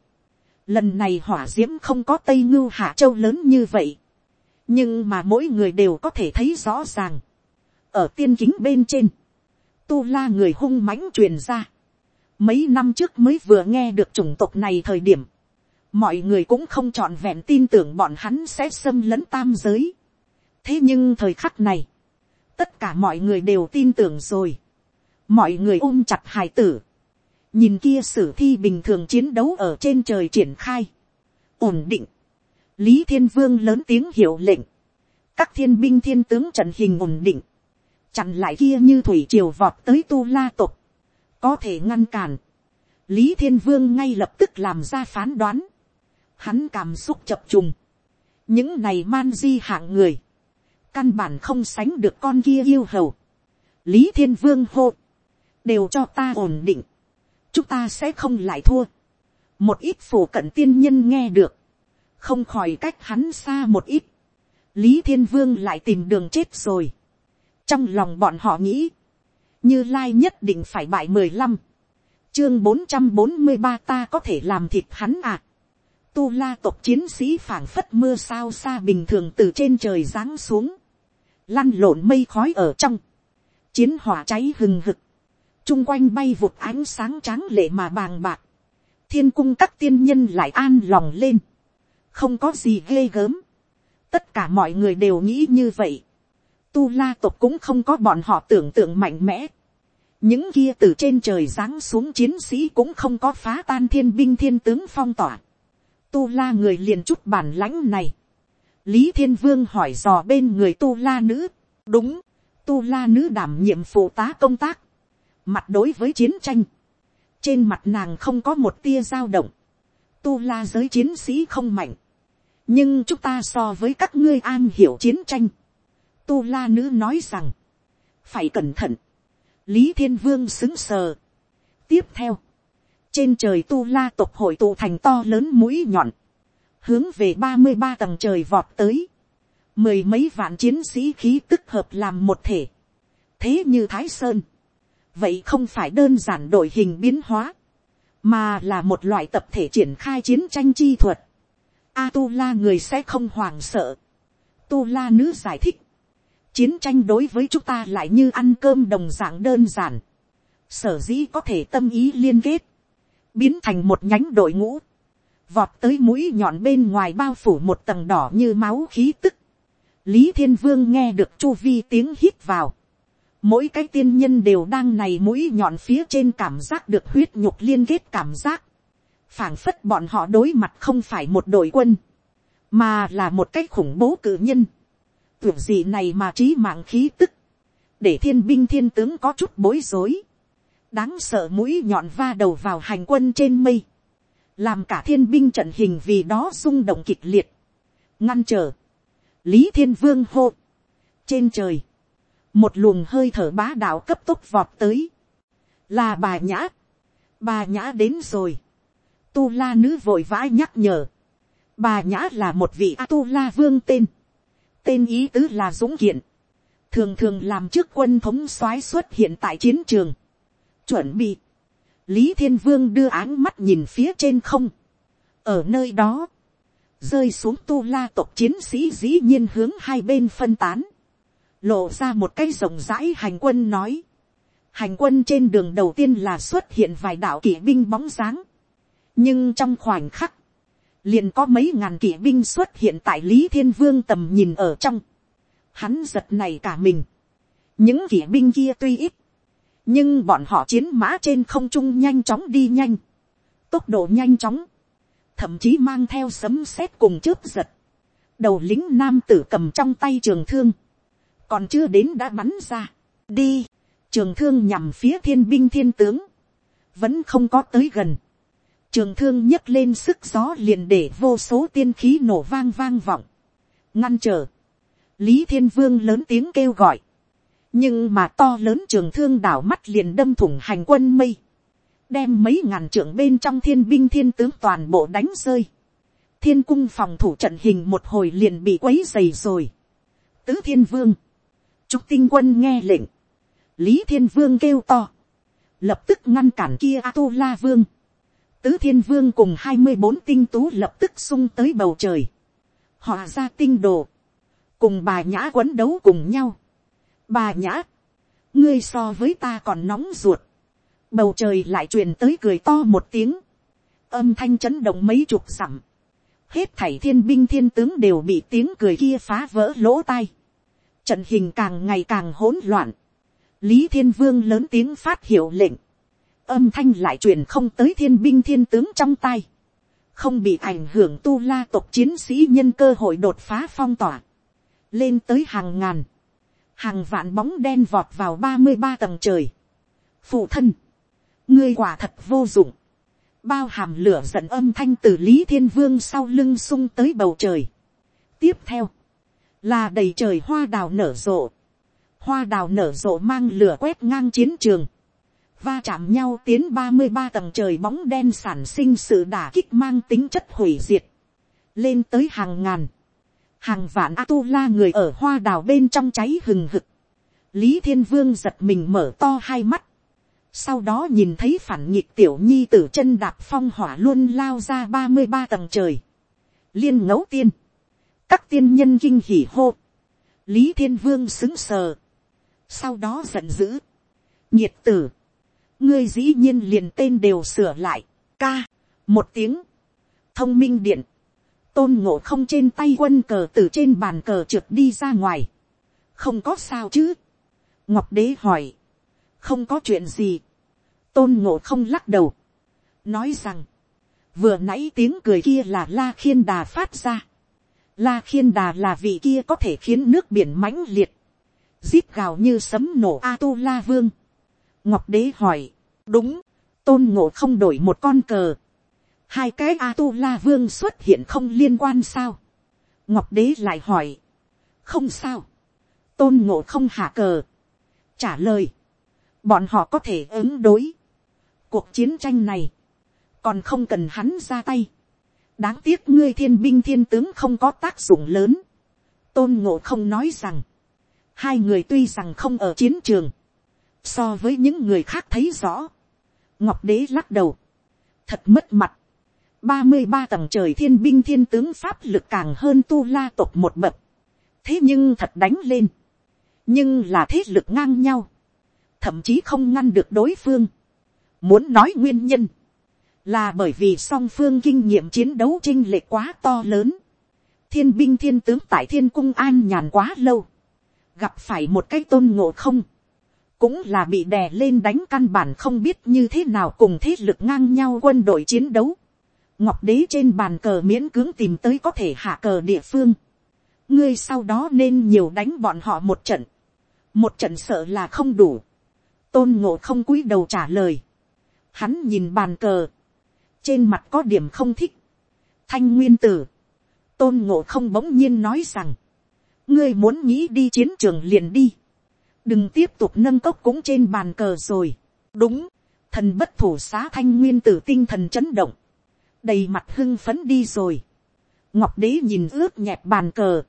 Lần này hỏa diễm không có Tây Ngưu Hạ Châu lớn như vậy nhưng mà mỗi người đều có thể thấy rõ ràng. ở tiên kính bên trên, tu la người hung mãnh truyền ra. mấy năm trước mới vừa nghe được chủng tộc này thời điểm, mọi người cũng không trọn vẹn tin tưởng bọn hắn sẽ xâm lấn tam giới. thế nhưng thời khắc này, tất cả mọi người đều tin tưởng rồi. mọi người ôm chặt hài tử. nhìn kia sử thi bình thường chiến đấu ở trên trời triển khai. ổn định lý thiên vương lớn tiếng hiệu lệnh, các thiên binh thiên tướng trận hình ổn định, chặn lại kia như thủy triều vọt tới tu la tục, có thể ngăn cản, lý thiên vương ngay lập tức làm ra phán đoán, hắn cảm xúc chập trùng, những này man di hạng người, căn bản không sánh được con kia yêu hầu, lý thiên vương hô, đều cho ta ổn định, chúng ta sẽ không lại thua, một ít phổ cận tiên nhân nghe được, không khỏi cách hắn xa một ít, lý thiên vương lại tìm đường chết rồi. trong lòng bọn họ nghĩ, như lai nhất định phải bại mười lăm, chương bốn trăm bốn mươi ba ta có thể làm thịt hắn à tu la tộc chiến sĩ phảng phất mưa sao xa bình thường từ trên trời giáng xuống, lăn lộn mây khói ở trong, chiến hỏa cháy hừng hực, chung quanh bay vụt ánh sáng tráng lệ mà bàng bạc, thiên cung các tiên nhân lại an lòng lên, không có gì ghê gớm, tất cả mọi người đều nghĩ như vậy, tu la tộc cũng không có bọn họ tưởng tượng mạnh mẽ, những kia từ trên trời giáng xuống chiến sĩ cũng không có phá tan thiên binh thiên tướng phong tỏa, tu la người liền chút bản lãnh này, lý thiên vương hỏi dò bên người tu la nữ, đúng, tu la nữ đảm nhiệm phụ tá công tác, mặt đối với chiến tranh, trên mặt nàng không có một tia dao động, tu la giới chiến sĩ không mạnh, nhưng chúng ta so với các ngươi an hiểu chiến tranh, tu la nữ nói rằng, phải cẩn thận, lý thiên vương xứng sờ. tiếp theo, trên trời tu la tộc hội tụ thành to lớn mũi nhọn, hướng về ba mươi ba tầng trời vọt tới, mười mấy vạn chiến sĩ khí tức hợp làm một thể, thế như thái sơn, vậy không phải đơn giản đội hình biến hóa, mà là một loại tập thể triển khai chiến tranh chi thuật. A tu la người sẽ không hoảng sợ. Tu la nữ giải thích, chiến tranh đối với chúng ta lại như ăn cơm đồng dạng đơn giản, sở dĩ có thể tâm ý liên kết, biến thành một nhánh đội ngũ, vọt tới mũi nhọn bên ngoài bao phủ một tầng đỏ như máu khí tức. Lý thiên vương nghe được chu vi tiếng hít vào, mỗi cái tiên nhân đều đang này mũi nhọn phía trên cảm giác được huyết nhục liên kết cảm giác, phảng phất bọn họ đối mặt không phải một đội quân, mà là một cái khủng bố cử nhân, tưởng gì này mà trí mạng khí tức, để thiên binh thiên tướng có chút bối rối, đáng sợ mũi nhọn va đầu vào hành quân trên mây, làm cả thiên binh trận hình vì đó rung động kịch liệt, ngăn trở, lý thiên vương hô, trên trời, một luồng hơi thở bá đạo cấp tốc vọt tới, là bà nhã, bà nhã đến rồi, tu la nữ vội vã nhắc nhở, bà nhã là một vị a tu la vương tên, tên ý tứ là dũng kiện, thường thường làm trước quân thống soái xuất hiện tại chiến trường, chuẩn bị, lý thiên vương đưa áng mắt nhìn phía trên không, ở nơi đó, rơi xuống tu la tộc chiến sĩ dĩ nhiên hướng hai bên phân tán, lộ ra một cái rộng rãi hành quân nói, hành quân trên đường đầu tiên là xuất hiện vài đạo kỵ binh bóng dáng, nhưng trong khoảnh khắc, liền có mấy ngàn kỵ binh xuất hiện tại lý thiên vương tầm nhìn ở trong, hắn giật này cả mình, những kỵ binh kia tuy ít, nhưng bọn họ chiến mã trên không trung nhanh chóng đi nhanh, tốc độ nhanh chóng, thậm chí mang theo sấm sét cùng chớp giật, đầu lính nam tử cầm trong tay trường thương, còn chưa đến đã bắn ra, đi, trường thương nhằm phía thiên binh thiên tướng, vẫn không có tới gần, trường thương nhấc lên sức gió liền để vô số tiên khí nổ vang vang vọng, ngăn trở, lý thiên vương lớn tiếng kêu gọi, nhưng mà to lớn trường thương đảo mắt liền đâm thủng hành quân mây, đem mấy ngàn trưởng bên trong thiên binh thiên tướng toàn bộ đánh rơi, thiên cung phòng thủ trận hình một hồi liền bị quấy dày rồi, tứ thiên vương, trúc tinh quân nghe lệnh, lý thiên vương kêu to, lập tức ngăn cản kia a tu la vương, tứ thiên vương cùng hai mươi bốn tinh tú lập tức sung tới bầu trời, họ ra tinh đồ, cùng bà nhã quấn đấu cùng nhau, bà nhã, ngươi so với ta còn nóng ruột, bầu trời lại truyền tới cười to một tiếng, âm thanh chấn động mấy chục dặm, hết thảy thiên binh thiên tướng đều bị tiếng cười kia phá vỡ lỗ tai, trận hình càng ngày càng hỗn loạn, lý thiên vương lớn tiếng phát hiệu lệnh, âm thanh lại truyền không tới thiên binh thiên tướng trong tay, không bị ảnh hưởng tu la tộc chiến sĩ nhân cơ hội đột phá phong tỏa, lên tới hàng ngàn, hàng vạn bóng đen vọt vào ba mươi ba tầng trời. phụ thân, ngươi quả thật vô dụng, bao hàm lửa giận âm thanh từ lý thiên vương sau lưng sung tới bầu trời. tiếp theo, là đầy trời hoa đào nở rộ, hoa đào nở rộ mang lửa quét ngang chiến trường, va chạm nhau tiến ba mươi ba tầng trời bóng đen sản sinh sự đả kích mang tính chất hủy diệt, lên tới hàng ngàn, hàng vạn a tu la người ở hoa đào bên trong cháy hừng hực, lý thiên vương giật mình mở to hai mắt, sau đó nhìn thấy phản nhịp tiểu nhi t chân đạp phong hỏa luôn lao ra ba mươi ba tầng trời, liên ngẫu tiên, các tiên nhân kinh hỉ hô, lý thiên vương xứng sờ, sau đó giận dữ, nhiệt tử, ngươi dĩ nhiên liền tên đều sửa lại, ca, một tiếng, thông minh điện, tôn ngộ không trên tay quân cờ từ trên bàn cờ trượt đi ra ngoài, không có sao chứ, ngọc đế hỏi, không có chuyện gì, tôn ngộ không lắc đầu, nói rằng, vừa nãy tiếng cười kia là la khiên đà phát ra, la khiên đà là vị kia có thể khiến nước biển mãnh liệt, zip gào như sấm nổ a tu la vương, ngọc đế hỏi, đúng, tôn ngộ không đổi một con cờ, hai cái a tu la vương xuất hiện không liên quan sao, ngọc đế lại hỏi, không sao, tôn ngộ không hạ cờ, trả lời, bọn họ có thể ứng đối, cuộc chiến tranh này, còn không cần hắn ra tay, đáng tiếc ngươi thiên binh thiên tướng không có tác dụng lớn, tôn ngộ không nói rằng, hai người tuy rằng không ở chiến trường, so với những người khác thấy rõ, ngọc đế lắc đầu, thật mất mặt, ba mươi ba tầng trời thiên binh thiên tướng pháp lực càng hơn tu la tộc một bậc, thế nhưng thật đánh lên, nhưng là thế lực ngang nhau, thậm chí không ngăn được đối phương. Muốn nói nguyên nhân, là bởi vì song phương kinh nghiệm chiến đấu chinh lệ quá to lớn. Thiên binh thiên tướng tại thiên cung an nhàn quá lâu, gặp phải một cái tôn ngộ không, cũng là bị đè lên đánh căn bản không biết như thế nào cùng thế lực ngang nhau quân đội chiến đấu. Ngọc đế trên bàn cờ miễn cưỡng tìm tới có thể hạ cờ địa phương. ngươi sau đó nên nhiều đánh bọn họ một trận. một trận sợ là không đủ tôn ngộ không cúi đầu trả lời. Hắn nhìn bàn cờ. Trên mặt có điểm không thích. Thanh nguyên tử. Tôn ngộ không bỗng nhiên nói rằng. Ngươi muốn nghĩ đi chiến trường liền đi. Đừng tiếp tục nâng cốc cũng trên bàn cờ rồi. Đúng. Thần bất thủ xá thanh nguyên tử tinh thần chấn động. Đầy mặt hưng phấn đi rồi. Ngọc đế nhìn ướt nhẹp bàn cờ.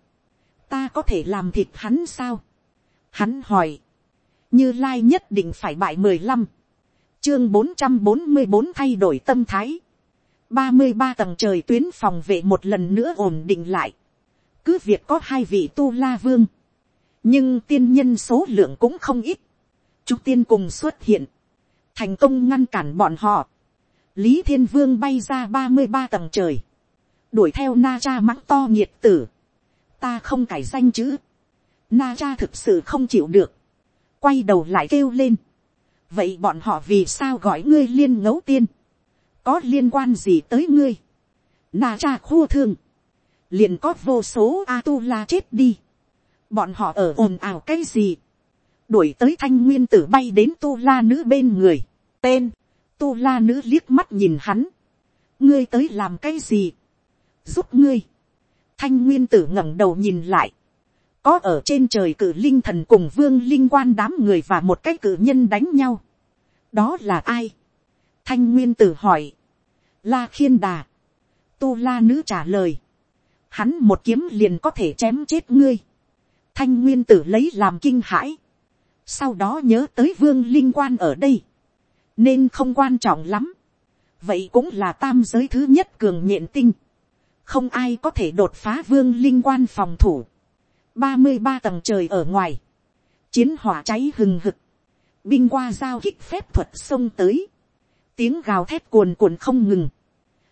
Ta có thể làm thịt hắn sao? Hắn hỏi. Như lai nhất định phải bại mười lăm, chương bốn trăm bốn mươi bốn thay đổi tâm thái, ba mươi ba tầng trời tuyến phòng vệ một lần nữa ổn định lại, cứ việc có hai vị tu la vương, nhưng tiên nhân số lượng cũng không ít, chúng tiên cùng xuất hiện, thành công ngăn cản bọn họ, lý thiên vương bay ra ba mươi ba tầng trời, đuổi theo na cha mắng to nhiệt tử, ta không cải danh chữ, na cha thực sự không chịu được, quay đầu lại kêu lên. vậy bọn họ vì sao gọi ngươi liên ngấu tiên, có liên quan gì tới ngươi, na cha khua thương, liền có vô số a tu la chết đi, bọn họ ở ồn ào cái gì, đuổi tới thanh nguyên tử bay đến tu la nữ bên người, tên, tu la nữ liếc mắt nhìn hắn, ngươi tới làm cái gì, giúp ngươi, thanh nguyên tử ngẩng đầu nhìn lại, có ở trên trời cử linh thần cùng vương linh quan đám người và một cái cử nhân đánh nhau. đó là ai. thanh nguyên tử hỏi. la khiên đà. tu la nữ trả lời. hắn một kiếm liền có thể chém chết ngươi. thanh nguyên tử lấy làm kinh hãi. sau đó nhớ tới vương linh quan ở đây nên không quan trọng lắm. vậy cũng là tam giới thứ nhất cường nhện tinh. không ai có thể đột phá vương linh quan phòng thủ. Ba mươi ba tầng trời ở ngoài, chiến hỏa cháy hừng hực, binh qua giao kích phép thuật xông tới, tiếng gào thét cuồn cuộn không ngừng,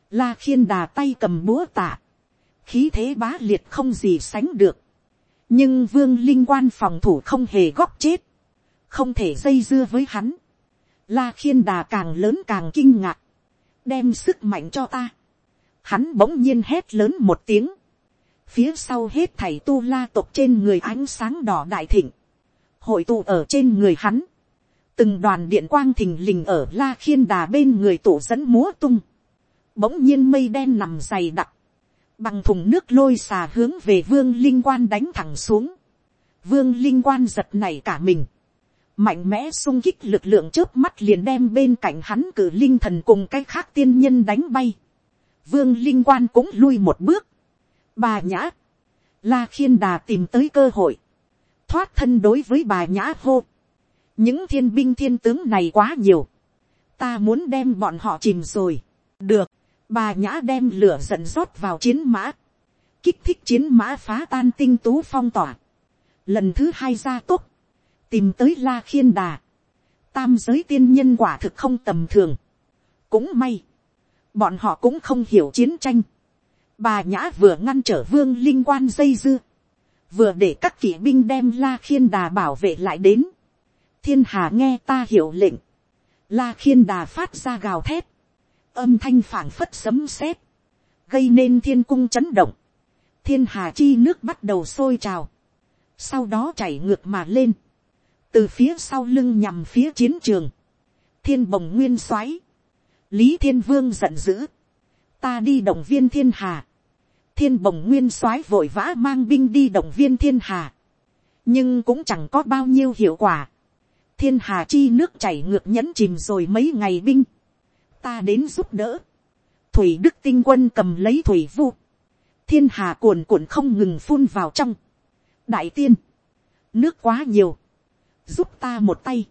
la khiên đà tay cầm búa tạ, khí thế bá liệt không gì sánh được, nhưng vương linh quan phòng thủ không hề góp chết, không thể dây dưa với hắn, la khiên đà càng lớn càng kinh ngạc, đem sức mạnh cho ta, hắn bỗng nhiên hét lớn một tiếng, phía sau hết thảy tu la tộc trên người ánh sáng đỏ đại thịnh, hội tụ ở trên người hắn, từng đoàn điện quang thình lình ở la khiên đà bên người tổ dẫn múa tung, bỗng nhiên mây đen nằm dày đặc, bằng thùng nước lôi xà hướng về vương linh quan đánh thẳng xuống, vương linh quan giật này cả mình, mạnh mẽ sung kích lực lượng trước mắt liền đem bên cạnh hắn cử linh thần cùng cái khác tiên nhân đánh bay, vương linh quan cũng lui một bước, bà nhã, la khiên đà tìm tới cơ hội, thoát thân đối với bà nhã hô. những thiên binh thiên tướng này quá nhiều, ta muốn đem bọn họ chìm rồi. được, bà nhã đem lửa giận rót vào chiến mã, kích thích chiến mã phá tan tinh tú phong tỏa, lần thứ hai ra tốt, tìm tới la khiên đà, tam giới tiên nhân quả thực không tầm thường, cũng may, bọn họ cũng không hiểu chiến tranh, bà nhã vừa ngăn trở vương linh quan dây dưa, vừa để các kỵ binh đem la khiên đà bảo vệ lại đến, thiên hà nghe ta hiểu lệnh, la khiên đà phát ra gào thét, âm thanh phảng phất sấm sét, gây nên thiên cung chấn động, thiên hà chi nước bắt đầu sôi trào, sau đó chảy ngược mà lên, từ phía sau lưng nhằm phía chiến trường, thiên bồng nguyên soái, lý thiên vương giận dữ, ta đi động viên thiên hà, thiên bồng nguyên soái vội vã mang binh đi động viên thiên hà, nhưng cũng chẳng có bao nhiêu hiệu quả, thiên hà chi nước chảy ngược nhẫn chìm rồi mấy ngày binh, ta đến giúp đỡ, thủy đức tinh quân cầm lấy thủy vu, thiên hà cuồn cuộn không ngừng phun vào trong, đại tiên, nước quá nhiều, giúp ta một tay,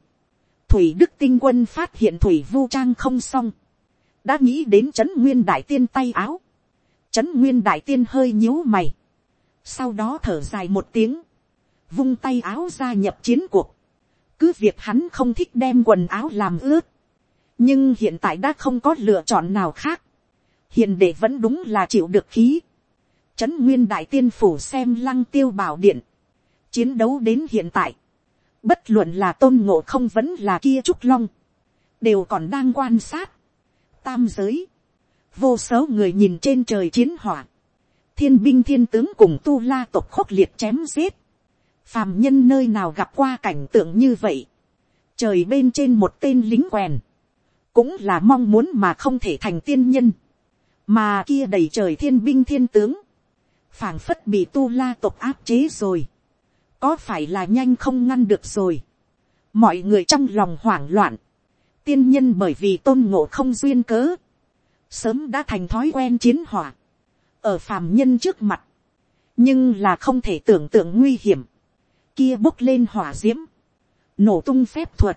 thủy đức tinh quân phát hiện thủy vu trang không xong, đã nghĩ đến trấn nguyên đại tiên tay áo, trấn nguyên đại tiên hơi nhíu mày, sau đó thở dài một tiếng, vung tay áo ra nhập chiến cuộc, cứ việc hắn không thích đem quần áo làm ướt, nhưng hiện tại đã không có lựa chọn nào khác, hiện để vẫn đúng là chịu được khí, trấn nguyên đại tiên phủ xem lăng tiêu bảo điện, chiến đấu đến hiện tại, bất luận là tôn ngộ không vẫn là kia trúc long, đều còn đang quan sát, tam giới, vô số người nhìn trên trời chiến hỏa, thiên binh thiên tướng cùng tu la tộc khốc liệt chém giết, phàm nhân nơi nào gặp qua cảnh tượng như vậy, trời bên trên một tên lính quèn, cũng là mong muốn mà không thể thành tiên nhân, mà kia đầy trời thiên binh thiên tướng, phảng phất bị tu la tộc áp chế rồi, có phải là nhanh không ngăn được rồi, mọi người trong lòng hoảng loạn, tiên nhân bởi vì tôn ngộ không duyên cớ, sớm đã thành thói quen chiến hỏa, ở phàm nhân trước mặt, nhưng là không thể tưởng tượng nguy hiểm, kia bốc lên hỏa d i ễ m nổ tung phép thuật,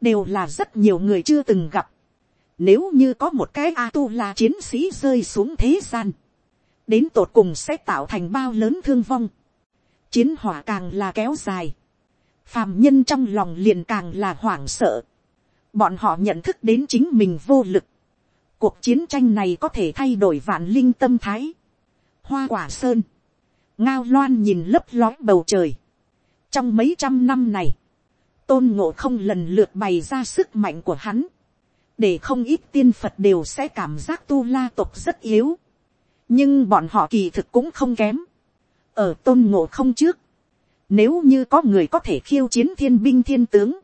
đều là rất nhiều người chưa từng gặp. Nếu như có một cái A-tu-la chiến sĩ rơi xuống thế gian, đến tột cùng sẽ tạo thành bao lớn thương vong. Chiến hỏa càng là kéo dài, phàm nhân trong lòng liền càng là hoảng sợ. Bọn họ nhận thức đến chính mình vô lực, Cuộc chiến tranh này có thể thay đổi vạn linh tâm thái. Hoa quả sơn. Ngao loan nhìn lấp lói bầu trời. Trong mấy trăm năm này. Tôn ngộ không lần lượt bày ra sức mạnh của hắn. Để không ít tiên Phật đều sẽ cảm giác tu la tộc rất yếu. Nhưng bọn họ kỳ thực cũng không kém. Ở tôn ngộ không trước. Nếu như có người có thể khiêu chiến thiên binh thiên tướng.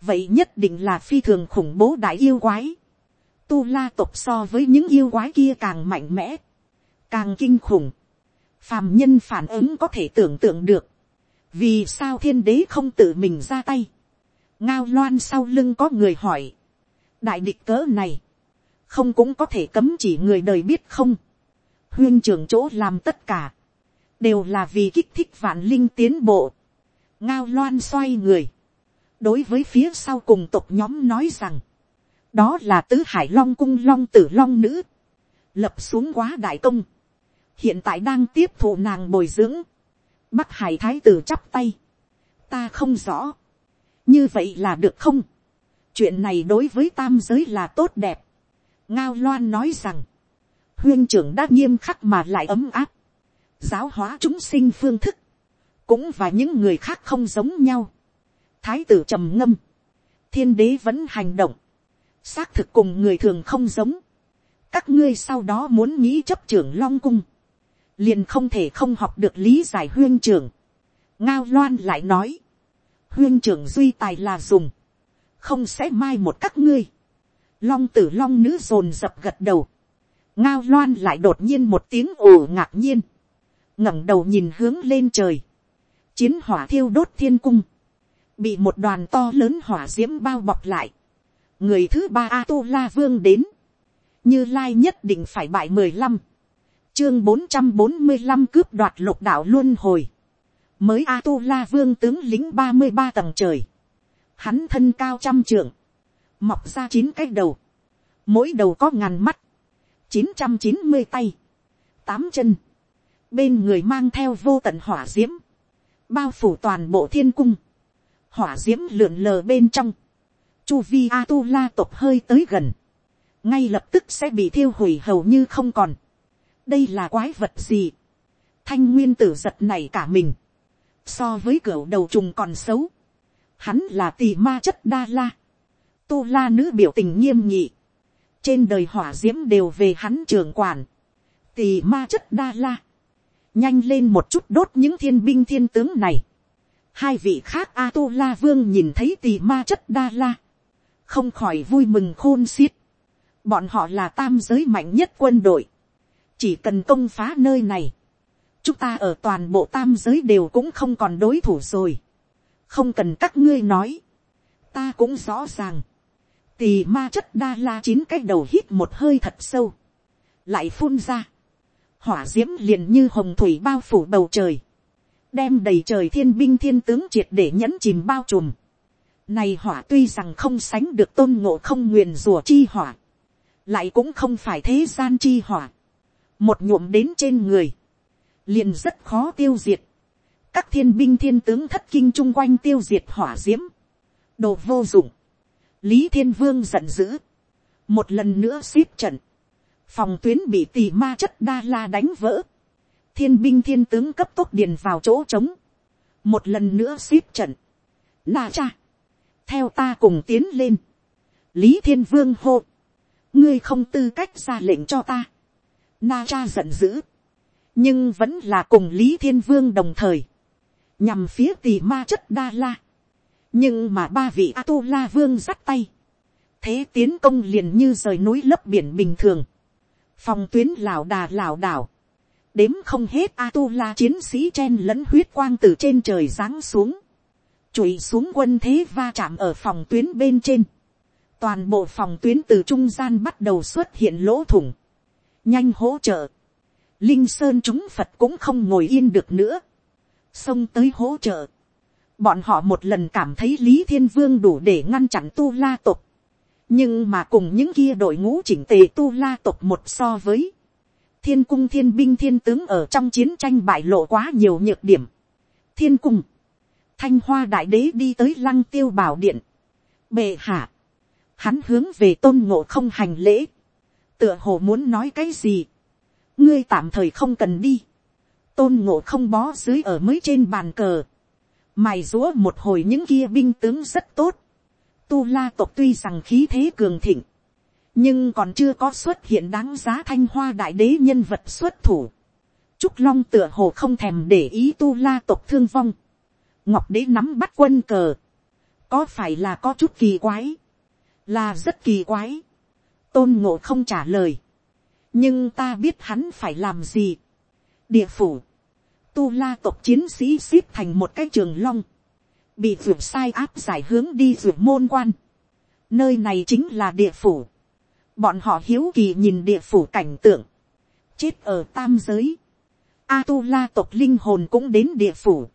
Vậy nhất định là phi thường khủng bố đại yêu quái. Tu la tộc so với những yêu quái kia càng mạnh mẽ, càng kinh khủng, phàm nhân phản ứng có thể tưởng tượng được, vì sao thiên đế không tự mình ra tay, ngao loan sau lưng có người hỏi, đại địch cỡ này, không cũng có thể cấm chỉ người đời biết không, huyên trưởng chỗ làm tất cả, đều là vì kích thích vạn linh tiến bộ, ngao loan xoay người, đối với phía sau cùng tộc nhóm nói rằng, đó là tứ hải long cung long tử long nữ, lập xuống quá đại công, hiện tại đang tiếp thụ nàng bồi dưỡng, bắc hải thái tử chắp tay, ta không rõ, như vậy là được không, chuyện này đối với tam giới là tốt đẹp, ngao loan nói rằng, huyên trưởng đã nghiêm khắc mà lại ấm áp, giáo hóa chúng sinh phương thức, cũng và những người khác không giống nhau, thái tử trầm ngâm, thiên đế vẫn hành động, xác thực cùng người thường không giống. các ngươi sau đó muốn nghĩ chấp trưởng long cung, liền không thể không học được lý giải huyên trưởng. ngao loan lại nói, huyên trưởng duy tài là dùng, không sẽ mai một các ngươi. long tử long nữ dồn dập gật đầu, ngao loan lại đột nhiên một tiếng ồ ngạc nhiên, ngẩng đầu nhìn hướng lên trời, chiến hỏa thiêu đốt thiên cung, bị một đoàn to lớn hỏa d i ễ m bao bọc lại, người thứ ba a tu la vương đến, như lai nhất định phải bại mười lăm, chương bốn trăm bốn mươi năm cướp đoạt lục đạo luân hồi, mới a tu la vương tướng lính ba mươi ba tầng trời, hắn thân cao trăm trượng, mọc ra chín cái đầu, mỗi đầu có ngàn mắt, chín trăm chín mươi tay, tám chân, bên người mang theo vô tận hỏa d i ễ m bao phủ toàn bộ thiên cung, hỏa d i ễ m lượn lờ bên trong, chu vi a tu la tộc hơi tới gần, ngay lập tức sẽ bị thiêu hủy hầu như không còn. đây là quái vật gì, thanh nguyên tử giật này cả mình, so với cửa đầu trùng còn xấu, hắn là tỳ ma chất đa la, tu la nữ biểu tình nghiêm nhị, trên đời hỏa d i ễ m đều về hắn trường quản, tỳ ma chất đa la, nhanh lên một chút đốt những thiên binh thiên tướng này. hai vị khác a tu la vương nhìn thấy tì ma chất đa la, không khỏi vui mừng khôn xiết. bọn họ là tam giới mạnh nhất quân đội, chỉ cần công phá nơi này, chúng ta ở toàn bộ tam giới đều cũng không còn đối thủ rồi. không cần các ngươi nói, ta cũng rõ ràng. tì ma chất đa la chín cái đầu hít một hơi thật sâu, lại phun ra hỏa d i ễ m liền như hồng thủy bao phủ bầu trời, đem đầy trời thiên binh thiên tướng triệt để nhẫn chìm bao trùm. Này hỏa tuy rằng không sánh được tôn ngộ không nguyền rùa chi hỏa, lại cũng không phải thế gian chi hỏa. Một nhuộm đến trên người, liền rất khó tiêu diệt. Các thiên binh thiên tướng thất kinh chung quanh tiêu diệt hỏa diễm. Đồ vô dụng. Lý thiên vương giận dữ. Một lần nữa xếp trận phòng tuyến bị tì ma chất đa la đánh vỡ, thiên binh thiên tướng cấp tốc điền vào chỗ trống, một lần nữa xếp trận, na cha, theo ta cùng tiến lên, lý thiên vương hô, ngươi không tư cách ra lệnh cho ta, na cha giận dữ, nhưng vẫn là cùng lý thiên vương đồng thời, nhằm phía tì ma chất đa la, nhưng mà ba vị a tu la vương dắt tay, thế tiến công liền như rời núi lấp biển bình thường, phòng tuyến lảo đà lảo đảo, đếm không hết a tu la chiến sĩ chen lẫn huyết quang từ trên trời giáng xuống, chùi xuống quân thế va chạm ở phòng tuyến bên trên, toàn bộ phòng tuyến từ trung gian bắt đầu xuất hiện lỗ thủng, nhanh hỗ trợ, linh sơn chúng phật cũng không ngồi yên được nữa, xông tới hỗ trợ, bọn họ một lần cảm thấy lý thiên vương đủ để ngăn chặn tu la tục, nhưng mà cùng những kia đội ngũ chỉnh tề tu la tộc một so với. Thiên cung thiên binh thiên tướng ở trong chiến tranh bại lộ quá nhiều nhược điểm. thiên cung, thanh hoa đại đế đi tới lăng tiêu bảo điện, bệ hạ, hắn hướng về tôn ngộ không hành lễ, tựa hồ muốn nói cái gì, ngươi tạm thời không cần đi, tôn ngộ không bó dưới ở mới trên bàn cờ, mài rúa một hồi những kia binh tướng rất tốt, tu la tộc tuy rằng khí thế cường thịnh, nhưng còn chưa có xuất hiện đáng giá thanh hoa đại đế nhân vật xuất thủ. Trúc Long tựa hồ không thèm để ý tu la tộc thương vong. Ngọc đế nắm bắt quân cờ. Có phải là có chút kỳ quái? Là rất kỳ quái. Tôn ngộ không trả lời. Nhưng ta biết hắn phải làm gì. Địa phủ. Tu la tộc chiến sĩ xếp thành một cái trường long bị ruột sai áp giải hướng đi ruột môn quan. Nơi này chính là địa phủ. Bọn họ hiếu kỳ nhìn địa phủ cảnh tượng. Chết ở tam giới. A-tu-la tộc linh hồn cũng đến địa phủ.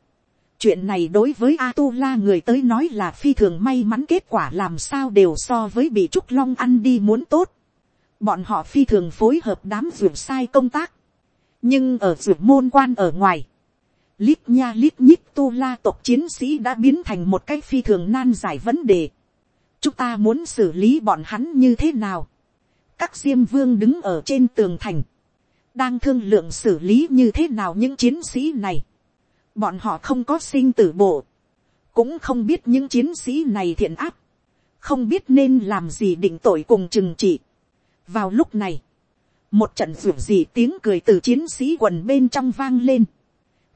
Chuyện này đối với A-tu-la người tới nói là phi thường may mắn kết quả làm sao đều so với bị Trúc Long ăn đi muốn tốt. Bọn họ phi thường phối hợp đám ruột sai công tác. Nhưng ở ruột môn quan ở ngoài lít nha lít nhít tu la tộc chiến sĩ đã biến thành một cái phi thường nan giải vấn đề. chúng ta muốn xử lý bọn hắn như thế nào. các diêm vương đứng ở trên tường thành, đang thương lượng xử lý như thế nào những chiến sĩ này. bọn họ không có sinh tử bộ, cũng không biết những chiến sĩ này thiện áp, không biết nên làm gì định tội cùng trừng trị. vào lúc này, một trận ruộng gì tiếng cười từ chiến sĩ quần bên trong vang lên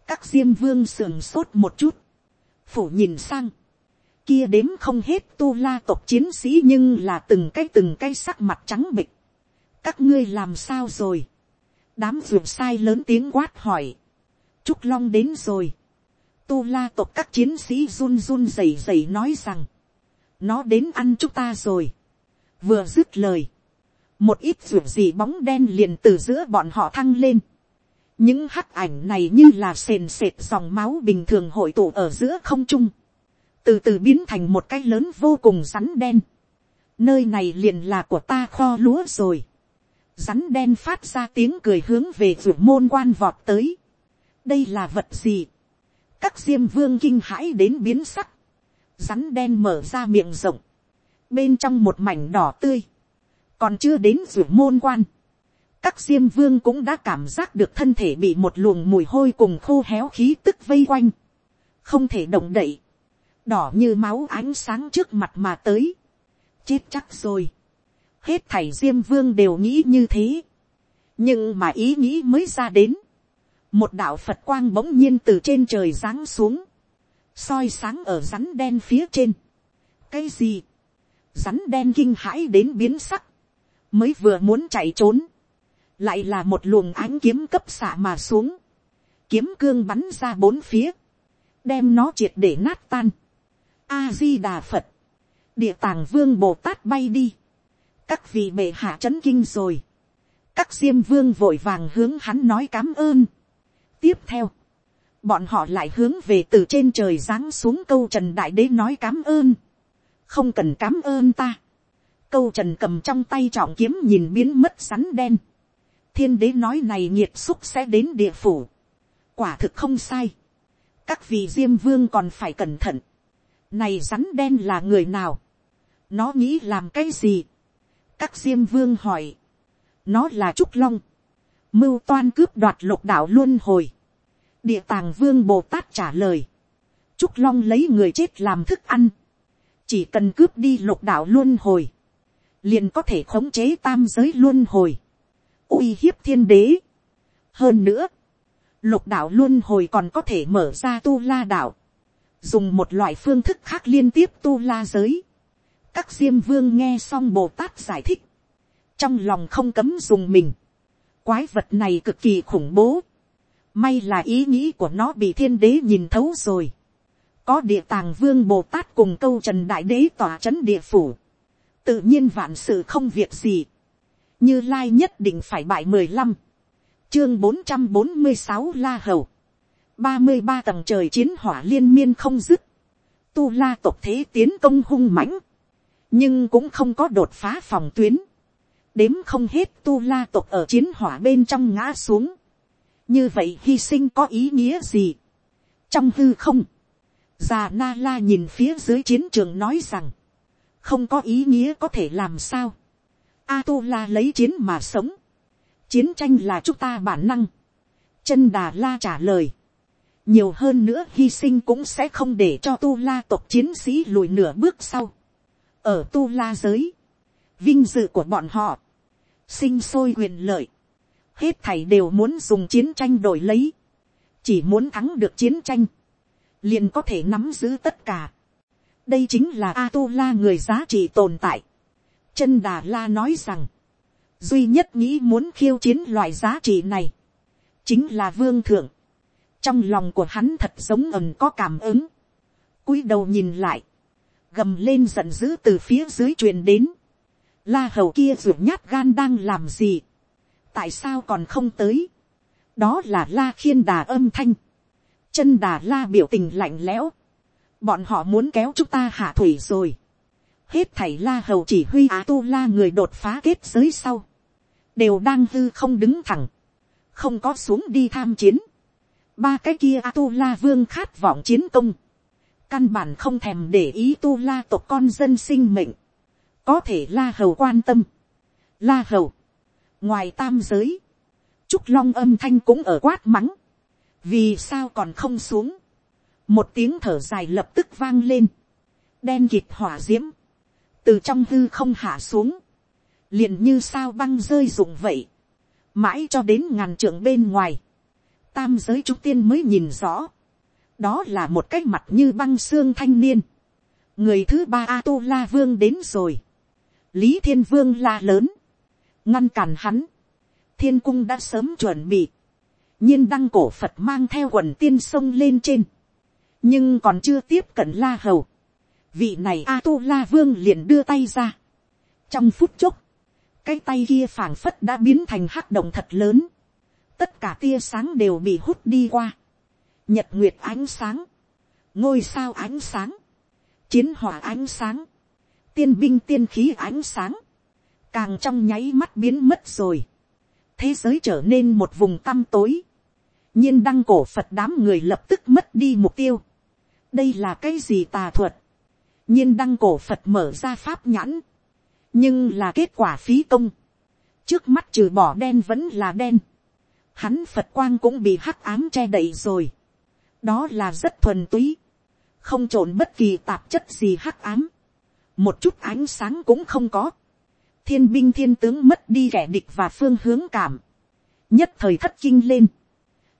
các diêm vương sườn sốt một chút, phủ nhìn sang, kia đếm không hết tu la tộc chiến sĩ nhưng là từng cái từng cái sắc mặt trắng bịch, các ngươi làm sao rồi, đám ruột sai lớn tiếng quát hỏi, trúc long đến rồi, tu la tộc các chiến sĩ run run rẩy rẩy nói rằng, nó đến ăn chúng ta rồi, vừa dứt lời, một ít ruột gì bóng đen liền từ giữa bọn họ thăng lên, những hắc ảnh này như là sền sệt dòng máu bình thường hội tụ ở giữa không trung, từ từ biến thành một cái lớn vô cùng rắn đen. nơi này liền là của ta kho lúa rồi. rắn đen phát ra tiếng cười hướng về ruột môn quan vọt tới. đây là vật gì, các diêm vương kinh hãi đến biến sắc, rắn đen mở ra miệng rộng, bên trong một mảnh đỏ tươi, còn chưa đến ruột môn quan, các diêm vương cũng đã cảm giác được thân thể bị một luồng mùi hôi cùng khô héo khí tức vây quanh, không thể động đậy, đỏ như máu ánh sáng trước mặt mà tới, chết chắc rồi, hết thảy diêm vương đều nghĩ như thế, nhưng mà ý nghĩ mới ra đến, một đạo phật quang bỗng nhiên từ trên trời giáng xuống, soi sáng ở rắn đen phía trên. cái gì, rắn đen kinh hãi đến biến sắc, mới vừa muốn chạy trốn, lại là một luồng ánh kiếm cấp xạ mà xuống, kiếm cương bắn ra bốn phía, đem nó triệt để nát tan. a di đà phật, địa tàng vương bồ tát bay đi, các vị bệ hạ c h ấ n kinh rồi, các diêm vương vội vàng hướng hắn nói cám ơn. tiếp theo, bọn họ lại hướng về từ trên trời giáng xuống câu trần đại đế nói cám ơn, không cần cám ơn ta. câu trần cầm trong tay trọng kiếm nhìn biến mất rắn đen thiên đế nói này nhiệt xúc sẽ đến địa phủ. quả thực không sai. các vị diêm vương còn phải cẩn thận. này rắn đen là người nào. nó nghĩ làm cái gì các diêm vương hỏi, nó là trúc long, mưu toan cướp đoạt lục đạo luôn hồi, địa tàng vương bồ tát trả lời, trúc long lấy người chết làm thức ăn, chỉ cần cướp đi lục đạo luôn hồi, liền có thể khống chế tam giới luôn hồi, uy hiếp thiên đế. hơn nữa, lục đạo luôn hồi còn có thể mở ra tu la đạo, dùng một loại phương thức khác liên tiếp tu la giới, các diêm vương nghe xong bồ tát giải thích, trong lòng không cấm dùng mình, quái vật này cực kỳ khủng bố, may là ý nghĩ của nó bị thiên đế nhìn thấu rồi, có địa tàng vương bồ tát cùng câu trần đại đế tỏa c h ấ n địa phủ, tự nhiên vạn sự không việc gì, như lai nhất định phải bại mười lăm, chương bốn trăm bốn mươi sáu la hầu, ba mươi ba tầng trời chiến hỏa liên miên không dứt, tu la tộc thế tiến công hung mãnh, nhưng cũng không có đột phá phòng tuyến, đếm không hết tu la tộc ở chiến hỏa bên trong ngã xuống, như vậy hy sinh có ý nghĩa gì, trong hư không, già na la nhìn phía dưới chiến trường nói rằng, không có ý nghĩa có thể làm sao, a tu la lấy chiến mà sống, chiến tranh là chúng ta bản năng, chân đà la trả lời, nhiều hơn nữa hy sinh cũng sẽ không để cho tu la tộc chiến sĩ lùi nửa bước sau. Ở tu la giới, vinh dự của bọn họ, sinh sôi quyền lợi, hết thảy đều muốn dùng chiến tranh đổi lấy, chỉ muốn thắng được chiến tranh, liền có thể nắm giữ tất cả. đây chính là a tu la người giá trị tồn tại chân đà la nói rằng, duy nhất nghĩ muốn khiêu chiến loại giá trị này, chính là vương thượng. trong lòng của hắn thật giống ầm có cảm ứng, cúi đầu nhìn lại, gầm lên giận dữ từ phía dưới truyền đến. La hầu kia ruột nhát gan đang làm gì. tại sao còn không tới. đó là la khiên đà âm thanh. chân đà la biểu tình lạnh lẽo. bọn họ muốn kéo chúng ta hạ thủy rồi hết thảy la hầu chỉ huy á tu la người đột phá kết giới sau. đều đang hư không đứng thẳng. không có xuống đi tham chiến. ba cái kia a tu la vương khát vọng chiến công. Căn bản không thèm để ý tu la tộc con dân sinh mệnh, có thể la hầu quan tâm, la hầu, ngoài tam giới, trúc long âm thanh cũng ở quát mắng, vì sao còn không xuống, một tiếng thở dài lập tức vang lên, đen kịt hỏa d i ễ m từ trong hư không hạ xuống, liền như sao băng rơi rụng vậy, mãi cho đến ngàn trượng bên ngoài, tam giới trung tiên mới nhìn rõ, đó là một cái mặt như băng xương thanh niên. người thứ ba a tu la vương đến rồi. lý thiên vương la lớn. ngăn cản hắn. thiên cung đã sớm chuẩn bị. nhiên đăng cổ phật mang theo quần tiên sông lên trên. nhưng còn chưa tiếp cận la hầu vị này a tu la vương liền đưa tay ra. trong phút chốc, cái tay kia phảng phất đã biến thành hắc động thật lớn. tất cả tia sáng đều bị hút đi qua nhật nguyệt ánh sáng, ngôi sao ánh sáng, chiến hỏa ánh sáng, tiên binh tiên khí ánh sáng, càng trong nháy mắt biến mất rồi, thế giới trở nên một vùng tăm tối, nhiên đăng cổ phật đám người lập tức mất đi mục tiêu. đây là cái gì tà thuật nhiên đăng cổ phật mở ra pháp nhãn. nhưng là kết quả phí công. trước mắt trừ bỏ đen vẫn là đen. hắn phật quang cũng bị hắc ám che đậy rồi. đó là rất thuần túy. không trộn bất kỳ tạp chất gì hắc ám. một chút ánh sáng cũng không có. thiên binh thiên tướng mất đi kẻ địch và phương hướng cảm. nhất thời thất kinh lên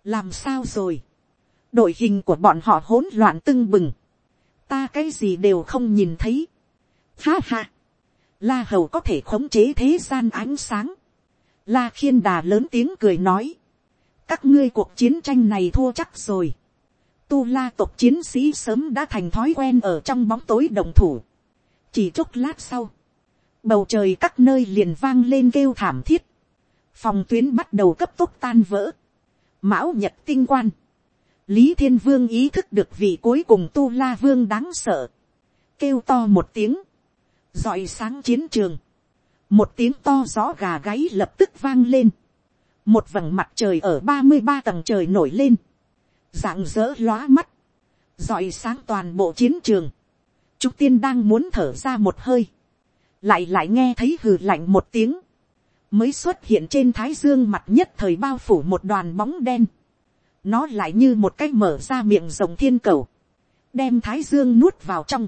làm sao rồi, đội hình của bọn họ hỗn loạn tưng bừng, ta cái gì đều không nhìn thấy, ha ha, la hầu có thể khống chế thế gian ánh sáng, la khiên đà lớn tiếng cười nói, các ngươi cuộc chiến tranh này thua chắc rồi, tu la tộc chiến sĩ sớm đã thành thói quen ở trong bóng tối đồng thủ, chỉ chốc lát sau, bầu trời các nơi liền vang lên kêu thảm thiết, phòng tuyến bắt đầu cấp tốc tan vỡ, mão nhật tinh quan, lý thiên vương ý thức được vị cuối cùng tu la vương đáng sợ, kêu to một tiếng, dọi sáng chiến trường, một tiếng to gió gà gáy lập tức vang lên, một vầng mặt trời ở ba mươi ba tầng trời nổi lên, dạng dỡ lóa mắt, dọi sáng toàn bộ chiến trường, trúc tiên đang muốn thở ra một hơi, lại lại nghe thấy hừ lạnh một tiếng, mới xuất hiện trên thái dương mặt nhất thời bao phủ một đoàn bóng đen nó lại như một cái mở ra miệng rồng thiên cầu, đem thái dương nuốt vào trong.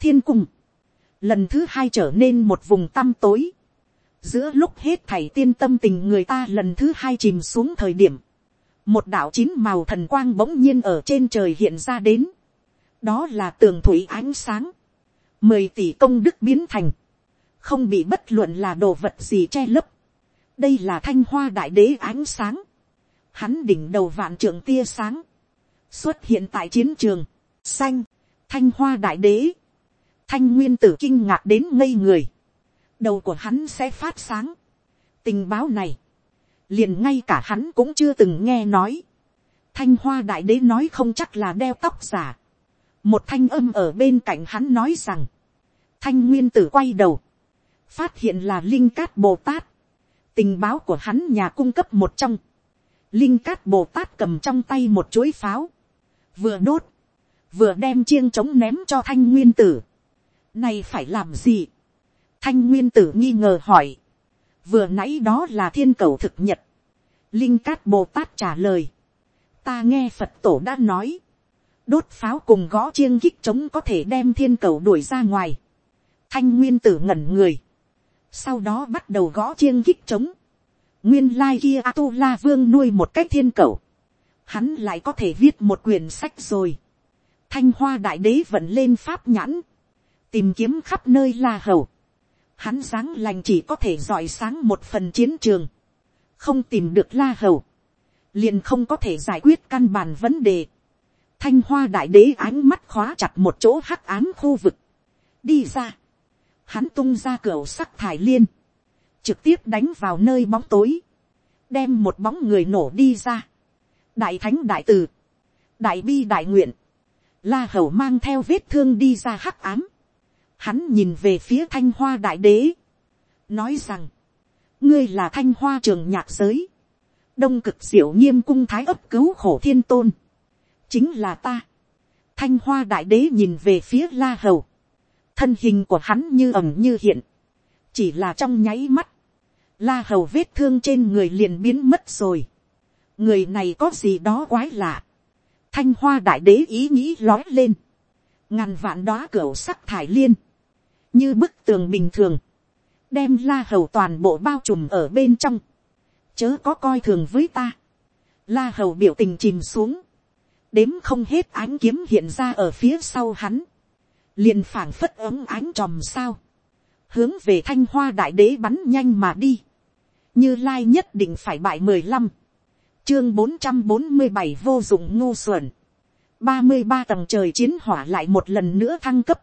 thiên cung, lần thứ hai trở nên một vùng tăm tối. giữa lúc hết thảy tiên tâm tình người ta lần thứ hai chìm xuống thời điểm, một đạo chín màu thần quang bỗng nhiên ở trên trời hiện ra đến. đó là tường thủy ánh sáng, mười tỷ công đức biến thành không bị bất luận là đồ vật gì che lấp. đây là thanh hoa đại đế ánh sáng, hắn đỉnh đầu vạn trưởng tia sáng, xuất hiện tại chiến trường, xanh, thanh hoa đại đế, thanh nguyên tử kinh ngạc đến ngây người, đầu của hắn sẽ phát sáng, tình báo này, liền ngay cả hắn cũng chưa từng nghe nói, thanh hoa đại đế nói không chắc là đeo tóc giả, một thanh âm ở bên cạnh hắn nói rằng, thanh nguyên tử quay đầu, phát hiện là linh cát bồ tát, tình báo của hắn nhà cung cấp một trong, linh cát bồ tát cầm trong tay một chuỗi pháo, vừa đốt, vừa đem chiêng trống ném cho thanh nguyên tử. Này phải làm gì? Thanh nguyên tử nghi ngờ hỏi. Vừa nãy đó là thiên cầu thực nhật. Linh cát bồ tát trả lời. Ta nghe Phật tổ đã nói. Đốt pháo cùng gõ chiêng kích trống có thể đem thiên cầu đuổi ra ngoài. Thanh nguyên tử ngẩn người sau đó bắt đầu gõ chiêng kích trống nguyên lai kia a tu la vương nuôi một cách thiên cầu, hắn lại có thể viết một quyển sách rồi. thanh hoa đại đế vẫn lên pháp nhãn, tìm kiếm khắp nơi la hầu. hắn sáng lành chỉ có thể giỏi sáng một phần chiến trường, không tìm được la hầu, liền không có thể giải quyết căn bản vấn đề. thanh hoa đại đế ánh mắt khóa chặt một chỗ hắc ám khu vực, đi ra. Hắn tung ra cửa sắc thải liên, trực tiếp đánh vào nơi bóng tối, đem một bóng người nổ đi ra. đại thánh đại từ, đại bi đại nguyện, la hầu mang theo vết thương đi ra hắc ám, hắn nhìn về phía thanh hoa đại đế, nói rằng, ngươi là thanh hoa trường nhạc giới, đông cực diệu nghiêm cung thái ấp cứu khổ thiên tôn, chính là ta. thanh hoa đại đế nhìn về phía la hầu, thân hình của hắn như ẩm như hiện, chỉ là trong nháy mắt, la hầu vết thương trên người liền biến mất rồi. người này có gì đó quái lạ. thanh hoa đại đế ý nghĩ lói lên, ngàn vạn đó cửa sắc thải liên, như bức tường bình thường, đem la hầu toàn bộ bao trùm ở bên trong, chớ có coi thường với ta. La hầu biểu tình chìm xuống, đếm không hết ánh kiếm hiện ra ở phía sau hắn, liền phảng phất ấm ánh tròm sao, hướng về thanh hoa đại đế bắn nhanh mà đi, như lai nhất định phải bại mười lăm, chương bốn trăm bốn mươi bảy vô dụng ngu xuẩn, ba mươi ba tầng trời chiến hỏa lại một lần nữa thăng cấp,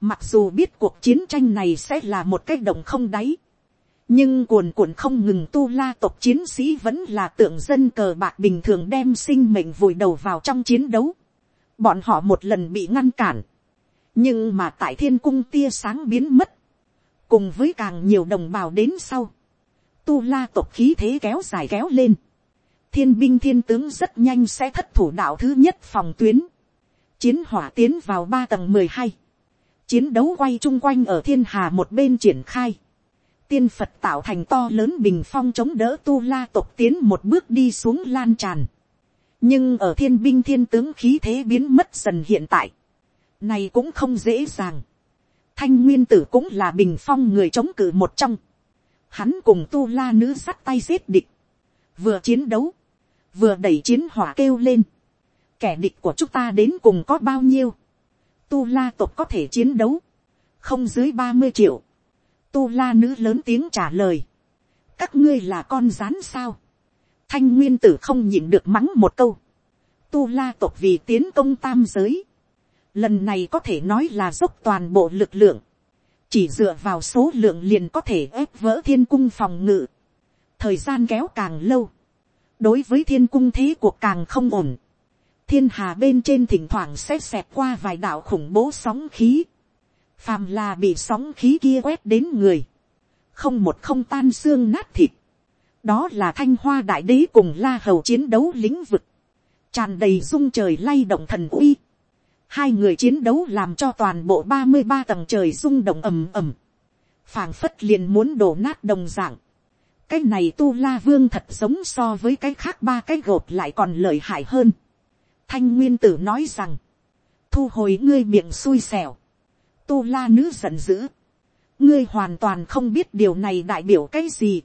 mặc dù biết cuộc chiến tranh này sẽ là một cái động không đáy, nhưng cuồn cuộn không ngừng tu la tộc chiến sĩ vẫn là tượng dân cờ bạc bình thường đem sinh mệnh vùi đầu vào trong chiến đấu. Bọn họ một lần bị ngăn cản, nhưng mà tại thiên cung tia sáng biến mất, cùng với càng nhiều đồng bào đến sau, tu la tộc khí thế kéo dài kéo lên, thiên binh thiên tướng rất nhanh sẽ thất thủ đạo thứ nhất phòng tuyến, chiến hỏa tiến vào ba tầng mười hai, chiến đấu quay chung quanh ở thiên hà một bên triển khai, tiên phật tạo thành to lớn bình phong chống đỡ tu la tộc tiến một bước đi xuống lan tràn, nhưng ở thiên binh thiên tướng khí thế biến mất dần hiện tại, này cũng không dễ dàng, thanh nguyên tử cũng là bình phong người chống cự một trong, hắn cùng tu la nữ sắt tay giết địch, vừa chiến đấu, vừa đẩy chiến hỏa kêu lên, kẻ địch của chúng ta đến cùng có bao nhiêu, tu la tộc có thể chiến đấu, không dưới ba mươi triệu, tu la nữ lớn tiếng trả lời, các ngươi là con rán sao, thanh nguyên tử không nhịn được mắng một câu, tu la tộc vì tiến công tam giới, lần này có thể nói là dốc toàn bộ lực lượng, chỉ dựa vào số lượng liền có thể ép vỡ thiên cung phòng ngự, thời gian kéo càng lâu, đối với thiên cung thế cuộc càng không ổn, thiên hà bên trên thỉnh thoảng sẽ xẹt qua vài đạo khủng bố sóng khí, phàm là bị sóng khí kia quét đến người, không một không tan xương nát thịt, đó là thanh hoa đại đế cùng la hầu chiến đấu lĩnh vực, tràn đầy dung trời lay động thần uy, hai người chiến đấu làm cho toàn bộ ba mươi ba tầng trời rung động ầm ầm, phảng phất liền muốn đổ nát đồng dạng, cái này tu la vương thật giống so với cái khác ba cái gột lại còn lợi hại hơn. thanh nguyên tử nói rằng, thu hồi ngươi miệng xui xẻo, tu la nữ giận dữ, ngươi hoàn toàn không biết điều này đại biểu cái gì.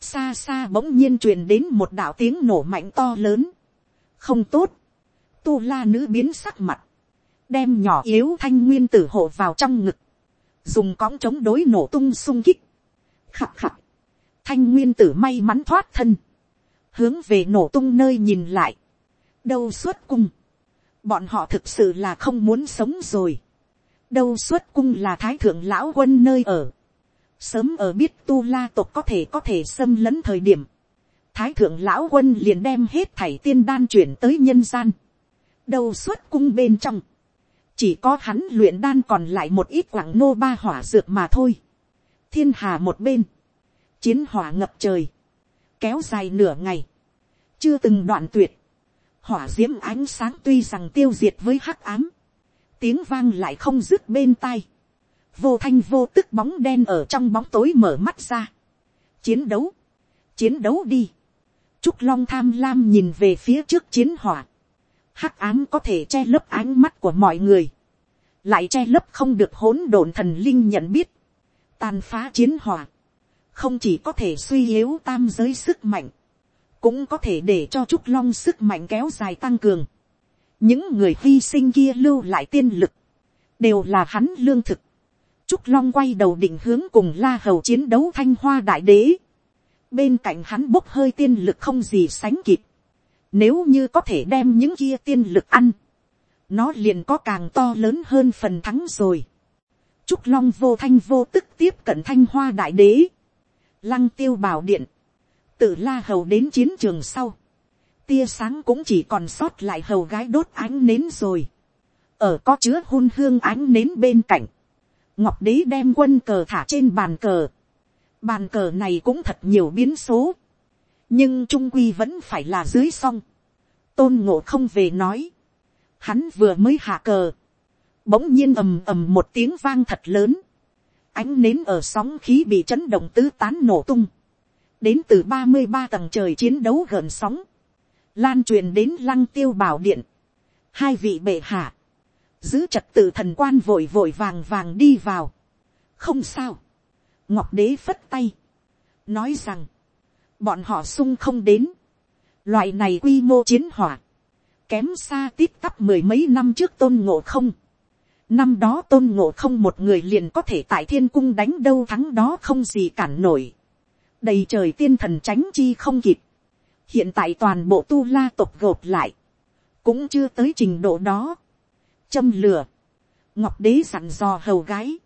xa xa bỗng nhiên truyền đến một đạo tiếng nổ mạnh to lớn, không tốt, tu la nữ biến sắc mặt, đem nhỏ yếu thanh nguyên tử hộ vào trong ngực, dùng cõng chống đối nổ tung sung kích, khặt khặt, thanh nguyên tử may mắn thoát thân, hướng về nổ tung nơi nhìn lại, đâu suốt cung, bọn họ thực sự là không muốn sống rồi, đâu suốt cung là thái thượng lão quân nơi ở, sớm ở biết tu la tộc có thể có thể xâm lấn thời điểm, thái thượng lão quân liền đem hết thảy tiên đan chuyển tới nhân gian, đâu suốt cung bên trong, chỉ có hắn luyện đan còn lại một ít quảng nô ba hỏa dược mà thôi. thiên hà một bên, chiến hỏa ngập trời, kéo dài nửa ngày, chưa từng đoạn tuyệt, hỏa d i ễ m ánh sáng tuy rằng tiêu diệt với hắc ám, tiếng vang lại không dứt bên tai, vô thanh vô tức bóng đen ở trong bóng tối mở mắt ra, chiến đấu, chiến đấu đi, trúc long tham lam nhìn về phía trước chiến hỏa, hắc ám có thể che lấp ánh mắt của mọi người, lại che lấp không được hỗn độn thần linh nhận biết, tàn phá chiến hỏa, không chỉ có thể suy yếu tam giới sức mạnh, cũng có thể để cho trúc long sức mạnh kéo dài tăng cường. những người hy sinh kia lưu lại tiên lực, đều là hắn lương thực. trúc long quay đầu định hướng cùng la hầu chiến đấu thanh hoa đại đế. bên cạnh hắn bốc hơi tiên lực không gì sánh kịp nếu như có thể đem những kia tiên lực ăn, nó liền có càng to lớn hơn phần thắng rồi. Trúc Long vô thanh vô tức tiếp cận thanh hoa đại đế. Lăng tiêu bảo điện, tự la hầu đến chiến trường sau, tia sáng cũng chỉ còn sót lại hầu gái đốt ánh nến rồi, ở có chứa hôn hương ánh nến bên cạnh, ngọc đế đem quân cờ thả trên bàn cờ, bàn cờ này cũng thật nhiều biến số, nhưng trung quy vẫn phải là dưới song, tôn ngộ không về nói, hắn vừa mới hạ cờ, bỗng nhiên ầm ầm một tiếng vang thật lớn, ánh nến ở sóng khí bị chấn động tứ tán nổ tung, đến từ ba mươi ba tầng trời chiến đấu gần sóng, lan truyền đến lăng tiêu bảo điện, hai vị bệ hạ, giữ trật tự thần quan vội vội vàng vàng đi vào, không sao, ngọc đế phất tay, nói rằng, bọn họ sung không đến, loại này quy mô chiến hỏa, kém xa tiếp tắp mười mấy năm trước tôn ngộ không, Năm đó tôn ngộ không một người liền có thể tại thiên cung đánh đâu thắng đó không gì cản nổi. Đầy trời tiên thần tránh chi không kịp. Hiện tại toàn bộ tu la tộc gộp lại. Cũng chưa tới trình độ đó. Châm lửa. Ngọc đế sẵn dò hầu gái.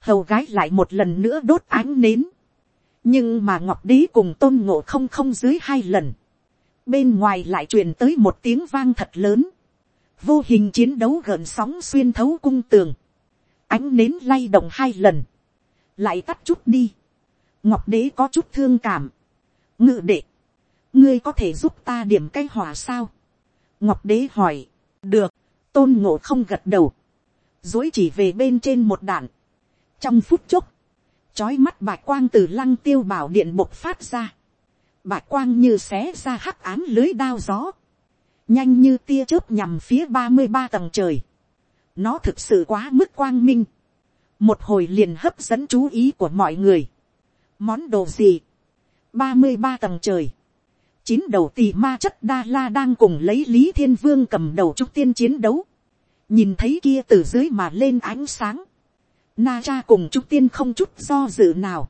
Hầu gái lại một lần nữa đốt ánh nến. Nhưng mà ngọc đế cùng tôn ngộ không không dưới hai lần. Bên ngoài lại truyền tới một tiếng vang thật lớn. Vô hình chiến đấu gợn sóng xuyên thấu cung tường, ánh nến lay động hai lần, lại tắt chút đi, ngọc đế có chút thương cảm, ngự đệ, ngươi có thể giúp ta điểm cái hỏa sao, ngọc đế hỏi, được, tôn ngộ không gật đầu, dối chỉ về bên trên một đạn, trong phút chốc, chói mắt bạch quang từ lăng tiêu bảo điện bộc phát ra, bạch quang như xé ra hắc án lưới đao gió, nhanh như tia chớp nhằm phía ba mươi ba tầng trời, nó thực sự quá mức quang minh, một hồi liền hấp dẫn chú ý của mọi người, món đồ gì, ba mươi ba tầng trời, chín đầu tỳ ma chất đa la đang cùng lấy lý thiên vương cầm đầu trúc tiên chiến đấu, nhìn thấy kia từ dưới mà lên ánh sáng, na cha cùng trúc tiên không chút do dự nào,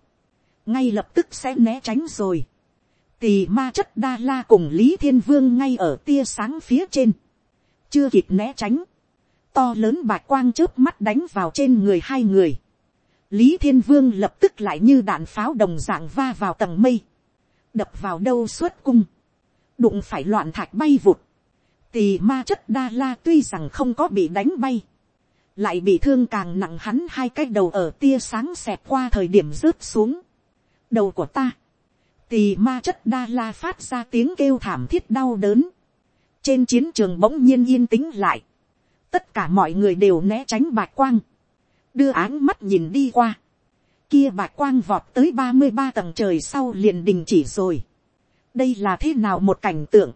ngay lập tức sẽ né tránh rồi, tỳ ma chất đa la cùng lý thiên vương ngay ở tia sáng phía trên, chưa kịp né tránh, to lớn bạc quang chớp mắt đánh vào trên người hai người, lý thiên vương lập tức lại như đạn pháo đồng dạng va vào tầng mây, đập vào đâu suốt cung, đụng phải loạn thạch bay vụt, tỳ ma chất đa la tuy rằng không có bị đánh bay, lại bị thương càng nặng hắn hai cái đầu ở tia sáng xẹt qua thời điểm rớt xuống. đầu của ta, tì ma chất đa la phát ra tiếng kêu thảm thiết đau đớn, trên chiến trường bỗng nhiên yên tĩnh lại, tất cả mọi người đều né tránh bạch quang, đưa áng mắt nhìn đi qua, kia bạch quang vọt tới ba mươi ba tầng trời sau liền đình chỉ rồi. đây là thế nào một cảnh tượng,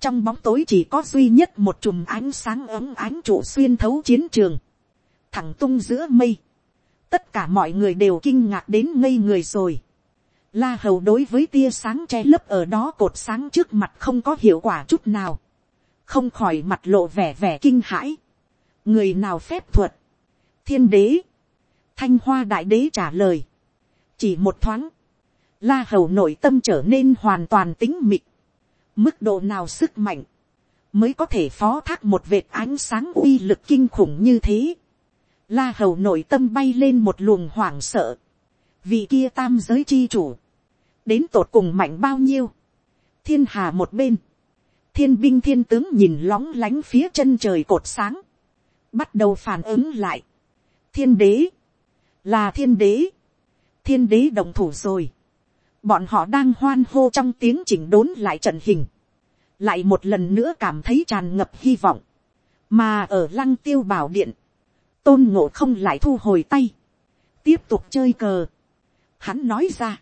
trong bóng tối chỉ có duy nhất một chùm ánh sáng ấm ánh trụ xuyên thấu chiến trường, thẳng tung giữa mây, tất cả mọi người đều kinh ngạc đến ngây người rồi. La hầu đối với tia sáng che lấp ở đó cột sáng trước mặt không có hiệu quả chút nào, không khỏi mặt lộ vẻ vẻ kinh hãi. người nào phép thuật, thiên đế, thanh hoa đại đế trả lời, chỉ một thoáng, la hầu nội tâm trở nên hoàn toàn tính mịt, mức độ nào sức mạnh, mới có thể phó thác một vệt ánh sáng uy lực kinh khủng như thế. La hầu nội tâm bay lên một luồng hoảng sợ, vì kia tam giới chi chủ, đến tột cùng mạnh bao nhiêu, thiên hà một bên, thiên binh thiên tướng nhìn lóng lánh phía chân trời cột sáng, bắt đầu phản ứng lại, thiên đế, là thiên đế, thiên đế đồng thủ rồi, bọn họ đang hoan hô trong tiếng chỉnh đốn lại trận hình, lại một lần nữa cảm thấy tràn ngập hy vọng, mà ở lăng tiêu bảo điện, tôn ngộ không lại thu hồi tay, tiếp tục chơi cờ. Hắn nói ra,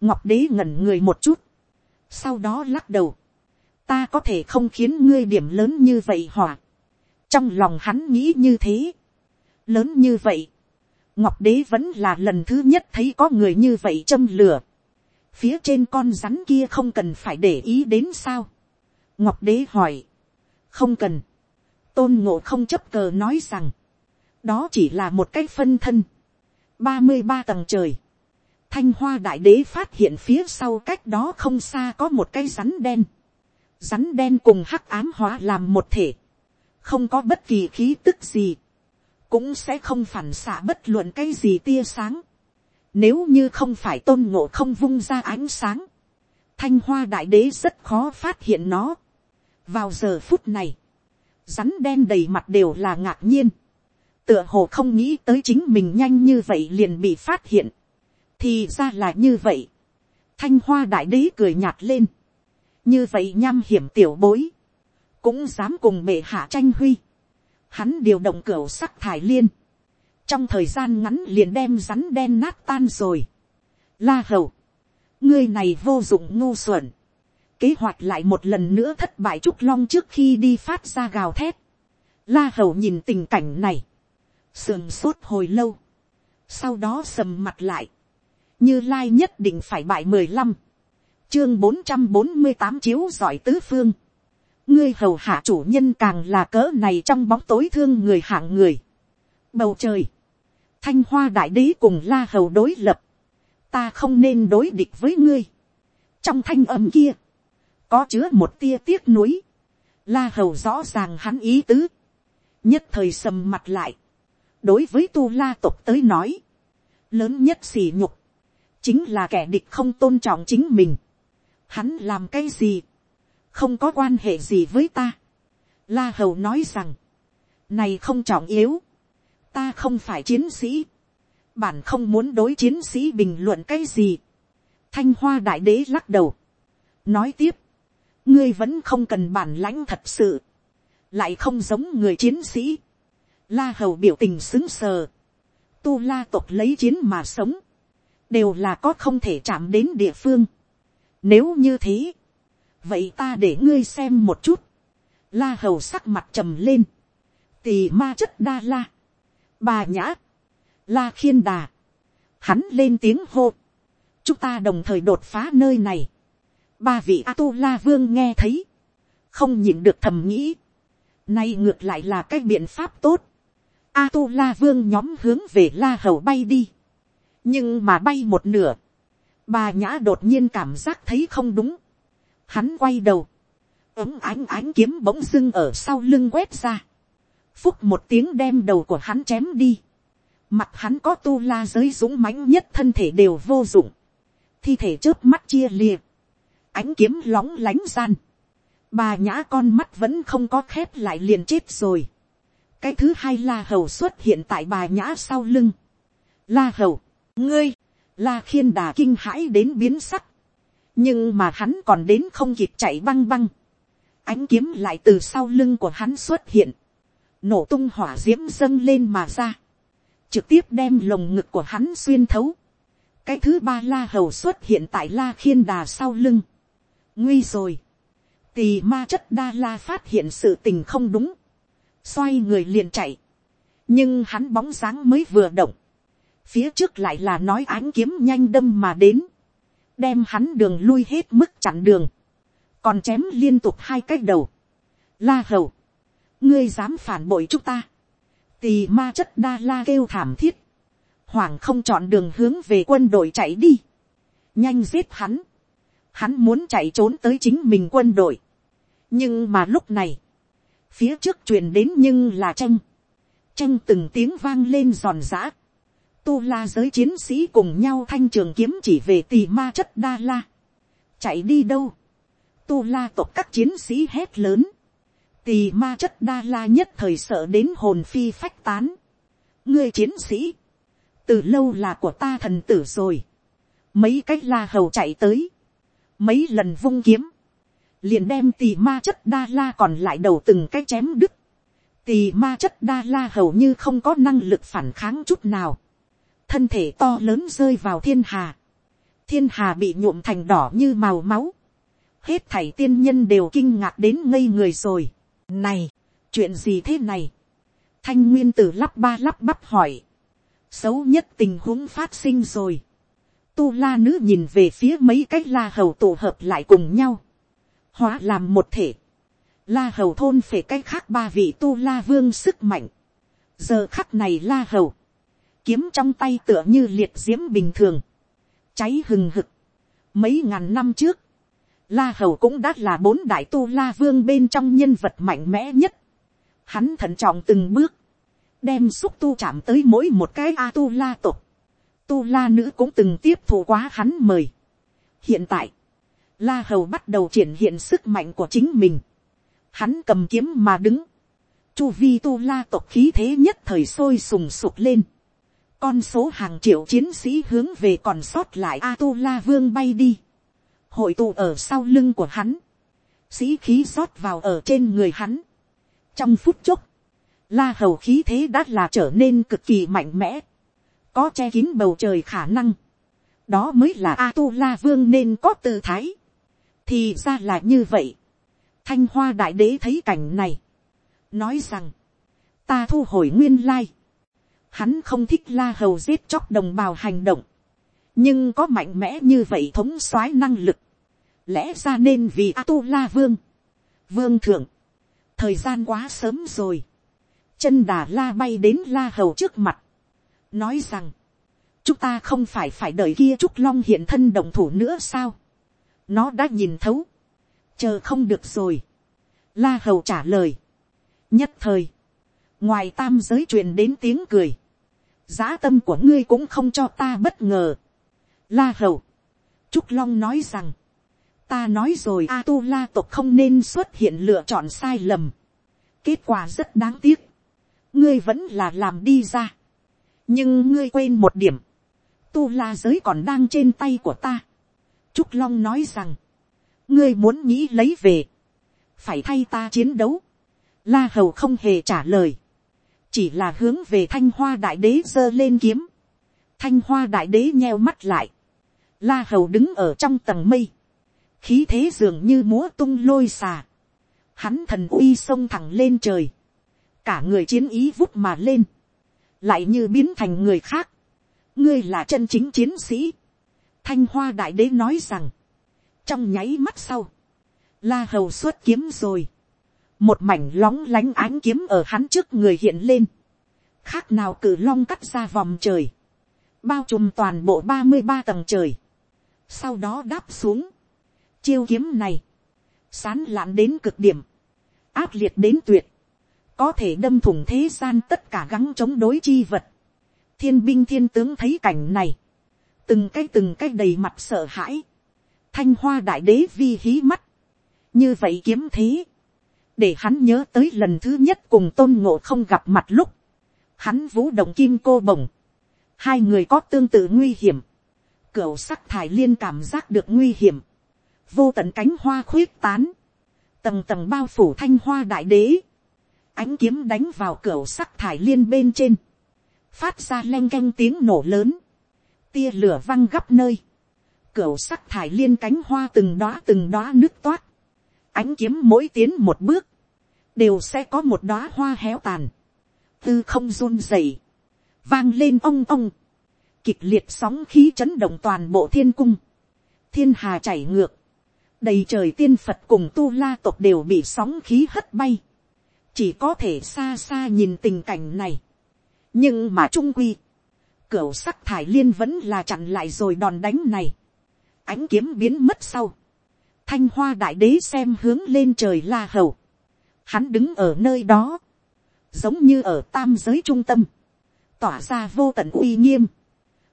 ngọc đế ngẩn người một chút, sau đó lắc đầu, ta có thể không khiến ngươi điểm lớn như vậy hỏa, trong lòng hắn nghĩ như thế, lớn như vậy, ngọc đế vẫn là lần thứ nhất thấy có người như vậy châm lửa phía trên con rắn kia không cần phải để ý đến sao. ngọc đế hỏi, không cần, tôn ngộ không chấp cờ nói rằng, đó chỉ là một cái phân thân, ba mươi ba tầng trời, thanh hoa đại đế phát hiện phía sau cách đó không xa có một cái rắn đen, rắn đen cùng hắc ám hóa làm một thể, không có bất kỳ khí tức gì, cũng sẽ không phản xạ bất luận cái gì tia sáng. Nếu như không phải tôn ngộ không vung ra ánh sáng, thanh hoa đại đế rất khó phát hiện nó. vào giờ phút này, rắn đen đầy mặt đều là ngạc nhiên. tựa hồ không nghĩ tới chính mình nhanh như vậy liền bị phát hiện. thì ra là như vậy. thanh hoa đại đế cười nhạt lên. như vậy nham hiểm tiểu bối. cũng dám cùng bệ hạ tranh huy hắn điều động cửa sắc thải liên, trong thời gian ngắn liền đem rắn đen nát tan rồi. La hầu, ngươi này vô dụng ngu xuẩn, kế hoạch lại một lần nữa thất bại trúc long trước khi đi phát ra gào thét. La hầu nhìn tình cảnh này, sườn sốt hồi lâu, sau đó sầm mặt lại, như lai nhất định phải bại mười lăm, chương bốn trăm bốn mươi tám chiếu giỏi tứ phương, ngươi hầu hạ chủ nhân càng là cỡ này trong bóng tối thương người hạng người. Bầu trời, thanh hoa đại đế cùng la hầu đối lập, ta không nên đối địch với ngươi. trong thanh âm kia, có chứa một tia tiếc nuối, la hầu rõ ràng hắn ý tứ, nhất thời sầm mặt lại, đối với tu la tộc tới nói, lớn nhất xỉ nhục, chính là kẻ địch không tôn trọng chính mình. Hắn làm cái gì, không có quan hệ gì với ta. La hầu nói rằng, này không trọng yếu, ta không phải chiến sĩ, bản không muốn đối chiến sĩ bình luận cái gì. Thanh hoa đại đế lắc đầu, nói tiếp, ngươi vẫn không cần bản lãnh thật sự, lại không giống người chiến sĩ, la hầu biểu tình xứng sờ, tu la tộc lấy chiến mà sống, đều là có không thể chạm đến địa phương. Nếu như thế, vậy ta để ngươi xem một chút, la hầu sắc mặt trầm lên, tì ma chất đa la, bà nhã, la khiên đà, hắn lên tiếng hô, chúng ta đồng thời đột phá nơi này, ba vị a tu la vương nghe thấy, không nhìn được thầm nghĩ, nay ngược lại là cái biện pháp tốt, a tu la vương nhóm hướng về la hầu bay đi, nhưng mà bay một nửa, bà nhã đột nhiên cảm giác thấy không đúng, hắn quay đầu, ấm ánh ánh kiếm bỗng dưng ở sau lưng quét ra, phúc một tiếng đem đầu của hắn chém đi, mặt hắn có tu la giới dũng mãnh nhất thân thể đều vô dụng, thi thể trước mắt chia lìa, ánh kiếm lóng lánh gian, bà nhã con mắt vẫn không có khép lại liền chết rồi, cái thứ hai la hầu xuất hiện tại bà nhã sau lưng, la hầu, ngươi, la khiên đà kinh hãi đến biến sắc, nhưng mà hắn còn đến không kịp chạy băng băng, ánh kiếm lại từ sau lưng của hắn xuất hiện, nổ tung hỏa d i ễ m dâng lên mà ra, trực tiếp đem lồng ngực của hắn xuyên thấu, cái thứ ba la hầu xuất hiện tại la khiên đà sau lưng, nguy rồi, tì ma chất đa la phát hiện sự tình không đúng, xoay người liền chạy, nhưng hắn bóng dáng mới vừa động, phía trước lại là nói ánh kiếm nhanh đâm mà đến, đem hắn đường lui hết mức chặn đường, còn chém liên tục hai cái đầu. La hầu, ngươi dám phản bội chúng ta. Tì ma chất đa la kêu thảm thiết. Hoàng không chọn đường hướng về quân đội chạy đi. Nhanh giết hắn. Hắn muốn chạy trốn tới chính mình quân đội. Nhưng mà lúc này, phía trước truyền đến nhưng là tranh. Tranh từng tiếng vang lên giòn giã. Tu la giới chiến sĩ cùng nhau thanh trường kiếm chỉ về tì ma chất đa la. Chạy đi đâu? tu la tộc các chiến sĩ hét lớn, tì ma chất đa la nhất thời sợ đến hồn phi phách tán. ngươi chiến sĩ, từ lâu là của ta thần tử rồi, mấy cách la hầu chạy tới, mấy lần vung kiếm, liền đem tì ma chất đa la còn lại đầu từng cái chém đứt, tì ma chất đa la hầu như không có năng lực phản kháng chút nào, thân thể to lớn rơi vào thiên hà, thiên hà bị nhuộm thành đỏ như màu máu, hết thảy tiên nhân đều kinh ngạc đến ngây người rồi này, chuyện gì thế này. thanh nguyên tử lắp ba lắp bắp hỏi. xấu nhất tình huống phát sinh rồi. tu la nữ nhìn về phía mấy cái la hầu tổ hợp lại cùng nhau. hóa làm một thể. la hầu thôn phải cái khác ba vị tu la vương sức mạnh. giờ khắc này la hầu. kiếm trong tay tựa như liệt diễm bình thường. cháy hừng hực. mấy ngàn năm trước La Hầu cũng đã là bốn đại tu La Vương bên trong nhân vật mạnh mẽ nhất. Hắn thận trọng từng bước. Đem xúc tu chạm tới mỗi một cái A tu La tộc. Tu La nữ cũng từng tiếp thụ quá hắn mời. Hiện tại, La Hầu bắt đầu triển hiện sức mạnh của chính mình. Hắn cầm kiếm mà đứng. Chu vi tu La tộc khí thế nhất thời sôi sùng sục lên. Con số hàng triệu chiến sĩ hướng về còn sót lại A tu La Vương bay đi hội tụ ở sau lưng của hắn, sĩ khí rót vào ở trên người hắn. trong phút chốc, la hầu khí thế đã là trở nên cực kỳ mạnh mẽ, có che kín bầu trời khả năng, đó mới là a tu la vương nên có tư thái, thì ra là như vậy, thanh hoa đại đế thấy cảnh này, nói rằng, ta thu hồi nguyên lai, hắn không thích la hầu giết chóc đồng bào hành động, nhưng có mạnh mẽ như vậy thống soái năng lực, lẽ ra nên vì a tu la vương, vương thượng, thời gian quá sớm rồi, chân đà la bay đến la hầu trước mặt, nói rằng, chúng ta không phải phải đợi kia trúc long hiện thân đồng thủ nữa sao, nó đã nhìn thấu, chờ không được rồi, la hầu trả lời, nhất thời, ngoài tam giới truyền đến tiếng cười, giá tâm của ngươi cũng không cho ta bất ngờ, la hầu, trúc long nói rằng, ta nói rồi a tu la tộc không nên xuất hiện lựa chọn sai lầm. kết quả rất đáng tiếc. ngươi vẫn là làm đi ra. nhưng ngươi quên một điểm. tu la giới còn đang trên tay của ta. trúc long nói rằng, ngươi muốn nghĩ lấy về, phải thay ta chiến đấu, la hầu không hề trả lời, chỉ là hướng về thanh hoa đại đế giơ lên kiếm, thanh hoa đại đế nheo mắt lại, la hầu đứng ở trong tầng mây, khí thế dường như múa tung lôi xà, hắn thần uy xông thẳng lên trời, cả người chiến ý vút mà lên, lại như biến thành người khác, ngươi là chân chính chiến sĩ, thanh hoa đại đế nói rằng, trong nháy mắt sau, la hầu xuất kiếm rồi, một mảnh lóng lánh ánh kiếm ở hắn trước người hiện lên, khác nào cử long cắt ra vòng trời, bao trùm toàn bộ ba mươi ba tầng trời, sau đó đáp xuống, chiêu kiếm này, sán lạn đến cực điểm, ác liệt đến tuyệt, có thể đâm thủng thế gian tất cả gắng chống đối chi vật. thiên binh thiên tướng thấy cảnh này, từng cái từng cái đầy mặt sợ hãi, thanh hoa đại đế vi hí mắt, như vậy kiếm thế, để hắn nhớ tới lần thứ nhất cùng tôn ngộ không gặp mặt lúc, hắn vũ động kim cô bồng, hai người có tương tự nguy hiểm, cửu sắc thải liên cảm giác được nguy hiểm, vô tận cánh hoa khuyết tán, tầng tầng bao phủ thanh hoa đại đế, ánh kiếm đánh vào cửa sắc thải liên bên trên, phát ra len canh tiếng nổ lớn, tia lửa văng gấp nơi, cửa sắc thải liên cánh hoa từng đóa từng đóa nước toát, ánh kiếm mỗi tiến một bước, đều sẽ có một đóa hoa héo tàn, tư không run rẩy, vang lên ong ong, kịch liệt sóng khí chấn động toàn bộ thiên cung, thiên hà chảy ngược, đầy trời tiên phật cùng tu la tộc đều bị sóng khí hất bay, chỉ có thể xa xa nhìn tình cảnh này. nhưng mà trung quy, cửu sắc thải liên vẫn là chặn lại rồi đòn đánh này. ánh kiếm biến mất sau. thanh hoa đại đế xem hướng lên trời la hầu. hắn đứng ở nơi đó, giống như ở tam giới trung tâm, tỏa ra vô tận uy nghiêm,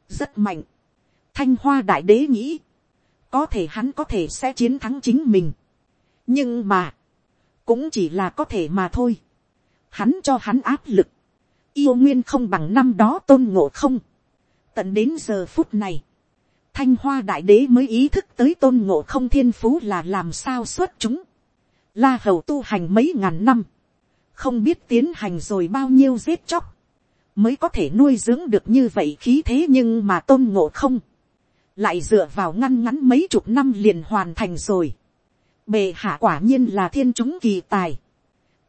rất mạnh. thanh hoa đại đế nghĩ, có thể hắn có thể sẽ chiến thắng chính mình. nhưng mà, cũng chỉ là có thể mà thôi. Hắn cho hắn áp lực, yêu nguyên không bằng năm đó tôn ngộ không. Tận đến giờ phút này, thanh hoa đại đế mới ý thức tới tôn ngộ không thiên phú là làm sao xuất chúng. La hầu tu hành mấy ngàn năm, không biết tiến hành rồi bao nhiêu giết chóc, mới có thể nuôi dưỡng được như vậy khí thế nhưng mà tôn ngộ không, lại dựa vào ngăn ngắn mấy chục năm liền hoàn thành rồi. Bề hạ quả nhiên là thiên chúng kỳ tài.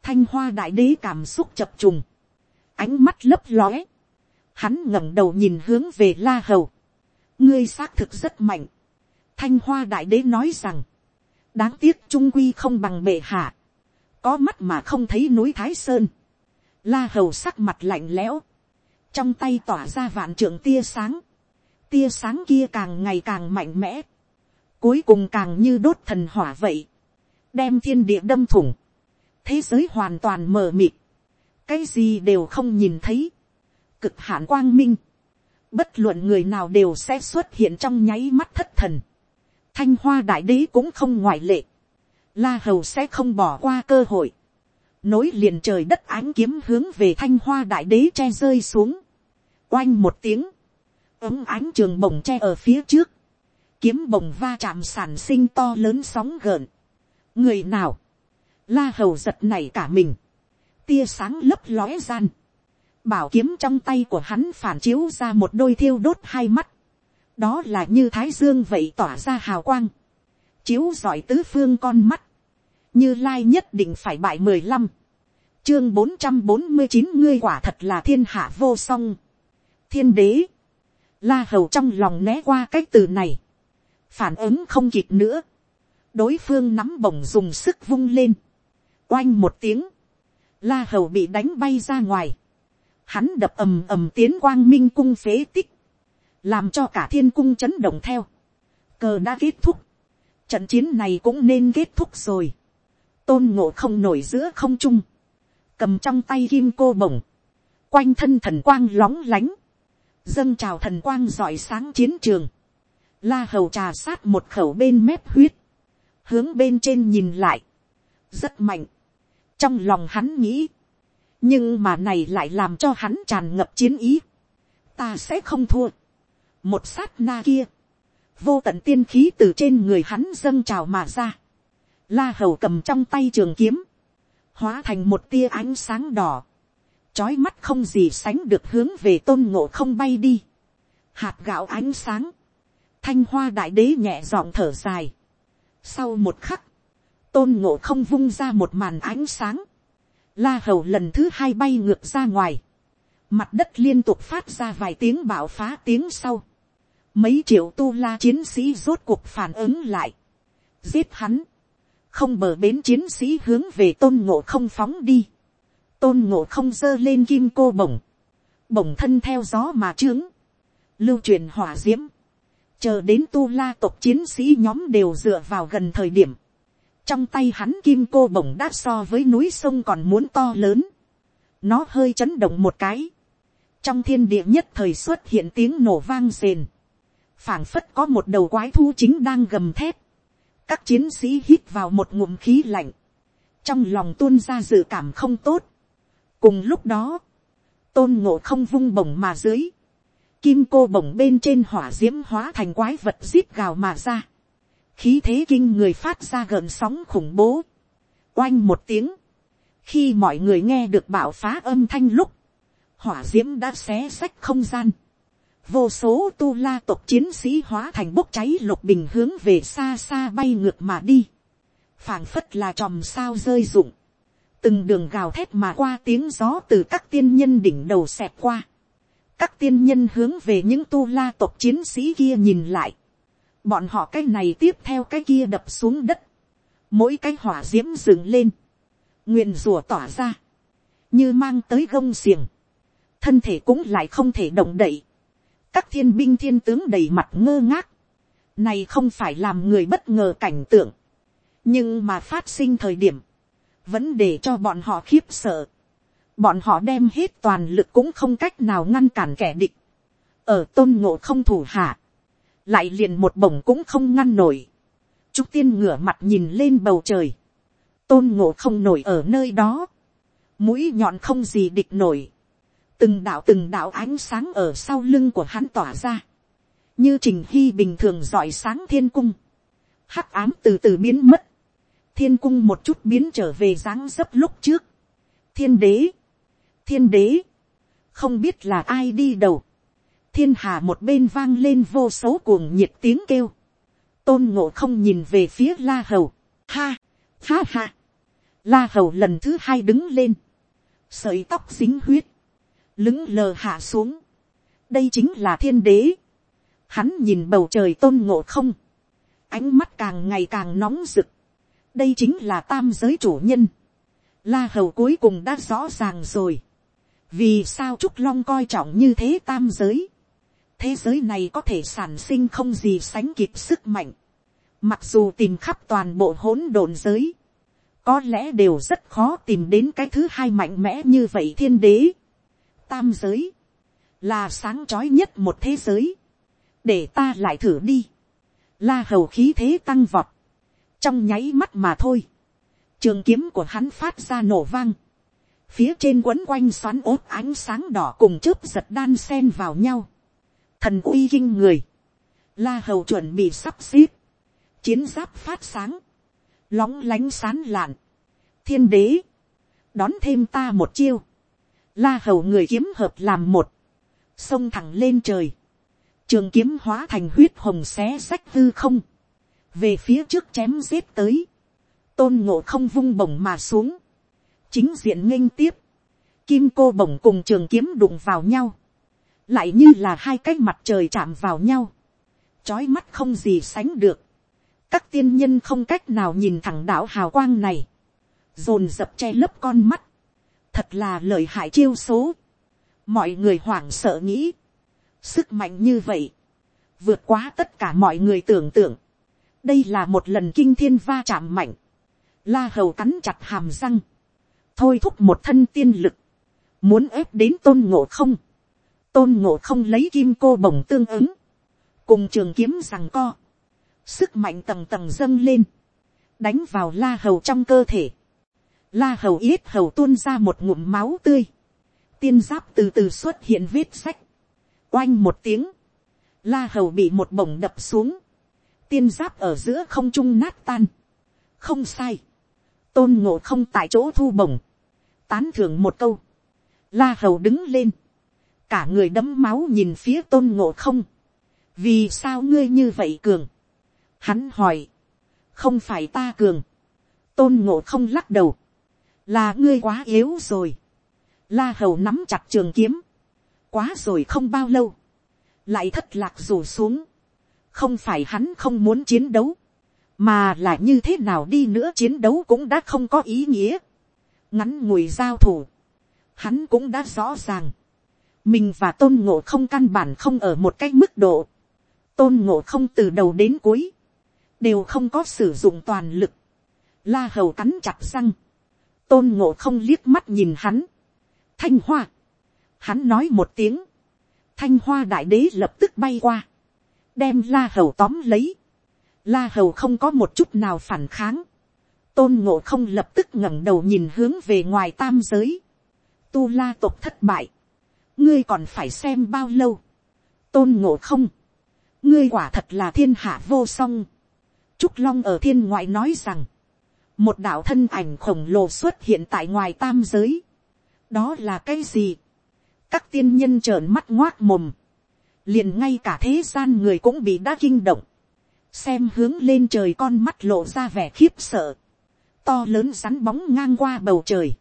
thanh hoa đại đế cảm xúc chập trùng, ánh mắt lấp lóe, hắn ngẩng đầu nhìn hướng về la hầu, ngươi xác thực rất mạnh, thanh hoa đại đế nói rằng, đáng tiếc trung quy không bằng bệ hạ, có mắt mà không thấy núi thái sơn, la hầu sắc mặt lạnh lẽo, trong tay tỏa ra vạn trượng tia sáng, tia sáng kia càng ngày càng mạnh mẽ, cuối cùng càng như đốt thần hỏa vậy, đem thiên địa đâm thủng, thế giới hoàn toàn mờ mịt, cái gì đều không nhìn thấy, cực hạn quang minh, bất luận người nào đều sẽ xuất hiện trong nháy mắt thất thần, thanh hoa đại đế cũng không ngoại lệ, la hầu sẽ không bỏ qua cơ hội, nối liền trời đất ánh kiếm hướng về thanh hoa đại đế che rơi xuống, oanh một tiếng, ống ánh trường bồng che ở phía trước, kiếm bồng va chạm sản sinh to lớn sóng gợn. người nào, la hầu giật này cả mình, tia sáng lấp lóe gian, bảo kiếm trong tay của hắn phản chiếu ra một đôi thiêu đốt hai mắt, đó là như thái dương vậy tỏa ra hào quang, chiếu giỏi tứ phương con mắt, như lai nhất định phải bại mười lăm, chương bốn trăm bốn mươi chín ngươi quả thật là thiên hạ vô song, thiên đế, La hầu trong lòng né qua cái từ này. Phản ứng không kịp nữa. Đối phương nắm bổng dùng sức vung lên. Oanh một tiếng. La hầu bị đánh bay ra ngoài. Hắn đập ầm ầm tiến quang minh cung phế tích. Làm cho cả thiên cung chấn động theo. Cờ đã kết thúc. Trận chiến này cũng nên kết thúc rồi. Tôn ngộ không nổi giữa không trung. Cầm trong tay kim cô bổng. Quanh thân thần quang lóng lánh dâng trào thần quang giỏi sáng chiến trường, la hầu trà sát một khẩu bên mép huyết, hướng bên trên nhìn lại, rất mạnh, trong lòng hắn nghĩ, nhưng mà này lại làm cho hắn tràn ngập chiến ý, ta sẽ không thua, một sát na kia, vô tận tiên khí từ trên người hắn dâng trào mà ra, la hầu cầm trong tay trường kiếm, hóa thành một tia ánh sáng đỏ, trói mắt không gì sánh được hướng về tôn ngộ không bay đi, hạt gạo ánh sáng, thanh hoa đại đế nhẹ giọng thở dài, sau một khắc, tôn ngộ không vung ra một màn ánh sáng, la hầu lần thứ hai bay ngược ra ngoài, mặt đất liên tục phát ra vài tiếng bạo phá tiếng sau, mấy triệu tu la chiến sĩ rốt cuộc phản ứng lại, giết hắn, không bờ bến chiến sĩ hướng về tôn ngộ không phóng đi, tôn ngộ không giơ lên kim cô bổng, bổng thân theo gió mà trướng, lưu truyền hỏa d i ễ m chờ đến tu la tộc chiến sĩ nhóm đều dựa vào gần thời điểm, trong tay hắn kim cô bổng đã so với núi sông còn muốn to lớn, nó hơi chấn động một cái, trong thiên địa nhất thời xuất hiện tiếng nổ vang rền, phảng phất có một đầu quái thu chính đang gầm thép, các chiến sĩ hít vào một ngụm khí lạnh, trong lòng tuôn ra dự cảm không tốt, cùng lúc đó, tôn ngộ không vung bổng mà dưới, kim cô bổng bên trên hỏa d i ễ m hóa thành quái vật zip gào mà ra, khí thế kinh người phát ra gợn sóng khủng bố, oanh một tiếng, khi mọi người nghe được bạo phá âm thanh lúc, hỏa d i ễ m đã xé sách không gian, vô số tu la tộc chiến sĩ hóa thành bốc cháy lục bình hướng về xa xa bay ngược mà đi, phảng phất là tròm sao rơi rụng, từng đường gào thét mà qua tiếng gió từ các tiên nhân đỉnh đầu xẹp qua. các tiên nhân hướng về những tu la tộc chiến sĩ kia nhìn lại. bọn họ cái này tiếp theo cái kia đập xuống đất. mỗi cái hỏa d i ễ m dừng lên. nguyện rùa tỏa ra. như mang tới gông xiềng. thân thể cũng lại không thể động đậy. các thiên binh thiên tướng đầy mặt ngơ ngác. này không phải làm người bất ngờ cảnh tượng. nhưng mà phát sinh thời điểm vẫn để cho bọn họ khiếp sợ. Bọn họ đem hết toàn lực cũng không cách nào ngăn cản kẻ địch. Ở tôn ngộ không thủ hạ. Lại liền một bổng cũng không ngăn nổi. Trúc tiên ngửa mặt nhìn lên bầu trời. Tôn ngộ không nổi ở nơi đó. Mũi nhọn không gì địch nổi. Từng đạo từng đạo ánh sáng ở sau lưng của hắn tỏa ra. Như trình hy bình thường dọi sáng thiên cung. Hắc ám từ từ biến mất thiên cung một chút biến trở về dáng dấp lúc trước. thiên đế, thiên đế, không biết là ai đi đầu. thiên hà một bên vang lên vô số cuồng nhiệt tiếng kêu. tôn ngộ không nhìn về phía la hầu. ha, ha ha. la hầu lần thứ hai đứng lên. sợi tóc dính huyết, lững lờ hạ xuống. đây chính là thiên đế. hắn nhìn bầu trời tôn ngộ không. ánh mắt càng ngày càng nóng rực đây chính là tam giới chủ nhân. La hầu cuối cùng đã rõ ràng rồi. vì sao trúc long coi trọng như thế tam giới. thế giới này có thể sản sinh không gì sánh kịp sức mạnh. mặc dù tìm khắp toàn bộ hỗn độn giới. có lẽ đều rất khó tìm đến cái thứ hai mạnh mẽ như vậy thiên đế. tam giới là sáng trói nhất một thế giới. để ta lại thử đi. La hầu khí thế tăng vọt trong nháy mắt mà thôi, trường kiếm của hắn phát ra nổ vang, phía trên quấn quanh xoắn ốt ánh sáng đỏ cùng chớp giật đan sen vào nhau, thần uy kinh người, la hầu chuẩn bị sắp xếp, chiến giáp phát sáng, lóng lánh sán lạn, thiên đế, đón thêm ta một chiêu, la hầu người kiếm hợp làm một, xông thẳng lên trời, trường kiếm hóa thành huyết hồng xé sách hư không, về phía trước chém giết tới, tôn ngộ không vung bổng mà xuống, chính diện nghênh tiếp, kim cô bổng cùng trường kiếm đụng vào nhau, lại như là hai cái mặt trời chạm vào nhau, trói mắt không gì sánh được, các tiên nhân không cách nào nhìn thẳng đạo hào quang này, dồn dập che lấp con mắt, thật là lợi hại chiêu số, mọi người hoảng sợ nghĩ, sức mạnh như vậy, vượt quá tất cả mọi người tưởng tượng, đây là một lần kinh thiên va chạm mạnh, la hầu cắn chặt hàm răng, thôi thúc một thân tiên lực, muốn ép đến tôn ngộ không, tôn ngộ không lấy kim cô bồng tương ứng, cùng trường kiếm rằng co, sức mạnh tầng tầng dâng lên, đánh vào la hầu trong cơ thể, la hầu yết hầu tuôn ra một ngụm máu tươi, tiên giáp từ từ xuất hiện vết sách, oanh một tiếng, la hầu bị một bổng đập xuống, tiên giáp ở giữa không trung nát tan, không sai, tôn ngộ không tại chỗ thu bổng, tán thưởng một câu, la hầu đứng lên, cả người đấm máu nhìn phía tôn ngộ không, vì sao ngươi như vậy cường, hắn hỏi, không phải ta cường, tôn ngộ không lắc đầu, là ngươi quá yếu rồi, la hầu nắm chặt trường kiếm, quá rồi không bao lâu, lại thất lạc rủ xuống, không phải hắn không muốn chiến đấu, mà là như thế nào đi nữa chiến đấu cũng đã không có ý nghĩa, ngắn ngủi giao thủ, hắn cũng đã rõ ràng, mình và tôn ngộ không căn bản không ở một cái mức độ, tôn ngộ không từ đầu đến cuối, đều không có sử dụng toàn lực, la hầu cắn chặt răng, tôn ngộ không liếc mắt nhìn hắn, thanh hoa, hắn nói một tiếng, thanh hoa đại đế lập tức bay qua, đem la hầu tóm lấy, la hầu không có một chút nào phản kháng, tôn ngộ không lập tức ngẩng đầu nhìn hướng về ngoài tam giới, tu la tộc thất bại, ngươi còn phải xem bao lâu, tôn ngộ không, ngươi quả thật là thiên hạ vô song, trúc long ở thiên ngoại nói rằng, một đạo thân ảnh khổng lồ xuất hiện tại ngoài tam giới, đó là cái gì, các tiên nhân trợn mắt ngoác mồm, liền ngay cả thế gian người cũng bị đã kinh động, xem hướng lên trời con mắt lộ ra vẻ khiếp sợ, to lớn rắn bóng ngang qua bầu trời,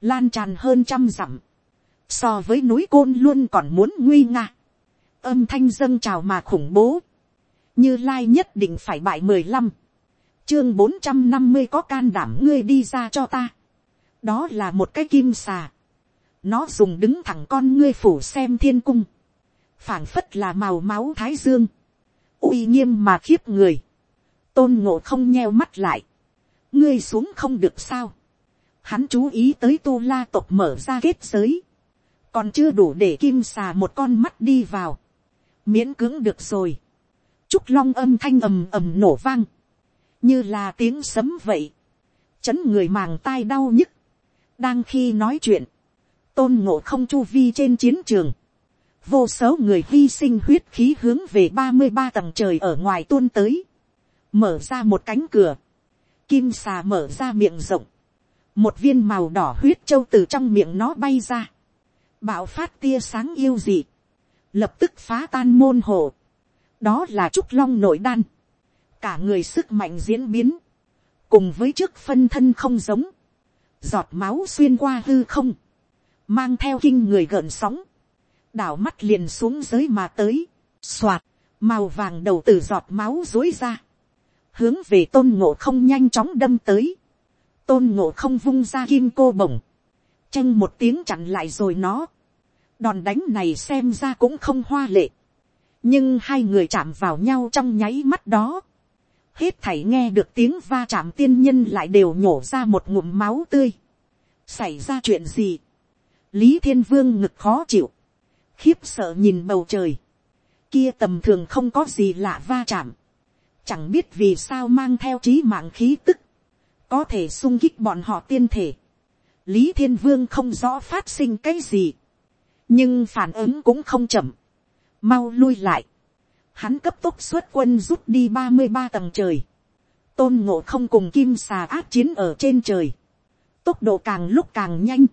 lan tràn hơn trăm dặm, so với núi côn luôn còn muốn nguy nga, âm thanh dâng trào mà khủng bố, như lai nhất định phải bại mười lăm, chương bốn trăm năm mươi có can đảm ngươi đi ra cho ta, đó là một cái kim xà, nó dùng đứng thẳng con ngươi phủ xem thiên cung, phảng phất là màu máu thái dương, uy nghiêm mà khiếp người, tôn ngộ không nheo mắt lại, ngươi xuống không được sao, hắn chú ý tới tu la tộc mở ra kết giới, còn chưa đủ để kim xà một con mắt đi vào, miễn cưỡng được rồi, trúc long âm thanh ầm ầm nổ vang, như là tiếng sấm vậy, chấn người màng tai đau nhức, đang khi nói chuyện, tôn ngộ không chu vi trên chiến trường, vô số người hy sinh huyết khí hướng về ba mươi ba tầng trời ở ngoài tuôn tới, mở ra một cánh cửa, kim xà mở ra miệng rộng, một viên màu đỏ huyết châu từ trong miệng nó bay ra, bạo phát tia sáng yêu dị, lập tức phá tan môn hồ, đó là trúc long nội đan, cả người sức mạnh diễn biến, cùng với trước phân thân không giống, giọt máu xuyên qua hư không, mang theo kinh người gợn sóng, đảo mắt liền xuống giới mà tới, soạt, màu vàng đầu từ giọt máu dối ra, hướng về tôn ngộ không nhanh chóng đâm tới, tôn ngộ không vung ra kim cô bổng, tranh một tiếng chặn lại rồi nó, đòn đánh này xem ra cũng không hoa lệ, nhưng hai người chạm vào nhau trong nháy mắt đó, hết thảy nghe được tiếng va chạm tiên nhân lại đều nhổ ra một ngụm máu tươi, xảy ra chuyện gì, lý thiên vương ngực khó chịu, khiếp sợ nhìn bầu trời, kia tầm thường không có gì lạ va chạm, chẳng biết vì sao mang theo trí mạng khí tức, có thể sung kích bọn họ tiên thể. lý thiên vương không rõ phát sinh cái gì, nhưng phản ứng cũng không chậm, mau lui lại, hắn cấp tốc xuất quân rút đi ba mươi ba tầng trời, tôn ngộ không cùng kim xà áp chiến ở trên trời, tốc độ càng lúc càng nhanh,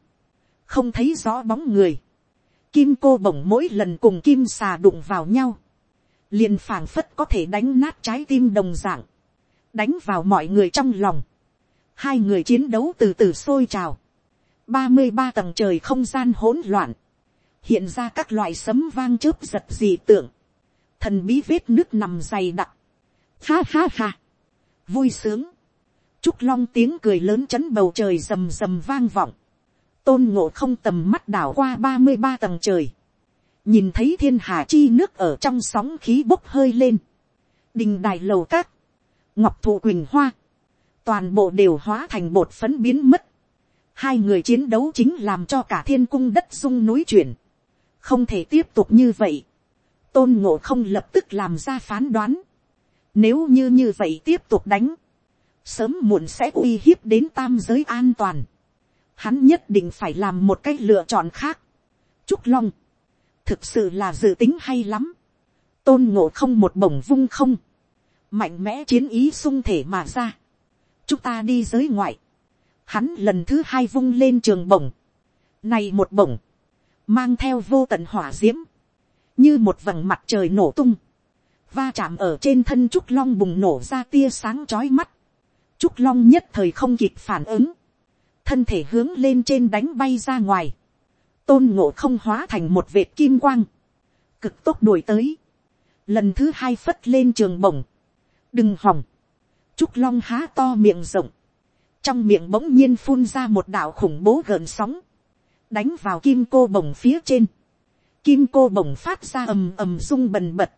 không thấy rõ bóng người, kim cô bổng mỗi lần cùng kim xà đụng vào nhau, liền phảng phất có thể đánh nát trái tim đồng dạng, đánh vào mọi người trong lòng, hai người chiến đấu từ từ sôi trào, ba mươi ba tầng trời không gian hỗn loạn, hiện ra các loại sấm vang chớp giật dị tượng, thần bí vết nước nằm dày đặc, ha ha ha, vui sướng, trúc long tiếng cười lớn chấn bầu trời rầm rầm vang vọng, tôn ngộ không tầm mắt đảo qua ba mươi ba tầng trời, nhìn thấy thiên hà chi nước ở trong sóng khí bốc hơi lên, đình đài lầu cát, ngọc thụ quỳnh hoa, toàn bộ đều hóa thành bột phấn biến mất, hai người chiến đấu chính làm cho cả thiên cung đất rung núi chuyển, không thể tiếp tục như vậy, tôn ngộ không lập tức làm ra phán đoán, nếu như như vậy tiếp tục đánh, sớm muộn sẽ uy hiếp đến tam giới an toàn, hắn nhất định phải làm một cái lựa chọn khác. Trúc Long, thực sự là dự tính hay lắm. Tôn ngộ không một bổng vung không, mạnh mẽ chiến ý sung thể mà ra, chúng ta đi giới ngoại, hắn lần thứ hai vung lên trường bổng, này một bổng, mang theo vô tận hỏa diễm. Như một vầng mặt trời nổ tung, va chạm ở trên thân trúc long bùng nổ ra tia sáng chói mắt, trúc long nhất thời không kịp phản ứng, thân thể hướng lên trên đánh bay ra ngoài, tôn ngộ không hóa thành một vệt kim quang, cực tốc đuổi tới, lần thứ hai phất lên trường bổng, đừng hòng, trúc long há to miệng rộng, trong miệng bỗng nhiên phun ra một đạo khủng bố gợn sóng, đánh vào kim cô bồng phía trên, kim cô bồng phát ra ầm ầm rung bần bật,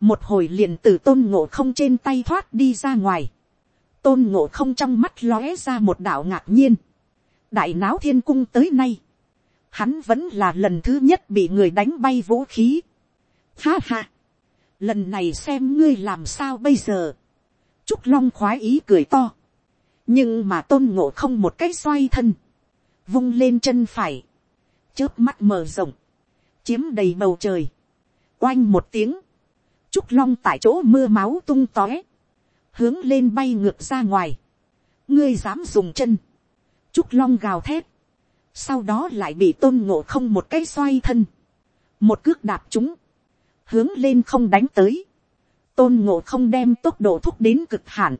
một hồi liền từ tôn ngộ không trên tay thoát đi ra ngoài, tôn ngộ không trong mắt lóe ra một đạo ngạc nhiên, đại náo thiên cung tới nay, hắn vẫn là lần thứ nhất bị người đánh bay vũ khí. Ha ha, lần này xem ngươi làm sao bây giờ, trúc long khoái ý cười to, nhưng mà tôn ngộ không một cái xoay thân, vung lên chân phải, chớp mắt mở rộng, chiếm đầy bầu trời, oanh một tiếng, trúc long tại chỗ mưa máu tung tóe, hướng lên bay ngược ra ngoài, ngươi dám dùng chân, trúc long gào thét, sau đó lại bị tôn ngộ không một cái xoay thân, một cước đạp chúng, hướng lên không đánh tới, tôn ngộ không đem tốc độ thúc đến cực hạn,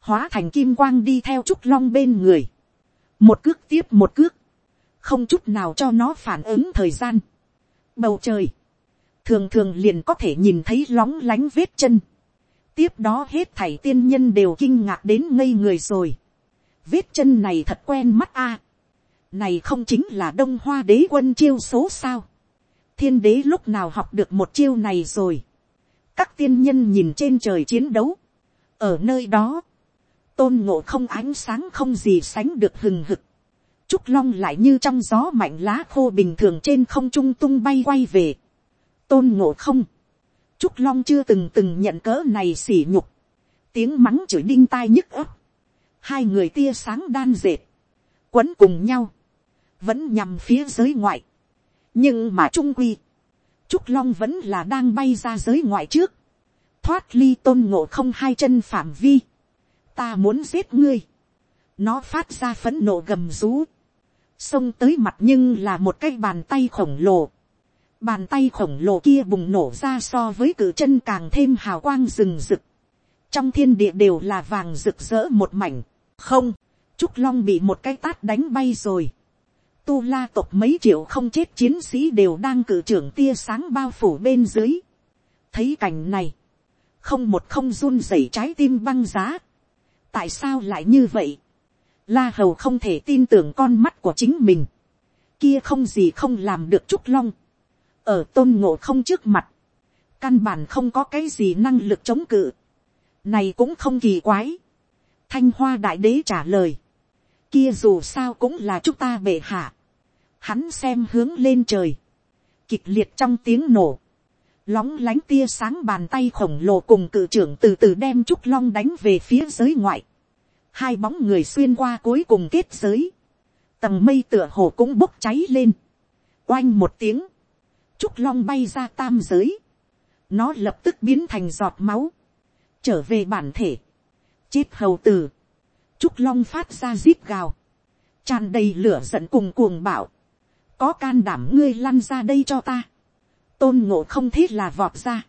hóa thành kim quang đi theo trúc long bên người, một cước tiếp một cước, không chút nào cho nó phản ứng thời gian. Bầu trời, thường thường liền có thể nhìn thấy lóng lánh vết chân. tiếp đó hết thảy tiên nhân đều kinh ngạc đến ngây người rồi vết chân này thật quen mắt a. này không chính là đông hoa đế quân chiêu số sao. thiên đế lúc nào học được một chiêu này rồi. các tiên nhân nhìn trên trời chiến đấu. ở nơi đó, tôn ngộ không ánh sáng không gì sánh được hừng hực Trúc Long lại như trong gió mạnh lá khô bình thường trên không trung tung bay quay về. Tôn ngộ không. Trúc Long chưa từng từng nhận cỡ này xỉ nhục. Tiếng mắng chửi đinh tai nhức ấp. Hai người tia sáng đan dệt. Quấn cùng nhau. Vẫn nhằm phía giới ngoại. Nhưng mà trung quy. Trúc Long vẫn là đang bay ra giới ngoại trước. Thoát ly tôn ngộ không hai chân phạm vi. Ta muốn giết ngươi. Nó phát ra phấn nộ gầm rú, xông tới mặt nhưng là một cái bàn tay khổng lồ. Bàn tay khổng lồ kia bùng nổ ra so với cử chân càng thêm hào quang rừng rực. Trong thiên địa đều là vàng rực rỡ một mảnh. Không, Trúc Long bị một cái tát đánh bay rồi. Tu la tộc mấy triệu không chết chiến sĩ đều đang cử trưởng tia sáng bao phủ bên dưới. Thấy cảnh này. Không một không run rẩy trái tim băng giá. Tại sao lại như vậy? La hầu không thể tin tưởng con mắt của chính mình. Kia không gì không làm được trúc long. Ở tôn ngộ không trước mặt. Căn bản không có cái gì năng lực chống cự. Này cũng không kỳ quái. Thanh hoa đại đế trả lời. Kia dù sao cũng là chúng ta bệ hạ. Hắn xem hướng lên trời. Kịch liệt trong tiếng nổ. Lóng lánh tia sáng bàn tay khổng lồ cùng cự trưởng từ từ đem trúc long đánh về phía giới ngoại hai bóng người xuyên qua cuối cùng kết giới, tầng mây tựa hồ cũng bốc cháy lên, oanh một tiếng, trúc long bay ra tam giới, nó lập tức biến thành giọt máu, trở về bản thể, chết hầu tử, trúc long phát ra zip gào, tràn đầy lửa giận cùng cuồng bạo, có can đảm ngươi lăn ra đây cho ta, tôn ngộ không thế là vọt ra,